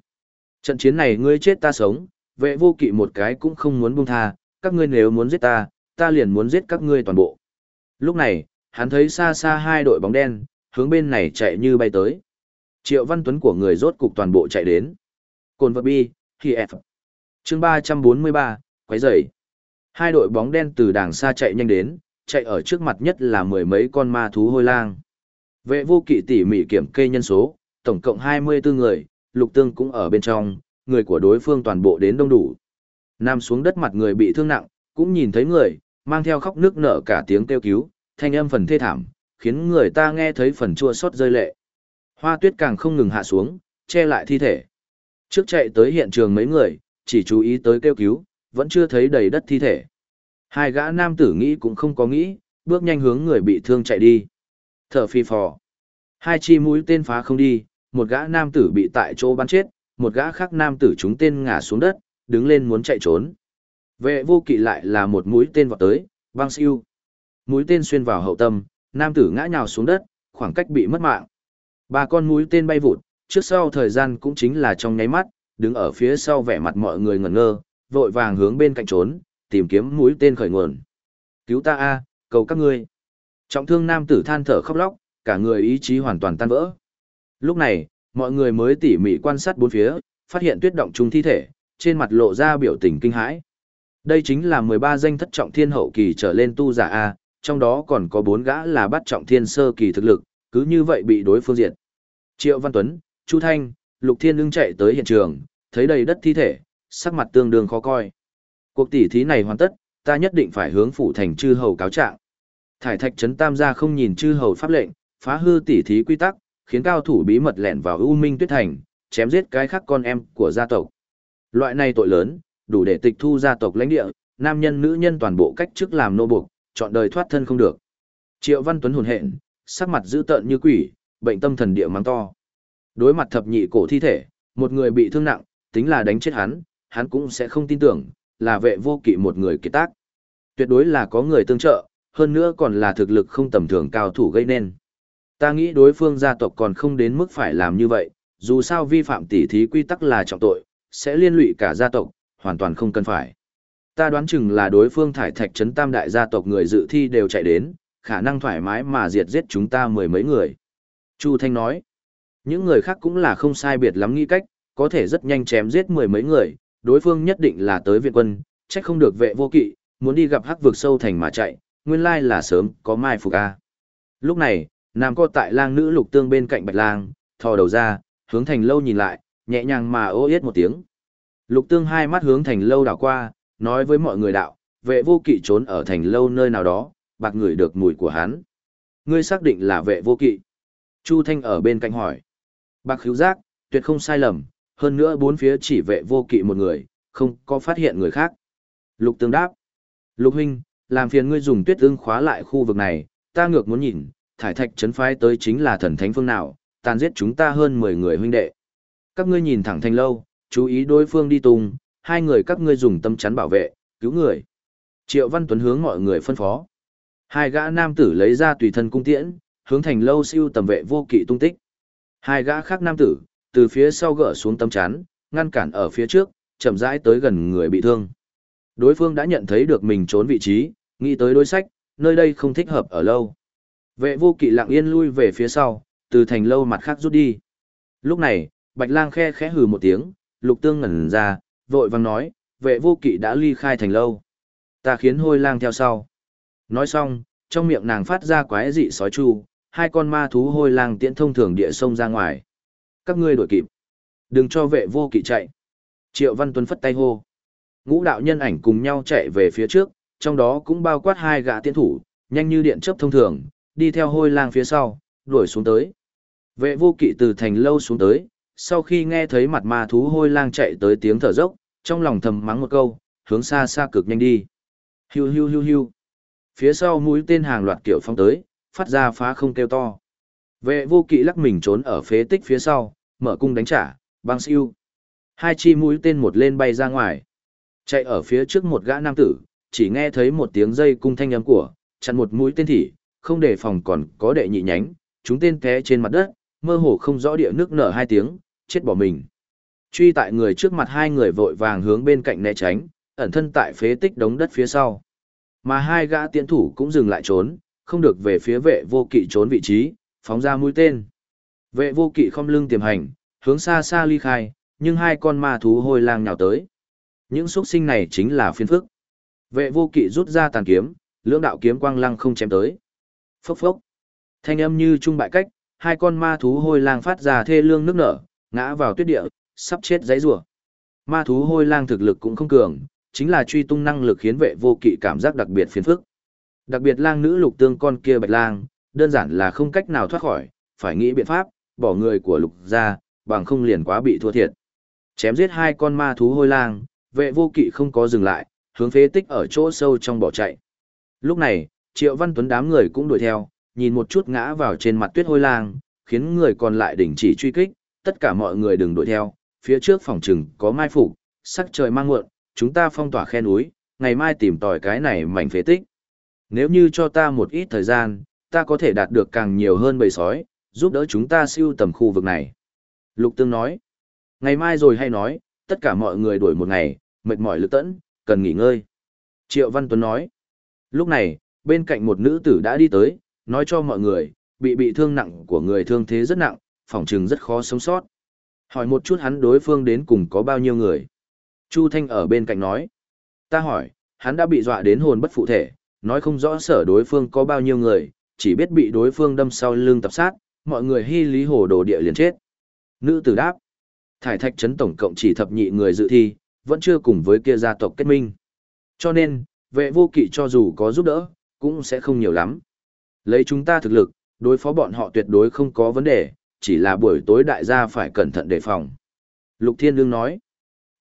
Trận chiến này ngươi chết ta sống, vệ vô kỵ một cái cũng không muốn buông tha, các ngươi nếu muốn giết ta, ta liền muốn giết các ngươi toàn bộ. Lúc này, hắn thấy xa xa hai đội bóng đen, hướng bên này chạy như bay tới. Triệu Văn Tuấn của người rốt cục toàn bộ chạy đến. Cồn vật bi, khi F. Chương 343, quấy rầy. Hai đội bóng đen từ đàng xa chạy nhanh đến, chạy ở trước mặt nhất là mười mấy con ma thú hôi lang. Vệ vô kỵ tỉ mỉ kiểm kê nhân số, tổng cộng 24 người, lục tương cũng ở bên trong, người của đối phương toàn bộ đến đông đủ. Nam xuống đất mặt người bị thương nặng, cũng nhìn thấy người, mang theo khóc nước nở cả tiếng kêu cứu, thanh âm phần thê thảm, khiến người ta nghe thấy phần chua xót rơi lệ. Hoa tuyết càng không ngừng hạ xuống, che lại thi thể. Trước chạy tới hiện trường mấy người, chỉ chú ý tới kêu cứu, vẫn chưa thấy đầy đất thi thể. Hai gã nam tử nghĩ cũng không có nghĩ, bước nhanh hướng người bị thương chạy đi. Thở phi phò. Hai chi mũi tên phá không đi, một gã nam tử bị tại chỗ bắn chết, một gã khác nam tử chúng tên ngã xuống đất, đứng lên muốn chạy trốn. Vệ vô kỵ lại là một mũi tên vọt tới, băng siêu. Mũi tên xuyên vào hậu tâm, nam tử ngã nhào xuống đất, khoảng cách bị mất mạng. Ba con mũi tên bay vụt, trước sau thời gian cũng chính là trong nháy mắt, đứng ở phía sau vẻ mặt mọi người ngẩn ngơ, vội vàng hướng bên cạnh trốn, tìm kiếm mũi tên khởi nguồn. Cứu ta a, cầu các ngươi. Trọng thương nam tử than thở khóc lóc, cả người ý chí hoàn toàn tan vỡ. Lúc này, mọi người mới tỉ mỉ quan sát bốn phía, phát hiện tuyết động trung thi thể, trên mặt lộ ra biểu tình kinh hãi. Đây chính là 13 danh thất trọng thiên hậu kỳ trở lên tu giả A, trong đó còn có 4 gã là bắt trọng thiên sơ kỳ thực lực, cứ như vậy bị đối phương diệt. Triệu Văn Tuấn, Chu Thanh, Lục Thiên ưng chạy tới hiện trường, thấy đầy đất thi thể, sắc mặt tương đương khó coi. Cuộc tỉ thí này hoàn tất, ta nhất định phải hướng phủ thành chư hầu cáo trạng. Thải thạch trấn tam gia không nhìn chư hầu pháp lệnh, phá hư tỉ thí quy tắc, khiến cao thủ bí mật lẻn vào U Minh Tuyết Thành, chém giết cái khác con em của gia tộc. Loại này tội lớn, đủ để tịch thu gia tộc lãnh địa, nam nhân nữ nhân toàn bộ cách chức làm nô buộc, chọn đời thoát thân không được. Triệu Văn Tuấn hồn hện, sắc mặt dữ tợn như quỷ, bệnh tâm thần địa mang to. Đối mặt thập nhị cổ thi thể, một người bị thương nặng, tính là đánh chết hắn, hắn cũng sẽ không tin tưởng, là vệ vô kỵ một người kiệt tác. Tuyệt đối là có người tương trợ, hơn nữa còn là thực lực không tầm thường cao thủ gây nên. Ta nghĩ đối phương gia tộc còn không đến mức phải làm như vậy, dù sao vi phạm tỉ thí quy tắc là trọng tội, sẽ liên lụy cả gia tộc, hoàn toàn không cần phải. Ta đoán chừng là đối phương thải thạch trấn tam đại gia tộc người dự thi đều chạy đến, khả năng thoải mái mà diệt giết chúng ta mười mấy người. Chu Thanh nói, những người khác cũng là không sai biệt lắm nghĩ cách, có thể rất nhanh chém giết mười mấy người, đối phương nhất định là tới viện quân, trách không được vệ vô kỵ, muốn đi gặp hắc vực sâu thành mà chạy, nguyên lai là sớm, có mai phục a. Lúc này, nam co tại lang nữ lục tương bên cạnh bạch lang, thò đầu ra, hướng thành lâu nhìn lại, nhẹ nhàng mà ô yết một tiếng. Lục tương hai mắt hướng thành lâu đảo qua, nói với mọi người đạo, vệ vô kỵ trốn ở thành lâu nơi nào đó, bạc ngửi được mùi của hắn. Ngươi xác định là vệ vô kỵ. Chu Thanh ở bên cạnh hỏi. Bạc khíu giác, tuyệt không sai lầm, hơn nữa bốn phía chỉ vệ vô kỵ một người, không có phát hiện người khác. Lục tương đáp. Lục huynh, làm phiền ngươi dùng tuyết tương khóa lại khu vực này, ta ngược muốn nhìn, thải thạch trấn phái tới chính là thần thánh phương nào, tàn giết chúng ta hơn 10 người huynh đệ. Các ngươi nhìn thẳng thành lâu, chú ý đối phương đi tung, hai người các ngươi dùng tâm chắn bảo vệ, cứu người. Triệu Văn Tuấn hướng mọi người phân phó. Hai gã nam tử lấy ra tùy thân cung tiễn, hướng thành lâu siêu tầm vệ vô kỵ tung tích. Hai gã khác nam tử, từ phía sau gỡ xuống tâm chắn, ngăn cản ở phía trước, chậm rãi tới gần người bị thương. Đối phương đã nhận thấy được mình trốn vị trí, nghĩ tới đối sách, nơi đây không thích hợp ở lâu. Vệ vô kỵ lặng yên lui về phía sau, từ thành lâu mặt khác rút đi. Lúc này, Bạch Lang khe khẽ hừ một tiếng, Lục Tương ngẩn ra, vội vàng nói, vệ vô kỵ đã ly khai thành lâu. Ta khiến hôi lang theo sau. Nói xong, trong miệng nàng phát ra quái dị sói chu, hai con ma thú hôi lang tiễn thông thường địa sông ra ngoài. Các ngươi đuổi kịp. Đừng cho vệ vô kỵ chạy. Triệu Văn Tuấn phất tay hô. Ngũ đạo nhân ảnh cùng nhau chạy về phía trước, trong đó cũng bao quát hai gã tiễn thủ, nhanh như điện chớp thông thường, đi theo hôi lang phía sau, đuổi xuống tới. Vệ vô kỵ từ thành lâu xuống tới, sau khi nghe thấy mặt ma thú hôi lang chạy tới tiếng thở dốc, trong lòng thầm mắng một câu, hướng xa xa cực nhanh đi. Hiu hiu hiu hiu. Phía sau mũi tên hàng loạt kiểu phong tới, phát ra phá không kêu to. Vệ vô kỵ lắc mình trốn ở phế tích phía sau, mở cung đánh trả, băng siêu. Hai chi mũi tên một lên bay ra ngoài. Chạy ở phía trước một gã nam tử, chỉ nghe thấy một tiếng dây cung thanh âm của, chặn một mũi tên thỉ, không đề phòng còn có đệ nhị nhánh, chúng tên té trên mặt đất, mơ hồ không rõ địa nước nở hai tiếng, chết bỏ mình. Truy tại người trước mặt hai người vội vàng hướng bên cạnh né tránh, ẩn thân tại phế tích đống đất phía sau. Mà hai gã tiễn thủ cũng dừng lại trốn, không được về phía vệ vô kỵ trốn vị trí, phóng ra mũi tên. Vệ vô kỵ không lưng tiềm hành, hướng xa xa ly khai, nhưng hai con ma thú hôi lang nhào tới. Những xuất sinh này chính là phiên phức. Vệ vô kỵ rút ra tàn kiếm, lưỡng đạo kiếm quang lăng không chém tới. Phốc phốc. Thanh âm như trung bại cách, hai con ma thú hôi lang phát ra thê lương nước nở, ngã vào tuyết địa, sắp chết giấy rủa. Ma thú hôi lang thực lực cũng không cường, chính là truy tung năng lực khiến vệ vô kỵ cảm giác đặc biệt phiền phức. Đặc biệt lang nữ lục tương con kia bạch lang, đơn giản là không cách nào thoát khỏi, phải nghĩ biện pháp, bỏ người của lục ra, bằng không liền quá bị thua thiệt. Chém giết hai con ma thú hôi lang, vệ vô kỵ không có dừng lại, hướng phế tích ở chỗ sâu trong bỏ chạy. Lúc này, Triệu Văn Tuấn đám người cũng đuổi theo, nhìn một chút ngã vào trên mặt tuyết hôi lang, khiến người còn lại đình chỉ truy kích, tất cả mọi người đừng đuổi theo, phía trước phòng trừng có mai phục, sắc trời mang muộn, chúng ta phong tỏa khe núi, ngày mai tìm tòi cái này mảnh phế tích. Nếu như cho ta một ít thời gian, ta có thể đạt được càng nhiều hơn bầy sói, giúp đỡ chúng ta siêu tầm khu vực này. Lục Tương nói, ngày mai rồi hay nói, tất cả mọi người đuổi một ngày, mệt mỏi lực tẫn, cần nghỉ ngơi. Triệu Văn Tuấn nói, lúc này, bên cạnh một nữ tử đã đi tới, nói cho mọi người, bị bị thương nặng của người thương thế rất nặng, phòng trừng rất khó sống sót. Hỏi một chút hắn đối phương đến cùng có bao nhiêu người. Chu Thanh ở bên cạnh nói. Ta hỏi, hắn đã bị dọa đến hồn bất phụ thể, nói không rõ sở đối phương có bao nhiêu người, chỉ biết bị đối phương đâm sau lưng tập sát, mọi người hy lý hồ đồ địa liền chết. Nữ tử đáp. Thải thạch trấn tổng cộng chỉ thập nhị người dự thi, vẫn chưa cùng với kia gia tộc kết minh. Cho nên, vệ vô kỵ cho dù có giúp đỡ, cũng sẽ không nhiều lắm. Lấy chúng ta thực lực, đối phó bọn họ tuyệt đối không có vấn đề, chỉ là buổi tối đại gia phải cẩn thận đề phòng. Lục Thiên Đương nói,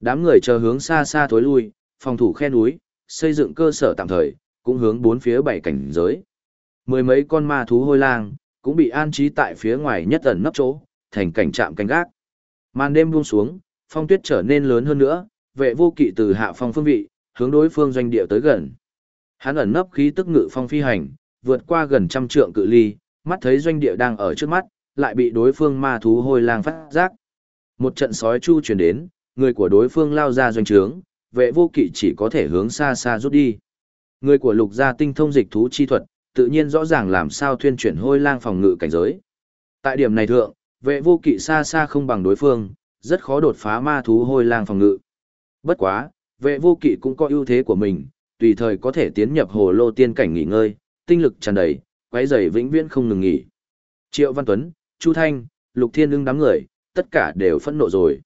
đám người chờ hướng xa xa thối lui, phòng thủ khe núi, xây dựng cơ sở tạm thời, cũng hướng bốn phía bảy cảnh giới. Mười mấy con ma thú hôi lang, cũng bị an trí tại phía ngoài nhất ẩn nấp chỗ, thành cảnh trạm canh gác. Màn đêm buông xuống, phong tuyết trở nên lớn hơn nữa, vệ vô kỵ từ hạ phong phương vị, hướng đối phương doanh địa tới gần. Hắn ẩn nấp khí tức ngự phong phi hành, vượt qua gần trăm trượng cự ly, mắt thấy doanh địa đang ở trước mắt, lại bị đối phương ma thú hôi lang phát giác. Một trận sói chu chuyển đến, người của đối phương lao ra doanh trướng, vệ vô kỵ chỉ có thể hướng xa xa rút đi. Người của lục gia tinh thông dịch thú chi thuật, tự nhiên rõ ràng làm sao thuyên chuyển hôi lang phòng ngự cảnh giới. Tại điểm này thượng, vệ vô kỵ xa xa không bằng đối phương, rất khó đột phá ma thú hôi lang phòng ngự. Bất quá, vệ vô kỵ cũng có ưu thế của mình, tùy thời có thể tiến nhập hồ lô tiên cảnh nghỉ ngơi, tinh lực tràn đầy, quấy rầy vĩnh viễn không ngừng nghỉ. Triệu Văn Tuấn, Chu Thanh, Lục Thiên ưng đám người, tất cả đều phẫn nộ rồi.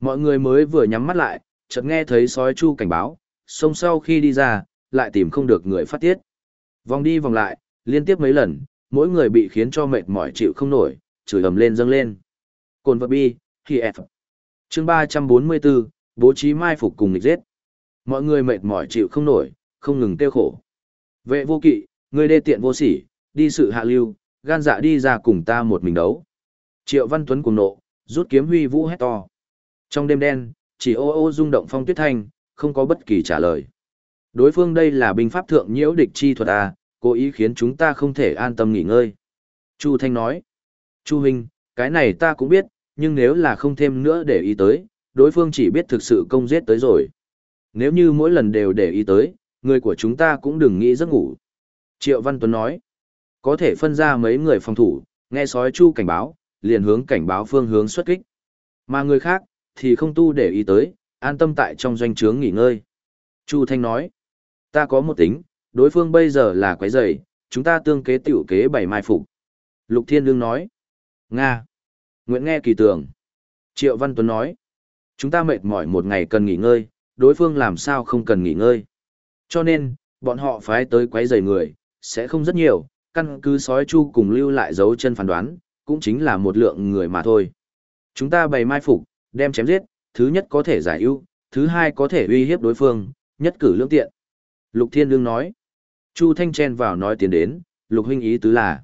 Mọi người mới vừa nhắm mắt lại, chợt nghe thấy sói chu cảnh báo, xong sau khi đi ra, lại tìm không được người phát tiết. Vòng đi vòng lại, liên tiếp mấy lần, mỗi người bị khiến cho mệt mỏi chịu không nổi, chửi ầm lên dâng lên. Cồn vật bi, khi F. Chương 344, bố trí mai phục cùng nghịch giết. Mọi người mệt mỏi chịu không nổi, không ngừng tiêu khổ. Vệ vô kỵ, ngươi đê tiện vô sỉ, đi sự hạ lưu, gan dạ đi ra cùng ta một mình đấu. Triệu Văn Tuấn cùng nộ, rút kiếm huy vũ hét to. Trong đêm đen, chỉ ô ô rung động phong tuyết thanh, không có bất kỳ trả lời. Đối phương đây là binh pháp thượng nhiễu địch chi thuật à, cố ý khiến chúng ta không thể an tâm nghỉ ngơi. Chu Thanh nói, Chu Huynh, cái này ta cũng biết, nhưng nếu là không thêm nữa để ý tới, đối phương chỉ biết thực sự công giết tới rồi. Nếu như mỗi lần đều để ý tới, người của chúng ta cũng đừng nghĩ giấc ngủ. Triệu Văn Tuấn nói, có thể phân ra mấy người phòng thủ, nghe sói chu cảnh báo, liền hướng cảnh báo phương hướng xuất kích. Mà người khác, thì không tu để ý tới, an tâm tại trong doanh trướng nghỉ ngơi. Chu Thanh nói, ta có một tính, đối phương bây giờ là quái dày, chúng ta tương kế tiểu kế bảy mai phục. Lục Thiên Lương nói, Nga, Nguyễn nghe kỳ tưởng. Triệu Văn Tuấn nói, chúng ta mệt mỏi một ngày cần nghỉ ngơi, đối phương làm sao không cần nghỉ ngơi. Cho nên, bọn họ phái tới quấy rầy người, sẽ không rất nhiều, căn cứ sói chu cùng lưu lại dấu chân phán đoán, cũng chính là một lượng người mà thôi. Chúng ta bày mai phục, đem chém giết, thứ nhất có thể giải ưu, thứ hai có thể uy hiếp đối phương, nhất cử lương tiện. Lục Thiên Lương nói. Chu Thanh chen vào nói tiến đến, Lục huynh ý tứ là.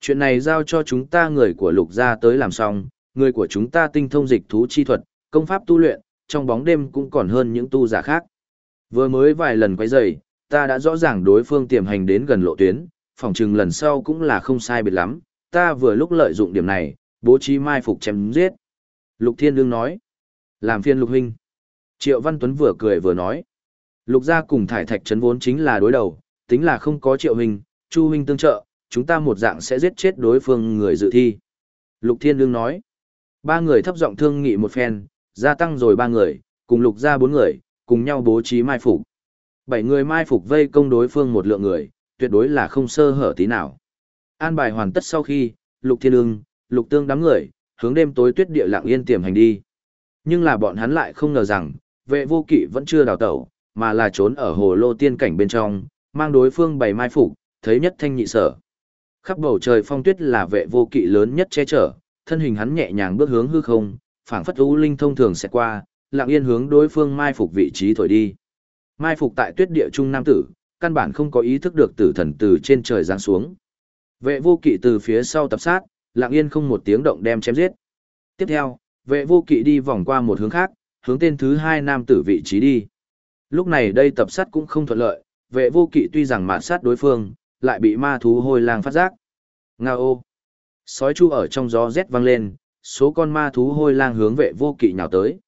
Chuyện này giao cho chúng ta người của Lục gia tới làm xong, người của chúng ta tinh thông dịch thú chi thuật, công pháp tu luyện, trong bóng đêm cũng còn hơn những tu giả khác. Vừa mới vài lần quay dày, ta đã rõ ràng đối phương tiềm hành đến gần lộ tuyến, phỏng chừng lần sau cũng là không sai biệt lắm, ta vừa lúc lợi dụng điểm này, bố trí mai phục chém giết. Lục Thiên đương nói, làm phiên Lục Huynh. Triệu Văn Tuấn vừa cười vừa nói, Lục gia cùng thải thạch trấn vốn chính là đối đầu, tính là không có Triệu Huynh, Chu Huynh tương trợ, chúng ta một dạng sẽ giết chết đối phương người dự thi. Lục Thiên đương nói, ba người thấp giọng thương nghị một phen, gia tăng rồi ba người, cùng lục gia bốn người, cùng nhau bố trí mai phục. Bảy người mai phục vây công đối phương một lượng người, tuyệt đối là không sơ hở tí nào. An bài hoàn tất sau khi, Lục Thiên Ưng, Lục Tương đám người, hướng đêm tối tuyết địa lặng yên tiềm hành đi. Nhưng là bọn hắn lại không ngờ rằng, vệ vô kỵ vẫn chưa đào tẩu, mà là trốn ở hồ lô tiên cảnh bên trong, mang đối phương bày mai phục, thấy nhất thanh nhị sở. Khắp bầu trời phong tuyết là vệ vô kỵ lớn nhất che chở, thân hình hắn nhẹ nhàng bước hướng hư không, phảng phất u linh thông thường sẽ qua, lặng yên hướng đối phương mai phục vị trí thổi đi. Mai phục tại tuyết địa trung nam tử, căn bản không có ý thức được tử thần từ trên trời giáng xuống. Vệ vô kỵ từ phía sau tập sát, lặng yên không một tiếng động đem chém giết. Tiếp theo, vệ vô kỵ đi vòng qua một hướng khác, hướng tên thứ hai nam tử vị trí đi. Lúc này đây tập sát cũng không thuận lợi, vệ vô kỵ tuy rằng mạn sát đối phương, lại bị ma thú hôi lang phát giác. Nga ô! Sói chu ở trong gió rét vang lên, số con ma thú hôi lang hướng vệ vô kỵ nhào tới.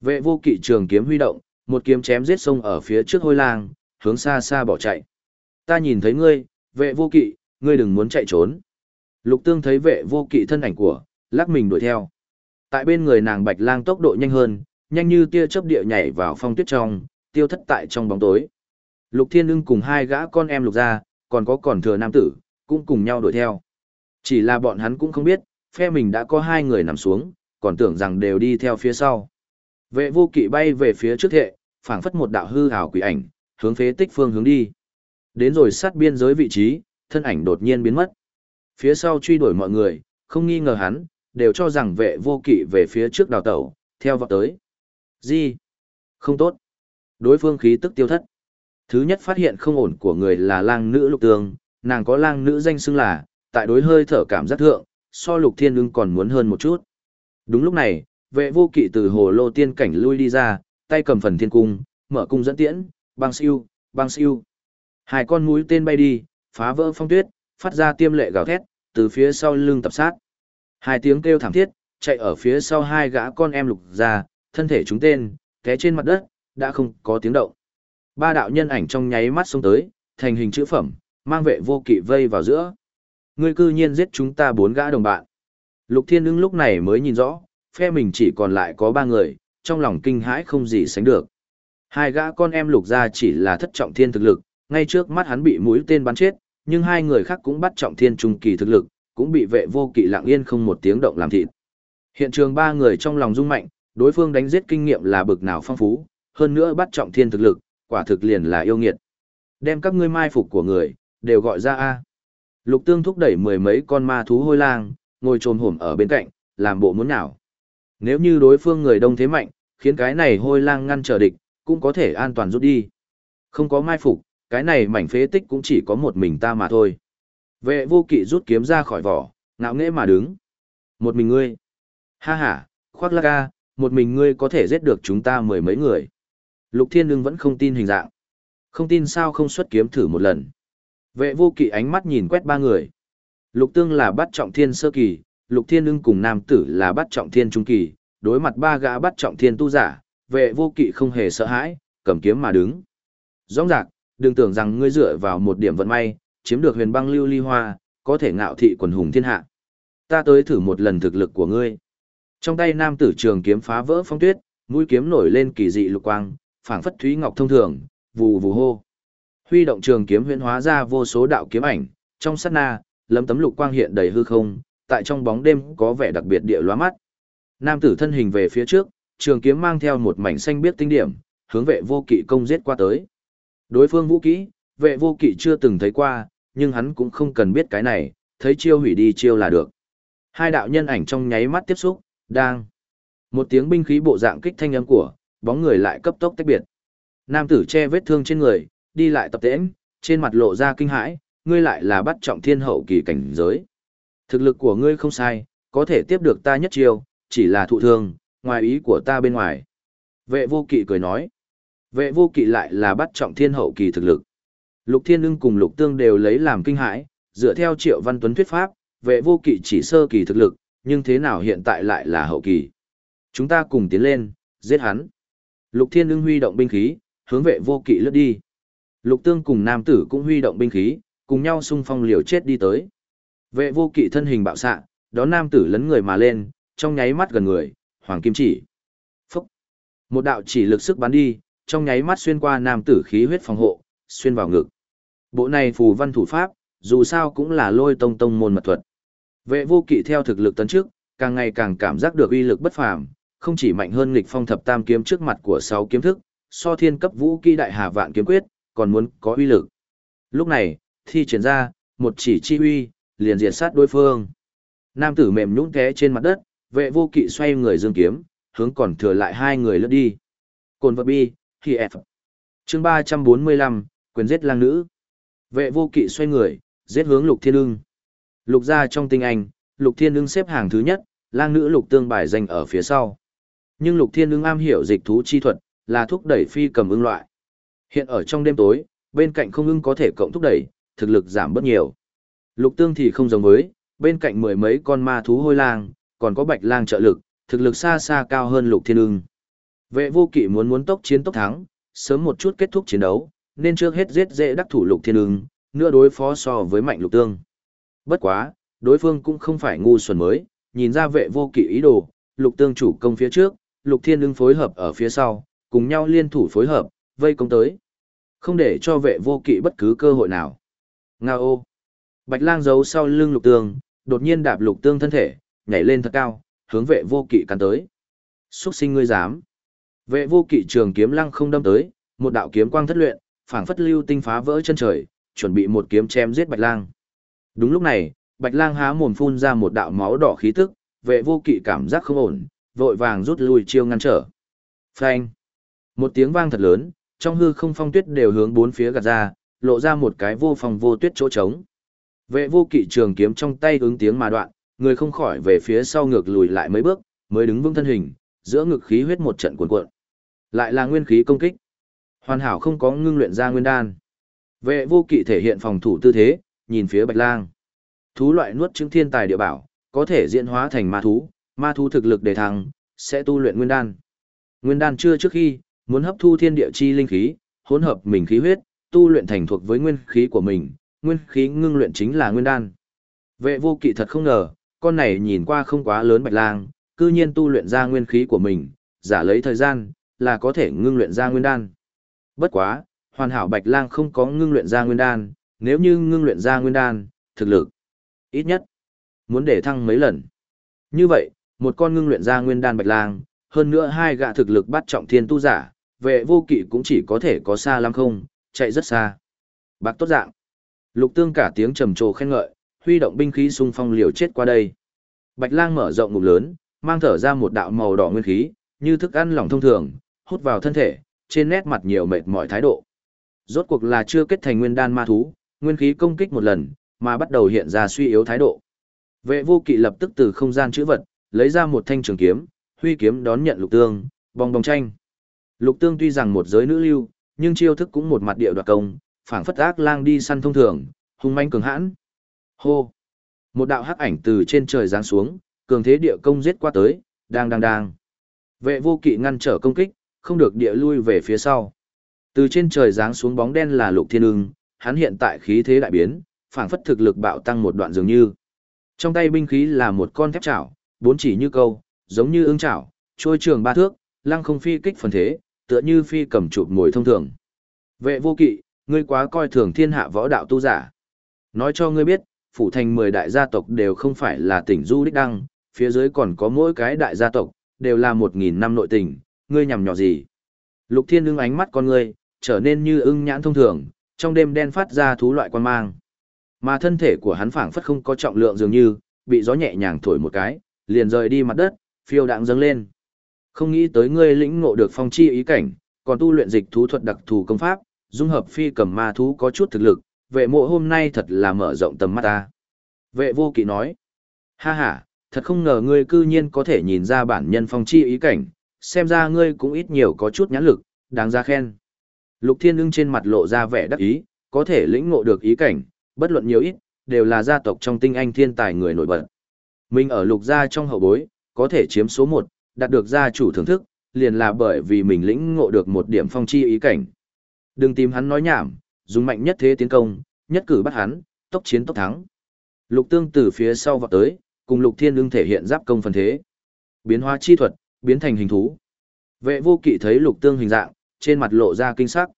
Vệ vô kỵ trường kiếm huy động, một kiếm chém giết sông ở phía trước hôi lang, hướng xa xa bỏ chạy. Ta nhìn thấy ngươi, vệ vô kỵ, ngươi đừng muốn chạy trốn. Lục tương thấy vệ vô kỵ thân ảnh của, lắc mình đuổi theo. Tại bên người nàng bạch lang tốc độ nhanh hơn, nhanh như tia chớp địa nhảy vào phong tuyết trong, tiêu thất tại trong bóng tối. Lục thiên ưng cùng hai gã con em lục ra, còn có còn thừa nam tử, cũng cùng nhau đuổi theo. Chỉ là bọn hắn cũng không biết, phe mình đã có hai người nằm xuống, còn tưởng rằng đều đi theo phía sau. Vệ vô kỵ bay về phía trước thệ, phảng phất một đạo hư hào quỷ ảnh, hướng phế tích phương hướng đi. Đến rồi sát biên giới vị trí, thân ảnh đột nhiên biến mất. Phía sau truy đuổi mọi người, không nghi ngờ hắn, đều cho rằng vệ vô kỵ về phía trước đào tẩu, theo vọt tới. Gì? Không tốt. Đối phương khí tức tiêu thất. Thứ nhất phát hiện không ổn của người là lang nữ lục tường, nàng có lang nữ danh xưng là, tại đối hơi thở cảm giác thượng, so lục thiên ưng còn muốn hơn một chút. Đúng lúc này, vệ vô kỵ từ hồ lô tiên cảnh lui đi ra, tay cầm phần thiên cung, mở cung dẫn tiễn, băng siêu, băng siêu. Hai con mũi tên bay đi, phá vỡ phong tuyết, phát ra tiêm lệ gào thét, từ phía sau lưng tập sát. Hai tiếng kêu thảm thiết, chạy ở phía sau hai gã con em lục ra, thân thể chúng tên, té trên mặt đất, đã không có tiếng động. Ba đạo nhân ảnh trong nháy mắt xông tới, thành hình chữ phẩm, mang vệ vô kỵ vây vào giữa. Ngươi cư nhiên giết chúng ta bốn gã đồng bạn. Lục Thiên ưng lúc này mới nhìn rõ, phe mình chỉ còn lại có ba người, trong lòng kinh hãi không gì sánh được. Hai gã con em lục gia chỉ là thất trọng thiên thực lực, ngay trước mắt hắn bị mũi tên bắn chết, nhưng hai người khác cũng bắt trọng thiên trung kỳ thực lực, cũng bị vệ vô kỵ lặng yên không một tiếng động làm thịt. Hiện trường ba người trong lòng rung mạnh, đối phương đánh giết kinh nghiệm là bực nào phong phú, hơn nữa bắt trọng thiên thực lực, quả thực liền là yêu nghiệt. Đem các ngươi mai phục của người, đều gọi ra A. Lục tương thúc đẩy mười mấy con ma thú hôi lang, ngồi trồm hổm ở bên cạnh, làm bộ muốn nào. Nếu như đối phương người đông thế mạnh, khiến cái này hôi lang ngăn trở địch, cũng có thể an toàn rút đi. Không có mai phục, cái này mảnh phế tích cũng chỉ có một mình ta mà thôi. Vệ vô kỵ rút kiếm ra khỏi vỏ, ngạo nghễ mà đứng. Một mình ngươi. Ha ha, khoác la ca, một mình ngươi có thể giết được chúng ta mười mấy người. Lục Thiên Lương vẫn không tin hình dạng. Không tin sao không xuất kiếm thử một lần. Vệ vô kỵ ánh mắt nhìn quét ba người. Lục Tương là bắt trọng thiên sơ kỳ, Lục Thiên Ưng cùng nam tử là bắt trọng thiên trung kỳ, đối mặt ba gã bắt trọng thiên tu giả, vệ vô kỵ không hề sợ hãi, cầm kiếm mà đứng. Rõ ràng, đừng tưởng rằng ngươi dựa vào một điểm vận may, chiếm được huyền băng lưu ly hoa, có thể ngạo thị quần hùng thiên hạ. Ta tới thử một lần thực lực của ngươi. Trong tay nam tử trường kiếm phá vỡ phong tuyết, mũi kiếm nổi lên kỳ dị lục quang, phảng phất thúy ngọc thông thường, vù vù hô. Huy động trường kiếm huyễn hóa ra vô số đạo kiếm ảnh, trong sát na, lấm tấm lục quang hiện đầy hư không, tại trong bóng đêm có vẻ đặc biệt địa lóa mắt. Nam tử thân hình về phía trước, trường kiếm mang theo một mảnh xanh biết tinh điểm, hướng vệ vô kỵ công giết qua tới. Đối phương vũ kỹ, vệ vô kỵ chưa từng thấy qua, nhưng hắn cũng không cần biết cái này, thấy chiêu hủy đi chiêu là được. Hai đạo nhân ảnh trong nháy mắt tiếp xúc, đang. Một tiếng binh khí bộ dạng kích thanh âm của, bóng người lại cấp tốc tách biệt. Nam tử che vết thương trên người, đi lại tập tễnh, trên mặt lộ ra kinh hãi, ngươi lại là bắt trọng thiên hậu kỳ cảnh giới. Thực lực của ngươi không sai, có thể tiếp được ta nhất chiêu, chỉ là thụ thương, ngoài ý của ta bên ngoài. Vệ vô kỵ cười nói. Vệ vô kỵ lại là bắt trọng thiên hậu kỳ thực lực. Lục thiên ưng cùng lục tương đều lấy làm kinh hãi, dựa theo triệu văn tuấn thuyết pháp, vệ vô kỵ chỉ sơ kỳ thực lực, nhưng thế nào hiện tại lại là hậu kỳ. Chúng ta cùng tiến lên, giết hắn. Lục thiên ưng huy động binh khí, hướng vệ vô kỵ lướt đi. Lục tương cùng nam tử cũng huy động binh khí, cùng nhau xung phong liều chết đi tới. Vệ vô kỵ thân hình bạo xạ, đón nam tử lấn người mà lên, trong nháy mắt gần người, hoàng kim chỉ. Phúc! Một đạo chỉ lực sức bắn đi, trong nháy mắt xuyên qua nam tử khí huyết phòng hộ, xuyên vào ngực. Bộ này phù văn thủ pháp, dù sao cũng là lôi tông tông môn mật thuật. Vệ vô kỵ theo thực lực tấn trước, càng ngày càng cảm giác được uy lực bất phàm, không chỉ mạnh hơn nghịch phong thập tam kiếm trước mặt của sáu kiếm thức, so thiên cấp vũ kỹ đại hà vạn kiếm quyết, còn muốn có uy lực. Lúc này, thi triển ra, một chỉ chi uy, liền diệt sát đối phương. Nam tử mềm nhũn té trên mặt đất, vệ vô kỵ xoay người dương kiếm, hướng còn thừa lại hai người lướt đi. Cồn vật bi, khi F. Chương 345, quyền giết lang nữ. Vệ vô kỵ xoay người, giết hướng lục thiên ưng. Lục gia trong tinh anh, lục thiên ưng xếp hàng thứ nhất, lang nữ lục tương bài danh ở phía sau. Nhưng lục thiên ưng am hiểu dịch thú chi thuật, là thúc đẩy phi cầm ưng loại. Hiện ở trong đêm tối, bên cạnh không ưng có thể cộng thúc đẩy, thực lực giảm bớt nhiều. Lục tương thì không giống với, bên cạnh mười mấy con ma thú hôi lang, còn có bạch lang trợ lực, thực lực xa xa cao hơn lục thiên ưng. Vệ vô kỵ muốn muốn tốc chiến tốc thắng, sớm một chút kết thúc chiến đấu, nên trước hết giết dễ đắc thủ lục thiên ưng, nữa đối phó so với mạnh lục tương. Bất quá, đối phương cũng không phải ngu xuẩn mới, nhìn ra vệ vô kỵ ý đồ, lục tương chủ công phía trước, lục thiên ưng phối hợp ở phía sau, cùng nhau liên thủ phối hợp, vây công tới. Không để cho vệ vô kỵ bất cứ cơ hội nào. Nga ô! Bạch lang giấu sau lưng lục tương, đột nhiên đạp lục tương thân thể, nhảy lên thật cao, hướng vệ vô kỵ cắn tới. Xuất sinh ngươi dám. Vệ vô kỵ trường kiếm lăng không đâm tới, một đạo kiếm quang thất luyện, phảng phất lưu tinh phá vỡ chân trời, chuẩn bị một kiếm chém giết Bạch Lang. Đúng lúc này, Bạch Lang há mồm phun ra một đạo máu đỏ khí tức, vệ vô kỵ cảm giác không ổn, vội vàng rút lui chiêu ngăn trở. Phanh! Một tiếng vang thật lớn, trong hư không phong tuyết đều hướng bốn phía gạt ra, lộ ra một cái vô phòng vô tuyết chỗ trống. Vệ vô kỵ trường kiếm trong tay ứng tiếng mà đoạn, người không khỏi về phía sau ngược lùi lại mấy bước, mới đứng vững thân hình, giữa ngực khí huyết một trận cuồn cuộn. Lại là nguyên khí công kích. Hoàn hảo không có ngưng luyện ra nguyên đan. Vệ vô kỵ thể hiện phòng thủ tư thế, nhìn phía Bạch Lang. Thú loại nuốt chứng thiên tài địa bảo, có thể diễn hóa thành ma thú, ma thú thực lực đề thăng, sẽ tu luyện nguyên đan. Nguyên đan chưa trước khi, muốn hấp thu thiên địa chi linh khí, hỗn hợp mình khí huyết, tu luyện thành thuộc với nguyên khí của mình, nguyên khí ngưng luyện chính là nguyên đan. Vệ vô kỵ thật không ngờ, con này nhìn qua không quá lớn Bạch Lang, cư nhiên tu luyện ra nguyên khí của mình, giả lấy thời gian, là có thể ngưng luyện ra nguyên đan. Bất quá, hoàn hảo bạch lang không có ngưng luyện ra nguyên đan, nếu như ngưng luyện ra nguyên đan, thực lực, ít nhất, muốn để thăng mấy lần. Như vậy, một con ngưng luyện ra nguyên đan bạch lang, hơn nữa hai gạ thực lực bắt trọng thiên tu giả, vệ vô kỵ cũng chỉ có thể có xa lắm không, chạy rất xa. Bạc tốt dạng. Lục tương cả tiếng trầm trồ khen ngợi, huy động binh khí xung phong liều chết qua đây. Bạch lang mở rộng ngục lớn, mang thở ra một đạo màu đỏ nguyên khí, như thức ăn lỏng thông thường, hút vào thân thể, trên nét mặt nhiều mệt mỏi thái độ. Rốt cuộc là chưa kết thành nguyên đan ma thú, nguyên khí công kích một lần, mà bắt đầu hiện ra suy yếu thái độ. Vệ vô kỵ lập tức từ không gian chữ vật, lấy ra một thanh trường kiếm, huy kiếm đón nhận lục tương, bong bong tranh. Lục tương tuy rằng một giới nữ lưu, nhưng chiêu thức cũng một mặt địa đoạt công, phảng phất ác lang đi săn thông thường, hung manh cường hãn. Hô! Một đạo hắc ảnh từ trên trời giáng xuống, cường thế địa công giết qua tới, đang đang đang. Vệ vô kỵ ngăn trở công kích, không được địa lui về phía sau. Từ trên trời giáng xuống bóng đen là lục thiên ưng, hắn hiện tại khí thế đại biến, phảng phất thực lực bạo tăng một đoạn dường như. Trong tay binh khí là một con thép chảo, bốn chỉ như câu, giống như ưng chảo, trôi trường ba thước, lăng không phi kích phần thế, tựa như phi cầm chụp ngồi thông thường. Vệ vô kỵ, ngươi quá coi thường thiên hạ võ đạo tu giả. Nói cho ngươi biết, phủ thành 10 đại gia tộc đều không phải là tỉnh du đích đăng, phía dưới còn có mỗi cái đại gia tộc, đều là 1.000 năm nội tình, ngươi nhằm nhỏ gì. Lục thiên ưng ánh mắt con ngươi, trở nên như ưng nhãn thông thường, trong đêm đen phát ra thú loại quan mang. Mà thân thể của hắn phảng phất không có trọng lượng dường như, bị gió nhẹ nhàng thổi một cái, liền rời đi mặt đất, phiêu đạng dâng lên. Không nghĩ tới ngươi lĩnh ngộ được phong chi ý cảnh, còn tu luyện dịch thú thuật đặc thù công pháp, dung hợp phi cầm ma thú có chút thực lực, vệ mộ hôm nay thật là mở rộng tầm mắt ta. Vệ vô kỵ nói, ha ha, thật không ngờ ngươi cư nhiên có thể nhìn ra bản nhân phong chi ý cảnh, xem ra ngươi cũng ít nhiều có chút nhãn lực, đáng ra khen. Lục thiên ưng trên mặt lộ ra vẻ đắc ý, có thể lĩnh ngộ được ý cảnh, bất luận nhiều ít, đều là gia tộc trong tinh anh thiên tài người nổi bật. Mình ở lục gia trong hậu bối, có thể chiếm số 1, đạt được gia chủ thưởng thức, liền là bởi vì mình lĩnh ngộ được một điểm phong chi ý cảnh. Đừng tìm hắn nói nhảm, dùng mạnh nhất thế tiến công, nhất cử bắt hắn, tốc chiến tốc thắng. Lục tương từ phía sau vọt tới, cùng lục thiên ưng thể hiện giáp công phần thế. Biến hóa chi thuật, biến thành hình thú. Vệ vô kỵ thấy lục tương hình dạng, trên mặt lộ ra kinh sắc.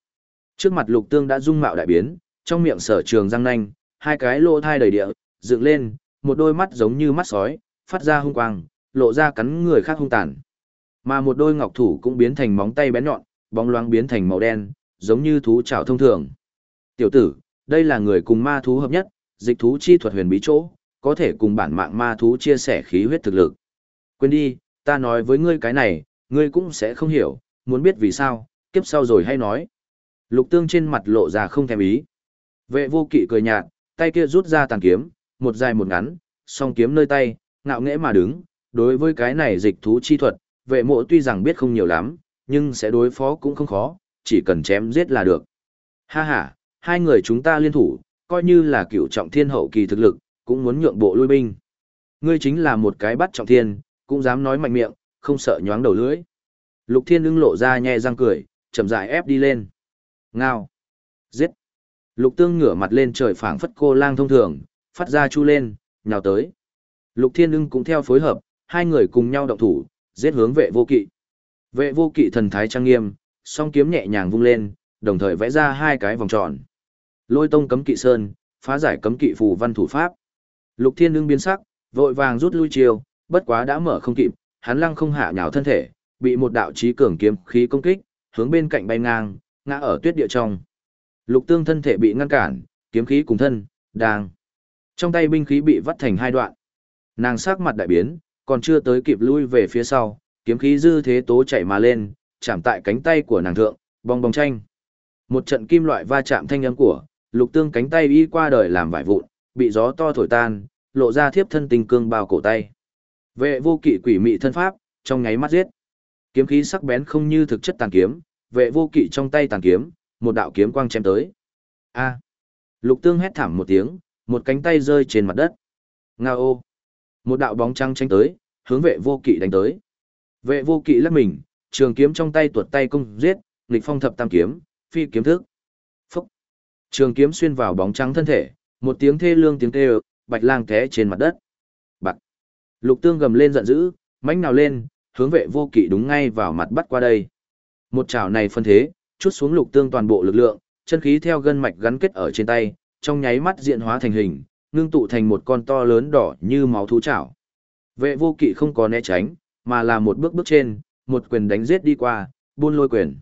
Trước mặt lục tương đã dung mạo đại biến, trong miệng sở trường răng nanh, hai cái lỗ thai đầy địa, dựng lên, một đôi mắt giống như mắt sói, phát ra hung quang, lộ ra cắn người khác hung tàn. Mà một đôi ngọc thủ cũng biến thành móng tay bén nhọn, bóng loáng biến thành màu đen, giống như thú chảo thông thường. Tiểu tử, đây là người cùng ma thú hợp nhất, dịch thú chi thuật huyền bí chỗ, có thể cùng bản mạng ma thú chia sẻ khí huyết thực lực. Quên đi, ta nói với ngươi cái này, ngươi cũng sẽ không hiểu, muốn biết vì sao, kiếp sau rồi hay nói. Lục tương trên mặt lộ ra không thèm ý. Vệ vô kỵ cười nhạt, tay kia rút ra tàn kiếm, một dài một ngắn, song kiếm nơi tay, ngạo nghễ mà đứng. Đối với cái này dịch thú chi thuật, vệ mộ tuy rằng biết không nhiều lắm, nhưng sẽ đối phó cũng không khó, chỉ cần chém giết là được. Ha ha, hai người chúng ta liên thủ, coi như là cựu trọng thiên hậu kỳ thực lực, cũng muốn nhượng bộ lui binh. Ngươi chính là một cái bắt trọng thiên, cũng dám nói mạnh miệng, không sợ nhoáng đầu lưỡi. Lục thiên ưng lộ ra nhẹ răng cười, chậm rãi ép đi lên. Ngao. Giết. Lục tương ngửa mặt lên trời phảng phất cô lang thông thường, phát ra chu lên, nhào tới. Lục thiên ưng cũng theo phối hợp, hai người cùng nhau động thủ, giết hướng vệ vô kỵ. Vệ vô kỵ thần thái trang nghiêm, song kiếm nhẹ nhàng vung lên, đồng thời vẽ ra hai cái vòng tròn. Lôi tông cấm kỵ sơn, phá giải cấm kỵ phù văn thủ pháp. Lục thiên ưng biến sắc, vội vàng rút lui chiều, bất quá đã mở không kịp, hắn lăng không hạ nhào thân thể, bị một đạo chí cường kiếm khí công kích, hướng bên cạnh bay ngang, ngã ở tuyết địa trong. Lục tương thân thể bị ngăn cản, kiếm khí cùng thân, đang. Trong tay binh khí bị vắt thành hai đoạn. Nàng sắc mặt đại biến, còn chưa tới kịp lui về phía sau, kiếm khí dư thế tố chạy mà lên, chạm tại cánh tay của nàng thượng, bong bong tranh. Một trận kim loại va chạm thanh âm của, lục tương cánh tay y qua đời làm vải vụn, bị gió to thổi tan, lộ ra thiếp thân tình cương bao cổ tay. Vệ vô kỵ quỷ mị thân pháp, trong nháy mắt giết. Kiếm khí sắc bén không như thực chất tàn kiếm, vệ vô kỵ trong tay tàn kiếm, một đạo kiếm quang chém tới. A. Lục Tương hét thảm một tiếng, một cánh tay rơi trên mặt đất. Nga ô. Một đạo bóng trắng tránh tới, hướng vệ vô kỵ đánh tới. Vệ vô kỵ lắc mình, trường kiếm trong tay tuột tay công giết, nghịch phong thập tam kiếm, phi kiếm thức. Phúc. Trường kiếm xuyên vào bóng trắng thân thể, một tiếng thê lương tiếng kêu, bạch lang té trên mặt đất. Bạc. Lục Tương gầm lên giận dữ, mãnh nào lên, hướng vệ vô kỵ đúng ngay vào mặt bắt qua đây. Một chảo này phân thế, chút xuống lục tương toàn bộ lực lượng, chân khí theo gân mạch gắn kết ở trên tay, trong nháy mắt diện hóa thành hình, ngưng tụ thành một con to lớn đỏ như máu thú chảo. Vệ vô kỵ không có né tránh, mà là một bước bước trên, một quyền đánh giết đi qua, buôn lôi quyền.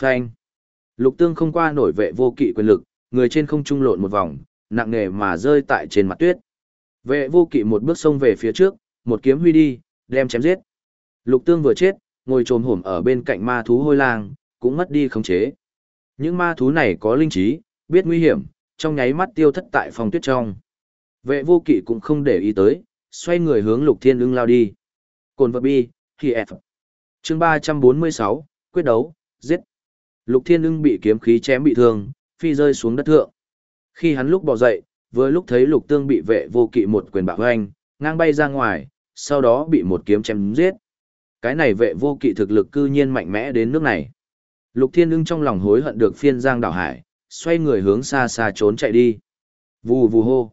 Phanh. Lục tương không qua nổi vệ vô kỵ quyền lực, người trên không trung lộn một vòng, nặng nề mà rơi tại trên mặt tuyết. Vệ vô kỵ một bước xông về phía trước, một kiếm huy đi, đem chém giết. Lục tương vừa chết, ngồi trồm hổm ở bên cạnh ma thú hôi lang, cũng mất đi khống chế. Những ma thú này có linh trí, biết nguy hiểm, trong nháy mắt tiêu thất tại phòng tuyết trong. Vệ vô kỵ cũng không để ý tới, xoay người hướng lục thiên ưng lao đi. Cồn vật bi, khi F. Chương 346, quyết đấu, giết. Lục thiên ưng bị kiếm khí chém bị thương, phi rơi xuống đất thượng. Khi hắn lúc bò dậy, vừa lúc thấy lục tương bị vệ vô kỵ một quyền bạo hoanh, ngang bay ra ngoài, sau đó bị một kiếm chém giết. Cái này vệ vô kỵ thực lực cư nhiên mạnh mẽ đến nước này. Lục thiên ưng trong lòng hối hận được phiên giang đảo hải, xoay người hướng xa xa trốn chạy đi. Vù vù hô.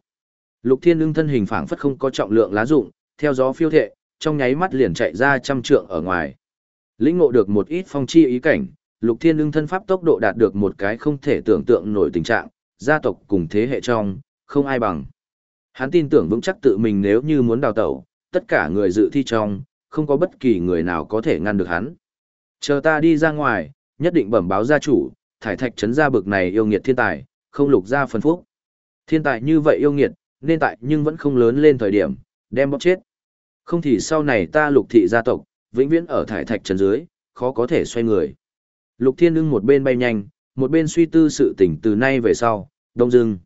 Lục thiên ưng thân hình phảng phất không có trọng lượng lá dụng, theo gió phiêu thệ, trong nháy mắt liền chạy ra trăm trượng ở ngoài. Lĩnh ngộ được một ít phong chi ý cảnh, lục thiên ưng thân pháp tốc độ đạt được một cái không thể tưởng tượng nổi tình trạng, gia tộc cùng thế hệ trong, không ai bằng. Hắn tin tưởng vững chắc tự mình nếu như muốn đào tẩu, tất cả người dự thi trong, không có bất kỳ người nào có thể ngăn được hắn. Chờ ta đi ra ngoài, nhất định bẩm báo gia chủ, thải thạch trấn gia bực này yêu nghiệt thiên tài, không lục ra phân phúc. Thiên tài như vậy yêu nghiệt, nên tại nhưng vẫn không lớn lên thời điểm, đem bóp chết. Không thì sau này ta lục thị gia tộc, vĩnh viễn ở thải thạch trần dưới, khó có thể xoay người. Lục thiên ưng một bên bay nhanh, một bên suy tư sự tỉnh từ nay về sau, đông dưng.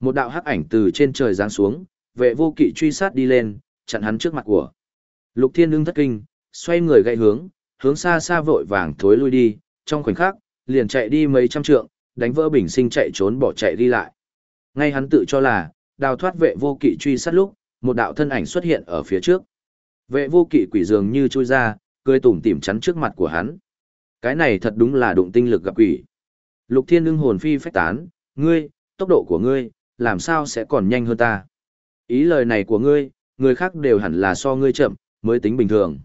Một đạo hắc ảnh từ trên trời giáng xuống, vệ vô kỵ truy sát đi lên, chặn hắn trước mặt của. Lục thiên ưng thất kinh, xoay người gãy hướng, hướng xa xa vội vàng thối lui đi, trong khoảnh khắc, liền chạy đi mấy trăm trượng, đánh vỡ bình sinh chạy trốn bỏ chạy đi lại. Ngay hắn tự cho là, đào thoát vệ vô kỵ truy sát lúc, một đạo thân ảnh xuất hiện ở phía trước. Vệ vô kỵ quỷ dường như trôi ra, cười tủm tỉm chắn trước mặt của hắn. Cái này thật đúng là đụng tinh lực gặp quỷ. Lục thiên ưng hồn phi phách tán, ngươi, tốc độ của ngươi, làm sao sẽ còn nhanh hơn ta? Ý lời này của ngươi, người khác đều hẳn là so ngươi chậm, mới tính bình thường.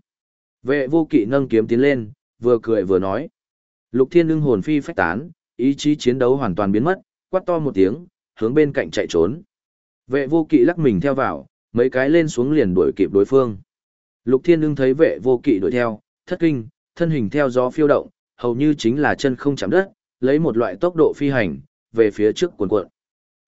Vệ vô kỵ nâng kiếm tiến lên, vừa cười vừa nói. Lục thiên ưng hồn phi phách tán, ý chí chiến đấu hoàn toàn biến mất, quát to một tiếng, hướng bên cạnh chạy trốn. Vệ vô kỵ lắc mình theo vào, mấy cái lên xuống liền đuổi kịp đối phương. Lục thiên ưng thấy vệ vô kỵ đuổi theo, thất kinh, thân hình theo gió phiêu động, hầu như chính là chân không chạm đất, lấy một loại tốc độ phi hành, về phía trước cuộn cuộn.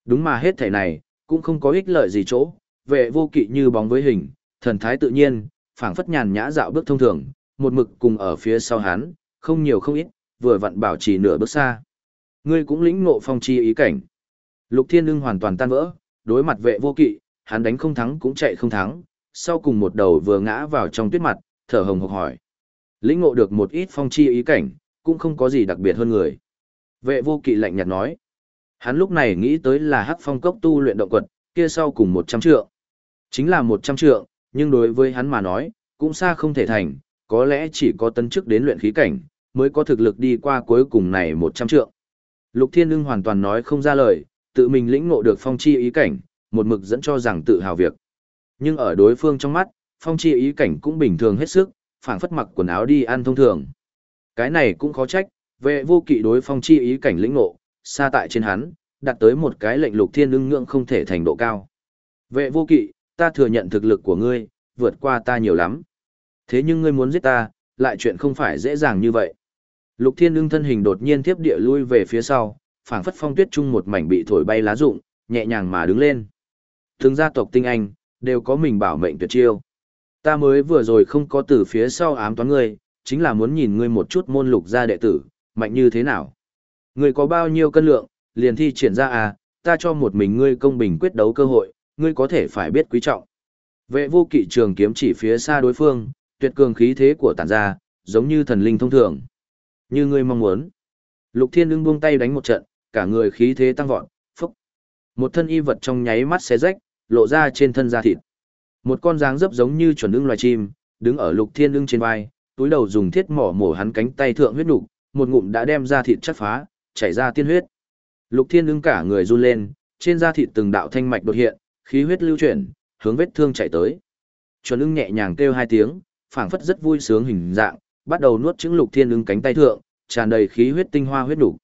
Đúng mà hết thể này, cũng không có ích lợi gì chỗ, vệ vô kỵ như bóng với hình, thần thái tự nhiên, phảng phất nhàn nhã dạo bước thông thường, một mực cùng ở phía sau hắn, không nhiều không ít, vừa vặn bảo trì nửa bước xa. Ngươi cũng lĩnh ngộ phong chi ý cảnh. Lục Thiên Ưng hoàn toàn tan vỡ, đối mặt vệ vô kỵ, hắn đánh không thắng cũng chạy không thắng, sau cùng một đầu vừa ngã vào trong tuyết mặt, thở hồng hộc hỏi. Lĩnh ngộ được một ít phong chi ý cảnh, cũng không có gì đặc biệt hơn người. Vệ vô kỵ lạnh nhạt nói. Hắn lúc này nghĩ tới là hắc phong cốc tu luyện động quật, kia sau cùng 100 trượng. Chính là 100 trượng, nhưng đối với hắn mà nói, cũng xa không thể thành, có lẽ chỉ có tấn chức đến luyện khí cảnh, mới có thực lực đi qua cuối cùng này 100 trượng. Lục Thiên Ưng hoàn toàn nói không ra lời, tự mình lĩnh ngộ được phong chi ý cảnh, một mực dẫn cho rằng tự hào việc. Nhưng ở đối phương trong mắt, phong chi ý cảnh cũng bình thường hết sức, phảng phất mặc quần áo đi ăn thông thường. Cái này cũng khó trách, vệ vô kỵ đối phong chi ý cảnh lĩnh ngộ, xa tại trên hắn, đặt tới một cái lệnh lục thiên ưng ngưỡng không thể thành độ cao. Vệ vô kỵ, ta thừa nhận thực lực của ngươi, vượt qua ta nhiều lắm. Thế nhưng ngươi muốn giết ta, lại chuyện không phải dễ dàng như vậy. Lục thiên ưng thân hình đột nhiên tiếp địa lui về phía sau, phảng phất phong tuyết chung một mảnh bị thổi bay lá rụng, nhẹ nhàng mà đứng lên. Thường gia tộc tinh anh, đều có mình bảo mệnh tuyệt chiêu. Ta mới vừa rồi không có từ phía sau ám toán ngươi, chính là muốn nhìn ngươi một chút môn lục gia đệ tử, mạnh như thế nào. Ngươi có bao nhiêu cân lượng, liền thi triển ra à, ta cho một mình ngươi công bình quyết đấu cơ hội, ngươi có thể phải biết quý trọng. Vệ vô kỵ trường kiếm chỉ phía xa đối phương, tuyệt cường khí thế của tản ra, giống như thần linh thông thường. Như ngươi mong muốn. Lục thiên ưng buông tay đánh một trận, cả người khí thế tăng vọt, phúc. Một thân y vật trong nháy mắt xé rách, lộ ra trên thân da thịt. Một con dáng dấp giống như chuẩn ưng loài chim, đứng ở lục thiên ưng trên vai, túi đầu dùng thiết mỏ mổ hắn cánh tay thượng huyết nục, một ngụm đã đem da thịt chắt phá, chảy ra tiên huyết. Lục thiên ưng cả người run lên, trên da thịt từng đạo thanh mạch đột hiện, khí huyết lưu chuyển, hướng vết thương chạy tới. Chuẩn ưng nhẹ nhàng kêu hai tiếng, phảng phất rất vui sướng hình dạng, bắt đầu nuốt trứng lục thiên ưng cánh tay thượng, tràn đầy khí huyết tinh hoa huyết đủ.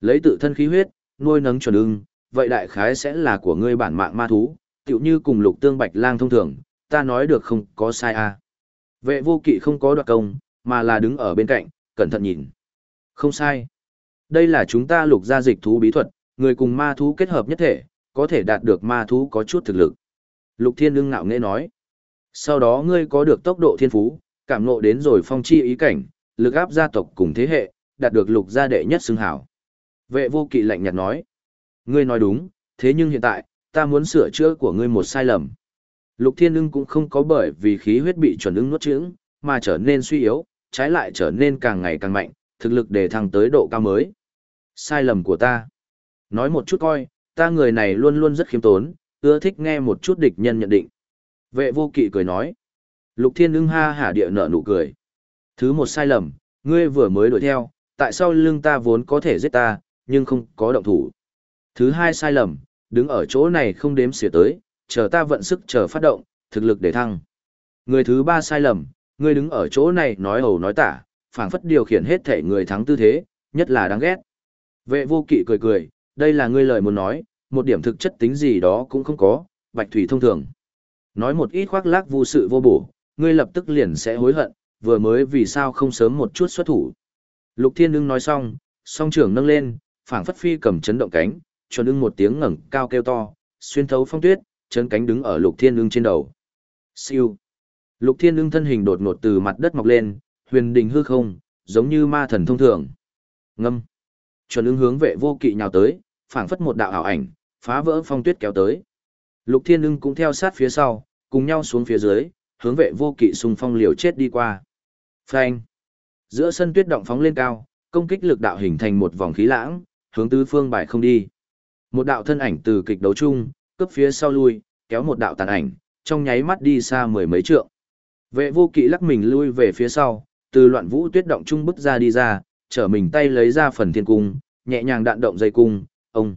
Lấy tự thân khí huyết, nuôi nấng chuẩn ưng, vậy đại khái sẽ là của ngươi bản mạng ma thú, tựu như cùng lục tương bạch lang thông thường, ta nói được không có sai à. Vệ vô kỵ không có đoạt công, mà là đứng ở bên cạnh, cẩn thận nhìn. Không sai. Đây là chúng ta lục gia dịch thú bí thuật, người cùng ma thú kết hợp nhất thể, có thể đạt được ma thú có chút thực lực. Lục thiên ưng ngạo nghễ nói. Sau đó ngươi có được tốc độ thiên phú, cảm ngộ đến rồi phong chi ý cảnh, lực áp gia tộc cùng thế hệ, đạt được lục gia đệ nhất xưng hảo. Vệ vô kỵ lạnh nhạt nói. Ngươi nói đúng, thế nhưng hiện tại, ta muốn sửa chữa của ngươi một sai lầm. Lục Thiên ưng cũng không có bởi vì khí huyết bị chuẩn ưng nuốt chửng, mà trở nên suy yếu, trái lại trở nên càng ngày càng mạnh, thực lực để thăng tới độ cao mới. Sai lầm của ta. Nói một chút coi, ta người này luôn luôn rất khiêm tốn, ưa thích nghe một chút địch nhân nhận định. Vệ vô kỵ cười nói. Lục Thiên ưng ha hả địa nở nụ cười. Thứ một sai lầm, ngươi vừa mới đuổi theo, tại sao lưng ta vốn có thể giết ta, nhưng không có động thủ. Thứ hai sai lầm, đứng ở chỗ này không đếm xỉa tới, chờ ta vận sức chờ phát động, thực lực để thăng. Người thứ ba sai lầm, ngươi đứng ở chỗ này nói hầu nói tả, phảng phất điều khiển hết thể người thắng tư thế, nhất là đáng ghét. Vệ vô kỵ cười cười, đây là ngươi lời muốn nói, một điểm thực chất tính gì đó cũng không có, bạch thủy thông thường. Nói một ít khoác lác vô sự vô bổ, ngươi lập tức liền sẽ hối hận, vừa mới vì sao không sớm một chút xuất thủ. Lục Thiên Đương nói xong, song trưởng nâng lên, phảng phất phi cầm chấn động cánh, chuẩn ưng một tiếng ngẩng cao kêu to, xuyên thấu phong tuyết, chấn cánh đứng ở Lục Thiên Ưng trên đầu. Siêu. Lục Thiên Ưng thân hình đột ngột từ mặt đất mọc lên, huyền đình hư không, giống như ma thần thông thường. Ngâm. Chuẩn ưng hướng vệ vô kỵ nhào tới, phảng phất một đạo ảo ảnh, phá vỡ phong tuyết kéo tới. Lục Thiên Ưng cũng theo sát phía sau, cùng nhau xuống phía dưới, hướng vệ vô kỵ xung phong liều chết đi qua. Phanh. Giữa sân tuyết động phóng lên cao, công kích lực đạo hình thành một vòng khí lãng, hướng tứ phương bài không đi. Một đạo thân ảnh từ kịch đấu chung, cướp phía sau lui, kéo một đạo tàn ảnh, trong nháy mắt đi xa mười mấy trượng. Vệ vô kỵ lắc mình lui về phía sau, từ loạn vũ tuyết động trung bức ra đi ra, trở mình tay lấy ra phần thiên cung, nhẹ nhàng đạn động dây cung, ông.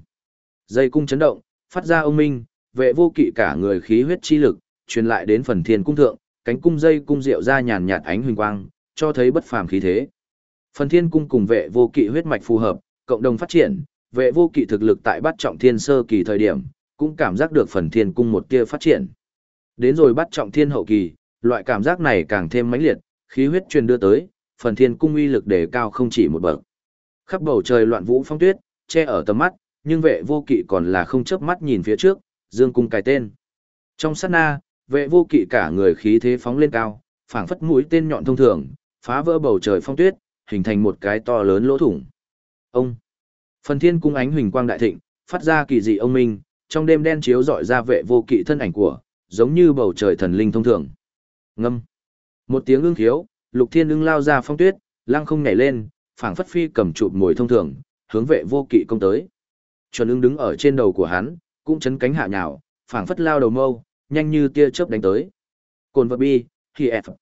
Dây cung chấn động, phát ra ông minh, vệ vô kỵ cả người khí huyết chi lực, truyền lại đến phần thiên cung thượng, cánh cung dây cung rượu ra nhàn nhạt ánh huỳnh quang, cho thấy bất phàm khí thế. Phần thiên cung cùng vệ vô kỵ huyết mạch phù hợp, cộng đồng phát triển, vệ vô kỵ thực lực tại bắt trọng thiên sơ kỳ thời điểm, cũng cảm giác được phần thiên cung một tia phát triển. Đến rồi bắt trọng thiên hậu kỳ, loại cảm giác này càng thêm mãnh liệt, khí huyết truyền đưa tới, phần thiên cung uy lực đề cao không chỉ một bậc. Khắp bầu trời loạn vũ phong tuyết, che ở tầm mắt, nhưng vệ vô kỵ còn là không chớp mắt nhìn phía trước, dương cung cài tên. Trong sát na, vệ vô kỵ cả người khí thế phóng lên cao, phảng phất mũi tên nhọn thông thường, phá vỡ bầu trời phong tuyết, hình thành một cái to lớn lỗ thủng. Ông. Phần thiên cung ánh huỳnh quang đại thịnh, phát ra kỳ dị ông minh, trong đêm đen chiếu rọi ra vệ vô kỵ thân ảnh của, giống như bầu trời thần linh thông thường. Ngâm. Một tiếng ưng khiếu, lục thiên ưng lao ra phong tuyết, lăng không nhảy lên, phảng phất phi cầm chụp mồi thông thường, hướng vệ vô kỵ công tới. Chuẩn ưng đứng ở trên đầu của hắn, cũng chấn cánh hạ nhào, phảng phất lao đầu mâu, nhanh như tia chớp đánh tới. Cồn vật bi, khi F.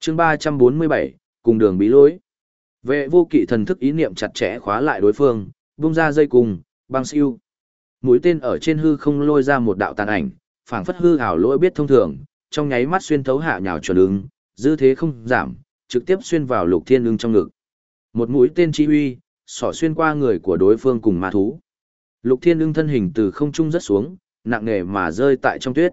Chương 347, cùng đường bí lối. Vệ vô kỵ thần thức ý niệm chặt chẽ khóa lại đối phương, bung ra dây cùng, băng siêu. Mũi tên ở trên hư không lôi ra một đạo tàn ảnh, phảng phất hư ảo lỗi biết thông thường, trong nháy mắt xuyên thấu hạ nhào chuẩn ứng, dư thế không giảm, trực tiếp xuyên vào lục thiên ứng trong ngực. Một mũi tên chi uy, sỏ xuyên qua người của đối phương cùng ma thú. Lục thiên ứng thân hình từ không trung rất xuống, nặng nề mà rơi tại trong tuyết.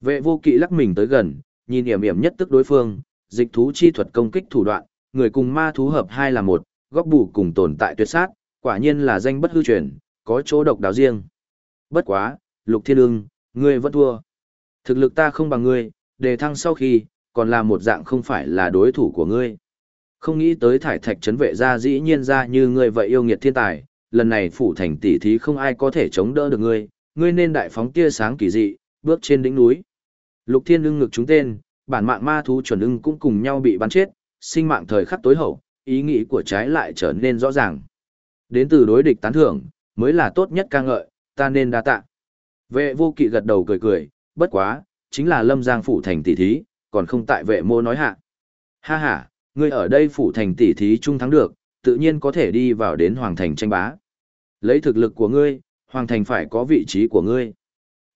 Vệ vô kỵ lắc mình tới gần, nhìn yểm yểm nhất tức đối phương, dịch thú chi thuật công kích thủ đoạn, người cùng ma thú hợp hai là một, góc bù cùng tồn tại tuyệt sát, quả nhiên là danh bất hư truyền, có chỗ độc đáo riêng. Bất quá, Lục Thiên Ưng, ngươi vẫn thua. Thực lực ta không bằng ngươi, đề thăng sau khi, còn là một dạng không phải là đối thủ của ngươi. Không nghĩ tới thải thạch trấn vệ ra dĩ nhiên ra như ngươi vậy yêu nghiệt thiên tài, lần này phủ thành tỷ thí không ai có thể chống đỡ được ngươi, ngươi nên đại phóng tia sáng kỳ dị, bước trên đỉnh núi. Lục Thiên Ưng ngực chúng tên, bản mạng ma thú chuẩn ưng cũng cùng nhau bị bắn chết, sinh mạng thời khắc tối hậu, ý nghĩ của trái lại trở nên rõ ràng. Đến từ đối địch tán thưởng, mới là tốt nhất ca ngợi, ta nên đa tạ. Vệ vô kỵ gật đầu cười cười, bất quá, chính là lâm giang phủ thành tỷ thí, còn không tại vệ mô nói hạ. Ha ha, ngươi ở đây phủ thành tỷ thí trung thắng được, tự nhiên có thể đi vào đến hoàng thành tranh bá. Lấy thực lực của ngươi, hoàng thành phải có vị trí của ngươi.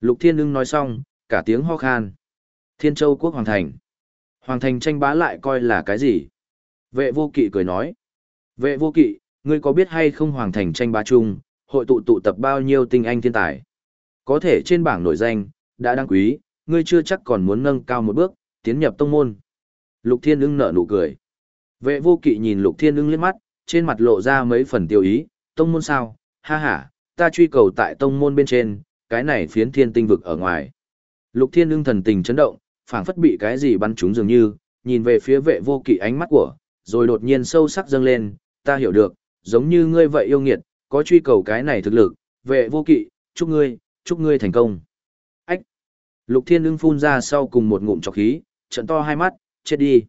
Lục Thiên ưng nói xong, cả tiếng ho khan. Thiên Châu quốc hoàng thành. Hoàng thành tranh bá lại coi là cái gì? Vệ vô kỵ cười nói. Vệ vô kỵ, ngươi có biết hay không hoàng thành tranh bá chung, hội tụ tụ tập bao nhiêu tinh anh thiên tài? Có thể trên bảng nổi danh, đã đăng quý, ngươi chưa chắc còn muốn nâng cao một bước, tiến nhập tông môn. Lục Thiên ưng nở nụ cười. Vệ vô kỵ nhìn Lục Thiên ưng liếc mắt, trên mặt lộ ra mấy phần tiêu ý, tông môn sao, ha ha, ta truy cầu tại tông môn bên trên, cái này phiến thiên tinh vực ở ngoài. Lục Thiên ưng thần tình chấn động, phảng phất bị cái gì bắn trúng dường như, nhìn về phía vệ vô kỵ ánh mắt của, rồi đột nhiên sâu sắc dâng lên, ta hiểu được, giống như ngươi vậy yêu nghiệt, có truy cầu cái này thực lực, vệ vô kỵ, chúc ngươi, chúc ngươi thành công. Ách! Lục thiên ưng phun ra sau cùng một ngụm trọc khí, trận to hai mắt, chết đi.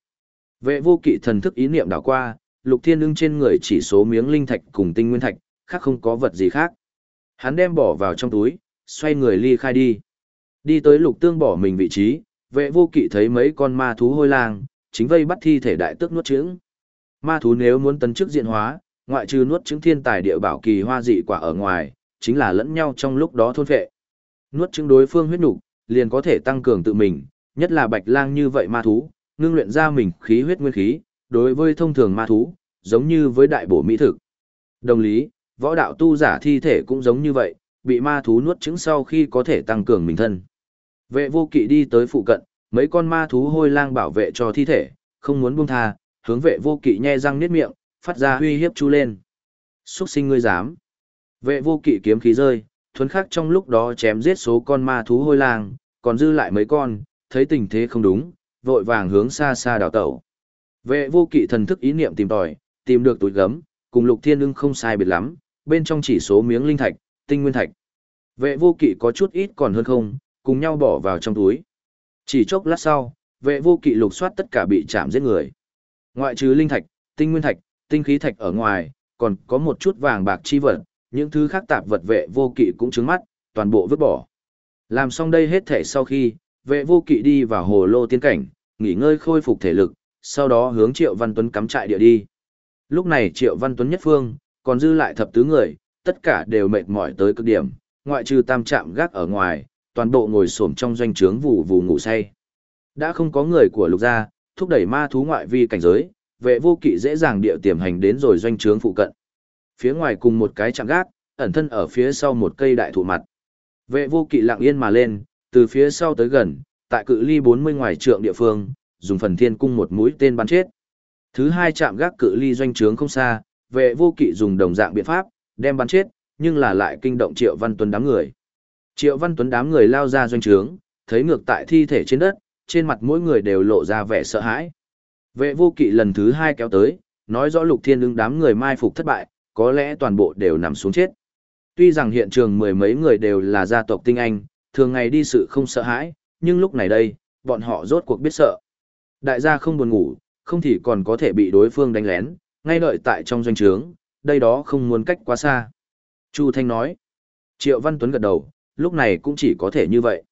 Vệ vô kỵ thần thức ý niệm đảo qua, lục thiên ưng trên người chỉ số miếng linh thạch cùng tinh nguyên thạch, khác không có vật gì khác. Hắn đem bỏ vào trong túi, xoay người ly khai đi. Đi tới lục tương bỏ mình vị trí, vệ vô kỵ thấy mấy con ma thú hôi lang, chính vây bắt thi thể đại tước nuốt trứng. Ma thú nếu muốn tấn chức diện hóa, ngoại trừ nuốt trứng thiên tài địa bảo kỳ hoa dị quả ở ngoài, chính là lẫn nhau trong lúc đó thôn phệ. Nuốt trứng đối phương huyết nục, liền có thể tăng cường tự mình, nhất là bạch lang như vậy ma thú, ngưng luyện ra mình khí huyết nguyên khí, đối với thông thường ma thú, giống như với đại bổ mỹ thực. Đồng lý, võ đạo tu giả thi thể cũng giống như vậy, bị ma thú nuốt trứng sau khi có thể tăng cường mình thân. Vệ vô kỵ đi tới phụ cận, mấy con ma thú hôi lang bảo vệ cho thi thể, không muốn buông tha, hướng vệ vô kỵ nhe răng niết miệng, phát ra huy hiếp chu lên. Xuất sinh ngươi dám. Vệ vô kỵ kiếm khí rơi, thuấn khắc trong lúc đó chém giết số con ma thú hôi lang, còn dư lại mấy con, thấy tình thế không đúng, vội vàng hướng xa xa đào tẩu. Vệ vô kỵ thần thức ý niệm tìm tòi, tìm được túi gấm, cùng lục thiên ưng không sai biệt lắm, bên trong chỉ số miếng linh thạch, tinh nguyên thạch. Vệ vô kỵ có chút ít còn hơn không, cùng nhau bỏ vào trong túi. Chỉ chốc lát sau, vệ vô kỵ lục soát tất cả bị chạm giết người. Ngoại trừ linh thạch, tinh nguyên thạch, tinh khí thạch ở ngoài, còn có một chút vàng bạc chi vật, những thứ khác tạp vật vệ vô kỵ cũng trứng mắt, toàn bộ vứt bỏ. Làm xong đây hết thể sau khi, vệ vô kỵ đi vào hồ lô tiên cảnh, nghỉ ngơi khôi phục thể lực, sau đó hướng Triệu Văn Tuấn cắm trại địa đi. Lúc này Triệu Văn Tuấn nhất phương, còn dư lại thập tứ người, tất cả đều mệt mỏi tới cực điểm, ngoại trừ tam trạm gác ở ngoài, toàn bộ ngồi xổm trong doanh trướng vụ vụ ngủ say. Đã không có người của lục gia, thúc đẩy ma thú ngoại vi cảnh giới, vệ vô kỵ dễ dàng địa tiềm hành đến rồi doanh trướng phụ cận. Phía ngoài cùng một cái chạm gác, ẩn thân ở phía sau một cây đại thụ mặt. Vệ vô kỵ lặng yên mà lên, từ phía sau tới gần, tại cự ly 40 ngoài trượng địa phương, dùng phần thiên cung một mũi tên bắn chết. Thứ hai chạm gác cự ly doanh trướng không xa, vệ vô kỵ dùng đồng dạng biện pháp, đem bắn chết, nhưng là lại kinh động Triệu Văn Tuấn đám người. Triệu Văn Tuấn đám người lao ra doanh trướng, thấy ngược tại thi thể trên đất, trên mặt mỗi người đều lộ ra vẻ sợ hãi. Vệ vô kỵ lần thứ hai kéo tới, nói rõ lục thiên ưng đám người mai phục thất bại, có lẽ toàn bộ đều nằm xuống chết. Tuy rằng hiện trường mười mấy người đều là gia tộc tinh anh, thường ngày đi sự không sợ hãi, nhưng lúc này đây, bọn họ rốt cuộc biết sợ. Đại gia không buồn ngủ, không thì còn có thể bị đối phương đánh lén, ngay đợi tại trong doanh trướng, đây đó không muốn cách quá xa. Chu Thanh nói. Triệu Văn Tuấn gật đầu, lúc này cũng chỉ có thể như vậy.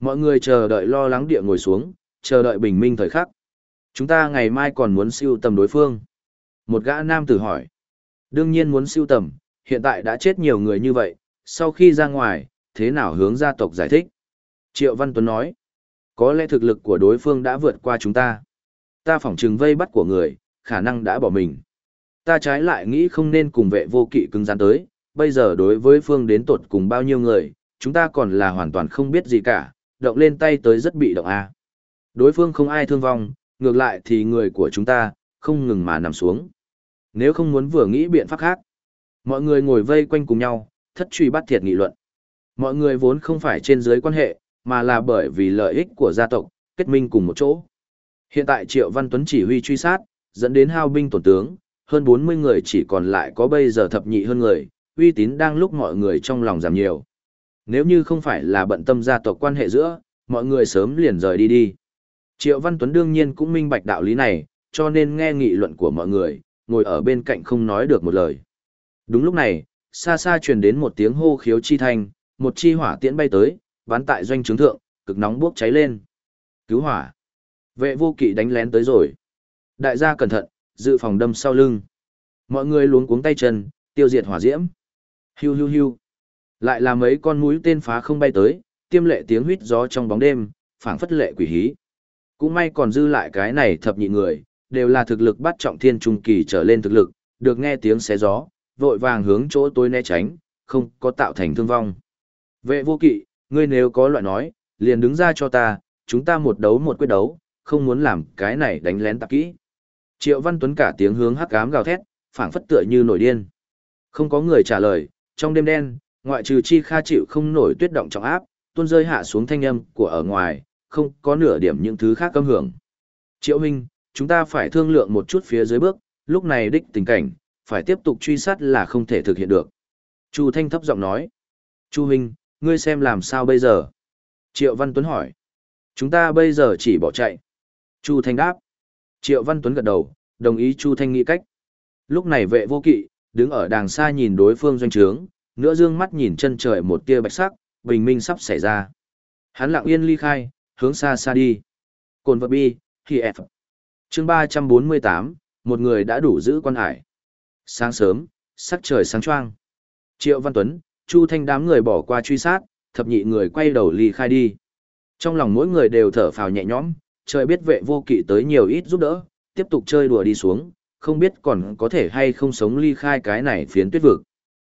Mọi người chờ đợi lo lắng địa ngồi xuống, chờ đợi bình minh thời khắc. Chúng ta ngày mai còn muốn siêu tầm đối phương. Một gã nam tử hỏi. Đương nhiên muốn siêu tầm, hiện tại đã chết nhiều người như vậy, sau khi ra ngoài, thế nào hướng gia tộc giải thích? Triệu Văn Tuấn nói. Có lẽ thực lực của đối phương đã vượt qua chúng ta. Ta phỏng trừng vây bắt của người, khả năng đã bỏ mình. Ta trái lại nghĩ không nên cùng vệ vô kỵ cứng rắn tới, bây giờ đối với phương đến tột cùng bao nhiêu người, chúng ta còn là hoàn toàn không biết gì cả, động lên tay tới rất bị động a. Đối phương không ai thương vong, ngược lại thì người của chúng ta, không ngừng mà nằm xuống. Nếu không muốn vừa nghĩ biện pháp khác, mọi người ngồi vây quanh cùng nhau, thất truy bắt thiệt nghị luận. Mọi người vốn không phải trên dưới quan hệ, mà là bởi vì lợi ích của gia tộc, kết minh cùng một chỗ. Hiện tại Triệu Văn Tuấn chỉ huy truy sát, dẫn đến hao binh tổn tướng, hơn 40 người chỉ còn lại có bây giờ thập nhị hơn người, uy tín đang lúc mọi người trong lòng giảm nhiều. Nếu như không phải là bận tâm gia tộc quan hệ giữa, mọi người sớm liền rời đi đi. Triệu Văn Tuấn đương nhiên cũng minh bạch đạo lý này, cho nên nghe nghị luận của mọi người, ngồi ở bên cạnh không nói được một lời. Đúng lúc này, xa xa truyền đến một tiếng hô khiếu chi thanh, một chi hỏa tiễn bay tới, bắn tại doanh trướng thượng, cực nóng bốc cháy lên. Cứu hỏa. Vệ vô kỵ đánh lén tới rồi. Đại gia cẩn thận, dự phòng đâm sau lưng. Mọi người luống cuống tay chân, tiêu diệt hỏa diễm. Hiu hiu hiu. Lại là mấy con mũi tên phá không bay tới, tiêm lệ tiếng huýt gió trong bóng đêm, phảng phất lệ quỷ hí. Cũng may còn dư lại cái này thập nhị người, đều là thực lực bắt trọng thiên trung kỳ trở lên thực lực, được nghe tiếng xé gió, vội vàng hướng chỗ tối né tránh, không có tạo thành thương vong. Vệ vô kỵ, ngươi nếu có loại nói, liền đứng ra cho ta, chúng ta một đấu một quyết đấu, không muốn làm cái này đánh lén tạp kỹ. Triệu Văn Tuấn cả tiếng hướng hắc ám gào thét, phảng phất tựa như nổi điên. Không có người trả lời, trong đêm đen, ngoại trừ chi kha chịu không nổi tuyết động trọng áp, tuôn rơi hạ xuống thanh âm của ở ngoài, không có nửa điểm những thứ khác câm hưởng. Triệu Minh, chúng ta phải thương lượng một chút phía dưới bước, lúc này đích tình cảnh, phải tiếp tục truy sát là không thể thực hiện được. Chu Thanh thấp giọng nói. Chu Huynh, ngươi xem làm sao bây giờ? Triệu Văn Tuấn hỏi. Chúng ta bây giờ chỉ bỏ chạy. Chu Thanh đáp. Triệu Văn Tuấn gật đầu, đồng ý Chu Thanh nghĩ cách. Lúc này vệ vô kỵ, đứng ở đàng xa nhìn đối phương doanh trướng, nửa dương mắt nhìn chân trời một tia bạch sắc, bình minh sắp xảy ra. Hắn lặng yên ly khai, hướng xa xa đi. Cồn vật bi, thì F. Chương 348, một người đã đủ giữ quan hải. Sáng sớm, sắc trời sáng choang. Triệu Văn Tuấn, Chu Thanh đám người bỏ qua truy sát, thập nhị người quay đầu ly khai đi. Trong lòng mỗi người đều thở phào nhẹ nhõm, trời biết vệ vô kỵ tới nhiều ít giúp đỡ, tiếp tục chơi đùa đi xuống, không biết còn có thể hay không sống ly khai cái này phiến tuyết vực.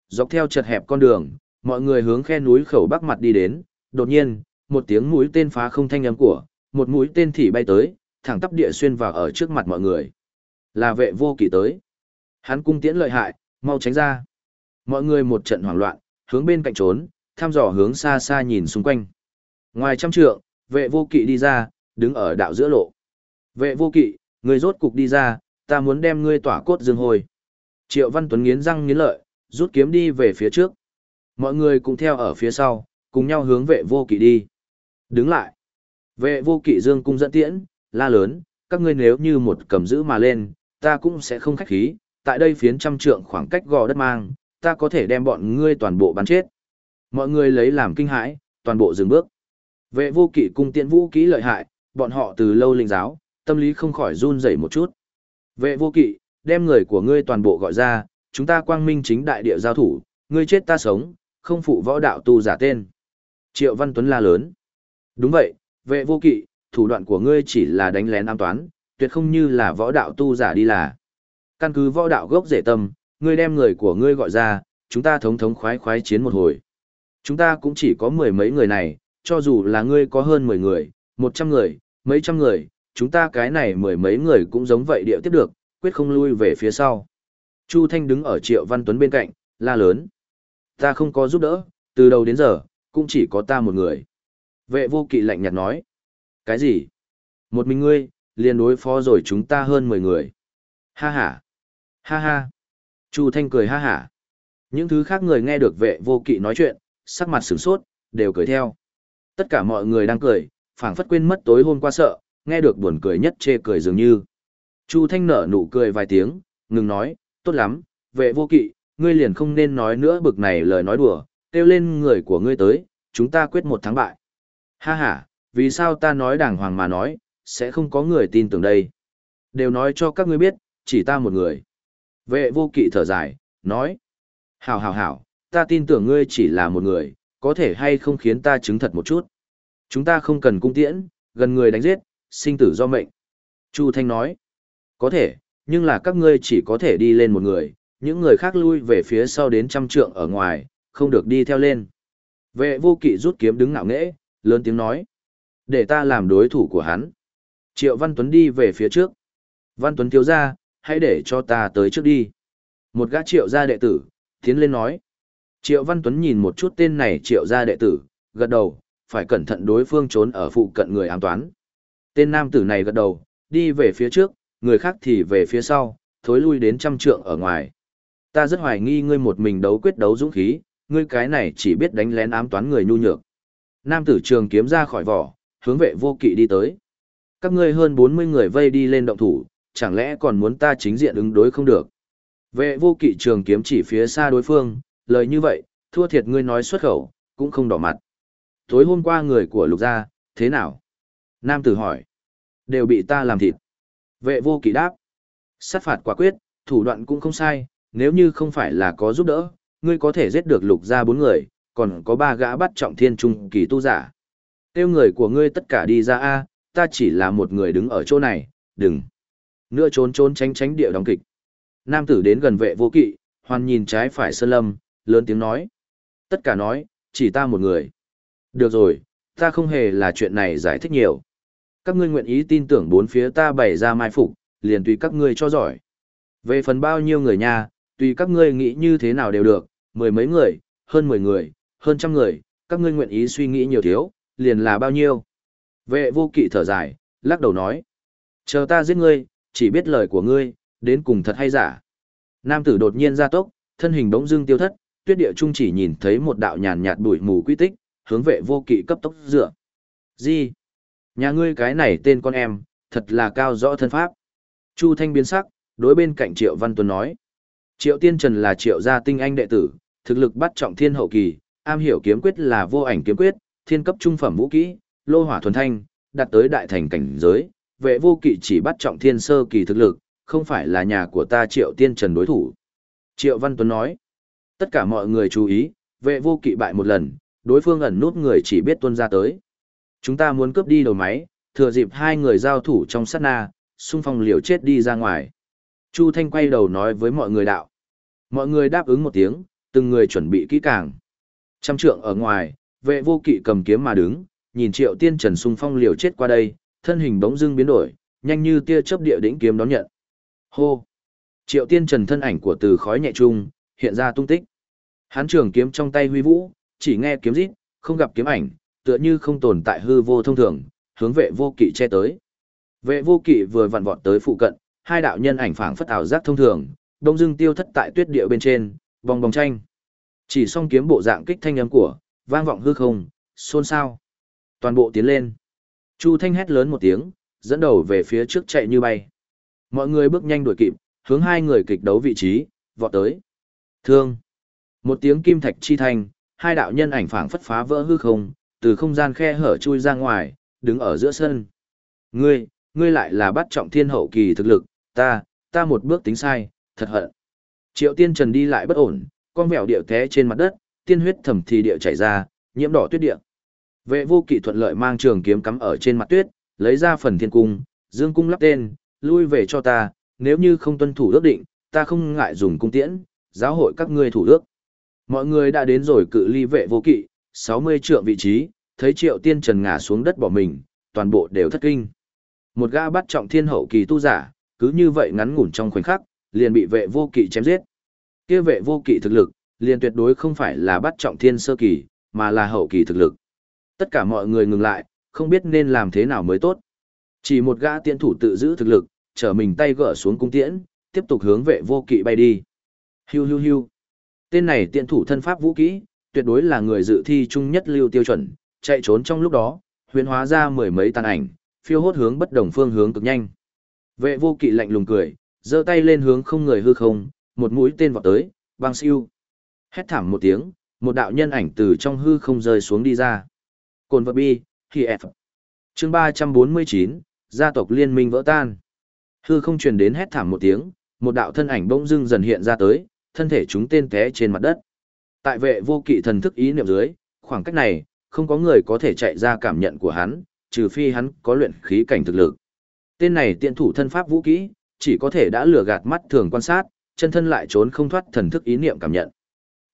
Dọc theo chật hẹp con đường, mọi người hướng khe núi khẩu bắc mặt đi đến, đột nhiên, một tiếng mũi tên phá không thanh âm của, một mũi tên thỉ bay tới, thẳng tắp địa xuyên vào ở trước mặt mọi người. Là vệ vô kỵ tới. Hắn cung tiễn lợi hại, mau tránh ra. Mọi người một trận hoảng loạn, hướng bên cạnh trốn, thăm dò hướng xa xa nhìn xung quanh. Ngoài trăm trượng, vệ vô kỵ đi ra, đứng ở đạo giữa lộ. Vệ vô kỵ, người rốt cục đi ra, ta muốn đem ngươi tỏa cốt dương hồi. Triệu Văn Tuấn nghiến răng nghiến lợi, rút kiếm đi về phía trước. Mọi người cũng theo ở phía sau, cùng nhau hướng vệ vô kỵ đi. Đứng lại. Vệ vô kỵ dương cung dẫn tiễn, la lớn, các ngươi nếu như một cầm giữ mà lên, ta cũng sẽ không khách khí, tại đây phiến trăm trượng khoảng cách gò đất mang, ta có thể đem bọn ngươi toàn bộ bắn chết. Mọi người lấy làm kinh hãi, toàn bộ dừng bước. Vệ vô kỵ cung tiện vũ kỹ lợi hại, bọn họ từ lâu linh giáo, tâm lý không khỏi run rẩy một chút. Vệ vô kỵ, đem người của ngươi toàn bộ gọi ra, chúng ta quang minh chính đại địa giao thủ, ngươi chết ta sống, không phụ võ đạo tu giả tên. Triệu Văn Tuấn la lớn. Đúng vậy, vệ vô kỵ, thủ đoạn của ngươi chỉ là đánh lén an toán, tuyệt không như là võ đạo tu giả đi là. Căn cứ võ đạo gốc rễ tâm, ngươi đem người của ngươi gọi ra, chúng ta thống thống khoái khoái chiến một hồi. Chúng ta cũng chỉ có mười mấy người này, cho dù là ngươi có hơn mười người, một trăm người, mấy trăm người, chúng ta cái này mười mấy người cũng giống vậy điệu tiếp được, quyết không lui về phía sau. Chu Thanh đứng ở Triệu Văn Tuấn bên cạnh, la lớn. Ta không có giúp đỡ, từ đầu đến giờ, cũng chỉ có ta một người. Vệ vô kỵ lạnh nhạt nói. Cái gì? Một mình ngươi, liền đối phó rồi chúng ta hơn mười người. Ha ha. Ha ha. Chu Thanh cười ha ha. Những thứ khác người nghe được vệ vô kỵ nói chuyện, sắc mặt sửng sốt, đều cười theo. Tất cả mọi người đang cười, phảng phất quên mất tối hôm qua sợ, nghe được buồn cười nhất chê cười dường như. Chu Thanh nở nụ cười vài tiếng, ngừng nói, tốt lắm, vệ vô kỵ, ngươi liền không nên nói nữa bực này lời nói đùa, kêu lên người của ngươi tới, chúng ta quyết một thắng bại. Ha ha, vì sao ta nói đàng hoàng mà nói, sẽ không có người tin tưởng đây. Đều nói cho các ngươi biết, chỉ ta một người. Vệ vô kỵ thở dài, nói. Hảo hảo hảo, ta tin tưởng ngươi chỉ là một người, có thể hay không khiến ta chứng thật một chút. Chúng ta không cần cung tiễn, gần người đánh giết, sinh tử do mệnh. Chu Thanh nói. Có thể, nhưng là các ngươi chỉ có thể đi lên một người, những người khác lui về phía sau đến trăm trượng ở ngoài, không được đi theo lên. Vệ vô kỵ rút kiếm đứng ngạo nghễ, lớn tiếng nói. Để ta làm đối thủ của hắn. Triệu Văn Tuấn đi về phía trước. Văn Tuấn thiếu ra, hãy để cho ta tới trước đi. Một gã triệu gia đệ tử, tiến lên nói. Triệu Văn Tuấn nhìn một chút tên này triệu gia đệ tử, gật đầu, phải cẩn thận đối phương trốn ở phụ cận người ám toán. Tên nam tử này gật đầu, đi về phía trước, người khác thì về phía sau, thối lui đến trăm trượng ở ngoài. Ta rất hoài nghi ngươi một mình đấu quyết đấu dũng khí, ngươi cái này chỉ biết đánh lén ám toán người nhu nhược. Nam tử trường kiếm ra khỏi vỏ, hướng vệ vô kỵ đi tới. Các ngươi hơn 40 người vây đi lên động thủ, chẳng lẽ còn muốn ta chính diện ứng đối không được. Vệ vô kỵ trường kiếm chỉ phía xa đối phương, lời như vậy, thua thiệt ngươi nói xuất khẩu, cũng không đỏ mặt. Tối hôm qua người của lục gia, thế nào? Nam tử hỏi. Đều bị ta làm thịt. Vệ vô kỵ đáp. Sát phạt quả quyết, thủ đoạn cũng không sai, nếu như không phải là có giúp đỡ, ngươi có thể giết được lục gia bốn người, còn có ba gã bắt trọng thiên trung kỳ tu giả. Tiêu người của ngươi tất cả đi ra a, ta chỉ là một người đứng ở chỗ này, đừng. Nữa trốn trốn tránh tránh địa đóng kịch. Nam tử đến gần vệ vô kỵ, hoàn nhìn trái phải sơn lâm, lớn tiếng nói. Tất cả nói, chỉ ta một người. Được rồi, ta không hề là chuyện này giải thích nhiều. Các ngươi nguyện ý tin tưởng bốn phía ta bày ra mai phục, liền tùy các ngươi cho giỏi. Về phần bao nhiêu người nha, tùy các ngươi nghĩ như thế nào đều được, mười mấy người, hơn mười người, hơn trăm người, các ngươi nguyện ý suy nghĩ nhiều thiếu, liền là bao nhiêu. Vệ vô kỵ thở dài, lắc đầu nói. Chờ ta giết ngươi, chỉ biết lời của ngươi, đến cùng thật hay giả. Nam tử đột nhiên ra tốc, thân hình bỗng dưng tiêu thất, tuyết địa trung chỉ nhìn thấy một đạo nhàn nhạt bụi mù quy tích, hướng vệ vô kỵ cấp tốc dựa. Gì? Nhà ngươi cái này tên con em, thật là cao rõ thân pháp. Chu Thanh biến sắc, đối bên cạnh Triệu Văn Tuấn nói. Triệu Tiên Trần là triệu gia tinh anh đệ tử, thực lực bắt trọng thiên hậu kỳ, am hiểu kiếm quyết là vô ảnh kiếm quyết, thiên cấp trung phẩm vũ kỹ, lô hỏa thuần thanh, đạt tới đại thành cảnh giới, vệ vô kỵ chỉ bắt trọng thiên sơ kỳ thực lực, không phải là nhà của ta Triệu Tiên Trần đối thủ. Triệu Văn Tuấn nói, tất cả mọi người chú ý, vệ vô kỵ bại một lần, đối phương ẩn nút người chỉ biết tuân ra tới. Chúng ta muốn cướp đi đầu máy, thừa dịp hai người giao thủ trong sát na, xung phong liều chết đi ra ngoài. Chu Thanh quay đầu nói với mọi người đạo. Mọi người đáp ứng một tiếng, từng người chuẩn bị kỹ càng. Trăm trượng ở ngoài, vệ vô kỵ cầm kiếm mà đứng, nhìn triệu tiên trần xung phong liều chết qua đây, thân hình bỗng dưng biến đổi, nhanh như tia chớp địa đỉnh kiếm đón nhận. Hô! Triệu tiên trần thân ảnh của từ khói nhẹ trung, hiện ra tung tích. Hán trường kiếm trong tay huy vũ, chỉ nghe kiếm rít, không gặp kiếm ảnh, tựa như không tồn tại hư vô thông thường, hướng vệ vô kỵ che tới. Vệ vô kỵ vừa vặn vọt tới phụ cận, hai đạo nhân ảnh phảng phất ảo giác thông thường, đông dưng tiêu thất tại tuyết địa bên trên, bong vòng tranh. Chỉ song kiếm bộ dạng kích thanh âm của, vang vọng hư không, xôn xao. Toàn bộ tiến lên. Chu Thanh hét lớn một tiếng, dẫn đầu về phía trước chạy như bay. Mọi người bước nhanh đuổi kịp, hướng hai người kịch đấu vị trí, vọt tới. Thương. Một tiếng kim thạch chi thanh, hai đạo nhân ảnh phảng phất phá vỡ hư không, từ không gian khe hở chui ra ngoài, đứng ở giữa sân. Ngươi, ngươi lại là bắt trọng thiên hậu kỳ thực lực, ta, ta một bước tính sai, thật hận. Triệu tiên trần đi lại bất ổn, con vẹo điệu té trên mặt đất, tiên huyết thẩm thì địa chảy ra, nhiễm đỏ tuyết địa. Vệ vô kỵ thuận lợi mang trường kiếm cắm ở trên mặt tuyết, lấy ra phần thiên cung, dương cung lắp tên, lui về cho ta, nếu như không tuân thủ ước định, ta không ngại dùng cung tiễn, giáo hội các ngươi thủ ước. Mọi người đã đến rồi cự ly vệ vô kỵ, 60 trượng vị trí, thấy triệu tiên trần ngã xuống đất bỏ mình, toàn bộ đều thất kinh. Một gã bắt trọng thiên hậu kỳ tu giả, cứ như vậy ngắn ngủn trong khoảnh khắc, liền bị vệ vô kỵ chém giết. Kia vệ vô kỵ thực lực, liền tuyệt đối không phải là bắt trọng thiên sơ kỳ, mà là hậu kỳ thực lực. Tất cả mọi người ngừng lại, không biết nên làm thế nào mới tốt. Chỉ một gã tiễn thủ tự giữ thực lực, trở mình tay gỡ xuống cung tiễn, tiếp tục hướng vệ vô kỵ bay đi. Hiu hiu hiu. Tên này tiện thủ thân pháp vũ kỹ, tuyệt đối là người dự thi chung nhất lưu tiêu chuẩn, chạy trốn trong lúc đó, huyễn hóa ra mười mấy tàn ảnh, phiêu hốt hướng bất đồng phương hướng cực nhanh. Vệ vô kỵ lạnh lùng cười, giơ tay lên hướng không người hư không, một mũi tên vọt tới, băng siêu. Hét thảm một tiếng, một đạo nhân ảnh từ trong hư không rơi xuống đi ra. Cồn vật bi, khi F. Chương 349, gia tộc liên minh vỡ tan. Hư không truyền đến hét thảm một tiếng, một đạo thân ảnh bỗng dưng dần hiện ra tới, thân thể chúng tên té trên mặt đất. Tại vệ vô kỵ thần thức ý niệm dưới, khoảng cách này, không có người có thể chạy ra cảm nhận của hắn, trừ phi hắn có luyện khí cảnh thực lực. Tên này tiện thủ thân pháp vũ kỹ, chỉ có thể đã lừa gạt mắt thường quan sát, chân thân lại trốn không thoát thần thức ý niệm cảm nhận.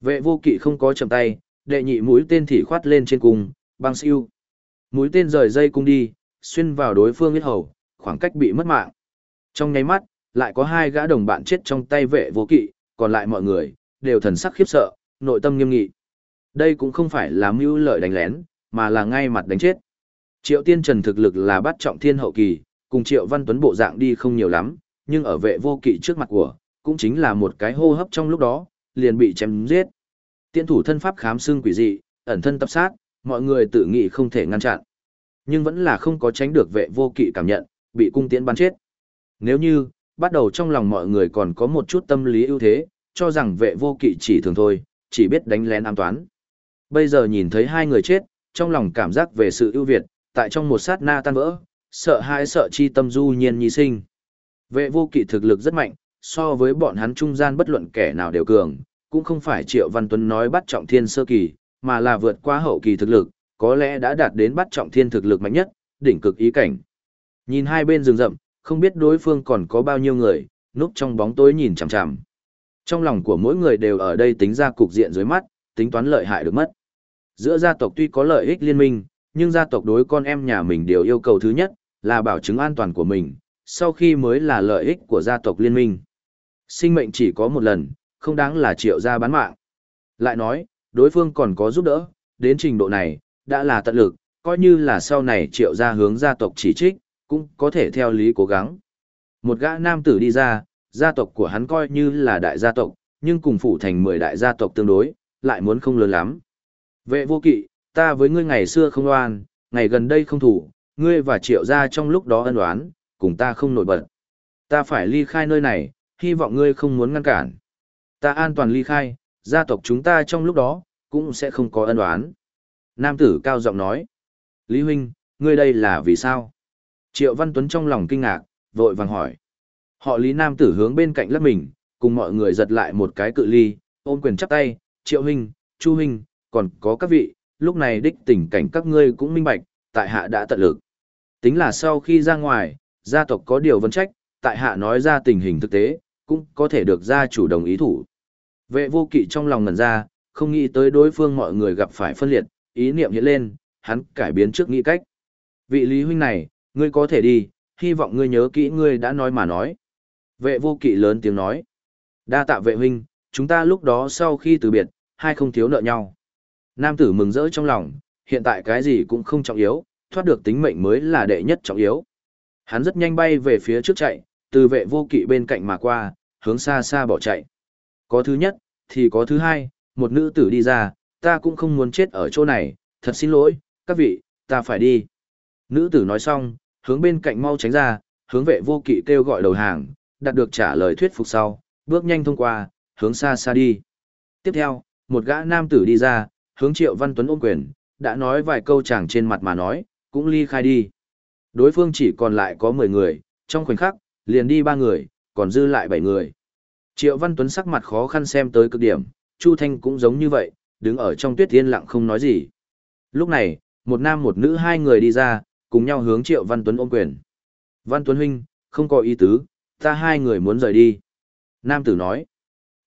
Vệ vô kỵ không có chậm tay, đệ nhị mũi tên thì khoát lên trên cung, băng siêu. Mũi tên rời dây cung đi, xuyên vào đối phương huyết hầu, khoảng cách bị mất mạng. Trong nháy mắt, lại có hai gã đồng bạn chết trong tay vệ vô kỵ, còn lại mọi người, đều thần sắc khiếp sợ, nội tâm nghiêm nghị. Đây cũng không phải là mưu lợi đánh lén, mà là ngay mặt đánh chết. Triệu Tiên Trần thực lực là bắt trọng thiên hậu kỳ, cùng Triệu Văn Tuấn bộ dạng đi không nhiều lắm, nhưng ở vệ vô kỵ trước mặt của, cũng chính là một cái hô hấp trong lúc đó, liền bị chém giết. Tiên thủ thân pháp khám xương quỷ dị, ẩn thân tập sát, mọi người tự nghĩ không thể ngăn chặn. Nhưng vẫn là không có tránh được vệ vô kỵ cảm nhận, bị cung tiễn bắn chết. Nếu như, bắt đầu trong lòng mọi người còn có một chút tâm lý ưu thế, cho rằng vệ vô kỵ chỉ thường thôi, chỉ biết đánh lén ám toán. Bây giờ nhìn thấy hai người chết, trong lòng cảm giác về sự ưu việt, tại trong một sát na tan vỡ, sợ hãi sợ chi tâm du nhiên nhi sinh. Vệ vô kỵ thực lực rất mạnh, so với bọn hắn trung gian bất luận kẻ nào đều cường, cũng không phải Triệu Văn Tuấn nói bắt trọng thiên sơ kỳ, mà là vượt qua hậu kỳ thực lực, có lẽ đã đạt đến bắt trọng thiên thực lực mạnh nhất, đỉnh cực ý cảnh. Nhìn hai bên rừng rậm, không biết đối phương còn có bao nhiêu người, núp trong bóng tối nhìn chằm chằm. Trong lòng của mỗi người đều ở đây tính ra cục diện dưới mắt, tính toán lợi hại được mất. Giữa gia tộc tuy có lợi ích liên minh, nhưng gia tộc đối con em nhà mình đều yêu cầu thứ nhất, là bảo chứng an toàn của mình, sau khi mới là lợi ích của gia tộc liên minh. Sinh mệnh chỉ có một lần, không đáng là triệu gia bán mạng. Lại nói, đối phương còn có giúp đỡ, đến trình độ này, đã là tận lực, coi như là sau này triệu gia hướng gia tộc chỉ trích, cũng có thể theo lý cố gắng. Một gã nam tử đi ra, gia tộc của hắn coi như là đại gia tộc, nhưng cùng phủ thành 10 đại gia tộc tương đối, lại muốn không lớn lắm. Vệ vô kỵ, ta với ngươi ngày xưa không oan, ngày gần đây không thủ, ngươi và triệu gia trong lúc đó ân oán, cùng ta không nổi bật. Ta phải ly khai nơi này, hy vọng ngươi không muốn ngăn cản. Ta an toàn ly khai, gia tộc chúng ta trong lúc đó, cũng sẽ không có ân oán. Nam tử cao giọng nói. Lý huynh, ngươi đây là vì sao? Triệu Văn Tuấn trong lòng kinh ngạc, vội vàng hỏi. Họ Lý Nam tử hướng bên cạnh lấp mình, cùng mọi người giật lại một cái cự ly, ôm quyền chắp tay, Triệu huynh, Chu huynh, còn có các vị, lúc này đích tình cảnh các ngươi cũng minh bạch, tại hạ đã tận lực. Tính là sau khi ra ngoài, gia tộc có điều vấn trách, tại hạ nói ra tình hình thực tế, cũng có thể được gia chủ đồng ý thủ. Vệ vô kỵ trong lòng ngần ra, không nghĩ tới đối phương mọi người gặp phải phân liệt, ý niệm hiện lên, hắn cải biến trước nghĩ cách. Vị Lý huynh này, ngươi có thể đi, hy vọng ngươi nhớ kỹ ngươi đã nói mà nói. Vệ vô kỵ lớn tiếng nói. Đa tạ vệ huynh, chúng ta lúc đó sau khi từ biệt, hai không thiếu nợ nhau. Nam tử mừng rỡ trong lòng, hiện tại cái gì cũng không trọng yếu, thoát được tính mệnh mới là đệ nhất trọng yếu. Hắn rất nhanh bay về phía trước chạy, từ vệ vô kỵ bên cạnh mà qua, hướng xa xa bỏ chạy. Có thứ nhất, thì có thứ hai, một nữ tử đi ra, ta cũng không muốn chết ở chỗ này, thật xin lỗi, các vị, ta phải đi. Nữ tử nói xong, hướng bên cạnh mau tránh ra, hướng vệ vô kỵ kêu gọi đầu hàng, đạt được trả lời thuyết phục sau, bước nhanh thông qua, hướng xa xa đi. Tiếp theo, một gã nam tử đi ra, hướng Triệu Văn Tuấn ôm quyền, đã nói vài câu chẳng trên mặt mà nói, cũng ly khai đi. Đối phương chỉ còn lại có 10 người, trong khoảnh khắc, liền đi ba người, còn dư lại 7 người. Triệu Văn Tuấn sắc mặt khó khăn xem tới cực điểm, Chu Thanh cũng giống như vậy, đứng ở trong tuyết yên lặng không nói gì. Lúc này, một nam một nữ hai người đi ra, cùng nhau hướng Triệu Văn Tuấn ôm quyền. Văn Tuấn huynh, không có ý tứ, ta hai người muốn rời đi. Nam tử nói.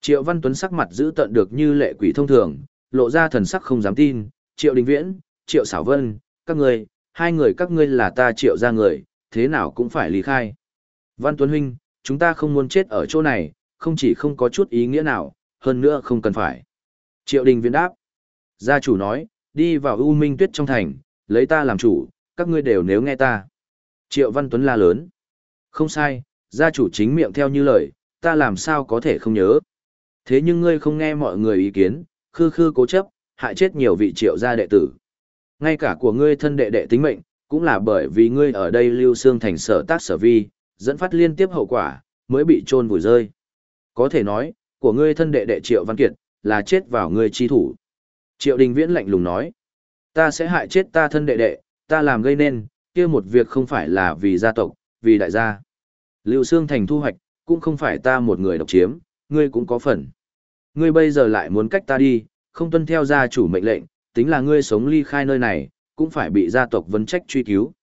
Triệu Văn Tuấn sắc mặt giữ tận được như lệ quỷ thông thường, lộ ra thần sắc không dám tin. Triệu Đình Viễn, Triệu Xảo Vân, các người, hai người các ngươi là ta Triệu ra người, thế nào cũng phải lý khai. Văn Tuấn huynh, chúng ta không muốn chết ở chỗ này, không chỉ không có chút ý nghĩa nào, hơn nữa không cần phải. Triệu Đình Viễn đáp. Gia chủ nói, đi vào U Minh Tuyết trong thành, lấy ta làm chủ, các ngươi đều nếu nghe ta. Triệu Văn Tuấn la lớn. Không sai, gia chủ chính miệng theo như lời, ta làm sao có thể không nhớ. Thế nhưng ngươi không nghe mọi người ý kiến, khư khư cố chấp, hại chết nhiều vị triệu gia đệ tử. Ngay cả của ngươi thân đệ đệ tính mệnh, cũng là bởi vì ngươi ở đây lưu xương thành sở tác sở vi, dẫn phát liên tiếp hậu quả, mới bị trôn vùi rơi. Có thể nói, của ngươi thân đệ đệ Triệu Văn Kiệt, là chết vào ngươi chi thủ. Triệu Đình Viễn lạnh lùng nói, ta sẽ hại chết ta thân đệ đệ, ta làm gây nên, kia một việc không phải là vì gia tộc, vì đại gia. Lưu Sương Thành thu hoạch, cũng không phải ta một người độc chiếm, ngươi cũng có phần. Ngươi bây giờ lại muốn cách ta đi, không tuân theo gia chủ mệnh lệnh, tính là ngươi sống ly khai nơi này, cũng phải bị gia tộc vấn trách truy cứu.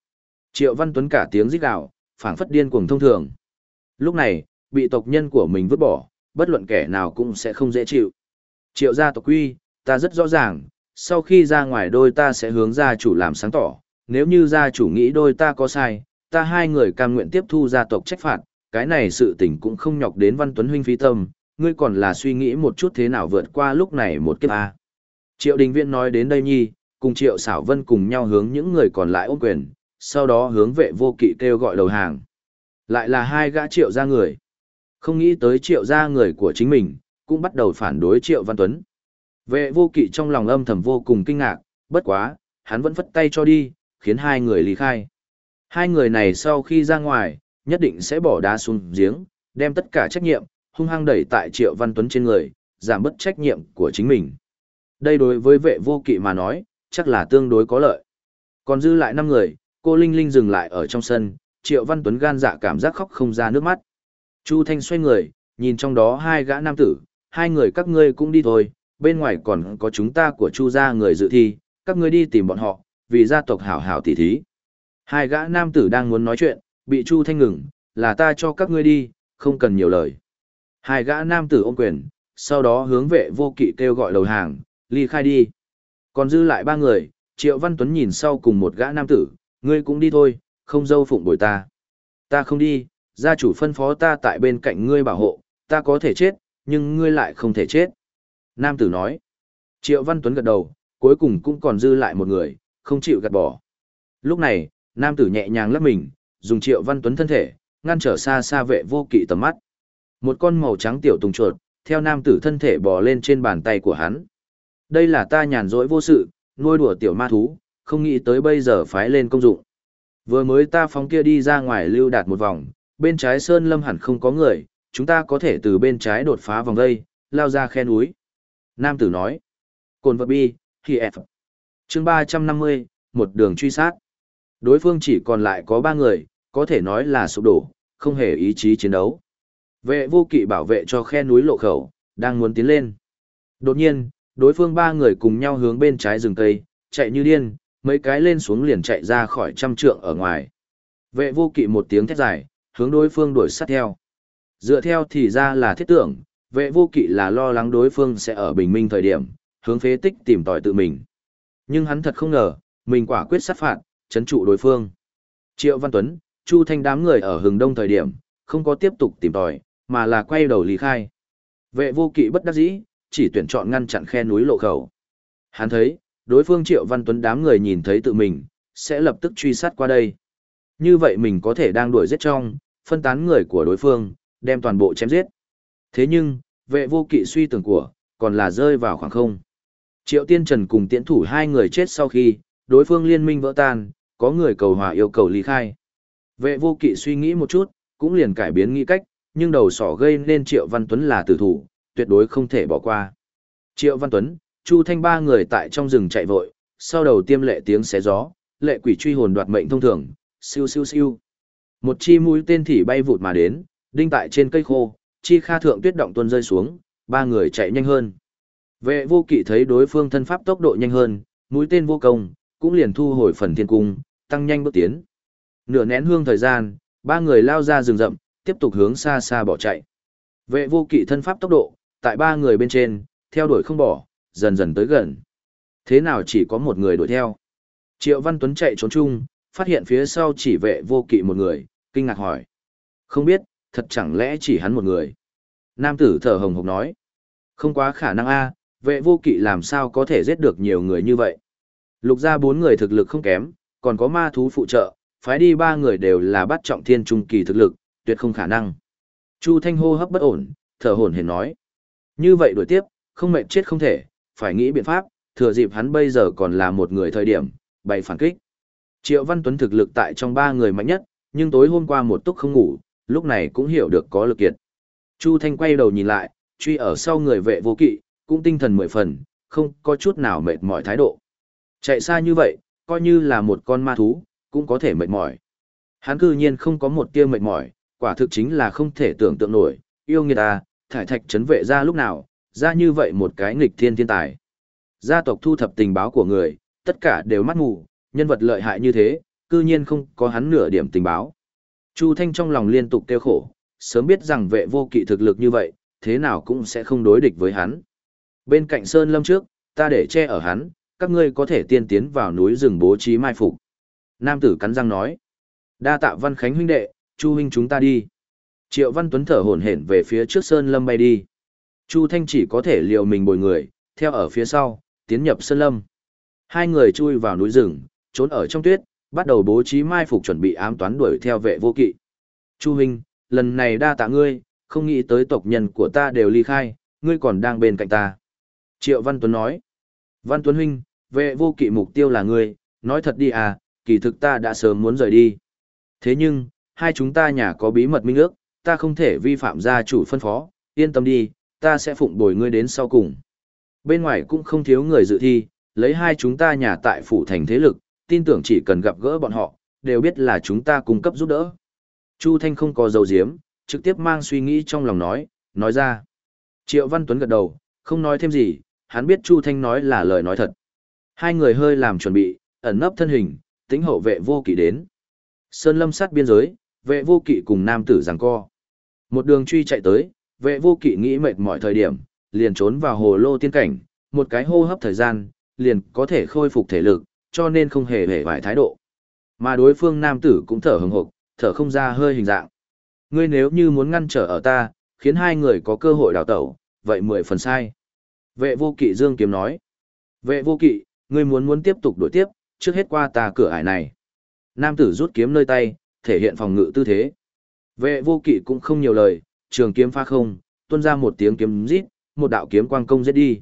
Triệu Văn Tuấn cả tiếng rít gào, phảng phất điên cuồng thông thường. Lúc này, bị tộc nhân của mình vứt bỏ, bất luận kẻ nào cũng sẽ không dễ chịu. Triệu gia tộc quy, ta rất rõ ràng, sau khi ra ngoài đôi ta sẽ hướng gia chủ làm sáng tỏ, nếu như gia chủ nghĩ đôi ta có sai, ta hai người cam nguyện tiếp thu gia tộc trách phạt, cái này sự tình cũng không nhọc đến Văn Tuấn huynh phí tâm, ngươi còn là suy nghĩ một chút thế nào vượt qua lúc này một kiếp a. Triệu Đình Viễn nói đến đây nhi, cùng Triệu Sảo Vân cùng nhau hướng những người còn lại ôm quyền, sau đó hướng vệ vô kỵ kêu gọi đầu hàng. Lại là hai gã Triệu gia người. Không nghĩ tới Triệu gia người của chính mình, cũng bắt đầu phản đối Triệu Văn Tuấn. Vệ vô kỵ trong lòng âm thầm vô cùng kinh ngạc, bất quá, hắn vẫn phất tay cho đi, khiến hai người lý khai. Hai người này sau khi ra ngoài, nhất định sẽ bỏ đá xuống giếng, đem tất cả trách nhiệm, hung hăng đẩy tại Triệu Văn Tuấn trên người, giảm bớt trách nhiệm của chính mình. Đây đối với vệ vô kỵ mà nói, chắc là tương đối có lợi. Còn dư lại năm người, cô Linh Linh dừng lại ở trong sân, Triệu Văn Tuấn gan dạ cảm giác khóc không ra nước mắt. Chu Thanh xoay người, nhìn trong đó hai gã nam tử, hai người các ngươi cũng đi thôi, bên ngoài còn có chúng ta của Chu gia người dự thi, các ngươi đi tìm bọn họ, vì gia tộc hảo hảo tỉ thí. Hai gã nam tử đang muốn nói chuyện, bị Chu Thanh ngừng, là ta cho các ngươi đi, không cần nhiều lời. Hai gã nam tử ôm quyền, sau đó hướng vệ vô kỵ kêu gọi đầu hàng, ly khai đi. Còn dư lại ba người, Triệu Văn Tuấn nhìn sau cùng một gã nam tử, ngươi cũng đi thôi, không dâu phụng bồi ta. Ta không đi, gia chủ phân phó ta tại bên cạnh ngươi bảo hộ, ta có thể chết, nhưng ngươi lại không thể chết. Nam tử nói. Triệu Văn Tuấn gật đầu, cuối cùng cũng còn dư lại một người, không chịu gạt bỏ. Lúc này, nam tử nhẹ nhàng lấp mình, dùng Triệu Văn Tuấn thân thể, ngăn trở xa xa vệ vô kỵ tầm mắt. Một con màu trắng tiểu tùng chuột, theo nam tử thân thể bò lên trên bàn tay của hắn. Đây là ta nhàn rỗi vô sự, nuôi đùa tiểu ma thú, không nghĩ tới bây giờ phái lên công dụng. Vừa mới ta phóng kia đi ra ngoài lưu đạt một vòng, bên trái sơn lâm hẳn không có người, chúng ta có thể từ bên trái đột phá vòng dây, lao ra khe núi. Nam tử nói. Cồn vật bi, khi F. chương 350, một đường truy sát. Đối phương chỉ còn lại có ba người, có thể nói là sụp đổ, không hề ý chí chiến đấu. Vệ vô kỵ bảo vệ cho khe núi lộ khẩu, đang muốn tiến lên. Đột nhiên, đối phương ba người cùng nhau hướng bên trái rừng cây, chạy như điên, mấy cái lên xuống liền chạy ra khỏi trăm trượng ở ngoài. Vệ vô kỵ một tiếng thét dài, hướng đối phương đuổi sát theo. Dựa theo thì ra là thiết tưởng, vệ vô kỵ là lo lắng đối phương sẽ ở bình minh thời điểm, hướng phế tích tìm tòi tự mình. Nhưng hắn thật không ngờ, mình quả quyết sát phạt, chấn trụ đối phương. Triệu Văn Tuấn, Chu Thanh đám người ở hừng đông thời điểm, không có tiếp tục tìm tòi, mà là quay đầu lý khai. Vệ vô kỵ bất đắc dĩ, chỉ tuyển chọn ngăn chặn khe núi lộ khẩu. Hắn thấy, đối phương Triệu Văn Tuấn đám người nhìn thấy tự mình, sẽ lập tức truy sát qua đây. Như vậy mình có thể đang đuổi giết trong, phân tán người của đối phương, đem toàn bộ chém giết. Thế nhưng, vệ vô kỵ suy tưởng của, còn là rơi vào khoảng không. Triệu Tiên Trần cùng tiễn thủ hai người chết sau khi, đối phương liên minh vỡ tan, có người cầu hòa yêu cầu ly khai. Vệ vô kỵ suy nghĩ một chút, cũng liền cải biến nghĩ cách, nhưng đầu sỏ gây nên Triệu Văn Tuấn là tử thủ, tuyệt đối không thể bỏ qua. Triệu Văn Tuấn, Chu Thanh ba người tại trong rừng chạy vội, sau đầu tiêm lệ tiếng xé gió, lệ quỷ truy hồn đoạt mệnh thông thường, siêu siêu siêu. Một chi mũi tên thỉ bay vụt mà đến, đinh tại trên cây khô, chi kha thượng tuyết động tuôn rơi xuống, ba người chạy nhanh hơn. Vệ vô kỵ thấy đối phương thân pháp tốc độ nhanh hơn, mũi tên vô công, cũng liền thu hồi phần thiên cung, tăng nhanh bước tiến. Nửa nén hương thời gian, ba người lao ra rừng rậm, tiếp tục hướng xa xa bỏ chạy. Vệ vô kỵ thân pháp tốc độ, tại ba người bên trên, theo đuổi không bỏ, dần dần tới gần. Thế nào chỉ có một người đuổi theo? Triệu Văn Tuấn chạy trốn chung, phát hiện phía sau chỉ vệ vô kỵ một người, kinh ngạc hỏi. Không biết, thật chẳng lẽ chỉ hắn một người? Nam tử thở hồng hộc nói. Không quá khả năng a, vệ vô kỵ làm sao có thể giết được nhiều người như vậy. Lục ra bốn người thực lực không kém, còn có ma thú phụ trợ, phái đi ba người đều là bắt trọng thiên trung kỳ thực lực, tuyệt không khả năng. Chu Thanh hô hấp bất ổn, thở hổn hển nói. Như vậy đuổi tiếp, không mệt chết không thể, phải nghĩ biện pháp, thừa dịp hắn bây giờ còn là một người thời điểm, bày phản kích. Triệu Văn Tuấn thực lực tại trong ba người mạnh nhất, nhưng tối hôm qua một túc không ngủ, lúc này cũng hiểu được có lực kiệt. Chu Thanh quay đầu nhìn lại, truy ở sau người vệ vô kỵ, cũng tinh thần mười phần, không có chút nào mệt mỏi thái độ. Chạy xa như vậy, coi như là một con ma thú, cũng có thể mệt mỏi. Hắn cư nhiên không có một tia mệt mỏi, quả thực chính là không thể tưởng tượng nổi, yêu nghiệt ta, thải thạch chấn vệ ra lúc nào, ra như vậy một cái nghịch thiên thiên tài. Gia tộc thu thập tình báo của người, tất cả đều mắt mù, nhân vật lợi hại như thế, cư nhiên không có hắn nửa điểm tình báo. Chu Thanh trong lòng liên tục kêu khổ, sớm biết rằng vệ vô kỵ thực lực như vậy, thế nào cũng sẽ không đối địch với hắn. Bên cạnh Sơn Lâm trước, ta để che ở hắn, các ngươi có thể tiên tiến vào núi rừng bố trí mai phục. Nam tử cắn răng nói. Đa tạ Văn Khánh huynh đệ, Chu huynh chúng ta đi. Triệu Văn Tuấn thở hổn hển về phía trước Sơn Lâm bay đi. Chu Thanh chỉ có thể liều mình bồi người, theo ở phía sau, tiến nhập Sơn Lâm. Hai người chui vào núi rừng, trốn ở trong tuyết, bắt đầu bố trí mai phục chuẩn bị ám toán đuổi theo vệ vô kỵ. Chu huynh, lần này đa tạ ngươi, không nghĩ tới tộc nhân của ta đều ly khai, ngươi còn đang bên cạnh ta. Triệu Văn Tuấn nói. Văn Tuấn huynh, vệ vô kỵ mục tiêu là ngươi, nói thật đi à, kỳ thực ta đã sớm muốn rời đi. Thế nhưng, hai chúng ta nhà có bí mật minh ước, ta không thể vi phạm gia chủ phân phó, yên tâm đi, ta sẽ phụng bồi ngươi đến sau cùng. Bên ngoài cũng không thiếu người dự thi, lấy hai chúng ta nhà tại phủ thành thế lực, tin tưởng chỉ cần gặp gỡ bọn họ, đều biết là chúng ta cung cấp giúp đỡ. Chu Thanh không có dầu diếm, trực tiếp mang suy nghĩ trong lòng nói, nói ra. Triệu Văn Tuấn gật đầu, không nói thêm gì, hắn biết Chu Thanh nói là lời nói thật. Hai người hơi làm chuẩn bị, ẩn nấp thân hình, tính hậu vệ vô kỵ đến. Sơn lâm sát biên giới, vệ vô kỵ cùng nam tử giằng co. Một đường truy chạy tới, vệ vô kỵ nghĩ mệt mọi thời điểm, liền trốn vào hồ lô tiên cảnh, một cái hô hấp thời gian, liền có thể khôi phục thể lực, cho nên không hề hề vài thái độ. Mà đối phương nam tử cũng thở hừng hực, thở không ra hơi hình dạng. Ngươi nếu như muốn ngăn trở ở ta, khiến hai người có cơ hội đào tẩu, vậy mười phần sai. Vệ vô kỵ dương kiếm nói. Vệ vô kỵ, ngươi muốn muốn tiếp tục đổi tiếp, trước hết qua ta cửa ải này. Nam tử rút kiếm nơi tay, thể hiện phòng ngự tư thế. Vệ vô kỵ cũng không nhiều lời, trường kiếm pha không, tuôn ra một tiếng kiếm rít, một đạo kiếm quang công giết đi.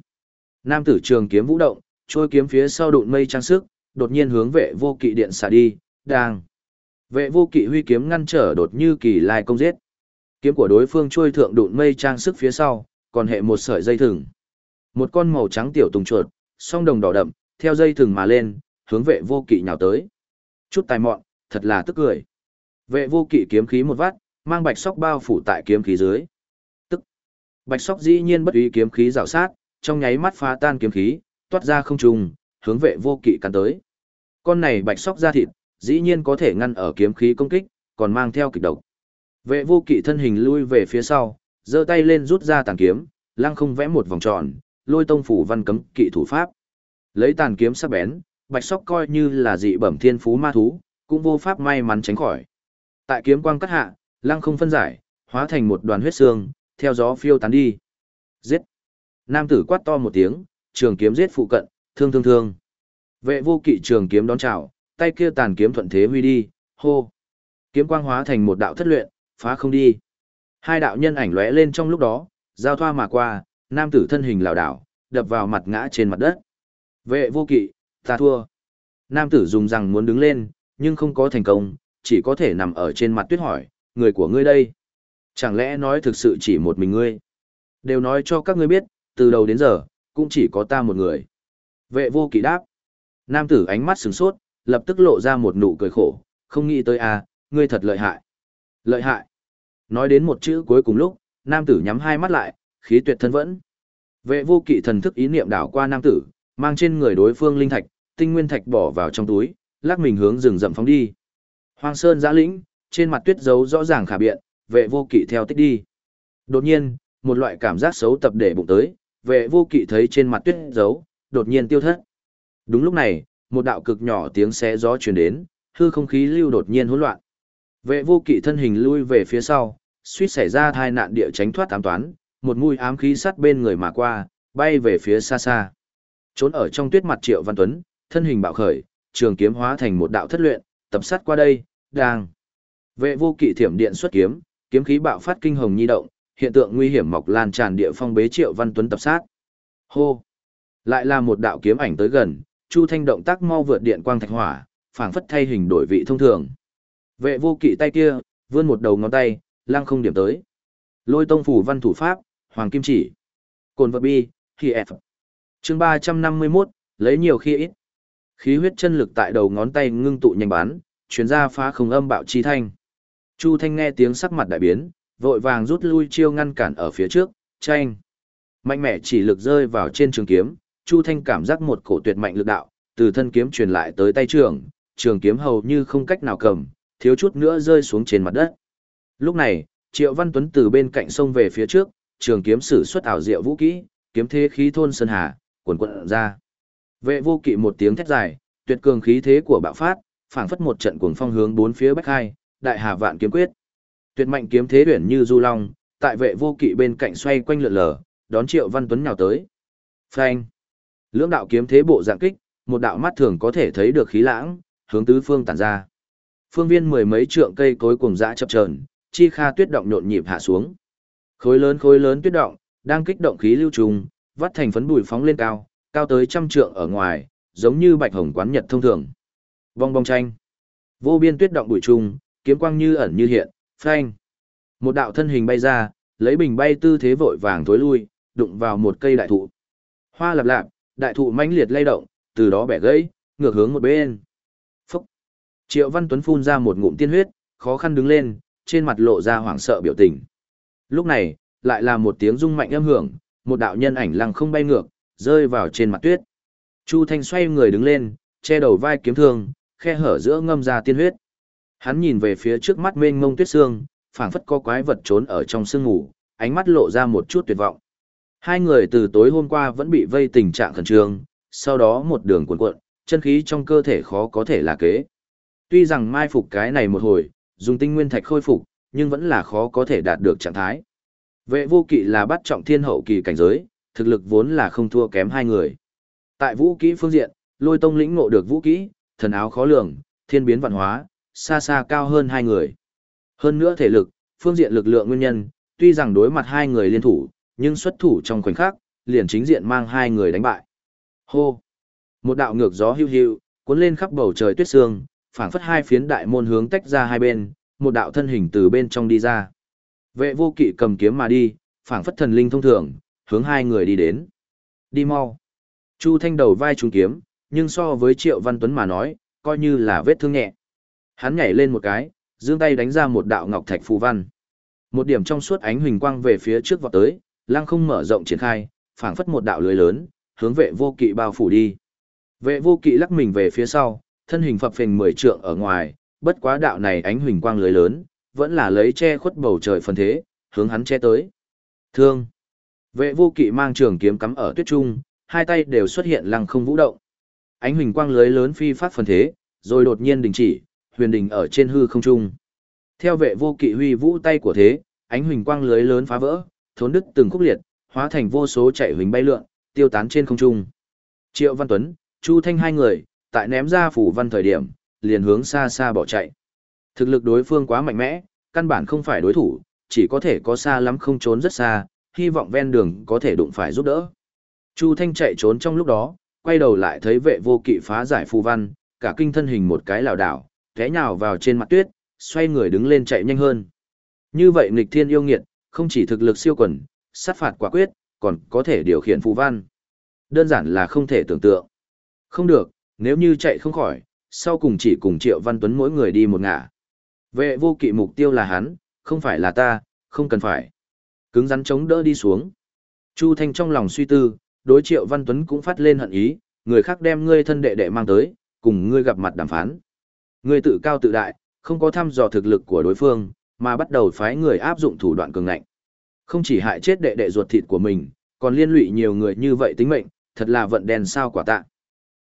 Nam tử trường kiếm vũ động, trôi kiếm phía sau đụn mây trang sức, đột nhiên hướng vệ vô kỵ điện xả đi, đang. Vệ vô kỵ huy kiếm ngăn trở đột như kỳ lai công giết. Kiếm của đối phương trôi thượng đụn mây trang sức phía sau, còn hệ một sợi dây thừng. Một con màu trắng tiểu tùng chuột, song đồng đỏ đậm, theo dây thừng mà lên, hướng vệ vô kỵ nhào tới. Chút tài mọn, thật là tức cười. Vệ vô kỵ kiếm khí một vát, mang bạch sóc bao phủ tại kiếm khí dưới. Tức. Bạch sóc dĩ nhiên bất ý kiếm khí rào sát, trong nháy mắt phá tan kiếm khí, toát ra không trùng, hướng vệ vô kỵ cắn tới. Con này bạch sóc ra thịt, dĩ nhiên có thể ngăn ở kiếm khí công kích, còn mang theo kịch độc. Vệ vô kỵ thân hình lui về phía sau, giơ tay lên rút ra tàn kiếm, lăng không vẽ một vòng tròn, lôi tông phủ văn cấm kỵ thủ pháp. Lấy tàn kiếm sắc bén, bạch sóc coi như là dị bẩm thiên phú ma thú, cũng vô pháp may mắn tránh khỏi. Tại kiếm quang cắt hạ, lăng không phân giải, hóa thành một đoàn huyết xương, theo gió phiêu tán đi. Giết! Nam tử quát to một tiếng, trường kiếm giết phụ cận, thương thương thương. Vệ vô kỵ trường kiếm đón chào, tay kia tàn kiếm thuận thế huy đi, hô. Kiếm quang hóa thành một đạo thất luyện, phá không đi. Hai đạo nhân ảnh lóe lên trong lúc đó, giao thoa mà qua, nam tử thân hình lảo đảo, đập vào mặt ngã trên mặt đất. Vệ vô kỵ, ta thua. Nam tử dùng rằng muốn đứng lên, nhưng không có thành công, chỉ có thể nằm ở trên mặt tuyết hỏi, người của ngươi đây. Chẳng lẽ nói thực sự chỉ một mình ngươi? Đều nói cho các ngươi biết, từ đầu đến giờ, cũng chỉ có ta một người. Vệ vô kỵ đáp. Nam tử ánh mắt sửng sốt, lập tức lộ ra một nụ cười khổ, không nghĩ tới à, ngươi thật lợi hại. Lợi hại. Nói đến một chữ cuối cùng lúc, nam tử nhắm hai mắt lại, khí tuyệt thân vẫn. Vệ vô kỵ thần thức ý niệm đảo qua nam tử, mang trên người đối phương linh thạch, tinh nguyên thạch bỏ vào trong túi, lắc mình hướng rừng rậm phóng đi. Hoang sơn giã lĩnh, trên mặt tuyết dấu rõ ràng khả biện, vệ vô kỵ theo tích đi. Đột nhiên, một loại cảm giác xấu tập để bụng tới, vệ vô kỵ thấy trên mặt tuyết dấu, đột nhiên tiêu thất. Đúng lúc này, một đạo cực nhỏ tiếng xé gió truyền đến, hư không khí lưu đột nhiên hỗn loạn. Vệ vô kỵ thân hình lui về phía sau, suýt xảy ra tai nạn địa tránh thoát ám toán, một mũi ám khí sắt bên người mà qua, bay về phía xa xa. Trốn ở trong tuyết mặt Triệu Văn Tuấn, thân hình bạo khởi, trường kiếm hóa thành một đạo thất luyện, tập sát qua đây, đang. Vệ vô kỵ thiểm điện xuất kiếm, kiếm khí bạo phát kinh hồng nhi động, hiện tượng nguy hiểm mọc lan tràn địa phong bế Triệu Văn Tuấn tập sát. Hô! Lại là một đạo kiếm ảnh tới gần, Chu Thanh động tác mau vượt điện quang thạch hỏa, phảng phất thay hình đổi vị thông thường. Vệ vô kỵ tay kia, vươn một đầu ngón tay, lăng không điểm tới. Lôi tông phủ văn thủ pháp, hoàng kim chỉ. Cồn vật bi, khi F. Chương 351, lấy nhiều khi ít. Khí huyết chân lực tại đầu ngón tay ngưng tụ nhanh bán, chuyển ra phá không âm bạo chi thanh. Chu Thanh nghe tiếng sắc mặt đại biến, vội vàng rút lui chiêu ngăn cản ở phía trước, tranh. Mạnh mẽ chỉ lực rơi vào trên trường kiếm, Chu Thanh cảm giác một cổ tuyệt mạnh lực đạo, từ thân kiếm truyền lại tới tay trường, trường kiếm hầu như không cách nào cầm, thiếu chút nữa rơi xuống trên mặt đất. Lúc này, Triệu Văn Tuấn từ bên cạnh sông về phía trước, trường kiếm sử xuất ảo diệu vũ kỹ, kiếm thế khí thôn sơn hà, quần cuộn ra. Vệ vô kỵ một tiếng thét dài, tuyệt cường khí thế của bạo phát, phảng phất một trận cuồng phong hướng bốn phía bách hai, đại hà vạn kiếm quyết. Tuyệt mạnh kiếm thế tuyển như du long, tại vệ vô kỵ bên cạnh xoay quanh lượn lờ, đón Triệu Văn Tuấn nhào tới. Phanh! Lưỡng đạo kiếm thế bộ dạng kích, một đạo mắt thường có thể thấy được khí lãng, hướng tứ phương tản ra. Phương viên mười mấy trượng cây cối cùng dã chập chờn, chi kha tuyết động nhộn nhịp hạ xuống. Khối lớn khối lớn tuyết động, đang kích động khí lưu trùng, vắt thành phấn bụi phóng lên cao, cao tới trăm trượng ở ngoài, giống như bạch hồng quán nhật thông thường. Vong bong tranh. Vô biên tuyết động bụi trùng, kiếm quang như ẩn như hiện, phanh. Một đạo thân hình bay ra, lấy bình bay tư thế vội vàng tối lui, đụng vào một cây đại thụ. Hoa lạp lạp, đại thụ mãnh liệt lay động, từ đó bẻ gãy, ngược hướng một bên. Phúc. Triệu Văn Tuấn phun ra một ngụm tiên huyết, khó khăn đứng lên, trên mặt lộ ra hoảng sợ biểu tình. Lúc này, lại là một tiếng rung mạnh âm hưởng, một đạo nhân ảnh lăng không bay ngược, rơi vào trên mặt tuyết. Chu Thanh xoay người đứng lên, che đầu vai kiếm thương, khe hở giữa ngâm ra tiên huyết. Hắn nhìn về phía trước mắt mênh mông tuyết sương, phảng phất có quái vật trốn ở trong sương ngủ, ánh mắt lộ ra một chút tuyệt vọng. Hai người từ tối hôm qua vẫn bị vây tình trạng khẩn trương, sau đó một đường cuộn cuộn, chân khí trong cơ thể khó có thể là kế. Tuy rằng mai phục cái này một hồi, dùng tinh nguyên thạch khôi phục, nhưng vẫn là khó có thể đạt được trạng thái. Vệ vô kỵ là bắt trọng thiên hậu kỳ cảnh giới, thực lực vốn là không thua kém hai người. Tại vũ kỹ phương diện, lôi tông lĩnh ngộ được vũ kỹ, thần áo khó lường, thiên biến văn hóa, xa xa cao hơn hai người. Hơn nữa thể lực, phương diện lực lượng nguyên nhân, tuy rằng đối mặt hai người liên thủ, nhưng xuất thủ trong khoảnh khắc, liền chính diện mang hai người đánh bại. Hô! Một đạo ngược gió hưu hưu, cuốn lên khắp bầu trời tuyết sương, phảng phất hai phiến đại môn hướng tách ra hai bên, một đạo thân hình từ bên trong đi ra. Vệ vô kỵ cầm kiếm mà đi, phảng phất thần linh thông thường, hướng hai người đi đến. Đi mau. Chu Thanh đầu vai trúng kiếm, nhưng so với Triệu Văn Tuấn mà nói, coi như là vết thương nhẹ. Hắn nhảy lên một cái, giương tay đánh ra một đạo ngọc thạch phù văn. Một điểm trong suốt ánh huỳnh quang về phía trước vọt tới, lăng không mở rộng triển khai, phảng phất một đạo lưới lớn, hướng vệ vô kỵ bao phủ đi. Vệ vô kỵ lắc mình về phía sau, thân hình phập phình mười trượng ở ngoài, bất quá đạo này ánh huỳnh quang lưới lớn, vẫn là lấy che khuất bầu trời phần thế, hướng hắn che tới. Thương. Vệ vô kỵ mang trường kiếm cắm ở tuyết trung, hai tay đều xuất hiện lăng không vũ động. Ánh huỳnh quang lưới lớn phi phát phần thế, rồi đột nhiên đình chỉ, huyền đình ở trên hư không trung. Theo vệ vô kỵ huy vũ tay của thế, ánh huỳnh quang lưới lớn phá vỡ, thốn đứt từng khúc liệt, hóa thành vô số chạy huỳnh bay lượn, tiêu tán trên không trung. Triệu Văn Tuấn, Chu Thanh hai người, tại ném ra phủ văn thời điểm, liền hướng xa xa bỏ chạy. Thực lực đối phương quá mạnh mẽ, căn bản không phải đối thủ, chỉ có thể có xa lắm không trốn rất xa, hy vọng ven đường có thể đụng phải giúp đỡ. Chu Thanh chạy trốn trong lúc đó, quay đầu lại thấy vệ vô kỵ phá giải phù văn, cả kinh thân hình một cái lảo đảo, té nhào vào trên mặt tuyết, xoay người đứng lên chạy nhanh hơn. Như vậy nghịch thiên yêu nghiệt, không chỉ thực lực siêu quần, sát phạt quả quyết, còn có thể điều khiển phù văn. Đơn giản là không thể tưởng tượng. Không được, nếu như chạy không khỏi, sau cùng chỉ cùng Triệu Văn Tuấn mỗi người đi một ngả. Vệ vô kỵ mục tiêu là hắn, không phải là ta, không cần phải. Cứng rắn chống đỡ đi xuống. Chu Thanh trong lòng suy tư, đối Triệu Văn Tuấn cũng phát lên hận ý, người khác đem ngươi thân đệ đệ mang tới, cùng ngươi gặp mặt đàm phán. Ngươi tự cao tự đại, không có thăm dò thực lực của đối phương, mà bắt đầu phái người áp dụng thủ đoạn cường ngạnh. Không chỉ hại chết đệ đệ ruột thịt của mình, còn liên lụy nhiều người như vậy tính mệnh, thật là vận đèn sao quả tạ.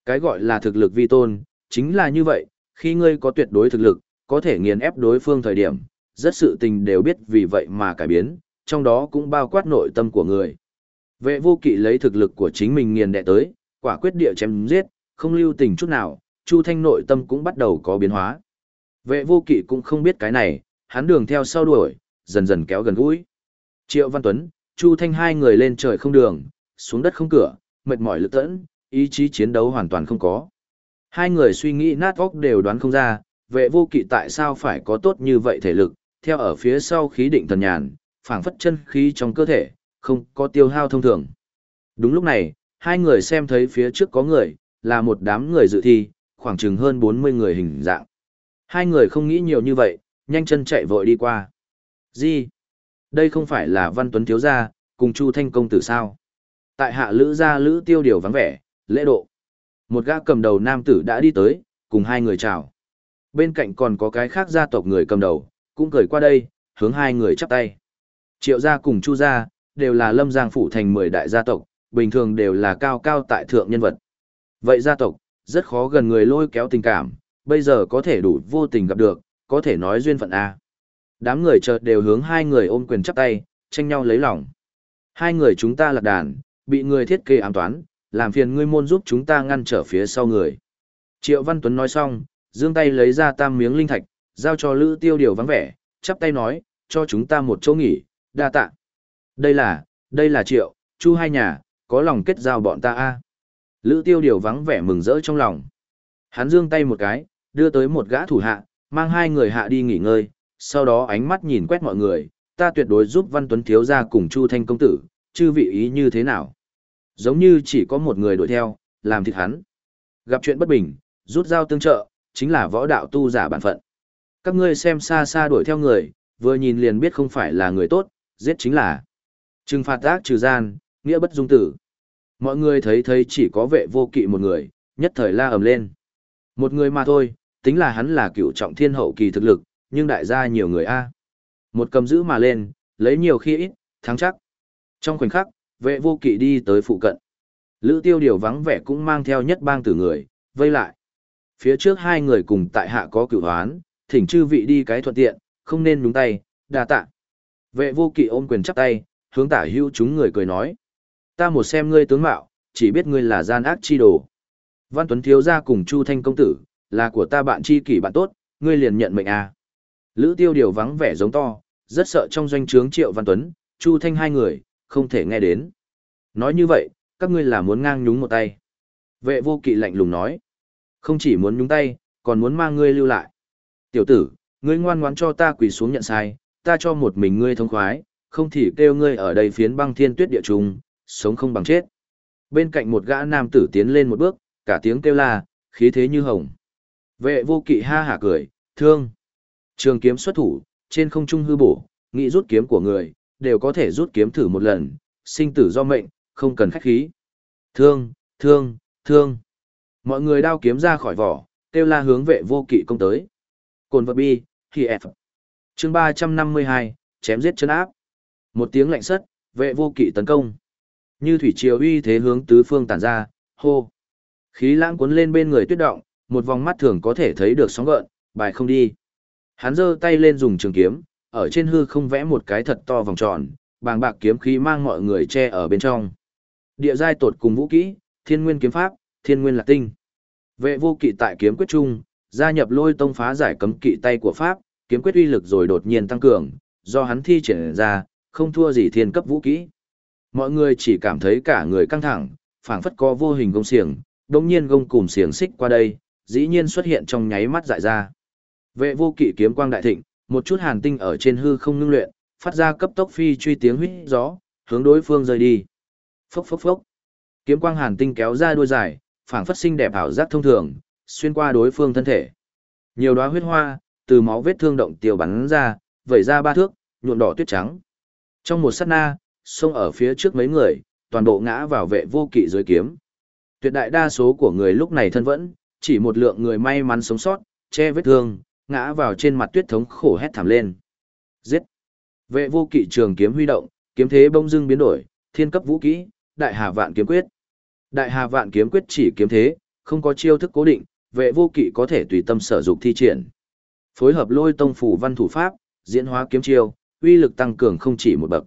Cái gọi là thực lực vi tôn, chính là như vậy, khi ngươi có tuyệt đối thực lực, có thể nghiền ép đối phương thời điểm, rất sự tình đều biết vì vậy mà cải biến, trong đó cũng bao quát nội tâm của người. Vệ vô kỵ lấy thực lực của chính mình nghiền đệ tới, quả quyết địa chém giết, không lưu tình chút nào, Chu Thanh nội tâm cũng bắt đầu có biến hóa. Vệ vô kỵ cũng không biết cái này, hắn đường theo sau đuổi, dần dần kéo gần gũi. Triệu Văn Tuấn, Chu Thanh hai người lên trời không đường, xuống đất không cửa, mệt mỏi lực tẫn, ý chí chiến đấu hoàn toàn không có. Hai người suy nghĩ nát óc đều đoán không ra, vệ vô kỵ tại sao phải có tốt như vậy thể lực, theo ở phía sau khí định thần nhàn, phảng phất chân khí trong cơ thể, không có tiêu hao thông thường. Đúng lúc này, hai người xem thấy phía trước có người, là một đám người dự thi, khoảng chừng hơn 40 người hình dạng. Hai người không nghĩ nhiều như vậy, nhanh chân chạy vội đi qua. Gì? Đây không phải là Văn Tuấn Thiếu Gia, cùng Chu Thanh Công tử sao? Tại hạ lữ gia lữ tiêu điều vắng vẻ, lễ độ. Một gã cầm đầu nam tử đã đi tới, cùng hai người chào. Bên cạnh còn có cái khác gia tộc người cầm đầu, cũng cười qua đây, hướng hai người chắp tay. Triệu gia cùng Chu gia, đều là lâm giang phủ thành mười đại gia tộc, bình thường đều là cao cao tại thượng nhân vật. Vậy gia tộc, rất khó gần người lôi kéo tình cảm, bây giờ có thể đủ vô tình gặp được, có thể nói duyên phận A. Đám người chợt đều hướng hai người ôm quyền chắp tay, tranh nhau lấy lòng. Hai người chúng ta lạc đàn, bị người thiết kế ám toán, làm phiền ngươi môn giúp chúng ta ngăn trở phía sau người. Triệu Văn Tuấn nói xong, giương tay lấy ra tam miếng linh thạch, giao cho Lữ Tiêu Điều vắng vẻ, chắp tay nói, cho chúng ta một chỗ nghỉ, đa tạ. Đây là, đây là Triệu, Chu hai nhà, có lòng kết giao bọn ta a. Lữ Tiêu Điều vắng vẻ mừng rỡ trong lòng. Hắn giương tay một cái, đưa tới một gã thủ hạ, mang hai người hạ đi nghỉ ngơi, sau đó ánh mắt nhìn quét mọi người, ta tuyệt đối giúp Văn Tuấn thiếu gia cùng Chu Thanh công tử, chư vị ý như thế nào? Giống như chỉ có một người đuổi theo, làm thịt hắn. Gặp chuyện bất bình, rút dao tương trợ, chính là võ đạo tu giả bản phận. Các ngươi xem xa xa đuổi theo người, vừa nhìn liền biết không phải là người tốt, giết chính là trừng phạt ác trừ gian, nghĩa bất dung tử. Mọi người thấy thấy chỉ có vệ vô kỵ một người, nhất thời la ầm lên. Một người mà thôi, tính là hắn là cựu trọng thiên hậu kỳ thực lực, nhưng đại gia nhiều người a. Một cầm giữ mà lên, lấy nhiều khi ít, thắng chắc. Trong khoảnh khắc, vệ vô kỵ đi tới phụ cận. Lữ tiêu điều vắng vẻ cũng mang theo nhất bang tử người, vây lại. Phía trước hai người cùng tại hạ có cửu hoán, thỉnh chư vị đi cái thuận tiện, không nên nhúng tay, đa tạ. Vệ vô kỵ ôm quyền chắp tay, hướng tả hưu chúng người cười nói. Ta một xem ngươi tướng mạo, chỉ biết ngươi là gian ác chi đồ. Văn Tuấn Thiếu gia cùng Chu Thanh Công Tử, là của ta bạn chi kỷ bạn tốt, ngươi liền nhận mệnh à. Lữ tiêu điều vắng vẻ giống to, rất sợ trong doanh trướng triệu Văn Tuấn, Chu Thanh hai người, không thể nghe đến. Nói như vậy, các ngươi là muốn ngang nhúng một tay. Vệ vô kỵ lạnh lùng nói. Không chỉ muốn nhúng tay, còn muốn mang ngươi lưu lại. Tiểu tử, ngươi ngoan ngoãn cho ta quỳ xuống nhận sai, ta cho một mình ngươi thông khoái, không thì kêu ngươi ở đây phiến băng thiên tuyết địa trùng, sống không bằng chết. Bên cạnh một gã nam tử tiến lên một bước, cả tiếng kêu la, khí thế như hồng. Vệ vô kỵ ha hả cười, thương. Trường kiếm xuất thủ, trên không trung hư bổ, nghĩ rút kiếm của người, đều có thể rút kiếm thử một lần, sinh tử do mệnh, không cần khách khí. Thương, thương, thương. Mọi người đao kiếm ra khỏi vỏ, kêu la hướng vệ vô kỵ công tới. Cồn vật bi, khi F. chương 352, chém giết chân áp. Một tiếng lạnh sất, vệ vô kỵ tấn công. Như thủy triều uy thế hướng tứ phương tản ra, hô. Khí lãng cuốn lên bên người tuyết động, một vòng mắt thường có thể thấy được sóng gợn, bài không đi. Hắn giơ tay lên dùng trường kiếm, ở trên hư không vẽ một cái thật to vòng tròn, bàng bạc kiếm khí mang mọi người che ở bên trong. Địa giai tột cùng vũ kỹ, thiên nguyên kiếm pháp, thiên nguyên lạc tinh. Vệ vô kỵ tại kiếm quyết trung, gia nhập lôi tông phá giải cấm kỵ tay của pháp, kiếm quyết uy lực rồi đột nhiên tăng cường, do hắn thi triển ra, không thua gì thiên cấp vũ kỹ. Mọi người chỉ cảm thấy cả người căng thẳng, phảng phất có vô hình gông xiềng, đống nhiên gông cùm xiềng xích qua đây, dĩ nhiên xuất hiện trong nháy mắt dại ra. Vệ vô kỵ kiếm quang đại thịnh, một chút hàn tinh ở trên hư không ngưng luyện, phát ra cấp tốc phi truy tiếng huýt gió, hướng đối phương rời đi. Phốc phốc phốc. Kiếm quang hàn tinh kéo ra đuôi dài, phảng phất sinh đẹp ảo giác thông thường, xuyên qua đối phương thân thể. Nhiều đóa huyết hoa từ máu vết thương động tiêu bắn ra, vẩy ra ba thước, nhuộm đỏ tuyết trắng. Trong một sát na, xông ở phía trước mấy người, toàn bộ ngã vào vệ vô kỵ dưới kiếm. Tuyệt đại đa số của người lúc này thân vẫn, chỉ một lượng người may mắn sống sót, che vết thương, ngã vào trên mặt tuyết thống khổ hét thảm lên. Giết! Vệ vô kỵ trường kiếm huy động, kiếm thế bông dưng biến đổi, thiên cấp vũ kỹ, đại hà vạn kiếm quyết. Đại hà vạn kiếm quyết chỉ kiếm thế, không có chiêu thức cố định, vệ vô kỵ có thể tùy tâm sở dụng thi triển. Phối hợp lôi tông phủ văn thủ pháp, diễn hóa kiếm chiêu, uy lực tăng cường không chỉ một bậc.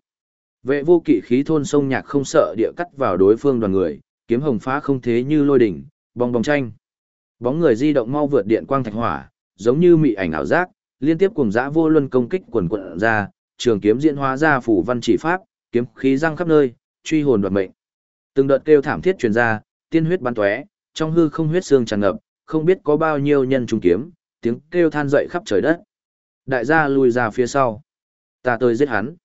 Vệ vô kỵ khí thôn sông nhạc không sợ địa cắt vào đối phương đoàn người, kiếm hồng phá không thế như lôi đỉnh, bong bóng tranh. Bóng người di động mau vượt điện quang thạch hỏa, giống như mị ảnh ảo giác, liên tiếp cùng dã vô luân công kích quần quận ra, trường kiếm diễn hóa ra phủ văn chỉ pháp, kiếm khí răng khắp nơi, truy hồn đoạt mệnh. Từng đợt kêu thảm thiết truyền ra, tiên huyết bắn tóe, trong hư không huyết xương tràn ngập, không biết có bao nhiêu nhân trung kiếm, tiếng kêu than dậy khắp trời đất. Đại gia lùi ra phía sau. Ta tới giết hắn.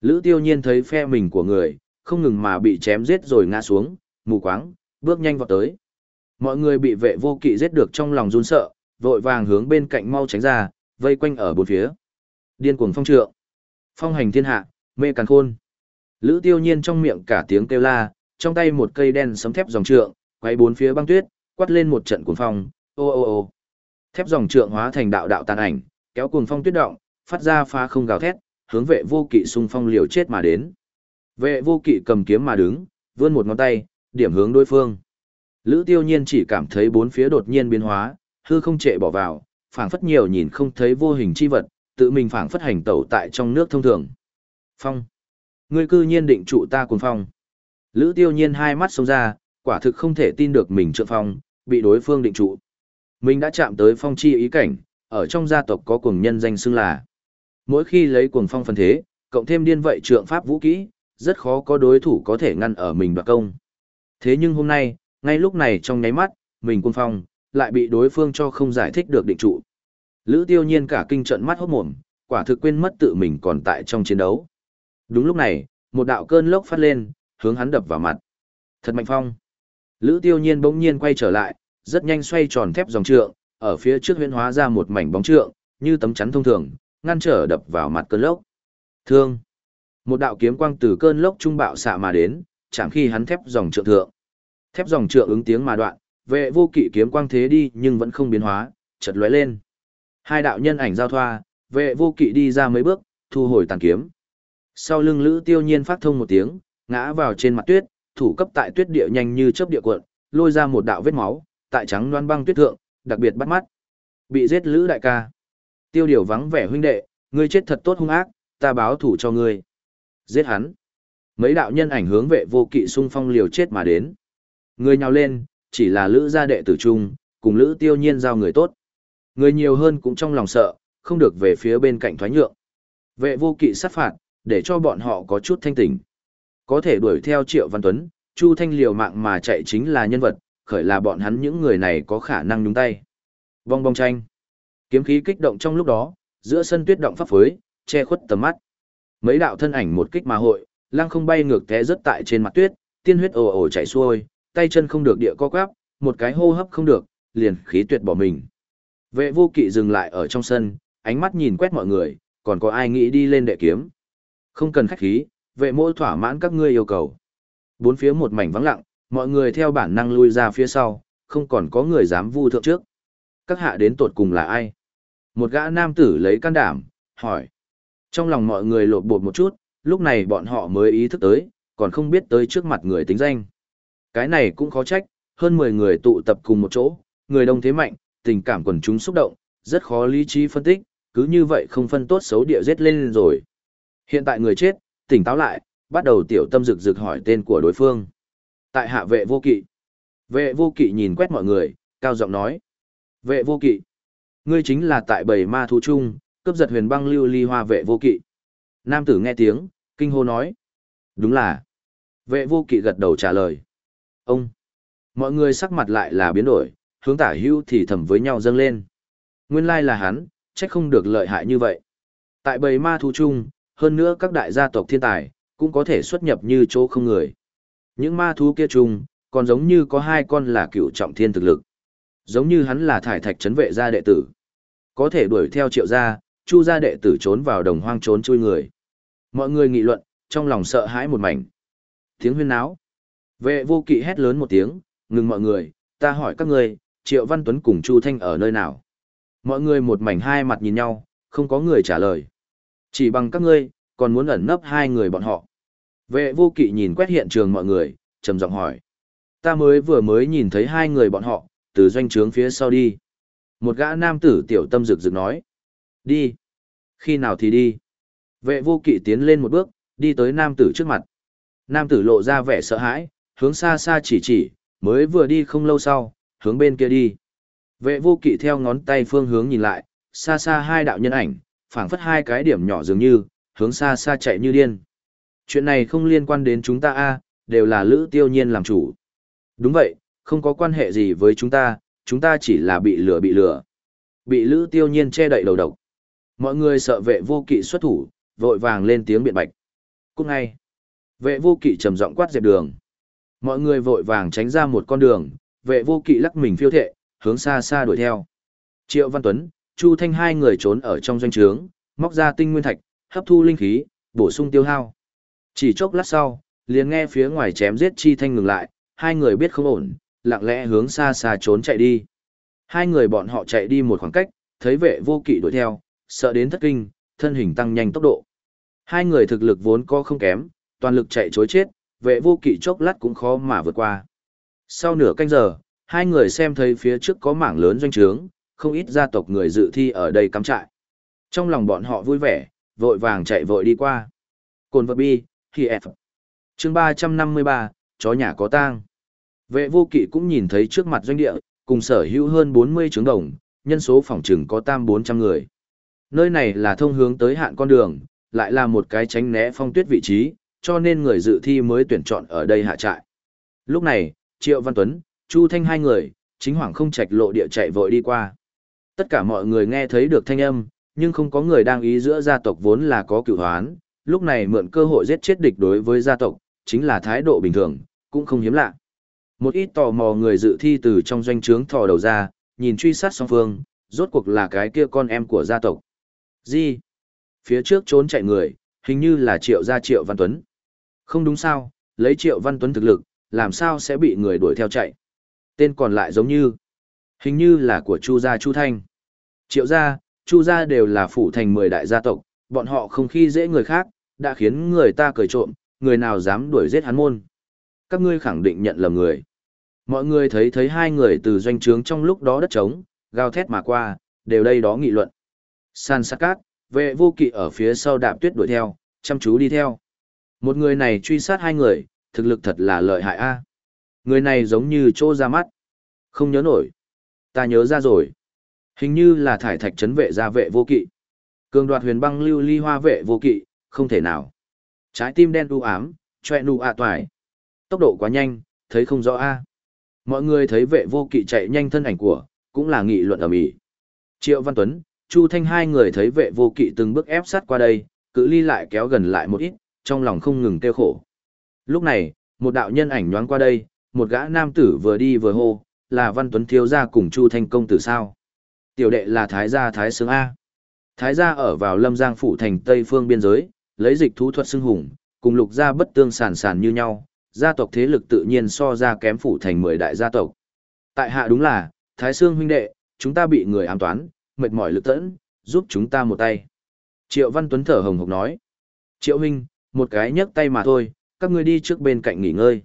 Lữ tiêu nhiên thấy phe mình của người, không ngừng mà bị chém giết rồi ngã xuống, mù quáng, bước nhanh vào tới. Mọi người bị vệ vô kỵ giết được trong lòng run sợ, vội vàng hướng bên cạnh mau tránh ra, vây quanh ở bốn phía. Điên cuồng phong trượng. Phong hành thiên hạ, mê càn khôn. Lữ tiêu nhiên trong miệng cả tiếng kêu la, trong tay một cây đen sấm thép dòng trượng, quay bốn phía băng tuyết, quát lên một trận cuồng phong, ô ô ô. Thép dòng trượng hóa thành đạo đạo tàn ảnh, kéo cuồng phong tuyết động, phát ra phá không gào thét, hướng vệ vô kỵ xung phong liều chết mà đến. Vệ vô kỵ cầm kiếm mà đứng, vươn một ngón tay, điểm hướng đối phương. Lữ tiêu nhiên chỉ cảm thấy bốn phía đột nhiên biến hóa, hư không trệ bỏ vào, phảng phất nhiều nhìn không thấy vô hình chi vật, tự mình phảng phất hành tẩu tại trong nước thông thường. Phong. Ngươi cư nhiên định trụ ta cuồng phong. Lữ tiêu nhiên hai mắt sông ra, quả thực không thể tin được mình trượng phong, bị đối phương định trụ. Mình đã chạm tới phong chi ý cảnh, ở trong gia tộc có cuồng nhân danh xưng là. Mỗi khi lấy cuồng phong phân thế, cộng thêm điên vậy trượng pháp vũ kỹ, rất khó có đối thủ có thể ngăn ở mình đoạt công. Thế nhưng hôm nay, ngay lúc này trong nháy mắt, mình cuồng phong, lại bị đối phương cho không giải thích được định trụ. Lữ tiêu nhiên cả kinh trận mắt hốt mồm, quả thực quên mất tự mình còn tại trong chiến đấu. Đúng lúc này, một đạo cơn lốc phát lên, hướng hắn đập vào mặt. Thật mạnh phong. Lữ tiêu nhiên bỗng nhiên quay trở lại, rất nhanh xoay tròn thép dòng trượng, ở phía trước huyễn hóa ra một mảnh bóng trượng, như tấm chắn thông thường, ngăn trở đập vào mặt cơn lốc. Thương. Một đạo kiếm quang từ cơn lốc trung bạo xạ mà đến, chẳng khi hắn thép dòng trượng thượng. Thép dòng trượng ứng tiếng mà đoạn, vệ vô kỵ kiếm quang thế đi nhưng vẫn không biến hóa, chợt lóe lên. Hai đạo nhân ảnh giao thoa, vệ vô kỵ đi ra mấy bước, thu hồi tàn kiếm. Sau lưng lữ tiêu nhiên phát thông một tiếng, ngã vào trên mặt tuyết, thủ cấp tại tuyết địa nhanh như chớp địa cuộn, lôi ra một đạo vết máu, tại trắng loan băng tuyết thượng, đặc biệt bắt mắt. Bị giết lữ đại ca. Tiêu điều vắng vẻ huynh đệ, ngươi chết thật tốt hung ác, ta báo thủ cho ngươi. Giết hắn. Mấy đạo nhân ảnh hướng vệ vô kỵ xung phong liều chết mà đến. Người nhào lên, chỉ là lữ gia đệ tử trung, cùng lữ tiêu nhiên giao người tốt. Người nhiều hơn cũng trong lòng sợ, không được về phía bên cạnh thoái nhượng. Vệ vô kỵ sát phạt, để cho bọn họ có chút thanh tỉnh. Có thể đuổi theo Triệu Văn Tuấn, Chu Thanh liều mạng mà chạy chính là nhân vật, khởi là bọn hắn những người này có khả năng nhúng tay. Vong bong tranh. Kiếm khí kích động trong lúc đó, giữa sân tuyết động pháp phối, che khuất tầm mắt. Mấy đạo thân ảnh một kích mà hội, lăng không bay ngược té rất tại trên mặt tuyết, tiên huyết ồ ồ chảy xuôi, tay chân không được địa co quắp, một cái hô hấp không được, liền khí tuyệt bỏ mình. Vệ vô kỵ dừng lại ở trong sân, ánh mắt nhìn quét mọi người, còn có ai nghĩ đi lên đệ kiếm. Không cần khách khí, vệ mô thỏa mãn các ngươi yêu cầu. Bốn phía một mảnh vắng lặng, mọi người theo bản năng lui ra phía sau, không còn có người dám vu thượng trước. Các hạ đến tột cùng là ai? Một gã nam tử lấy can đảm, hỏi. Trong lòng mọi người lột bột một chút, lúc này bọn họ mới ý thức tới, còn không biết tới trước mặt người tính danh. Cái này cũng khó trách, hơn 10 người tụ tập cùng một chỗ, người đông thế mạnh, tình cảm quần chúng xúc động, rất khó lý trí phân tích, cứ như vậy không phân tốt xấu địa giết lên rồi. Hiện tại người chết, tỉnh táo lại, bắt đầu tiểu tâm rực rực hỏi tên của đối phương. Tại hạ vệ vô kỵ. Vệ vô kỵ nhìn quét mọi người, cao giọng nói. Vệ vô kỵ. Ngươi chính là tại bầy ma thú chung, cướp giật huyền băng lưu ly hoa vệ vô kỵ. Nam tử nghe tiếng, kinh hô nói. Đúng là. Vệ vô kỵ gật đầu trả lời. Ông. Mọi người sắc mặt lại là biến đổi, hướng tả hưu thì thầm với nhau dâng lên. Nguyên lai là hắn, trách không được lợi hại như vậy. Tại bầy ma thú chung, hơn nữa các đại gia tộc thiên tài, cũng có thể xuất nhập như chỗ không người. Những ma thú kia chung, còn giống như có hai con là cựu trọng thiên thực lực. Giống như hắn là thải thạch trấn vệ gia đệ tử. Có thể đuổi theo triệu gia, chu gia đệ tử trốn vào đồng hoang trốn chui người. Mọi người nghị luận, trong lòng sợ hãi một mảnh. Tiếng huyên náo. Vệ vô kỵ hét lớn một tiếng, ngừng mọi người, ta hỏi các người, Triệu Văn Tuấn cùng Chu Thanh ở nơi nào? Mọi người một mảnh hai mặt nhìn nhau, không có người trả lời. Chỉ bằng các ngươi, còn muốn ẩn nấp hai người bọn họ. Vệ vô kỵ nhìn quét hiện trường mọi người, trầm giọng hỏi. Ta mới vừa mới nhìn thấy hai người bọn họ, từ doanh trướng phía sau đi. Một gã nam tử tiểu tâm rực rực nói. Đi. Khi nào thì đi. Vệ vô kỵ tiến lên một bước, đi tới nam tử trước mặt. Nam tử lộ ra vẻ sợ hãi, hướng xa xa chỉ chỉ, mới vừa đi không lâu sau, hướng bên kia đi. Vệ vô kỵ theo ngón tay phương hướng nhìn lại, xa xa hai đạo nhân ảnh, phảng phất hai cái điểm nhỏ dường như, hướng xa xa chạy như điên. Chuyện này không liên quan đến chúng ta a, đều là Lữ Tiêu Nhiên làm chủ. Đúng vậy, không có quan hệ gì với chúng ta, chúng ta chỉ là bị lừa bị lừa. Bị Lữ Tiêu Nhiên che đậy đầu độc. Mọi người sợ vệ vô kỵ xuất thủ, vội vàng lên tiếng biện bạch. Cũng ngay, vệ vô kỵ trầm giọng quát dẹp đường. Mọi người vội vàng tránh ra một con đường, vệ vô kỵ lắc mình phiêu thệ, hướng xa xa đuổi theo. Triệu Văn Tuấn, Chu Thanh hai người trốn ở trong doanh trướng, móc ra tinh nguyên thạch, hấp thu linh khí, bổ sung tiêu hao. Chỉ chốc lát sau, liền nghe phía ngoài chém giết chi thanh ngừng lại, hai người biết không ổn, lặng lẽ hướng xa xa trốn chạy đi. Hai người bọn họ chạy đi một khoảng cách, thấy vệ vô kỵ đuổi theo, sợ đến thất kinh, thân hình tăng nhanh tốc độ. Hai người thực lực vốn có không kém, toàn lực chạy chối chết, vệ vô kỵ chốc lát cũng khó mà vượt qua. Sau nửa canh giờ, hai người xem thấy phía trước có mảng lớn doanh trướng, không ít gia tộc người dự thi ở đây cắm trại. Trong lòng bọn họ vui vẻ, vội vàng chạy vội đi qua. Cồn vật bi, thì F. chương 353, chó nhà có tang. Vệ vô kỵ cũng nhìn thấy trước mặt doanh địa, cùng sở hữu hơn 40 trướng đồng, nhân số phòng trừng có tam 400 người. Nơi này là thông hướng tới hạn con đường, lại là một cái tránh né phong tuyết vị trí, cho nên người dự thi mới tuyển chọn ở đây hạ trại. Lúc này, Triệu Văn Tuấn, Chu Thanh hai người, chính hoàng không trạch lộ địa chạy vội đi qua. Tất cả mọi người nghe thấy được thanh âm, nhưng không có người đang ý giữa gia tộc vốn là có cựu hoán, lúc này mượn cơ hội giết chết địch đối với gia tộc, chính là thái độ bình thường, cũng không hiếm lạ. Một ít tò mò người dự thi từ trong doanh trướng thò đầu ra, nhìn truy sát song phương, rốt cuộc là cái kia con em của gia tộc. Gì? Phía trước trốn chạy người, hình như là Triệu gia Triệu Văn Tuấn. Không đúng sao, lấy Triệu Văn Tuấn thực lực, làm sao sẽ bị người đuổi theo chạy. Tên còn lại giống như, hình như là của Chu gia Chu Thanh. Triệu gia, Chu gia đều là phủ thành mười đại gia tộc, bọn họ không khi dễ người khác, đã khiến người ta cười trộm, người nào dám đuổi giết hắn môn. Các ngươi khẳng định nhận lầm người. Mọi người thấy thấy hai người từ doanh trướng trong lúc đó đất trống, gào thét mà qua, đều đây đó nghị luận. San sát cát, vệ vô kỵ ở phía sau đạp tuyết đuổi theo, chăm chú đi theo. Một người này truy sát hai người, thực lực thật là lợi hại a. Người này giống như trô ra mắt. Không nhớ nổi. Ta nhớ ra rồi. Hình như là thải thạch trấn vệ gia vệ vô kỵ. Cường đoạt huyền băng lưu ly hoa vệ vô kỵ, không thể nào. Trái tim đen u ám, choe nụ ạ toải Tốc độ quá nhanh, thấy không rõ a. Mọi người thấy vệ vô kỵ chạy nhanh thân ảnh của, cũng là nghị luận ở mỹ. Triệu Văn Tuấn, Chu Thanh hai người thấy vệ vô kỵ từng bước ép sát qua đây, cự ly lại kéo gần lại một ít, trong lòng không ngừng tiêu khổ. Lúc này, một đạo nhân ảnh nhoáng qua đây, một gã nam tử vừa đi vừa hô, là Văn Tuấn thiếu gia cùng Chu Thanh công tử sao? Tiểu đệ là Thái gia Thái Sướng A. Thái gia ở vào Lâm Giang phủ thành Tây phương biên giới, lấy dịch thú thuật xưng hùng, cùng lục gia bất tương sản sản như nhau, gia tộc thế lực tự nhiên so ra kém phủ thành mười đại gia tộc. Tại hạ đúng là, Thái Sương huynh đệ, chúng ta bị người ám toán, mệt mỏi lực tẫn, giúp chúng ta một tay. Triệu Văn Tuấn thở hồng hộc nói. Triệu huynh, một cái nhấc tay mà thôi, các ngươi đi trước bên cạnh nghỉ ngơi.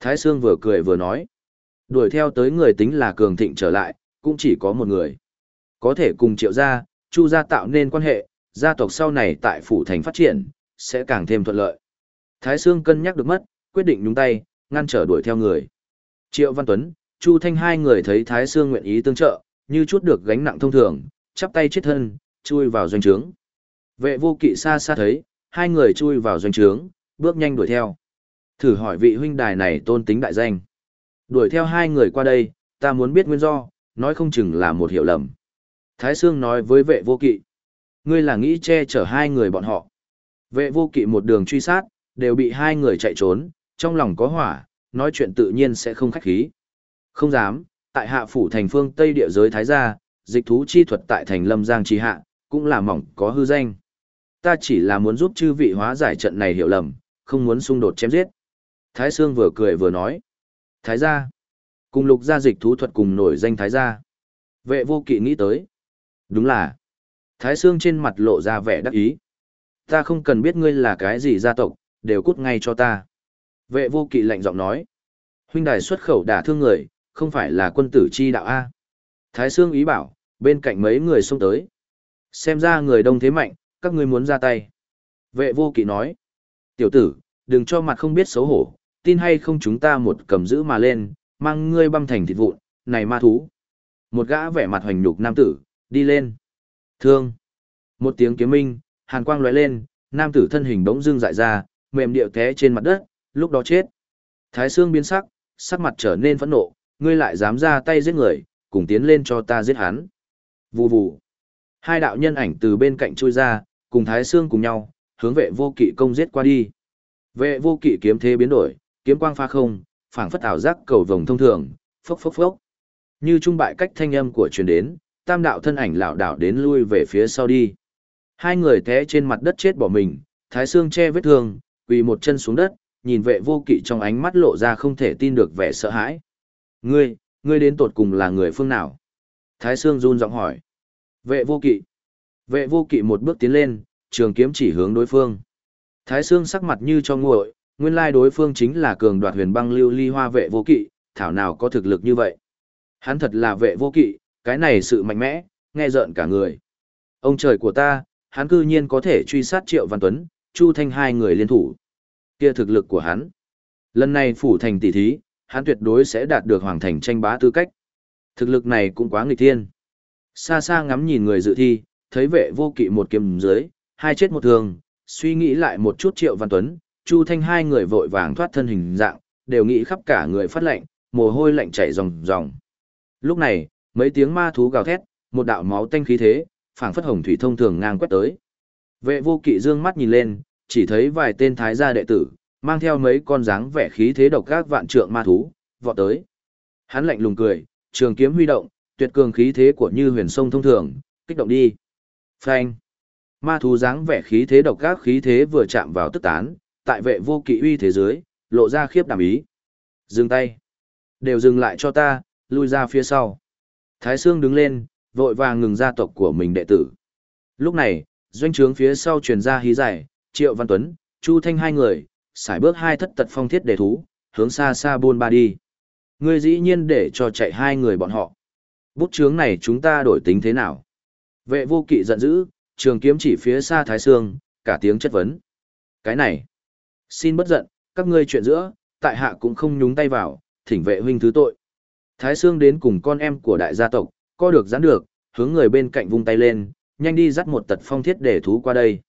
Thái Sương vừa cười vừa nói. Đuổi theo tới người tính là cường thịnh trở lại, cũng chỉ có một người. Có thể cùng triệu gia, chu gia tạo nên quan hệ, gia tộc sau này tại phủ thành phát triển, sẽ càng thêm thuận lợi. Thái Sương cân nhắc được mất, quyết định nhúng tay, ngăn trở đuổi theo người. Triệu Văn Tuấn, Chu Thanh hai người thấy Thái Sương nguyện ý tương trợ, như chút được gánh nặng thông thường, chắp tay chết thân, chui vào doanh trướng. Vệ vô kỵ xa xa thấy, hai người chui vào doanh trướng, bước nhanh đuổi theo. Thử hỏi vị huynh đài này tôn tính đại danh. Đuổi theo hai người qua đây, ta muốn biết nguyên do, nói không chừng là một hiểu lầm. Thái Sương nói với vệ vô kỵ. Ngươi là nghĩ che chở hai người bọn họ. Vệ vô kỵ một đường truy sát, đều bị hai người chạy trốn, trong lòng có hỏa, nói chuyện tự nhiên sẽ không khách khí. Không dám, tại hạ phủ thành phương Tây địa giới Thái Gia, dịch thú chi thuật tại thành Lâm Giang Tri Hạ, cũng là mỏng có hư danh. Ta chỉ là muốn giúp chư vị hóa giải trận này hiểu lầm, không muốn xung đột chém giết. Thái Sương vừa cười vừa nói. Thái Gia. Cùng lục gia dịch thú thuật cùng nổi danh Thái Gia. Vệ vô kỵ nghĩ tới. Đúng là. Thái Sương trên mặt lộ ra vẻ đắc ý. Ta không cần biết ngươi là cái gì gia tộc, đều cút ngay cho ta. Vệ vô kỵ lạnh giọng nói. Huynh đài xuất khẩu đả thương người, không phải là quân tử chi đạo A. Thái Sương ý bảo, bên cạnh mấy người xông tới. Xem ra người đông thế mạnh, các ngươi muốn ra tay. Vệ vô kỵ nói. Tiểu tử, đừng cho mặt không biết xấu hổ, tin hay không chúng ta một cầm giữ mà lên, mang ngươi băm thành thịt vụn, này ma thú. Một gã vẻ mặt hoành nhục nam tử, đi lên. Thương. Một tiếng kiếm minh, hàn quang lóe lên, nam tử thân hình bỗng dưng dại ra, mềm điệu té trên mặt đất, lúc đó chết. Thái xương biến sắc, sắc mặt trở nên phẫn nộ, ngươi lại dám ra tay giết người, cùng tiến lên cho ta giết hắn. Vù vù. Hai đạo nhân ảnh từ bên cạnh chui ra, cùng Thái xương cùng nhau, hướng vệ vô kỵ công giết qua đi. Vệ vô kỵ kiếm thế biến đổi, kiếm quang pha không, phảng phất ảo giác cầu vồng thông thường, phốc phốc phốc. Như trung bại cách thanh âm của truyền đến, tam đạo thân ảnh lảo đảo đến lui về phía sau đi. Hai người té trên mặt đất chết bỏ mình, Thái Sương che vết thương, quỳ một chân xuống đất, nhìn vệ vô kỵ trong ánh mắt lộ ra không thể tin được vẻ sợ hãi. Ngươi, ngươi đến tột cùng là người phương nào? Thái Sương run giọng hỏi. Vệ vô kỵ. Vệ vô kỵ một bước tiến lên, trường kiếm chỉ hướng đối phương. Thái Sương sắc mặt như cho nguội, nguyên lai đối phương chính là cường đoạt huyền băng lưu ly hoa vệ vô kỵ, thảo nào có thực lực như vậy. Hắn thật là vệ vô kỵ, cái này sự mạnh mẽ, nghe rợn cả người. Ông trời của ta, hắn cư nhiên có thể truy sát Triệu Văn Tuấn, Chu Thanh hai người liên thủ. Kia thực lực của hắn. Lần này phủ thành tỷ thí, hắn tuyệt đối sẽ đạt được hoàng thành tranh bá tư cách. Thực lực này cũng quá nghịch thiên. Xa xa ngắm nhìn người dự thi, thấy vệ vô kỵ một kiếm dưới, hai chết một thường, suy nghĩ lại một chút Triệu Văn Tuấn, Chu Thanh hai người vội vàng thoát thân hình dạng, đều nghĩ khắp cả người phát lạnh, mồ hôi lạnh chảy ròng ròng. Lúc này, mấy tiếng ma thú gào thét, một đạo máu tanh khí thế, phảng phất hồng thủy thông thường ngang quét tới. Vệ vô kỵ dương mắt nhìn lên, chỉ thấy vài tên thái gia đệ tử, mang theo mấy con dáng vẻ khí thế độc các vạn trượng ma thú, vọt tới. Hắn lạnh lùng cười, trường kiếm huy động, tuyệt cường khí thế của như huyền sông thông thường, kích động đi. Phanh. Ma thú dáng vẻ khí thế độc các khí thế vừa chạm vào tức tán, tại vệ vô kỵ uy thế giới, lộ ra khiếp đảm ý. Dừng tay. Đều dừng lại cho ta, lui ra phía sau. Thái Sương đứng lên, vội vàng ngừng gia tộc của mình đệ tử. Lúc này, doanh trướng phía sau truyền ra hí giải, Triệu Văn Tuấn, Chu Thanh hai người, xài bước hai thất tật phong thiết đề thú, hướng xa xa buôn ba đi. Ngươi dĩ nhiên để cho chạy hai người bọn họ. Bút chướng này chúng ta đổi tính thế nào? Vệ vô kỵ giận dữ, trường kiếm chỉ phía xa Thái Sương, cả tiếng chất vấn. Cái này, xin bất giận, các ngươi chuyện giữa, tại hạ cũng không nhúng tay vào, thỉnh vệ huynh thứ tội. Thái Sương đến cùng con em của đại gia tộc, co được giãn được, hướng người bên cạnh vung tay lên, nhanh đi dắt một tật phong thiết để thú qua đây.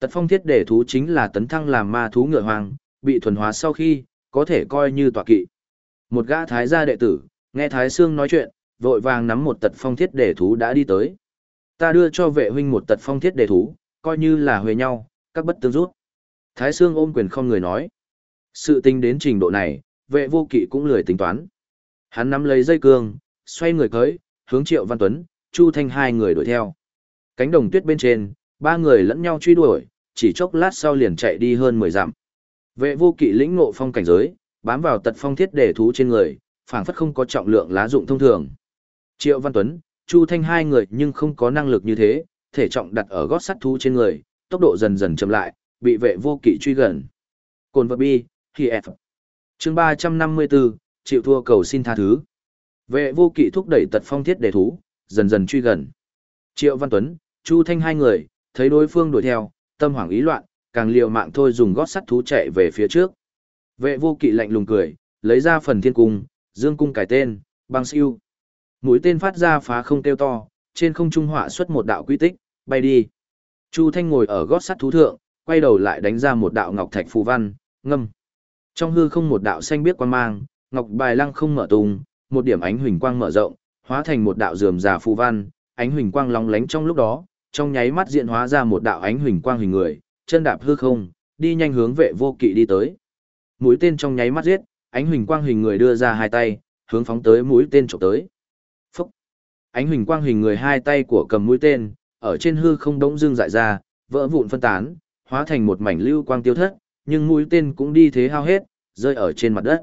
Tật phong thiết để thú chính là tấn thăng làm ma thú ngựa hoàng, bị thuần hóa sau khi, có thể coi như tọa kỵ. Một gã thái gia đệ tử, nghe thái Sương nói chuyện, vội vàng nắm một tật phong thiết để thú đã đi tới. Ta đưa cho vệ huynh một tật phong thiết để thú, coi như là huề nhau, các bất tương rút. Thái Sương ôm quyền không người nói. Sự tình đến trình độ này, vệ vô kỵ cũng lười tính toán. Hắn nắm lấy dây cương, xoay người cưới, hướng Triệu Văn Tuấn, Chu Thanh hai người đuổi theo. Cánh đồng tuyết bên trên, ba người lẫn nhau truy đuổi, chỉ chốc lát sau liền chạy đi hơn 10 dặm. Vệ vô kỵ lĩnh ngộ phong cảnh giới, bám vào tật phong thiết để thú trên người, phảng phất không có trọng lượng lá dụng thông thường. Triệu Văn Tuấn, Chu Thanh hai người nhưng không có năng lực như thế, thể trọng đặt ở gót sắt thú trên người, tốc độ dần dần chậm lại, bị vệ vô kỵ truy gần. Cồn vật bi, khi F. Chương 354, chịu thua cầu xin tha thứ. Vệ vô kỵ thúc đẩy tật phong thiết đề thú, dần dần truy gần. Triệu Văn Tuấn, Chu Thanh hai người, thấy đối phương đuổi theo, tâm hoảng ý loạn, càng liều mạng thôi dùng gót sắt thú chạy về phía trước. Vệ vô kỵ lạnh lùng cười, lấy ra phần thiên cung, dương cung cải tên, băng siêu. Mũi tên phát ra phá không kêu to, trên không trung họa xuất một đạo quy tích, bay đi. Chu Thanh ngồi ở gót sắt thú thượng, quay đầu lại đánh ra một đạo ngọc thạch phù văn, ngâm. Trong hư không một đạo xanh biếc quan mang, ngọc bài lăng không mở tung, một điểm ánh huỳnh quang mở rộng, hóa thành một đạo rườm rà phù văn, ánh huỳnh quang lóng lánh trong lúc đó, trong nháy mắt diện hóa ra một đạo ánh huỳnh quang hình người, chân đạp hư không, đi nhanh hướng vệ vô kỵ đi tới. Mũi tên trong nháy mắt giết, ánh huỳnh quang hình người đưa ra hai tay, hướng phóng tới mũi tên chụp tới. Phúc! Ánh huỳnh quang hình người hai tay của cầm mũi tên, ở trên hư không đống dương dại ra, vỡ vụn phân tán, hóa thành một mảnh lưu quang tiêu thất, nhưng mũi tên cũng đi thế hao hết, rơi ở trên mặt đất.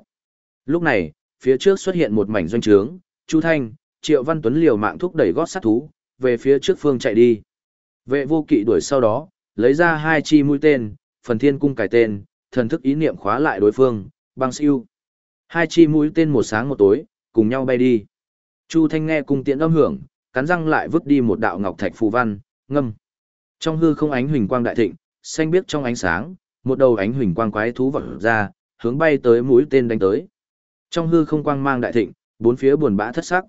Lúc này, phía trước xuất hiện một mảnh doanh trướng, Chu Thanh, Triệu Văn Tuấn liều mạng thúc đẩy gót sát thú, về phía trước phương chạy đi. Vệ vô kỵ đuổi sau đó, lấy ra hai chi mũi tên, phần thiên cung cải tên, thần thức ý niệm khóa lại đối phương, băng siêu. Hai chi mũi tên một sáng một tối, cùng nhau bay đi. Chu Thanh nghe cung tiện âm hưởng, cắn răng lại vứt đi một đạo ngọc thạch phù văn, ngâm. Trong hư không ánh huỳnh quang đại thịnh, xanh biếc trong ánh sáng, một đầu ánh huỳnh quang quái thú vọt ra, hướng bay tới mũi tên đánh tới. Trong hư không quang mang đại thịnh, bốn phía buồn bã thất sắc.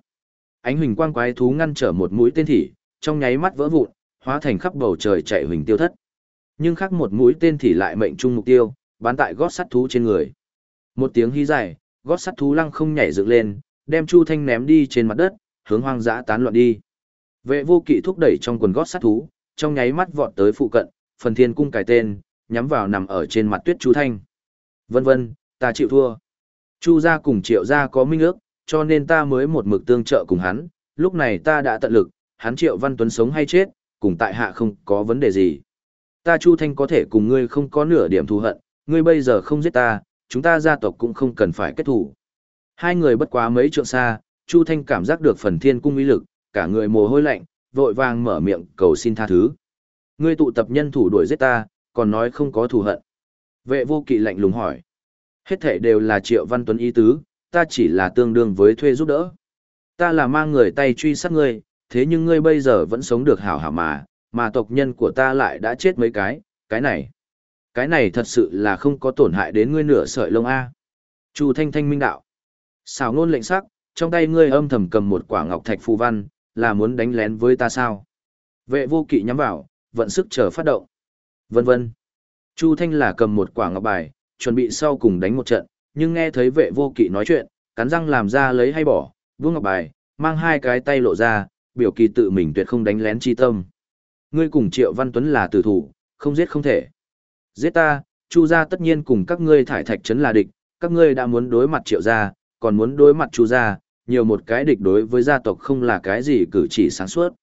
Ánh huỳnh quang quái thú ngăn trở một mũi tên thỉ, trong nháy mắt vỡ vụn, hóa thành khắp bầu trời chạy huỳnh tiêu thất. Nhưng khác một mũi tên thỉ lại mệnh trung mục tiêu, bắn tại gót sắt thú trên người. Một tiếng hí dài, gót sắt thú lăng không nhảy dựng lên, đem Chu Thanh ném đi trên mặt đất, hướng hoang dã tán loạn đi. Vệ vô kỵ thúc đẩy trong quần gót sắt thú, trong nháy mắt vọt tới phụ cận, phần thiên cung cài tên, nhắm vào nằm ở trên mặt tuyết Chu Thanh. Vân vân, ta chịu thua. Chu gia cùng triệu gia có minh ước, cho nên ta mới một mực tương trợ cùng hắn, lúc này ta đã tận lực, hắn triệu văn tuấn sống hay chết, cùng tại hạ không có vấn đề gì. Ta Chu Thanh có thể cùng ngươi không có nửa điểm thù hận, ngươi bây giờ không giết ta, chúng ta gia tộc cũng không cần phải kết thủ. Hai người bất quá mấy trượng xa, Chu Thanh cảm giác được phần thiên cung uy lực, cả người mồ hôi lạnh, vội vàng mở miệng cầu xin tha thứ. Ngươi tụ tập nhân thủ đuổi giết ta, còn nói không có thù hận. Vệ vô kỵ lạnh lùng hỏi. Hết thể đều là triệu văn tuấn ý tứ, ta chỉ là tương đương với thuê giúp đỡ. Ta là mang người tay truy sát ngươi, thế nhưng ngươi bây giờ vẫn sống được hảo hảo mà, mà tộc nhân của ta lại đã chết mấy cái, cái này. Cái này thật sự là không có tổn hại đến ngươi nửa sợi lông A. Chu Thanh Thanh minh đạo. Xào ngôn lệnh sắc, trong tay ngươi âm thầm cầm một quả ngọc thạch phù văn, là muốn đánh lén với ta sao? Vệ vô kỵ nhắm vào, vận sức chờ phát động. Vân vân. Chu Thanh là cầm một quả ngọc bài, chuẩn bị sau cùng đánh một trận, nhưng nghe thấy vệ vô kỵ nói chuyện, cắn răng làm ra lấy hay bỏ, vương ngọc bài, mang hai cái tay lộ ra, biểu kỳ tự mình tuyệt không đánh lén chi tâm. Ngươi cùng Triệu Văn Tuấn là tử thủ, không giết không thể. Giết ta, Chu gia tất nhiên cùng các ngươi thải thạch trấn là địch, các ngươi đã muốn đối mặt Triệu gia, còn muốn đối mặt Chu gia, nhiều một cái địch đối với gia tộc không là cái gì cử chỉ sáng suốt.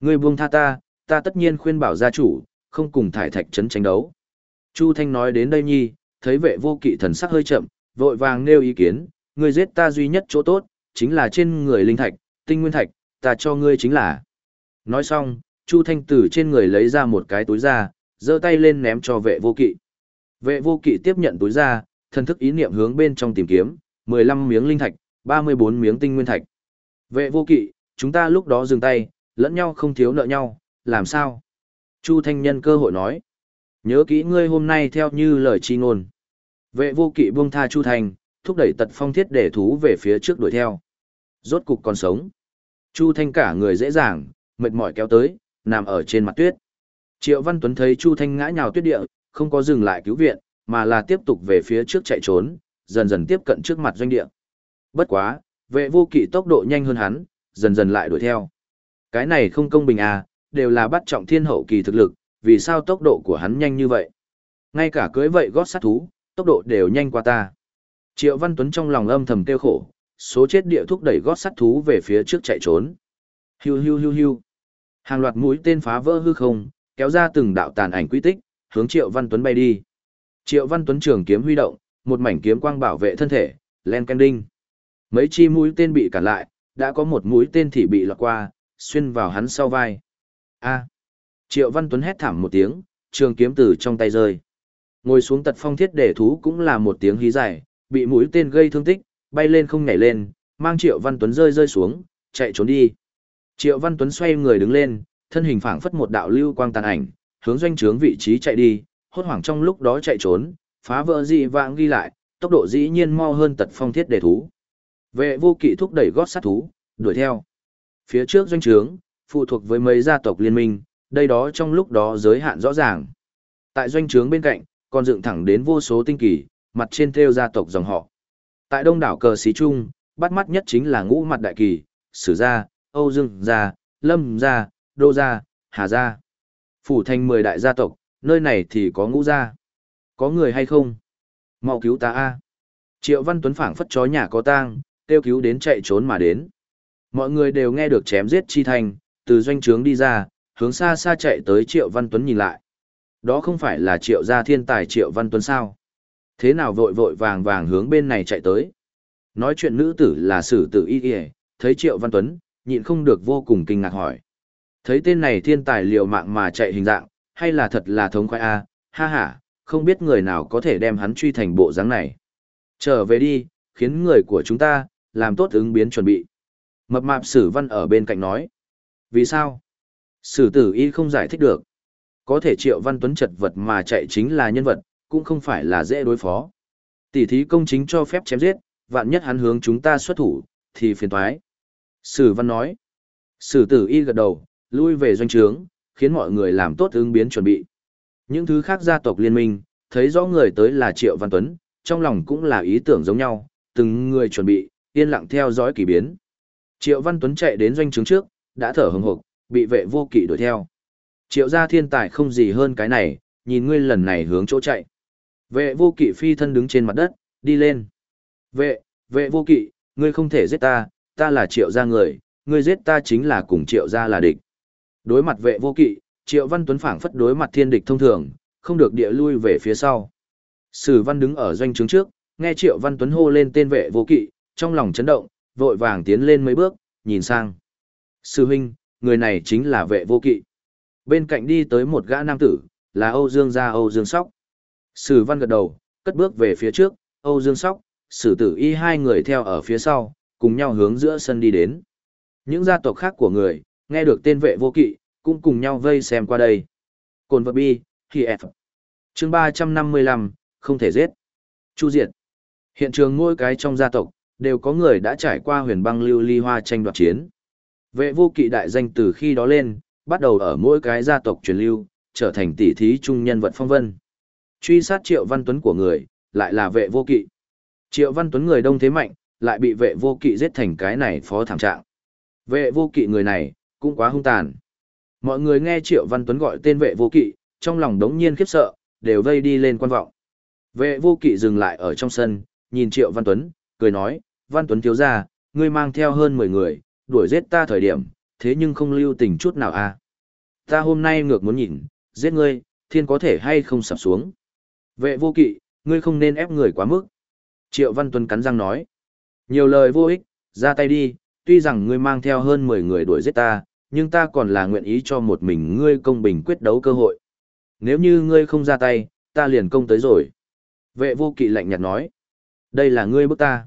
Ngươi buông tha ta, ta tất nhiên khuyên bảo gia chủ, không cùng thải thạch trấn tranh đấu. Chu Thanh nói đến đây nhi, thấy vệ vô kỵ thần sắc hơi chậm, vội vàng nêu ý kiến, ngươi giết ta duy nhất chỗ tốt, chính là trên người linh thạch, tinh nguyên thạch, ta cho ngươi chính là. Nói xong, Chu Thanh tử trên người lấy ra một cái túi ra, giơ tay lên ném cho vệ vô kỵ. Vệ vô kỵ tiếp nhận túi ra, thần thức ý niệm hướng bên trong tìm kiếm, 15 miếng linh thạch, 34 miếng tinh nguyên thạch. Vệ vô kỵ, chúng ta lúc đó dừng tay, lẫn nhau không thiếu nợ nhau, làm sao? Chu Thanh nhân cơ hội nói. Nhớ kỹ ngươi hôm nay theo như lời chi ngôn. Vệ vô kỵ buông tha Chu Thanh, thúc đẩy tật phong thiết để thú về phía trước đuổi theo. Rốt cục còn sống. Chu Thanh cả người dễ dàng, mệt mỏi kéo tới, nằm ở trên mặt tuyết. Triệu Văn Tuấn thấy Chu Thanh ngã nhào tuyết địa, không có dừng lại cứu viện, mà là tiếp tục về phía trước chạy trốn, dần dần tiếp cận trước mặt doanh địa. Bất quá, vệ vô kỵ tốc độ nhanh hơn hắn, dần dần lại đuổi theo. Cái này không công bình à, đều là bắt trọng thiên hậu kỳ thực lực, vì sao tốc độ của hắn nhanh như vậy? Ngay cả cưới vậy gót sát thú, tốc độ đều nhanh qua ta. Triệu Văn Tuấn trong lòng âm thầm kêu khổ, số chết địa thúc đẩy gót sát thú về phía trước chạy trốn. Hiu hiu hiu hiu. Hàng loạt mũi tên phá vỡ hư không, kéo ra từng đạo tàn ảnh quy tích, hướng Triệu Văn Tuấn bay đi. Triệu Văn Tuấn trường kiếm huy động, một mảnh kiếm quang bảo vệ thân thể, len canh đinh. Mấy chi mũi tên bị cản lại, đã có một mũi tên thì bị lọt qua, xuyên vào hắn sau vai. A. Triệu Văn Tuấn hét thảm một tiếng, trường kiếm từ trong tay rơi. Ngồi xuống tật phong thiết để thú cũng là một tiếng hí dài, bị mũi tên gây thương tích, bay lên không nhảy lên, mang Triệu Văn Tuấn rơi rơi xuống, chạy trốn đi. Triệu Văn Tuấn xoay người đứng lên, thân hình phảng phất một đạo lưu quang tàn ảnh, hướng doanh trướng vị trí chạy đi, hốt hoảng trong lúc đó chạy trốn, phá vỡ dị vãng ghi lại, tốc độ dĩ nhiên mau hơn tật phong thiết đề thú. Vệ vô kỵ thúc đẩy gót sát thú, đuổi theo. Phía trước doanh trướng, phụ thuộc với mấy gia tộc liên minh, đây đó trong lúc đó giới hạn rõ ràng. Tại doanh trướng bên cạnh, còn dựng thẳng đến vô số tinh kỳ, mặt trên theo gia tộc dòng họ. Tại đông đảo cờ xí trung, bắt mắt nhất chính là ngũ mặt đại kỳ, sử gia, Âu Dương gia, Lâm gia, Đô gia, Hà gia. Phủ thành 10 đại gia tộc, nơi này thì có ngũ gia. Có người hay không? mau cứu ta a triệu văn tuấn phảng phất chó nhà có tang kêu cứu đến chạy trốn mà đến mọi người đều nghe được chém giết chi thành từ doanh trướng đi ra hướng xa xa chạy tới triệu văn tuấn nhìn lại đó không phải là triệu gia thiên tài triệu văn tuấn sao thế nào vội vội vàng vàng hướng bên này chạy tới nói chuyện nữ tử là sử tử y y, thấy triệu văn tuấn nhịn không được vô cùng kinh ngạc hỏi thấy tên này thiên tài liệu mạng mà chạy hình dạng hay là thật là thống khoái a ha ha không biết người nào có thể đem hắn truy thành bộ dáng này. Trở về đi, khiến người của chúng ta, làm tốt ứng biến chuẩn bị. Mập mạp sử văn ở bên cạnh nói. Vì sao? Sử tử y không giải thích được. Có thể triệu văn tuấn chật vật mà chạy chính là nhân vật, cũng không phải là dễ đối phó. Tỷ thí công chính cho phép chém giết, vạn nhất hắn hướng chúng ta xuất thủ, thì phiền toái. Sử văn nói. Sử tử y gật đầu, lui về doanh trướng, khiến mọi người làm tốt ứng biến chuẩn bị. Những thứ khác gia tộc liên minh, thấy rõ người tới là Triệu Văn Tuấn, trong lòng cũng là ý tưởng giống nhau, từng người chuẩn bị, yên lặng theo dõi kỳ biến. Triệu Văn Tuấn chạy đến doanh trướng trước, đã thở hừng hực, bị vệ vô kỵ đuổi theo. Triệu gia thiên tài không gì hơn cái này, nhìn ngươi lần này hướng chỗ chạy. Vệ vô kỵ phi thân đứng trên mặt đất, đi lên. Vệ, vệ vô kỵ, ngươi không thể giết ta, ta là triệu gia người, ngươi giết ta chính là cùng triệu gia là địch. Đối mặt vệ vô kỵ, Triệu Văn Tuấn phảng phất đối mặt thiên địch thông thường, không được địa lui về phía sau. Sử Văn đứng ở doanh trướng trước, nghe Triệu Văn Tuấn hô lên tên vệ vô kỵ, trong lòng chấn động, vội vàng tiến lên mấy bước, nhìn sang. Sư huynh, người này chính là vệ vô kỵ. Bên cạnh đi tới một gã nam tử, là Âu Dương gia Âu Dương Sóc. Sử Văn gật đầu, cất bước về phía trước, Âu Dương Sóc, Sử Tử Y hai người theo ở phía sau, cùng nhau hướng giữa sân đi đến. Những gia tộc khác của người, nghe được tên vệ vô kỵ, cũng cùng nhau vây xem qua đây. Cồn vật bi, thì F. chương 355, không thể giết. Chu diệt. Hiện trường mỗi cái trong gia tộc, đều có người đã trải qua huyền băng lưu ly hoa tranh đoạt chiến. Vệ vô kỵ đại danh từ khi đó lên, bắt đầu ở mỗi cái gia tộc truyền lưu, trở thành tỷ thí trung nhân vật phong vân. Truy sát triệu văn tuấn của người, lại là vệ vô kỵ. Triệu văn tuấn người đông thế mạnh, lại bị vệ vô kỵ giết thành cái này phó thảm trạng. Vệ vô kỵ người này, cũng quá hung tàn. Mọi người nghe Triệu Văn Tuấn gọi tên vệ vô kỵ, trong lòng đống nhiên khiếp sợ, đều vây đi lên quan vọng. Vệ vô kỵ dừng lại ở trong sân, nhìn Triệu Văn Tuấn, cười nói, Văn Tuấn thiếu ra, ngươi mang theo hơn 10 người, đuổi giết ta thời điểm, thế nhưng không lưu tình chút nào à. Ta hôm nay ngược muốn nhìn, giết ngươi, thiên có thể hay không sập xuống. Vệ vô kỵ, ngươi không nên ép người quá mức. Triệu Văn Tuấn cắn răng nói. Nhiều lời vô ích, ra tay đi, tuy rằng ngươi mang theo hơn 10 người đuổi giết ta, nhưng ta còn là nguyện ý cho một mình ngươi công bình quyết đấu cơ hội. Nếu như ngươi không ra tay, ta liền công tới rồi. Vệ vô kỵ lạnh nhạt nói. Đây là ngươi bức ta.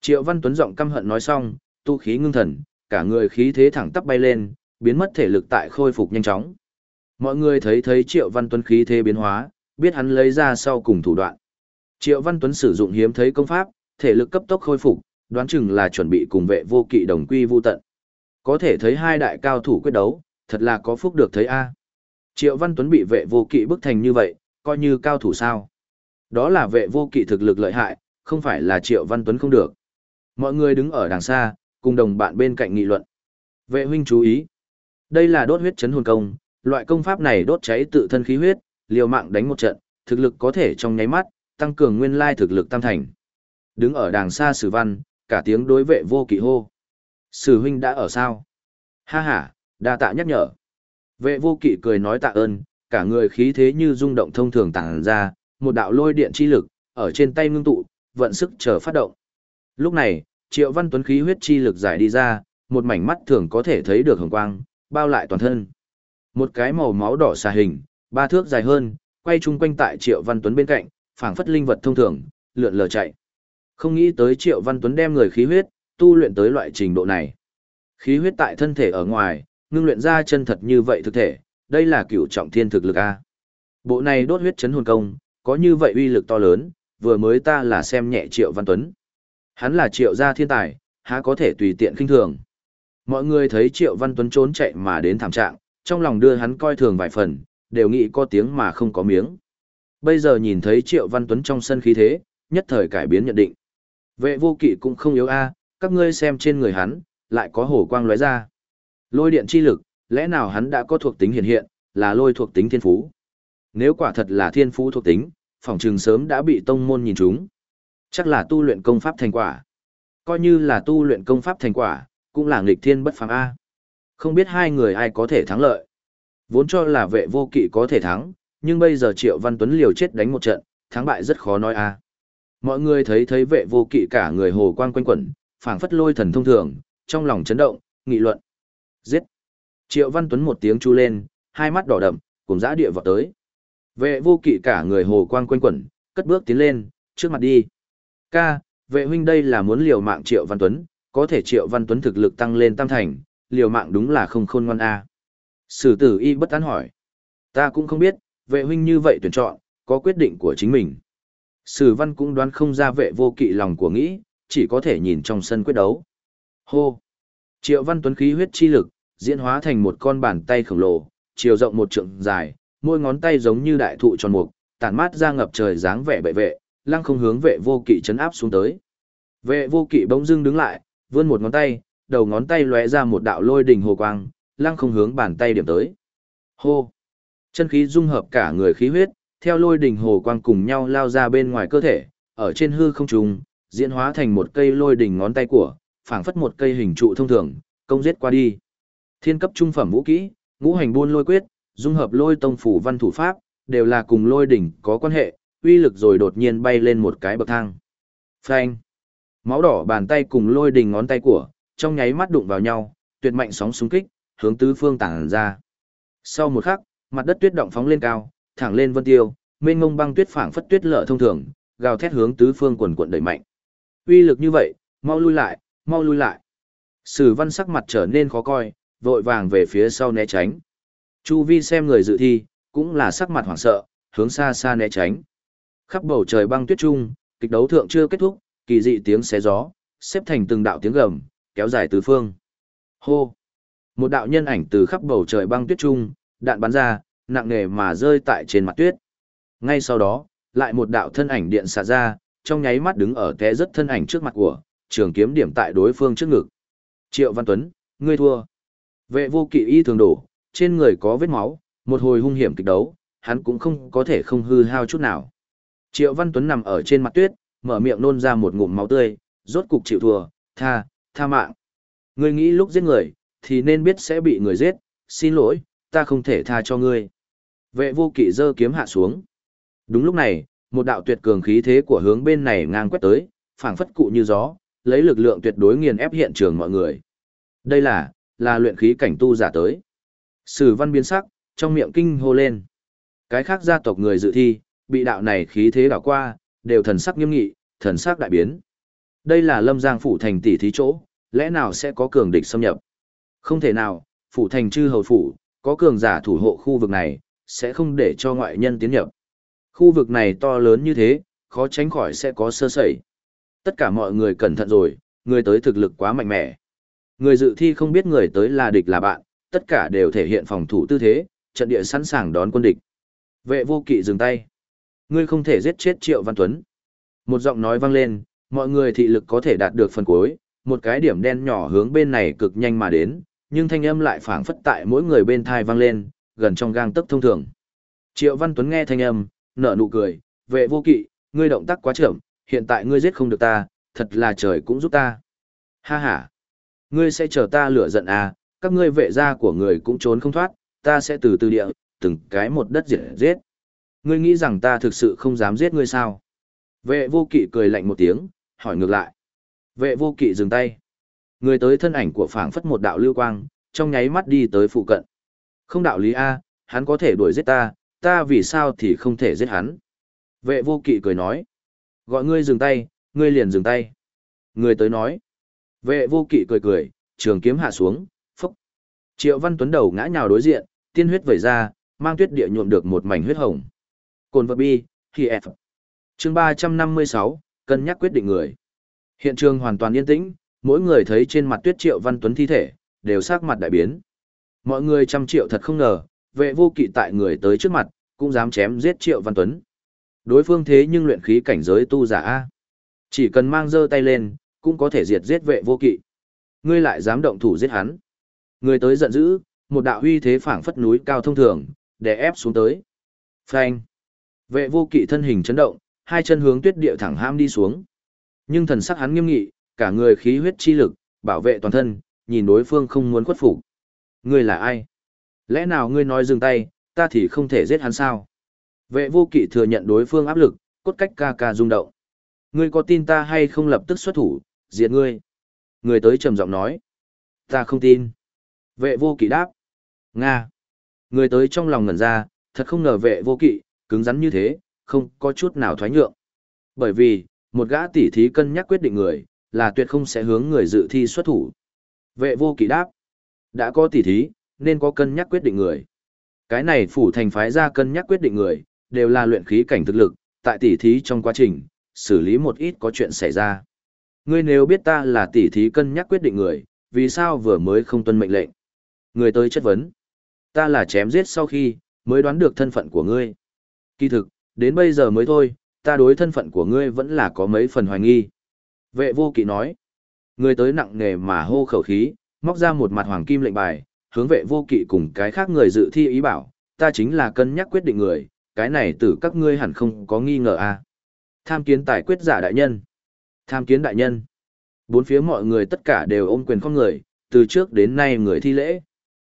Triệu Văn Tuấn giọng căm hận nói xong, tu khí ngưng thần, cả người khí thế thẳng tắp bay lên, biến mất thể lực tại khôi phục nhanh chóng. Mọi người thấy thấy Triệu Văn Tuấn khí thế biến hóa, biết hắn lấy ra sau cùng thủ đoạn. Triệu Văn Tuấn sử dụng hiếm thấy công pháp, thể lực cấp tốc khôi phục, đoán chừng là chuẩn bị cùng vệ vô kỵ đồng quy vu tận. Có thể thấy hai đại cao thủ quyết đấu, thật là có phúc được thấy a. Triệu Văn Tuấn bị vệ vô kỵ bức thành như vậy, coi như cao thủ sao. Đó là vệ vô kỵ thực lực lợi hại, không phải là Triệu Văn Tuấn không được. Mọi người đứng ở đằng xa, cùng đồng bạn bên cạnh nghị luận. Vệ huynh chú ý. Đây là đốt huyết chấn hồn công, loại công pháp này đốt cháy tự thân khí huyết, liều mạng đánh một trận, thực lực có thể trong nháy mắt, tăng cường nguyên lai thực lực tam thành. Đứng ở đàng xa sử văn, cả tiếng đối vệ vô kỵ hô. Sử huynh đã ở sao? Ha ha, đa tạ nhắc nhở. Vệ vô kỵ cười nói tạ ơn, cả người khí thế như rung động thông thường tàng ra, một đạo lôi điện chi lực, ở trên tay ngưng tụ, vận sức chờ phát động. Lúc này, triệu văn tuấn khí huyết chi lực giải đi ra, một mảnh mắt thường có thể thấy được hồng quang, bao lại toàn thân. Một cái màu máu đỏ xà hình, ba thước dài hơn, quay chung quanh tại triệu văn tuấn bên cạnh, phảng phất linh vật thông thường, lượn lờ chạy. Không nghĩ tới triệu văn tuấn đem người khí huyết, tu luyện tới loại trình độ này. Khí huyết tại thân thể ở ngoài, ngưng luyện ra chân thật như vậy thực thể, đây là cửu trọng thiên thực lực A. Bộ này đốt huyết chấn hồn công, có như vậy uy lực to lớn, vừa mới ta là xem nhẹ triệu văn tuấn. Hắn là triệu gia thiên tài, há có thể tùy tiện khinh thường. Mọi người thấy triệu văn tuấn trốn chạy mà đến thảm trạng, trong lòng đưa hắn coi thường vài phần, đều nghĩ có tiếng mà không có miếng. Bây giờ nhìn thấy triệu văn tuấn trong sân khí thế, nhất thời cải biến nhận định. Vệ vô kỵ cũng không yếu a, các ngươi xem trên người hắn, lại có hổ quang lóe ra. Lôi điện chi lực, lẽ nào hắn đã có thuộc tính hiện hiện, là lôi thuộc tính thiên phú. Nếu quả thật là thiên phú thuộc tính, phòng trường sớm đã bị tông môn nhìn trúng. Chắc là tu luyện công pháp thành quả. Coi như là tu luyện công pháp thành quả, cũng là nghịch thiên bất phàm A. Không biết hai người ai có thể thắng lợi. Vốn cho là vệ vô kỵ có thể thắng, nhưng bây giờ Triệu Văn Tuấn liều chết đánh một trận, thắng bại rất khó nói A. Mọi người thấy thấy vệ vô kỵ cả người hồ quang quanh quẩn, phảng phất lôi thần thông thường, trong lòng chấn động, nghị luận. Giết! Triệu Văn Tuấn một tiếng chu lên, hai mắt đỏ đậm, cùng dã địa vọt tới. Vệ vô kỵ cả người hồ quang quanh quẩn, cất bước tiến lên, trước mặt đi. Ca, vệ huynh đây là muốn liều mạng Triệu Văn Tuấn, có thể Triệu Văn Tuấn thực lực tăng lên tam thành, liều mạng đúng là không khôn ngoan a. Sử tử y bất tán hỏi. Ta cũng không biết, vệ huynh như vậy tuyển chọn, có quyết định của chính mình. Sử văn cũng đoán không ra vệ vô kỵ lòng của nghĩ, chỉ có thể nhìn trong sân quyết đấu. Hô! Triệu văn tuấn khí huyết chi lực, diễn hóa thành một con bàn tay khổng lồ, chiều rộng một trượng dài, mỗi ngón tay giống như đại thụ tròn mục, tản mát ra ngập trời dáng vẻ bệ vệ, lăng không hướng vệ vô kỵ chấn áp xuống tới. Vệ vô kỵ bỗng dưng đứng lại, vươn một ngón tay, đầu ngón tay lóe ra một đạo lôi đỉnh hồ quang, lăng không hướng bàn tay điểm tới. Hô! Chân khí dung hợp cả người khí huyết, theo lôi đỉnh hồ quang cùng nhau lao ra bên ngoài cơ thể, ở trên hư không trùng, diễn hóa thành một cây lôi đỉnh ngón tay của, phảng phất một cây hình trụ thông thường, công giết qua đi. Thiên cấp trung phẩm vũ kỹ, ngũ hành buôn lôi quyết, dung hợp lôi tông phủ văn thủ pháp, đều là cùng lôi đỉnh có quan hệ, uy lực rồi đột nhiên bay lên một cái bậc thang. Phanh! Máu đỏ bàn tay cùng lôi đình ngón tay của, trong nháy mắt đụng vào nhau, tuyệt mạnh sóng xung kích, hướng tứ phương tản ra. Sau một khắc, mặt đất tuyết động phóng lên cao, thẳng lên vân tiêu, mênh ngông băng tuyết phảng phất tuyết lở thông thường, gào thét hướng tứ phương quần quần đẩy mạnh. Uy lực như vậy, mau lui lại, mau lui lại. Sử văn sắc mặt trở nên khó coi, vội vàng về phía sau né tránh. Chu vi xem người dự thi, cũng là sắc mặt hoảng sợ, hướng xa xa né tránh. Khắp bầu trời băng tuyết trung, kịch đấu thượng chưa kết thúc, kỳ dị tiếng xé gió, xếp thành từng đạo tiếng gầm, kéo dài tứ phương. Hô! Một đạo nhân ảnh từ khắp bầu trời băng tuyết trung, đạn bắn ra, nặng nề mà rơi tại trên mặt tuyết. Ngay sau đó, lại một đạo thân ảnh điện xả ra, trong nháy mắt đứng ở té rất thân ảnh trước mặt của, trường kiếm điểm tại đối phương trước ngực. Triệu Văn Tuấn, ngươi thua. Vệ vô kỵ y thường đổ, trên người có vết máu, một hồi hung hiểm kịch đấu, hắn cũng không có thể không hư hao chút nào. Triệu Văn Tuấn nằm ở trên mặt tuyết, mở miệng nôn ra một ngụm máu tươi, rốt cục chịu thua, tha, tha mạng. Ngươi nghĩ lúc giết người, thì nên biết sẽ bị người giết, xin lỗi, ta không thể tha cho ngươi. Vệ vô kỵ giơ kiếm hạ xuống. Đúng lúc này, một đạo tuyệt cường khí thế của hướng bên này ngang quét tới, phảng phất cụ như gió, lấy lực lượng tuyệt đối nghiền ép hiện trường mọi người. Đây là, là luyện khí cảnh tu giả tới. Sử văn biến sắc, trong miệng kinh hô lên. Cái khác gia tộc người dự thi, bị đạo này khí thế đảo qua, đều thần sắc nghiêm nghị, thần sắc đại biến. Đây là lâm giang phủ thành tỷ thí chỗ, lẽ nào sẽ có cường địch xâm nhập? Không thể nào, phủ thành chư hầu phủ, có cường giả thủ hộ khu vực này, sẽ không để cho ngoại nhân tiến nhập. Khu vực này to lớn như thế, khó tránh khỏi sẽ có sơ sẩy. Tất cả mọi người cẩn thận rồi, người tới thực lực quá mạnh mẽ. Người dự thi không biết người tới là địch là bạn, tất cả đều thể hiện phòng thủ tư thế, trận địa sẵn sàng đón quân địch. Vệ vô kỵ dừng tay. Ngươi không thể giết chết Triệu Văn Tuấn. Một giọng nói vang lên, mọi người thị lực có thể đạt được phần cuối, một cái điểm đen nhỏ hướng bên này cực nhanh mà đến, nhưng thanh âm lại phảng phất tại mỗi người bên thai vang lên, gần trong gang tấc thông thường. Triệu Văn Tuấn nghe thanh âm, nở nụ cười, vệ vô kỵ, ngươi động tác quá chậm, hiện tại ngươi giết không được ta, thật là trời cũng giúp ta. Ha ha, ngươi sẽ chờ ta lửa giận à, các ngươi vệ gia của người cũng trốn không thoát, ta sẽ từ từ địa, từng cái một đất diệt giết. Ngươi nghĩ rằng ta thực sự không dám giết ngươi sao? Vệ vô kỵ cười lạnh một tiếng, hỏi ngược lại. Vệ vô kỵ dừng tay. Người tới thân ảnh của phảng phất một đạo lưu quang, trong nháy mắt đi tới phụ cận. Không đạo lý A, hắn có thể đuổi giết ta, ta vì sao thì không thể giết hắn. Vệ vô kỵ cười nói. Gọi ngươi dừng tay, ngươi liền dừng tay. Người tới nói. Vệ vô kỵ cười cười, trường kiếm hạ xuống, phốc. Triệu Văn Tuấn đầu ngã nhào đối diện, tiên huyết vẩy ra, mang tuyết địa nhuộm được một mảnh huyết hồng. Cồn vật bi, thì F. Chương 356, cân nhắc quyết định người. Hiện trường hoàn toàn yên tĩnh, mỗi người thấy trên mặt tuyết Triệu Văn Tuấn thi thể, đều sắc mặt đại biến. Mọi người trăm triệu thật không ngờ, vệ vô kỵ tại người tới trước mặt, cũng dám chém giết Triệu Văn Tuấn. Đối phương thế nhưng luyện khí cảnh giới tu giả A. Chỉ cần mang dơ tay lên, cũng có thể diệt giết vệ vô kỵ. Ngươi lại dám động thủ giết hắn. Người tới giận dữ, một đạo huy thế phảng phất núi cao thông thường, để ép xuống tới. Phanh. Vệ vô kỵ thân hình chấn động, hai chân hướng tuyết địa thẳng ham đi xuống. Nhưng thần sắc hắn nghiêm nghị, cả người khí huyết chi lực, bảo vệ toàn thân, nhìn đối phương không muốn khuất phục. Ngươi là ai? Lẽ nào ngươi nói dừng tay, ta thì không thể giết hắn sao? Vệ vô kỵ thừa nhận đối phương áp lực, cốt cách ca ca rung động. Ngươi có tin ta hay không lập tức xuất thủ, diệt ngươi? Người tới trầm giọng nói. Ta không tin. Vệ vô kỵ đáp. Nga. Người tới trong lòng ngẩn ra, thật không ngờ vệ vô kỵ, cứng rắn như thế, không có chút nào thoái nhượng. Bởi vì, một gã tỉ thí cân nhắc quyết định người, là tuyệt không sẽ hướng người dự thi xuất thủ. Vệ vô kỵ đáp. Đã có tỉ thí, nên có cân nhắc quyết định người. Cái này phủ thành phái ra cân nhắc quyết định người, đều là luyện khí cảnh thực lực, tại tỉ thí trong quá trình, xử lý một ít có chuyện xảy ra. Ngươi nếu biết ta là tỉ thí cân nhắc quyết định người, vì sao vừa mới không tuân mệnh lệnh? Người tới chất vấn. Ta là chém giết sau khi, mới đoán được thân phận của ngươi. Kỳ thực, đến bây giờ mới thôi, ta đối thân phận của ngươi vẫn là có mấy phần hoài nghi. Vệ vô kỵ nói. Người tới nặng nề mà hô khẩu khí, móc ra một mặt hoàng kim lệnh bài, hướng vệ vô kỵ cùng cái khác người dự thi ý bảo, ta chính là cân nhắc quyết định người, cái này từ các ngươi hẳn không có nghi ngờ a. À. Tham kiến tài quyết giả đại nhân. Tham kiến đại nhân. Bốn phía mọi người tất cả đều ôm quyền con người, từ trước đến nay người thi lễ.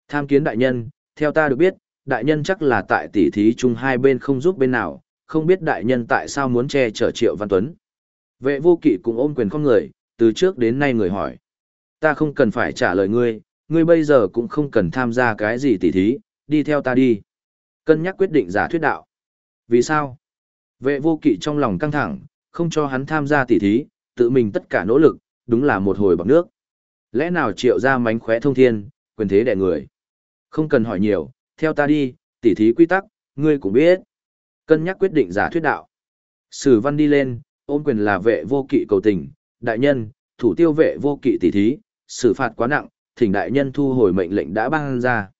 Tham kiến đại nhân, theo ta được biết, đại nhân chắc là tại tỷ thí chung hai bên không giúp bên nào, không biết đại nhân tại sao muốn che chở Triệu Văn Tuấn. Vệ vô kỵ cũng ôm quyền con người, từ trước đến nay người hỏi. Ta không cần phải trả lời ngươi, ngươi bây giờ cũng không cần tham gia cái gì tỷ thí, đi theo ta đi. Cân nhắc quyết định giả thuyết đạo. Vì sao? Vệ vô kỵ trong lòng căng thẳng, không cho hắn tham gia tỷ thí, tự mình tất cả nỗ lực, đúng là một hồi bằng nước. Lẽ nào triệu ra mánh khóe thông thiên, quyền thế đẻ người? Không cần hỏi nhiều, theo ta đi, tỷ thí quy tắc, ngươi cũng biết. Cân nhắc quyết định giả thuyết đạo. Sử văn đi lên, ôm quyền là vệ vô kỵ cầu tình, đại nhân, thủ tiêu vệ vô kỵ tỷ thí, xử phạt quá nặng, thỉnh đại nhân thu hồi mệnh lệnh đã ban ra.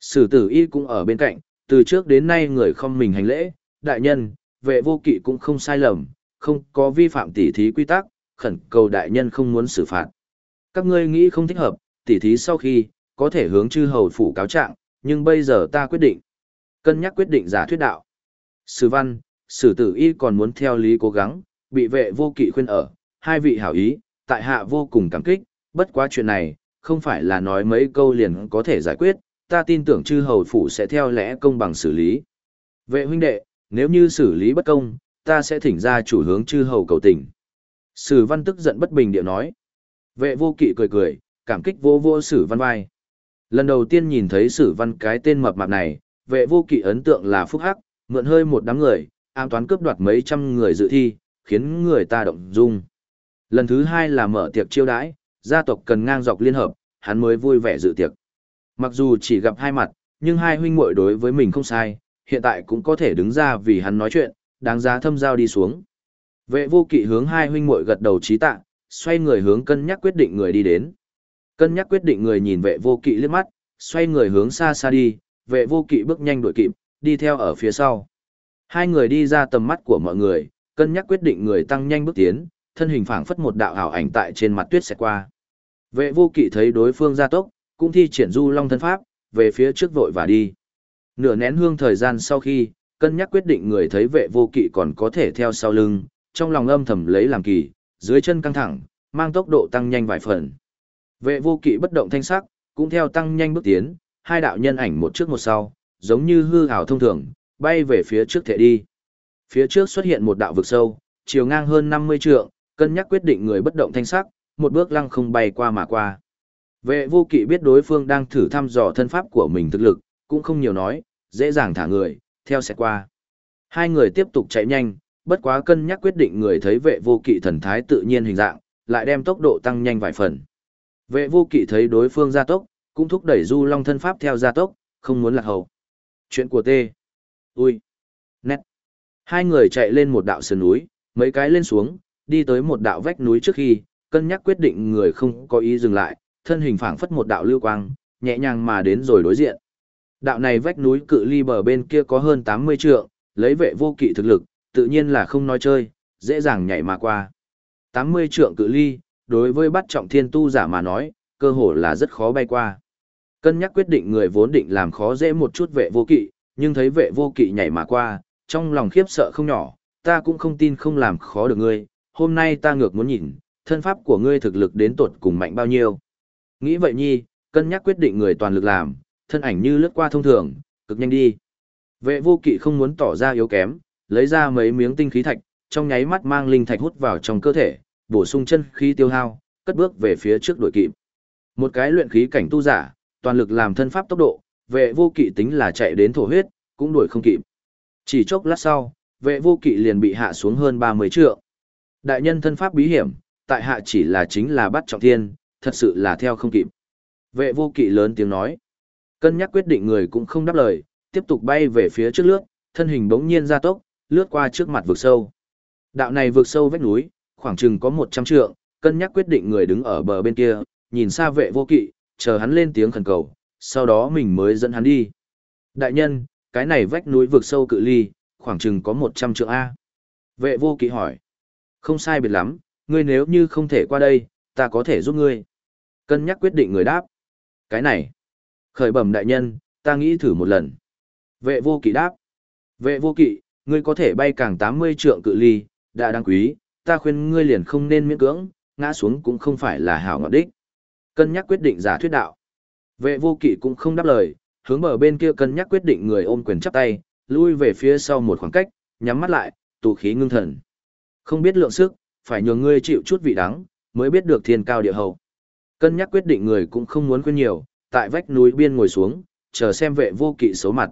Sử tử y cũng ở bên cạnh, từ trước đến nay người không mình hành lễ, đại nhân, vệ vô kỵ cũng không sai lầm, không có vi phạm tỷ thí quy tắc, khẩn cầu đại nhân không muốn xử phạt. Các ngươi nghĩ không thích hợp, tỷ thí sau khi, có thể hướng chư hầu phủ cáo trạng, nhưng bây giờ ta quyết định. Cân nhắc quyết định giả thuyết đạo. Sử văn, sử tử y còn muốn theo lý cố gắng, bị vệ vô kỵ khuyên ở, hai vị hảo ý, tại hạ vô cùng cảm kích, bất quá chuyện này, không phải là nói mấy câu liền có thể giải quyết, ta tin tưởng chư hầu phủ sẽ theo lẽ công bằng xử lý. Vệ huynh đệ, nếu như xử lý bất công, ta sẽ thỉnh ra chủ hướng chư hầu cầu tình. Sử văn tức giận bất bình điệu nói. Vệ vô kỵ cười cười, cảm kích vô vô sử văn vai. Lần đầu tiên nhìn thấy sử văn cái tên mập mạp này, vệ vô kỵ ấn tượng là phúc hắc, mượn hơi một đám người, ám toán cướp đoạt mấy trăm người dự thi, khiến người ta động dung. Lần thứ hai là mở tiệc chiêu đãi, gia tộc cần ngang dọc liên hợp, hắn mới vui vẻ dự tiệc. Mặc dù chỉ gặp hai mặt, nhưng hai huynh muội đối với mình không sai, hiện tại cũng có thể đứng ra vì hắn nói chuyện, đáng giá thâm giao đi xuống. Vệ vô kỵ hướng hai huynh muội gật đầu trí tạ, xoay người hướng cân nhắc quyết định người đi đến. Cân nhắc quyết định người nhìn vệ vô kỵ liếc mắt, xoay người hướng xa xa đi, vệ vô kỵ bước nhanh đuổi kịp, đi theo ở phía sau. Hai người đi ra tầm mắt của mọi người, cân nhắc quyết định người tăng nhanh bước tiến, thân hình phảng phất một đạo ảo ảnh tại trên mặt tuyết sẽ qua. Vệ vô kỵ thấy đối phương gia tốc, cũng thi triển du long thân pháp, về phía trước vội và đi. Nửa nén hương thời gian sau khi, cân nhắc quyết định người thấy vệ vô kỵ còn có thể theo sau lưng, trong lòng âm thầm lấy làm kỳ, dưới chân căng thẳng, mang tốc độ tăng nhanh vài phần. Vệ vô kỵ bất động thanh sắc, cũng theo tăng nhanh bước tiến, hai đạo nhân ảnh một trước một sau, giống như hư ảo thông thường, bay về phía trước thể đi. Phía trước xuất hiện một đạo vực sâu, chiều ngang hơn 50 trượng, cân nhắc quyết định người bất động thanh sắc, một bước lăng không bay qua mà qua. Vệ vô kỵ biết đối phương đang thử thăm dò thân pháp của mình thực lực, cũng không nhiều nói, dễ dàng thả người, theo sẽ qua. Hai người tiếp tục chạy nhanh, bất quá cân nhắc quyết định người thấy vệ vô kỵ thần thái tự nhiên hình dạng, lại đem tốc độ tăng nhanh vài phần. Vệ vô kỵ thấy đối phương gia tốc, cũng thúc đẩy du long thân pháp theo gia tốc, không muốn lạc hậu. Chuyện của tê. Ui. Nét. Hai người chạy lên một đạo sườn núi, mấy cái lên xuống, đi tới một đạo vách núi trước khi, cân nhắc quyết định người không có ý dừng lại, thân hình phảng phất một đạo lưu quang, nhẹ nhàng mà đến rồi đối diện. Đạo này vách núi cự ly bờ bên kia có hơn 80 trượng, lấy vệ vô kỵ thực lực, tự nhiên là không nói chơi, dễ dàng nhảy mà qua. 80 trượng cự ly, đối với bắt trọng thiên tu giả mà nói, cơ hồ là rất khó bay qua. Cân nhắc quyết định người vốn định làm khó dễ một chút vệ vô kỵ, nhưng thấy vệ vô kỵ nhảy mà qua, trong lòng khiếp sợ không nhỏ, ta cũng không tin không làm khó được ngươi, hôm nay ta ngược muốn nhìn, thân pháp của ngươi thực lực đến tột cùng mạnh bao nhiêu. Nghĩ vậy nhi, cân nhắc quyết định người toàn lực làm, thân ảnh như lướt qua thông thường, cực nhanh đi. Vệ vô kỵ không muốn tỏ ra yếu kém, lấy ra mấy miếng tinh khí thạch, trong nháy mắt mang linh thạch hút vào trong cơ thể, bổ sung chân khí tiêu hao, cất bước về phía trước đuổi kịp. Một cái luyện khí cảnh tu giả, toàn lực làm thân pháp tốc độ, vệ vô kỵ tính là chạy đến thổ huyết, cũng đuổi không kịp. Chỉ chốc lát sau, vệ vô kỵ liền bị hạ xuống hơn 30 trượng. Đại nhân thân pháp bí hiểm, tại hạ chỉ là chính là bắt trọng thiên, thật sự là theo không kịp. Vệ vô kỵ lớn tiếng nói. Cân nhắc quyết định người cũng không đáp lời, tiếp tục bay về phía trước lướt, thân hình bỗng nhiên ra tốc, lướt qua trước mặt vực sâu. Đạo này vực sâu vách núi, khoảng chừng có 100 trượng, cân nhắc quyết định người đứng ở bờ bên kia, nhìn xa vệ vô kỵ, chờ hắn lên tiếng khẩn cầu, sau đó mình mới dẫn hắn đi. Đại nhân, cái này vách núi vực sâu cự ly, khoảng chừng có 100 trượng A. Vệ vô kỵ hỏi. Không sai biệt lắm, ngươi nếu như không thể qua đây, ta có thể giúp ngươi. Cân nhắc quyết định người đáp. Cái này. Khởi bẩm đại nhân, ta nghĩ thử một lần. Vệ vô kỵ đáp. Vệ vô kỵ, ngươi có thể bay càng 80 trượng cự ly, đã đáng quý, ta khuyên ngươi liền không nên miễn cưỡng, ngã xuống cũng không phải là hảo ngọt đích. Cân nhắc quyết định giả thuyết đạo. Vệ vô kỵ cũng không đáp lời, hướng bờ bên kia cân nhắc quyết định người ôm quyền chắp tay, lui về phía sau một khoảng cách, nhắm mắt lại, tụ khí ngưng thần. Không biết lượng sức, phải nhường ngươi chịu chút vị đắng, mới biết được thiên cao địa hậu. Cân nhắc quyết định người cũng không muốn quên nhiều, tại vách núi biên ngồi xuống, chờ xem vệ vô kỵ số mặt.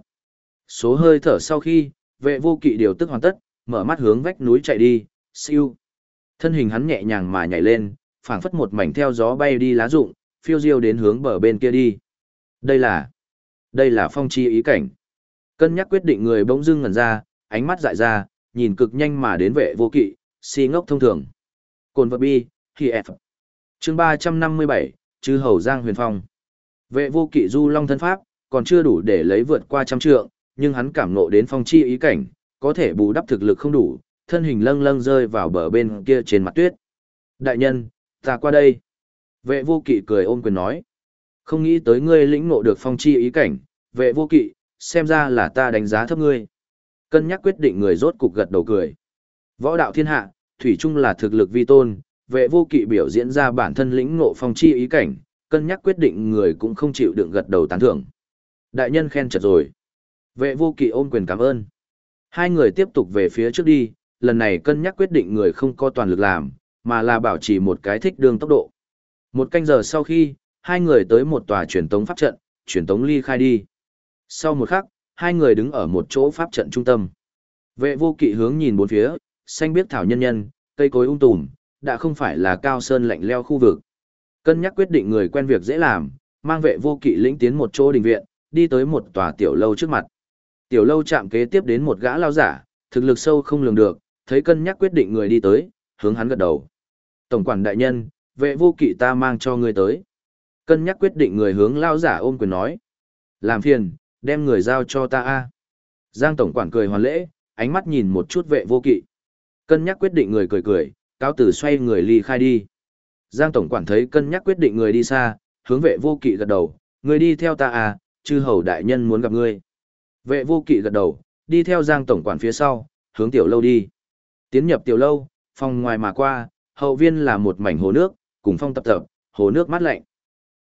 Số hơi thở sau khi, vệ vô kỵ điều tức hoàn tất, mở mắt hướng vách núi chạy đi, siêu. Thân hình hắn nhẹ nhàng mà nhảy lên, phảng phất một mảnh theo gió bay đi lá rụng, phiêu diêu đến hướng bờ bên kia đi. Đây là, đây là phong chi ý cảnh. Cân nhắc quyết định người bỗng dưng ngẩn ra, ánh mắt dại ra, nhìn cực nhanh mà đến vệ vô kỵ, si ngốc thông thường. Cồn vật bi, khi F. Chương 357, Chư Hầu Giang Huyền Phong. Vệ vô kỵ du long thân pháp, còn chưa đủ để lấy vượt qua trăm trượng, nhưng hắn cảm nộ đến phong chi ý cảnh, có thể bù đắp thực lực không đủ, thân hình lâng lâng rơi vào bờ bên kia trên mặt tuyết. Đại nhân, ta qua đây. Vệ vô kỵ cười ôm quyền nói. Không nghĩ tới ngươi lĩnh ngộ được phong chi ý cảnh, vệ vô kỵ, xem ra là ta đánh giá thấp ngươi. Cân nhắc quyết định người rốt cục gật đầu cười. Võ đạo thiên hạ, thủy chung là thực lực vi tôn, vệ vô kỵ biểu diễn ra bản thân lĩnh ngộ phong chi ý cảnh, cân nhắc quyết định người cũng không chịu đựng gật đầu tán thưởng. Đại nhân khen chật rồi. Vệ vô kỵ ôm quyền cảm ơn. Hai người tiếp tục về phía trước đi, lần này cân nhắc quyết định người không có toàn lực làm, mà là bảo trì một cái thích đường tốc độ. Một canh giờ sau khi, hai người tới một tòa truyền tống pháp trận, truyền tống ly khai đi. Sau một khắc, hai người đứng ở một chỗ pháp trận trung tâm. Vệ vô kỵ hướng nhìn bốn phía, xanh biết thảo nhân nhân, cây cối ung tùm, đã không phải là cao sơn lạnh leo khu vực. Cân nhắc quyết định người quen việc dễ làm, mang vệ vô kỵ lĩnh tiến một chỗ đình viện, đi tới một tòa tiểu lâu trước mặt. Tiểu lâu chạm kế tiếp đến một gã lao giả, thực lực sâu không lường được, thấy cân nhắc quyết định người đi tới, hướng hắn gật đầu. Tổng quản đại nhân, vệ vô kỵ ta mang cho người tới. Cân nhắc quyết định người hướng lao giả ôm quyền nói. Làm phiền, đem người giao cho ta a. Giang tổng quản cười hoàn lễ, ánh mắt nhìn một chút vệ vô kỵ. Cân nhắc quyết định người cười cười, cáo tử xoay người ly khai đi. Giang Tổng quản thấy cân nhắc quyết định người đi xa, hướng vệ vô kỵ gật đầu, người đi theo ta à, chư hầu đại nhân muốn gặp ngươi. Vệ vô kỵ gật đầu, đi theo Giang Tổng quản phía sau, hướng tiểu lâu đi. Tiến nhập tiểu lâu, phòng ngoài mà qua, hậu viên là một mảnh hồ nước, cùng phong tập tập, hồ nước mát lạnh.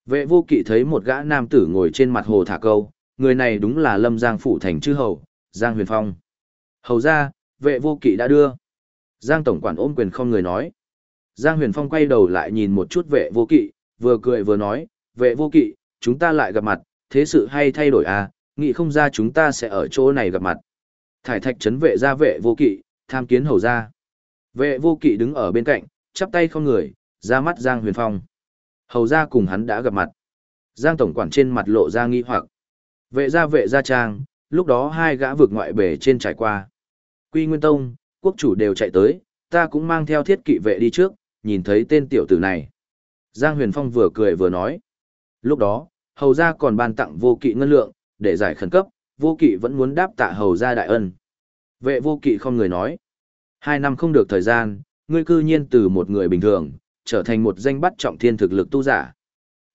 Vệ vô kỵ thấy một gã nam tử ngồi trên mặt hồ thả câu, người này đúng là lâm giang phủ thành chư hầu, Giang Huyền Phong. Hầu ra, vệ vô kỵ đã đưa. Giang Tổng quản ôm quyền không người nói. Giang Huyền Phong quay đầu lại nhìn một chút vệ vô kỵ, vừa cười vừa nói, vệ vô kỵ, chúng ta lại gặp mặt, thế sự hay thay đổi à, nghĩ không ra chúng ta sẽ ở chỗ này gặp mặt. Thải thạch chấn vệ ra vệ vô kỵ, tham kiến hầu ra. Vệ vô kỵ đứng ở bên cạnh, chắp tay không người, ra mắt Giang Huyền Phong. Hầu ra cùng hắn đã gặp mặt. Giang Tổng quản trên mặt lộ ra nghi hoặc. Vệ gia vệ gia trang, lúc đó hai gã vượt ngoại bể trên trải qua. Quy Nguyên Tông, quốc chủ đều chạy tới, ta cũng mang theo thiết kỵ vệ đi trước, nhìn thấy tên tiểu tử này. Giang Huyền Phong vừa cười vừa nói. Lúc đó, hầu gia còn ban tặng vô kỵ ngân lượng, để giải khẩn cấp, vô kỵ vẫn muốn đáp tạ hầu gia đại ân. Vệ vô kỵ không người nói. Hai năm không được thời gian, ngươi cư nhiên từ một người bình thường, trở thành một danh bắt trọng thiên thực lực tu giả.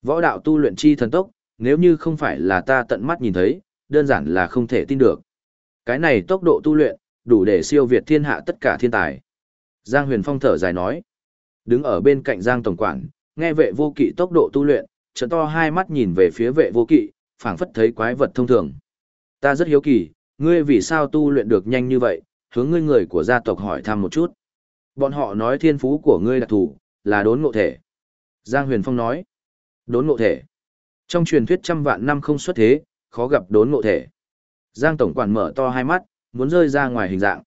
Võ đạo tu luyện chi thần tốc, nếu như không phải là ta tận mắt nhìn thấy, đơn giản là không thể tin được. Cái này tốc độ tu luyện, đủ để siêu việt thiên hạ tất cả thiên tài. Giang Huyền Phong thở dài nói. Đứng ở bên cạnh Giang Tổng Quản, nghe vệ vô kỵ tốc độ tu luyện, trận to hai mắt nhìn về phía vệ vô kỵ, phảng phất thấy quái vật thông thường. Ta rất hiếu kỳ, ngươi vì sao tu luyện được nhanh như vậy, hướng ngươi người của gia tộc hỏi thăm một chút. Bọn họ nói thiên phú của ngươi đặc thù, là đốn ngộ thể. Giang Huyền Phong nói, đốn ngộ thể. Trong truyền thuyết trăm vạn năm không xuất thế, khó gặp đốn ngộ thể. Giang Tổng Quản mở to hai mắt, muốn rơi ra ngoài hình dạng.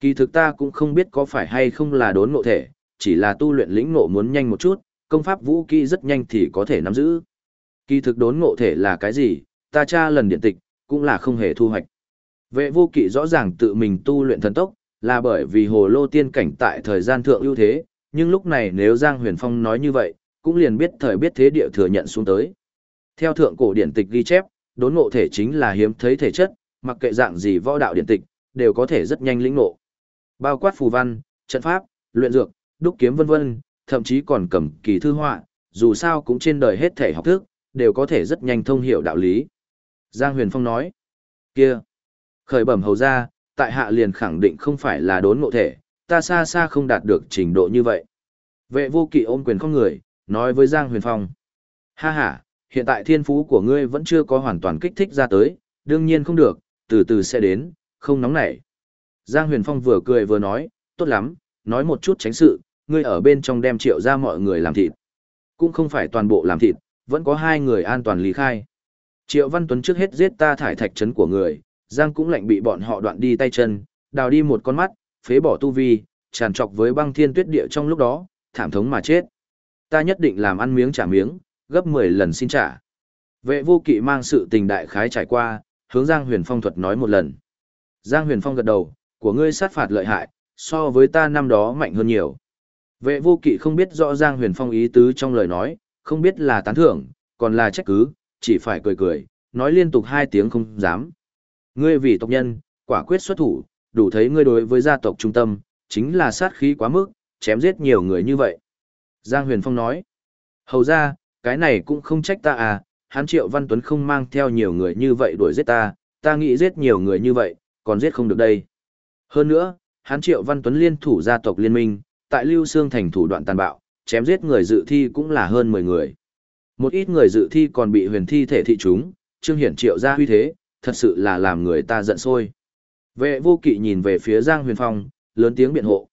Kỳ thực ta cũng không biết có phải hay không là đốn ngộ thể, chỉ là tu luyện lĩnh ngộ muốn nhanh một chút, công pháp vũ kỹ rất nhanh thì có thể nắm giữ. Kỳ thực đốn ngộ thể là cái gì, ta tra lần điện tịch, cũng là không hề thu hoạch. Vệ vô kỵ rõ ràng tự mình tu luyện thần tốc, là bởi vì hồ lô tiên cảnh tại thời gian thượng ưu thế, nhưng lúc này nếu Giang Huyền Phong nói như vậy, cũng liền biết thời biết thế địa thừa nhận xuống tới. Theo thượng cổ điển tịch ghi chép, đốn ngộ thể chính là hiếm thấy thể chất, mặc kệ dạng gì võ đạo điển tịch, đều có thể rất nhanh lĩnh ngộ. Bao quát phù văn, trận pháp, luyện dược, đúc kiếm vân vân, thậm chí còn cầm kỳ thư họa, dù sao cũng trên đời hết thể học thức, đều có thể rất nhanh thông hiểu đạo lý. Giang Huyền Phong nói, kia, khởi bẩm hầu ra, tại hạ liền khẳng định không phải là đốn ngộ thể, ta xa xa không đạt được trình độ như vậy. Vệ vô kỵ ôm quyền không người, nói với Giang Huyền Phong, ha ha, hiện tại thiên phú của ngươi vẫn chưa có hoàn toàn kích thích ra tới, đương nhiên không được, từ từ sẽ đến, không nóng nảy. Giang Huyền Phong vừa cười vừa nói, tốt lắm, nói một chút tránh sự, ngươi ở bên trong đem triệu ra mọi người làm thịt. Cũng không phải toàn bộ làm thịt, vẫn có hai người an toàn lý khai. Triệu Văn Tuấn trước hết giết ta thải thạch trấn của người, Giang cũng lạnh bị bọn họ đoạn đi tay chân, đào đi một con mắt, phế bỏ tu vi, tràn trọc với băng thiên tuyết địa trong lúc đó, thảm thống mà chết. Ta nhất định làm ăn miếng trả miếng, gấp 10 lần xin trả. Vệ vô kỵ mang sự tình đại khái trải qua, hướng Giang Huyền Phong thuật nói một lần. Giang Huyền Phong gật đầu, của ngươi sát phạt lợi hại, so với ta năm đó mạnh hơn nhiều. Vệ vô kỵ không biết rõ Giang Huyền Phong ý tứ trong lời nói, không biết là tán thưởng, còn là trách cứ, chỉ phải cười cười, nói liên tục hai tiếng không dám. Ngươi vì tộc nhân, quả quyết xuất thủ, đủ thấy ngươi đối với gia tộc trung tâm, chính là sát khí quá mức, chém giết nhiều người như vậy. Giang Huyền Phong nói, hầu ra, cái này cũng không trách ta à, hắn Triệu Văn Tuấn không mang theo nhiều người như vậy đuổi giết ta, ta nghĩ giết nhiều người như vậy, còn giết không được đây. Hơn nữa, hắn Triệu Văn Tuấn liên thủ gia tộc liên minh, tại Lưu Sương thành thủ đoạn tàn bạo, chém giết người dự thi cũng là hơn 10 người. Một ít người dự thi còn bị huyền thi thể thị chúng, Trương Hiển Triệu ra huy thế, thật sự là làm người ta giận sôi. Vệ vô kỵ nhìn về phía Giang Huyền Phong, lớn tiếng biện hộ.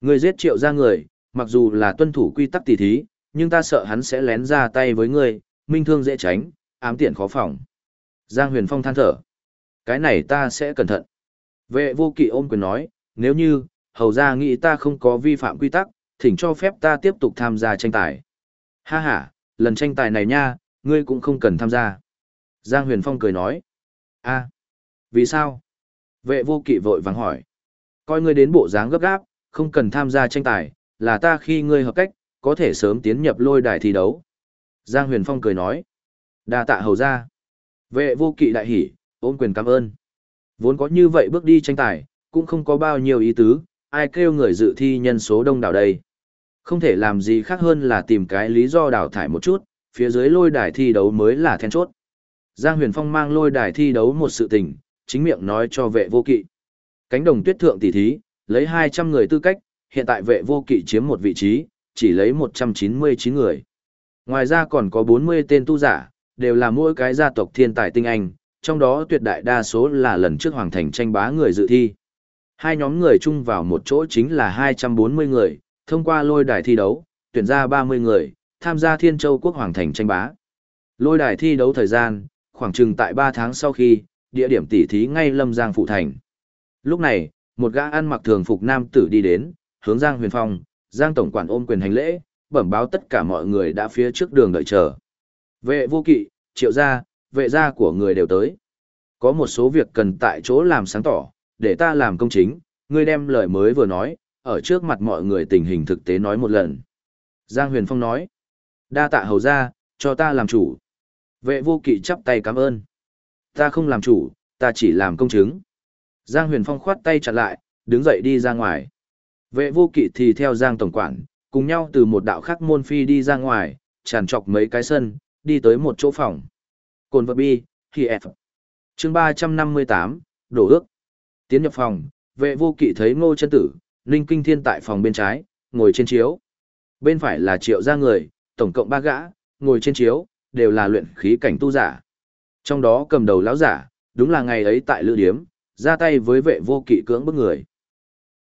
Người giết Triệu ra người, mặc dù là tuân thủ quy tắc tỷ thí, nhưng ta sợ hắn sẽ lén ra tay với ngươi, minh thương dễ tránh, ám tiện khó phòng. Giang Huyền Phong than thở. Cái này ta sẽ cẩn thận. Vệ vô kỵ ôm quyền nói, nếu như, hầu ra nghĩ ta không có vi phạm quy tắc, thỉnh cho phép ta tiếp tục tham gia tranh tài. Ha ha, lần tranh tài này nha, ngươi cũng không cần tham gia. Giang Huyền Phong cười nói a vì sao? Vệ vô kỵ vội vàng hỏi. Coi ngươi đến bộ dáng gấp gáp, không cần tham gia tranh tài, là ta khi ngươi hợp cách, có thể sớm tiến nhập lôi đài thi đấu. Giang Huyền Phong cười nói. đa tạ hầu ra. Vệ vô kỵ đại hỉ, ôm quyền cảm ơn. Vốn có như vậy bước đi tranh tài, cũng không có bao nhiêu ý tứ, ai kêu người dự thi nhân số đông đảo đây. Không thể làm gì khác hơn là tìm cái lý do đào thải một chút, phía dưới lôi đài thi đấu mới là then chốt. Giang Huyền Phong mang lôi đài thi đấu một sự tình, chính miệng nói cho vệ vô kỵ. Cánh đồng tuyết thượng tỷ thí, lấy 200 người tư cách, hiện tại vệ vô kỵ chiếm một vị trí, chỉ lấy 199 người. Ngoài ra còn có 40 tên tu giả, đều là mỗi cái gia tộc thiên tài tinh anh, trong đó tuyệt đại đa số là lần trước hoàng thành tranh bá người dự thi. Hai nhóm người chung vào một chỗ chính là 240 người, thông qua lôi đài thi đấu, tuyển ra 30 người, tham gia Thiên Châu Quốc Hoàng Thành tranh bá. Lôi đài thi đấu thời gian, khoảng chừng tại 3 tháng sau khi, địa điểm tỉ thí ngay Lâm Giang Phụ Thành. Lúc này, một gã ăn mặc thường phục nam tử đi đến, hướng Giang Huyền Phong, Giang Tổng quản ôm quyền hành lễ, bẩm báo tất cả mọi người đã phía trước đường đợi chờ. Vệ vô kỵ, triệu gia, vệ gia của người đều tới. Có một số việc cần tại chỗ làm sáng tỏ, để ta làm công chính, ngươi đem lời mới vừa nói, ở trước mặt mọi người tình hình thực tế nói một lần. Giang Huyền Phong nói, đa tạ hầu gia, cho ta làm chủ. Vệ vô kỵ chắp tay cảm ơn. Ta không làm chủ, ta chỉ làm công chứng. Giang Huyền Phong khoát tay chặt lại, đứng dậy đi ra ngoài. Vệ vô kỵ thì theo Giang Tổng Quản, cùng nhau từ một đạo khác môn phi đi ra ngoài, tràn trọc mấy cái sân, đi tới một chỗ phòng. Cồn vật bi, khi F. chương 358, đổ ước. Tiến nhập phòng, vệ vô kỵ thấy ngô chân tử, Ninh Kinh Thiên tại phòng bên trái, ngồi trên chiếu. Bên phải là triệu gia người, tổng cộng ba gã, ngồi trên chiếu, đều là luyện khí cảnh tu giả. Trong đó cầm đầu lão giả, đúng là ngày ấy tại lữ điếm, ra tay với vệ vô kỵ cưỡng bức người.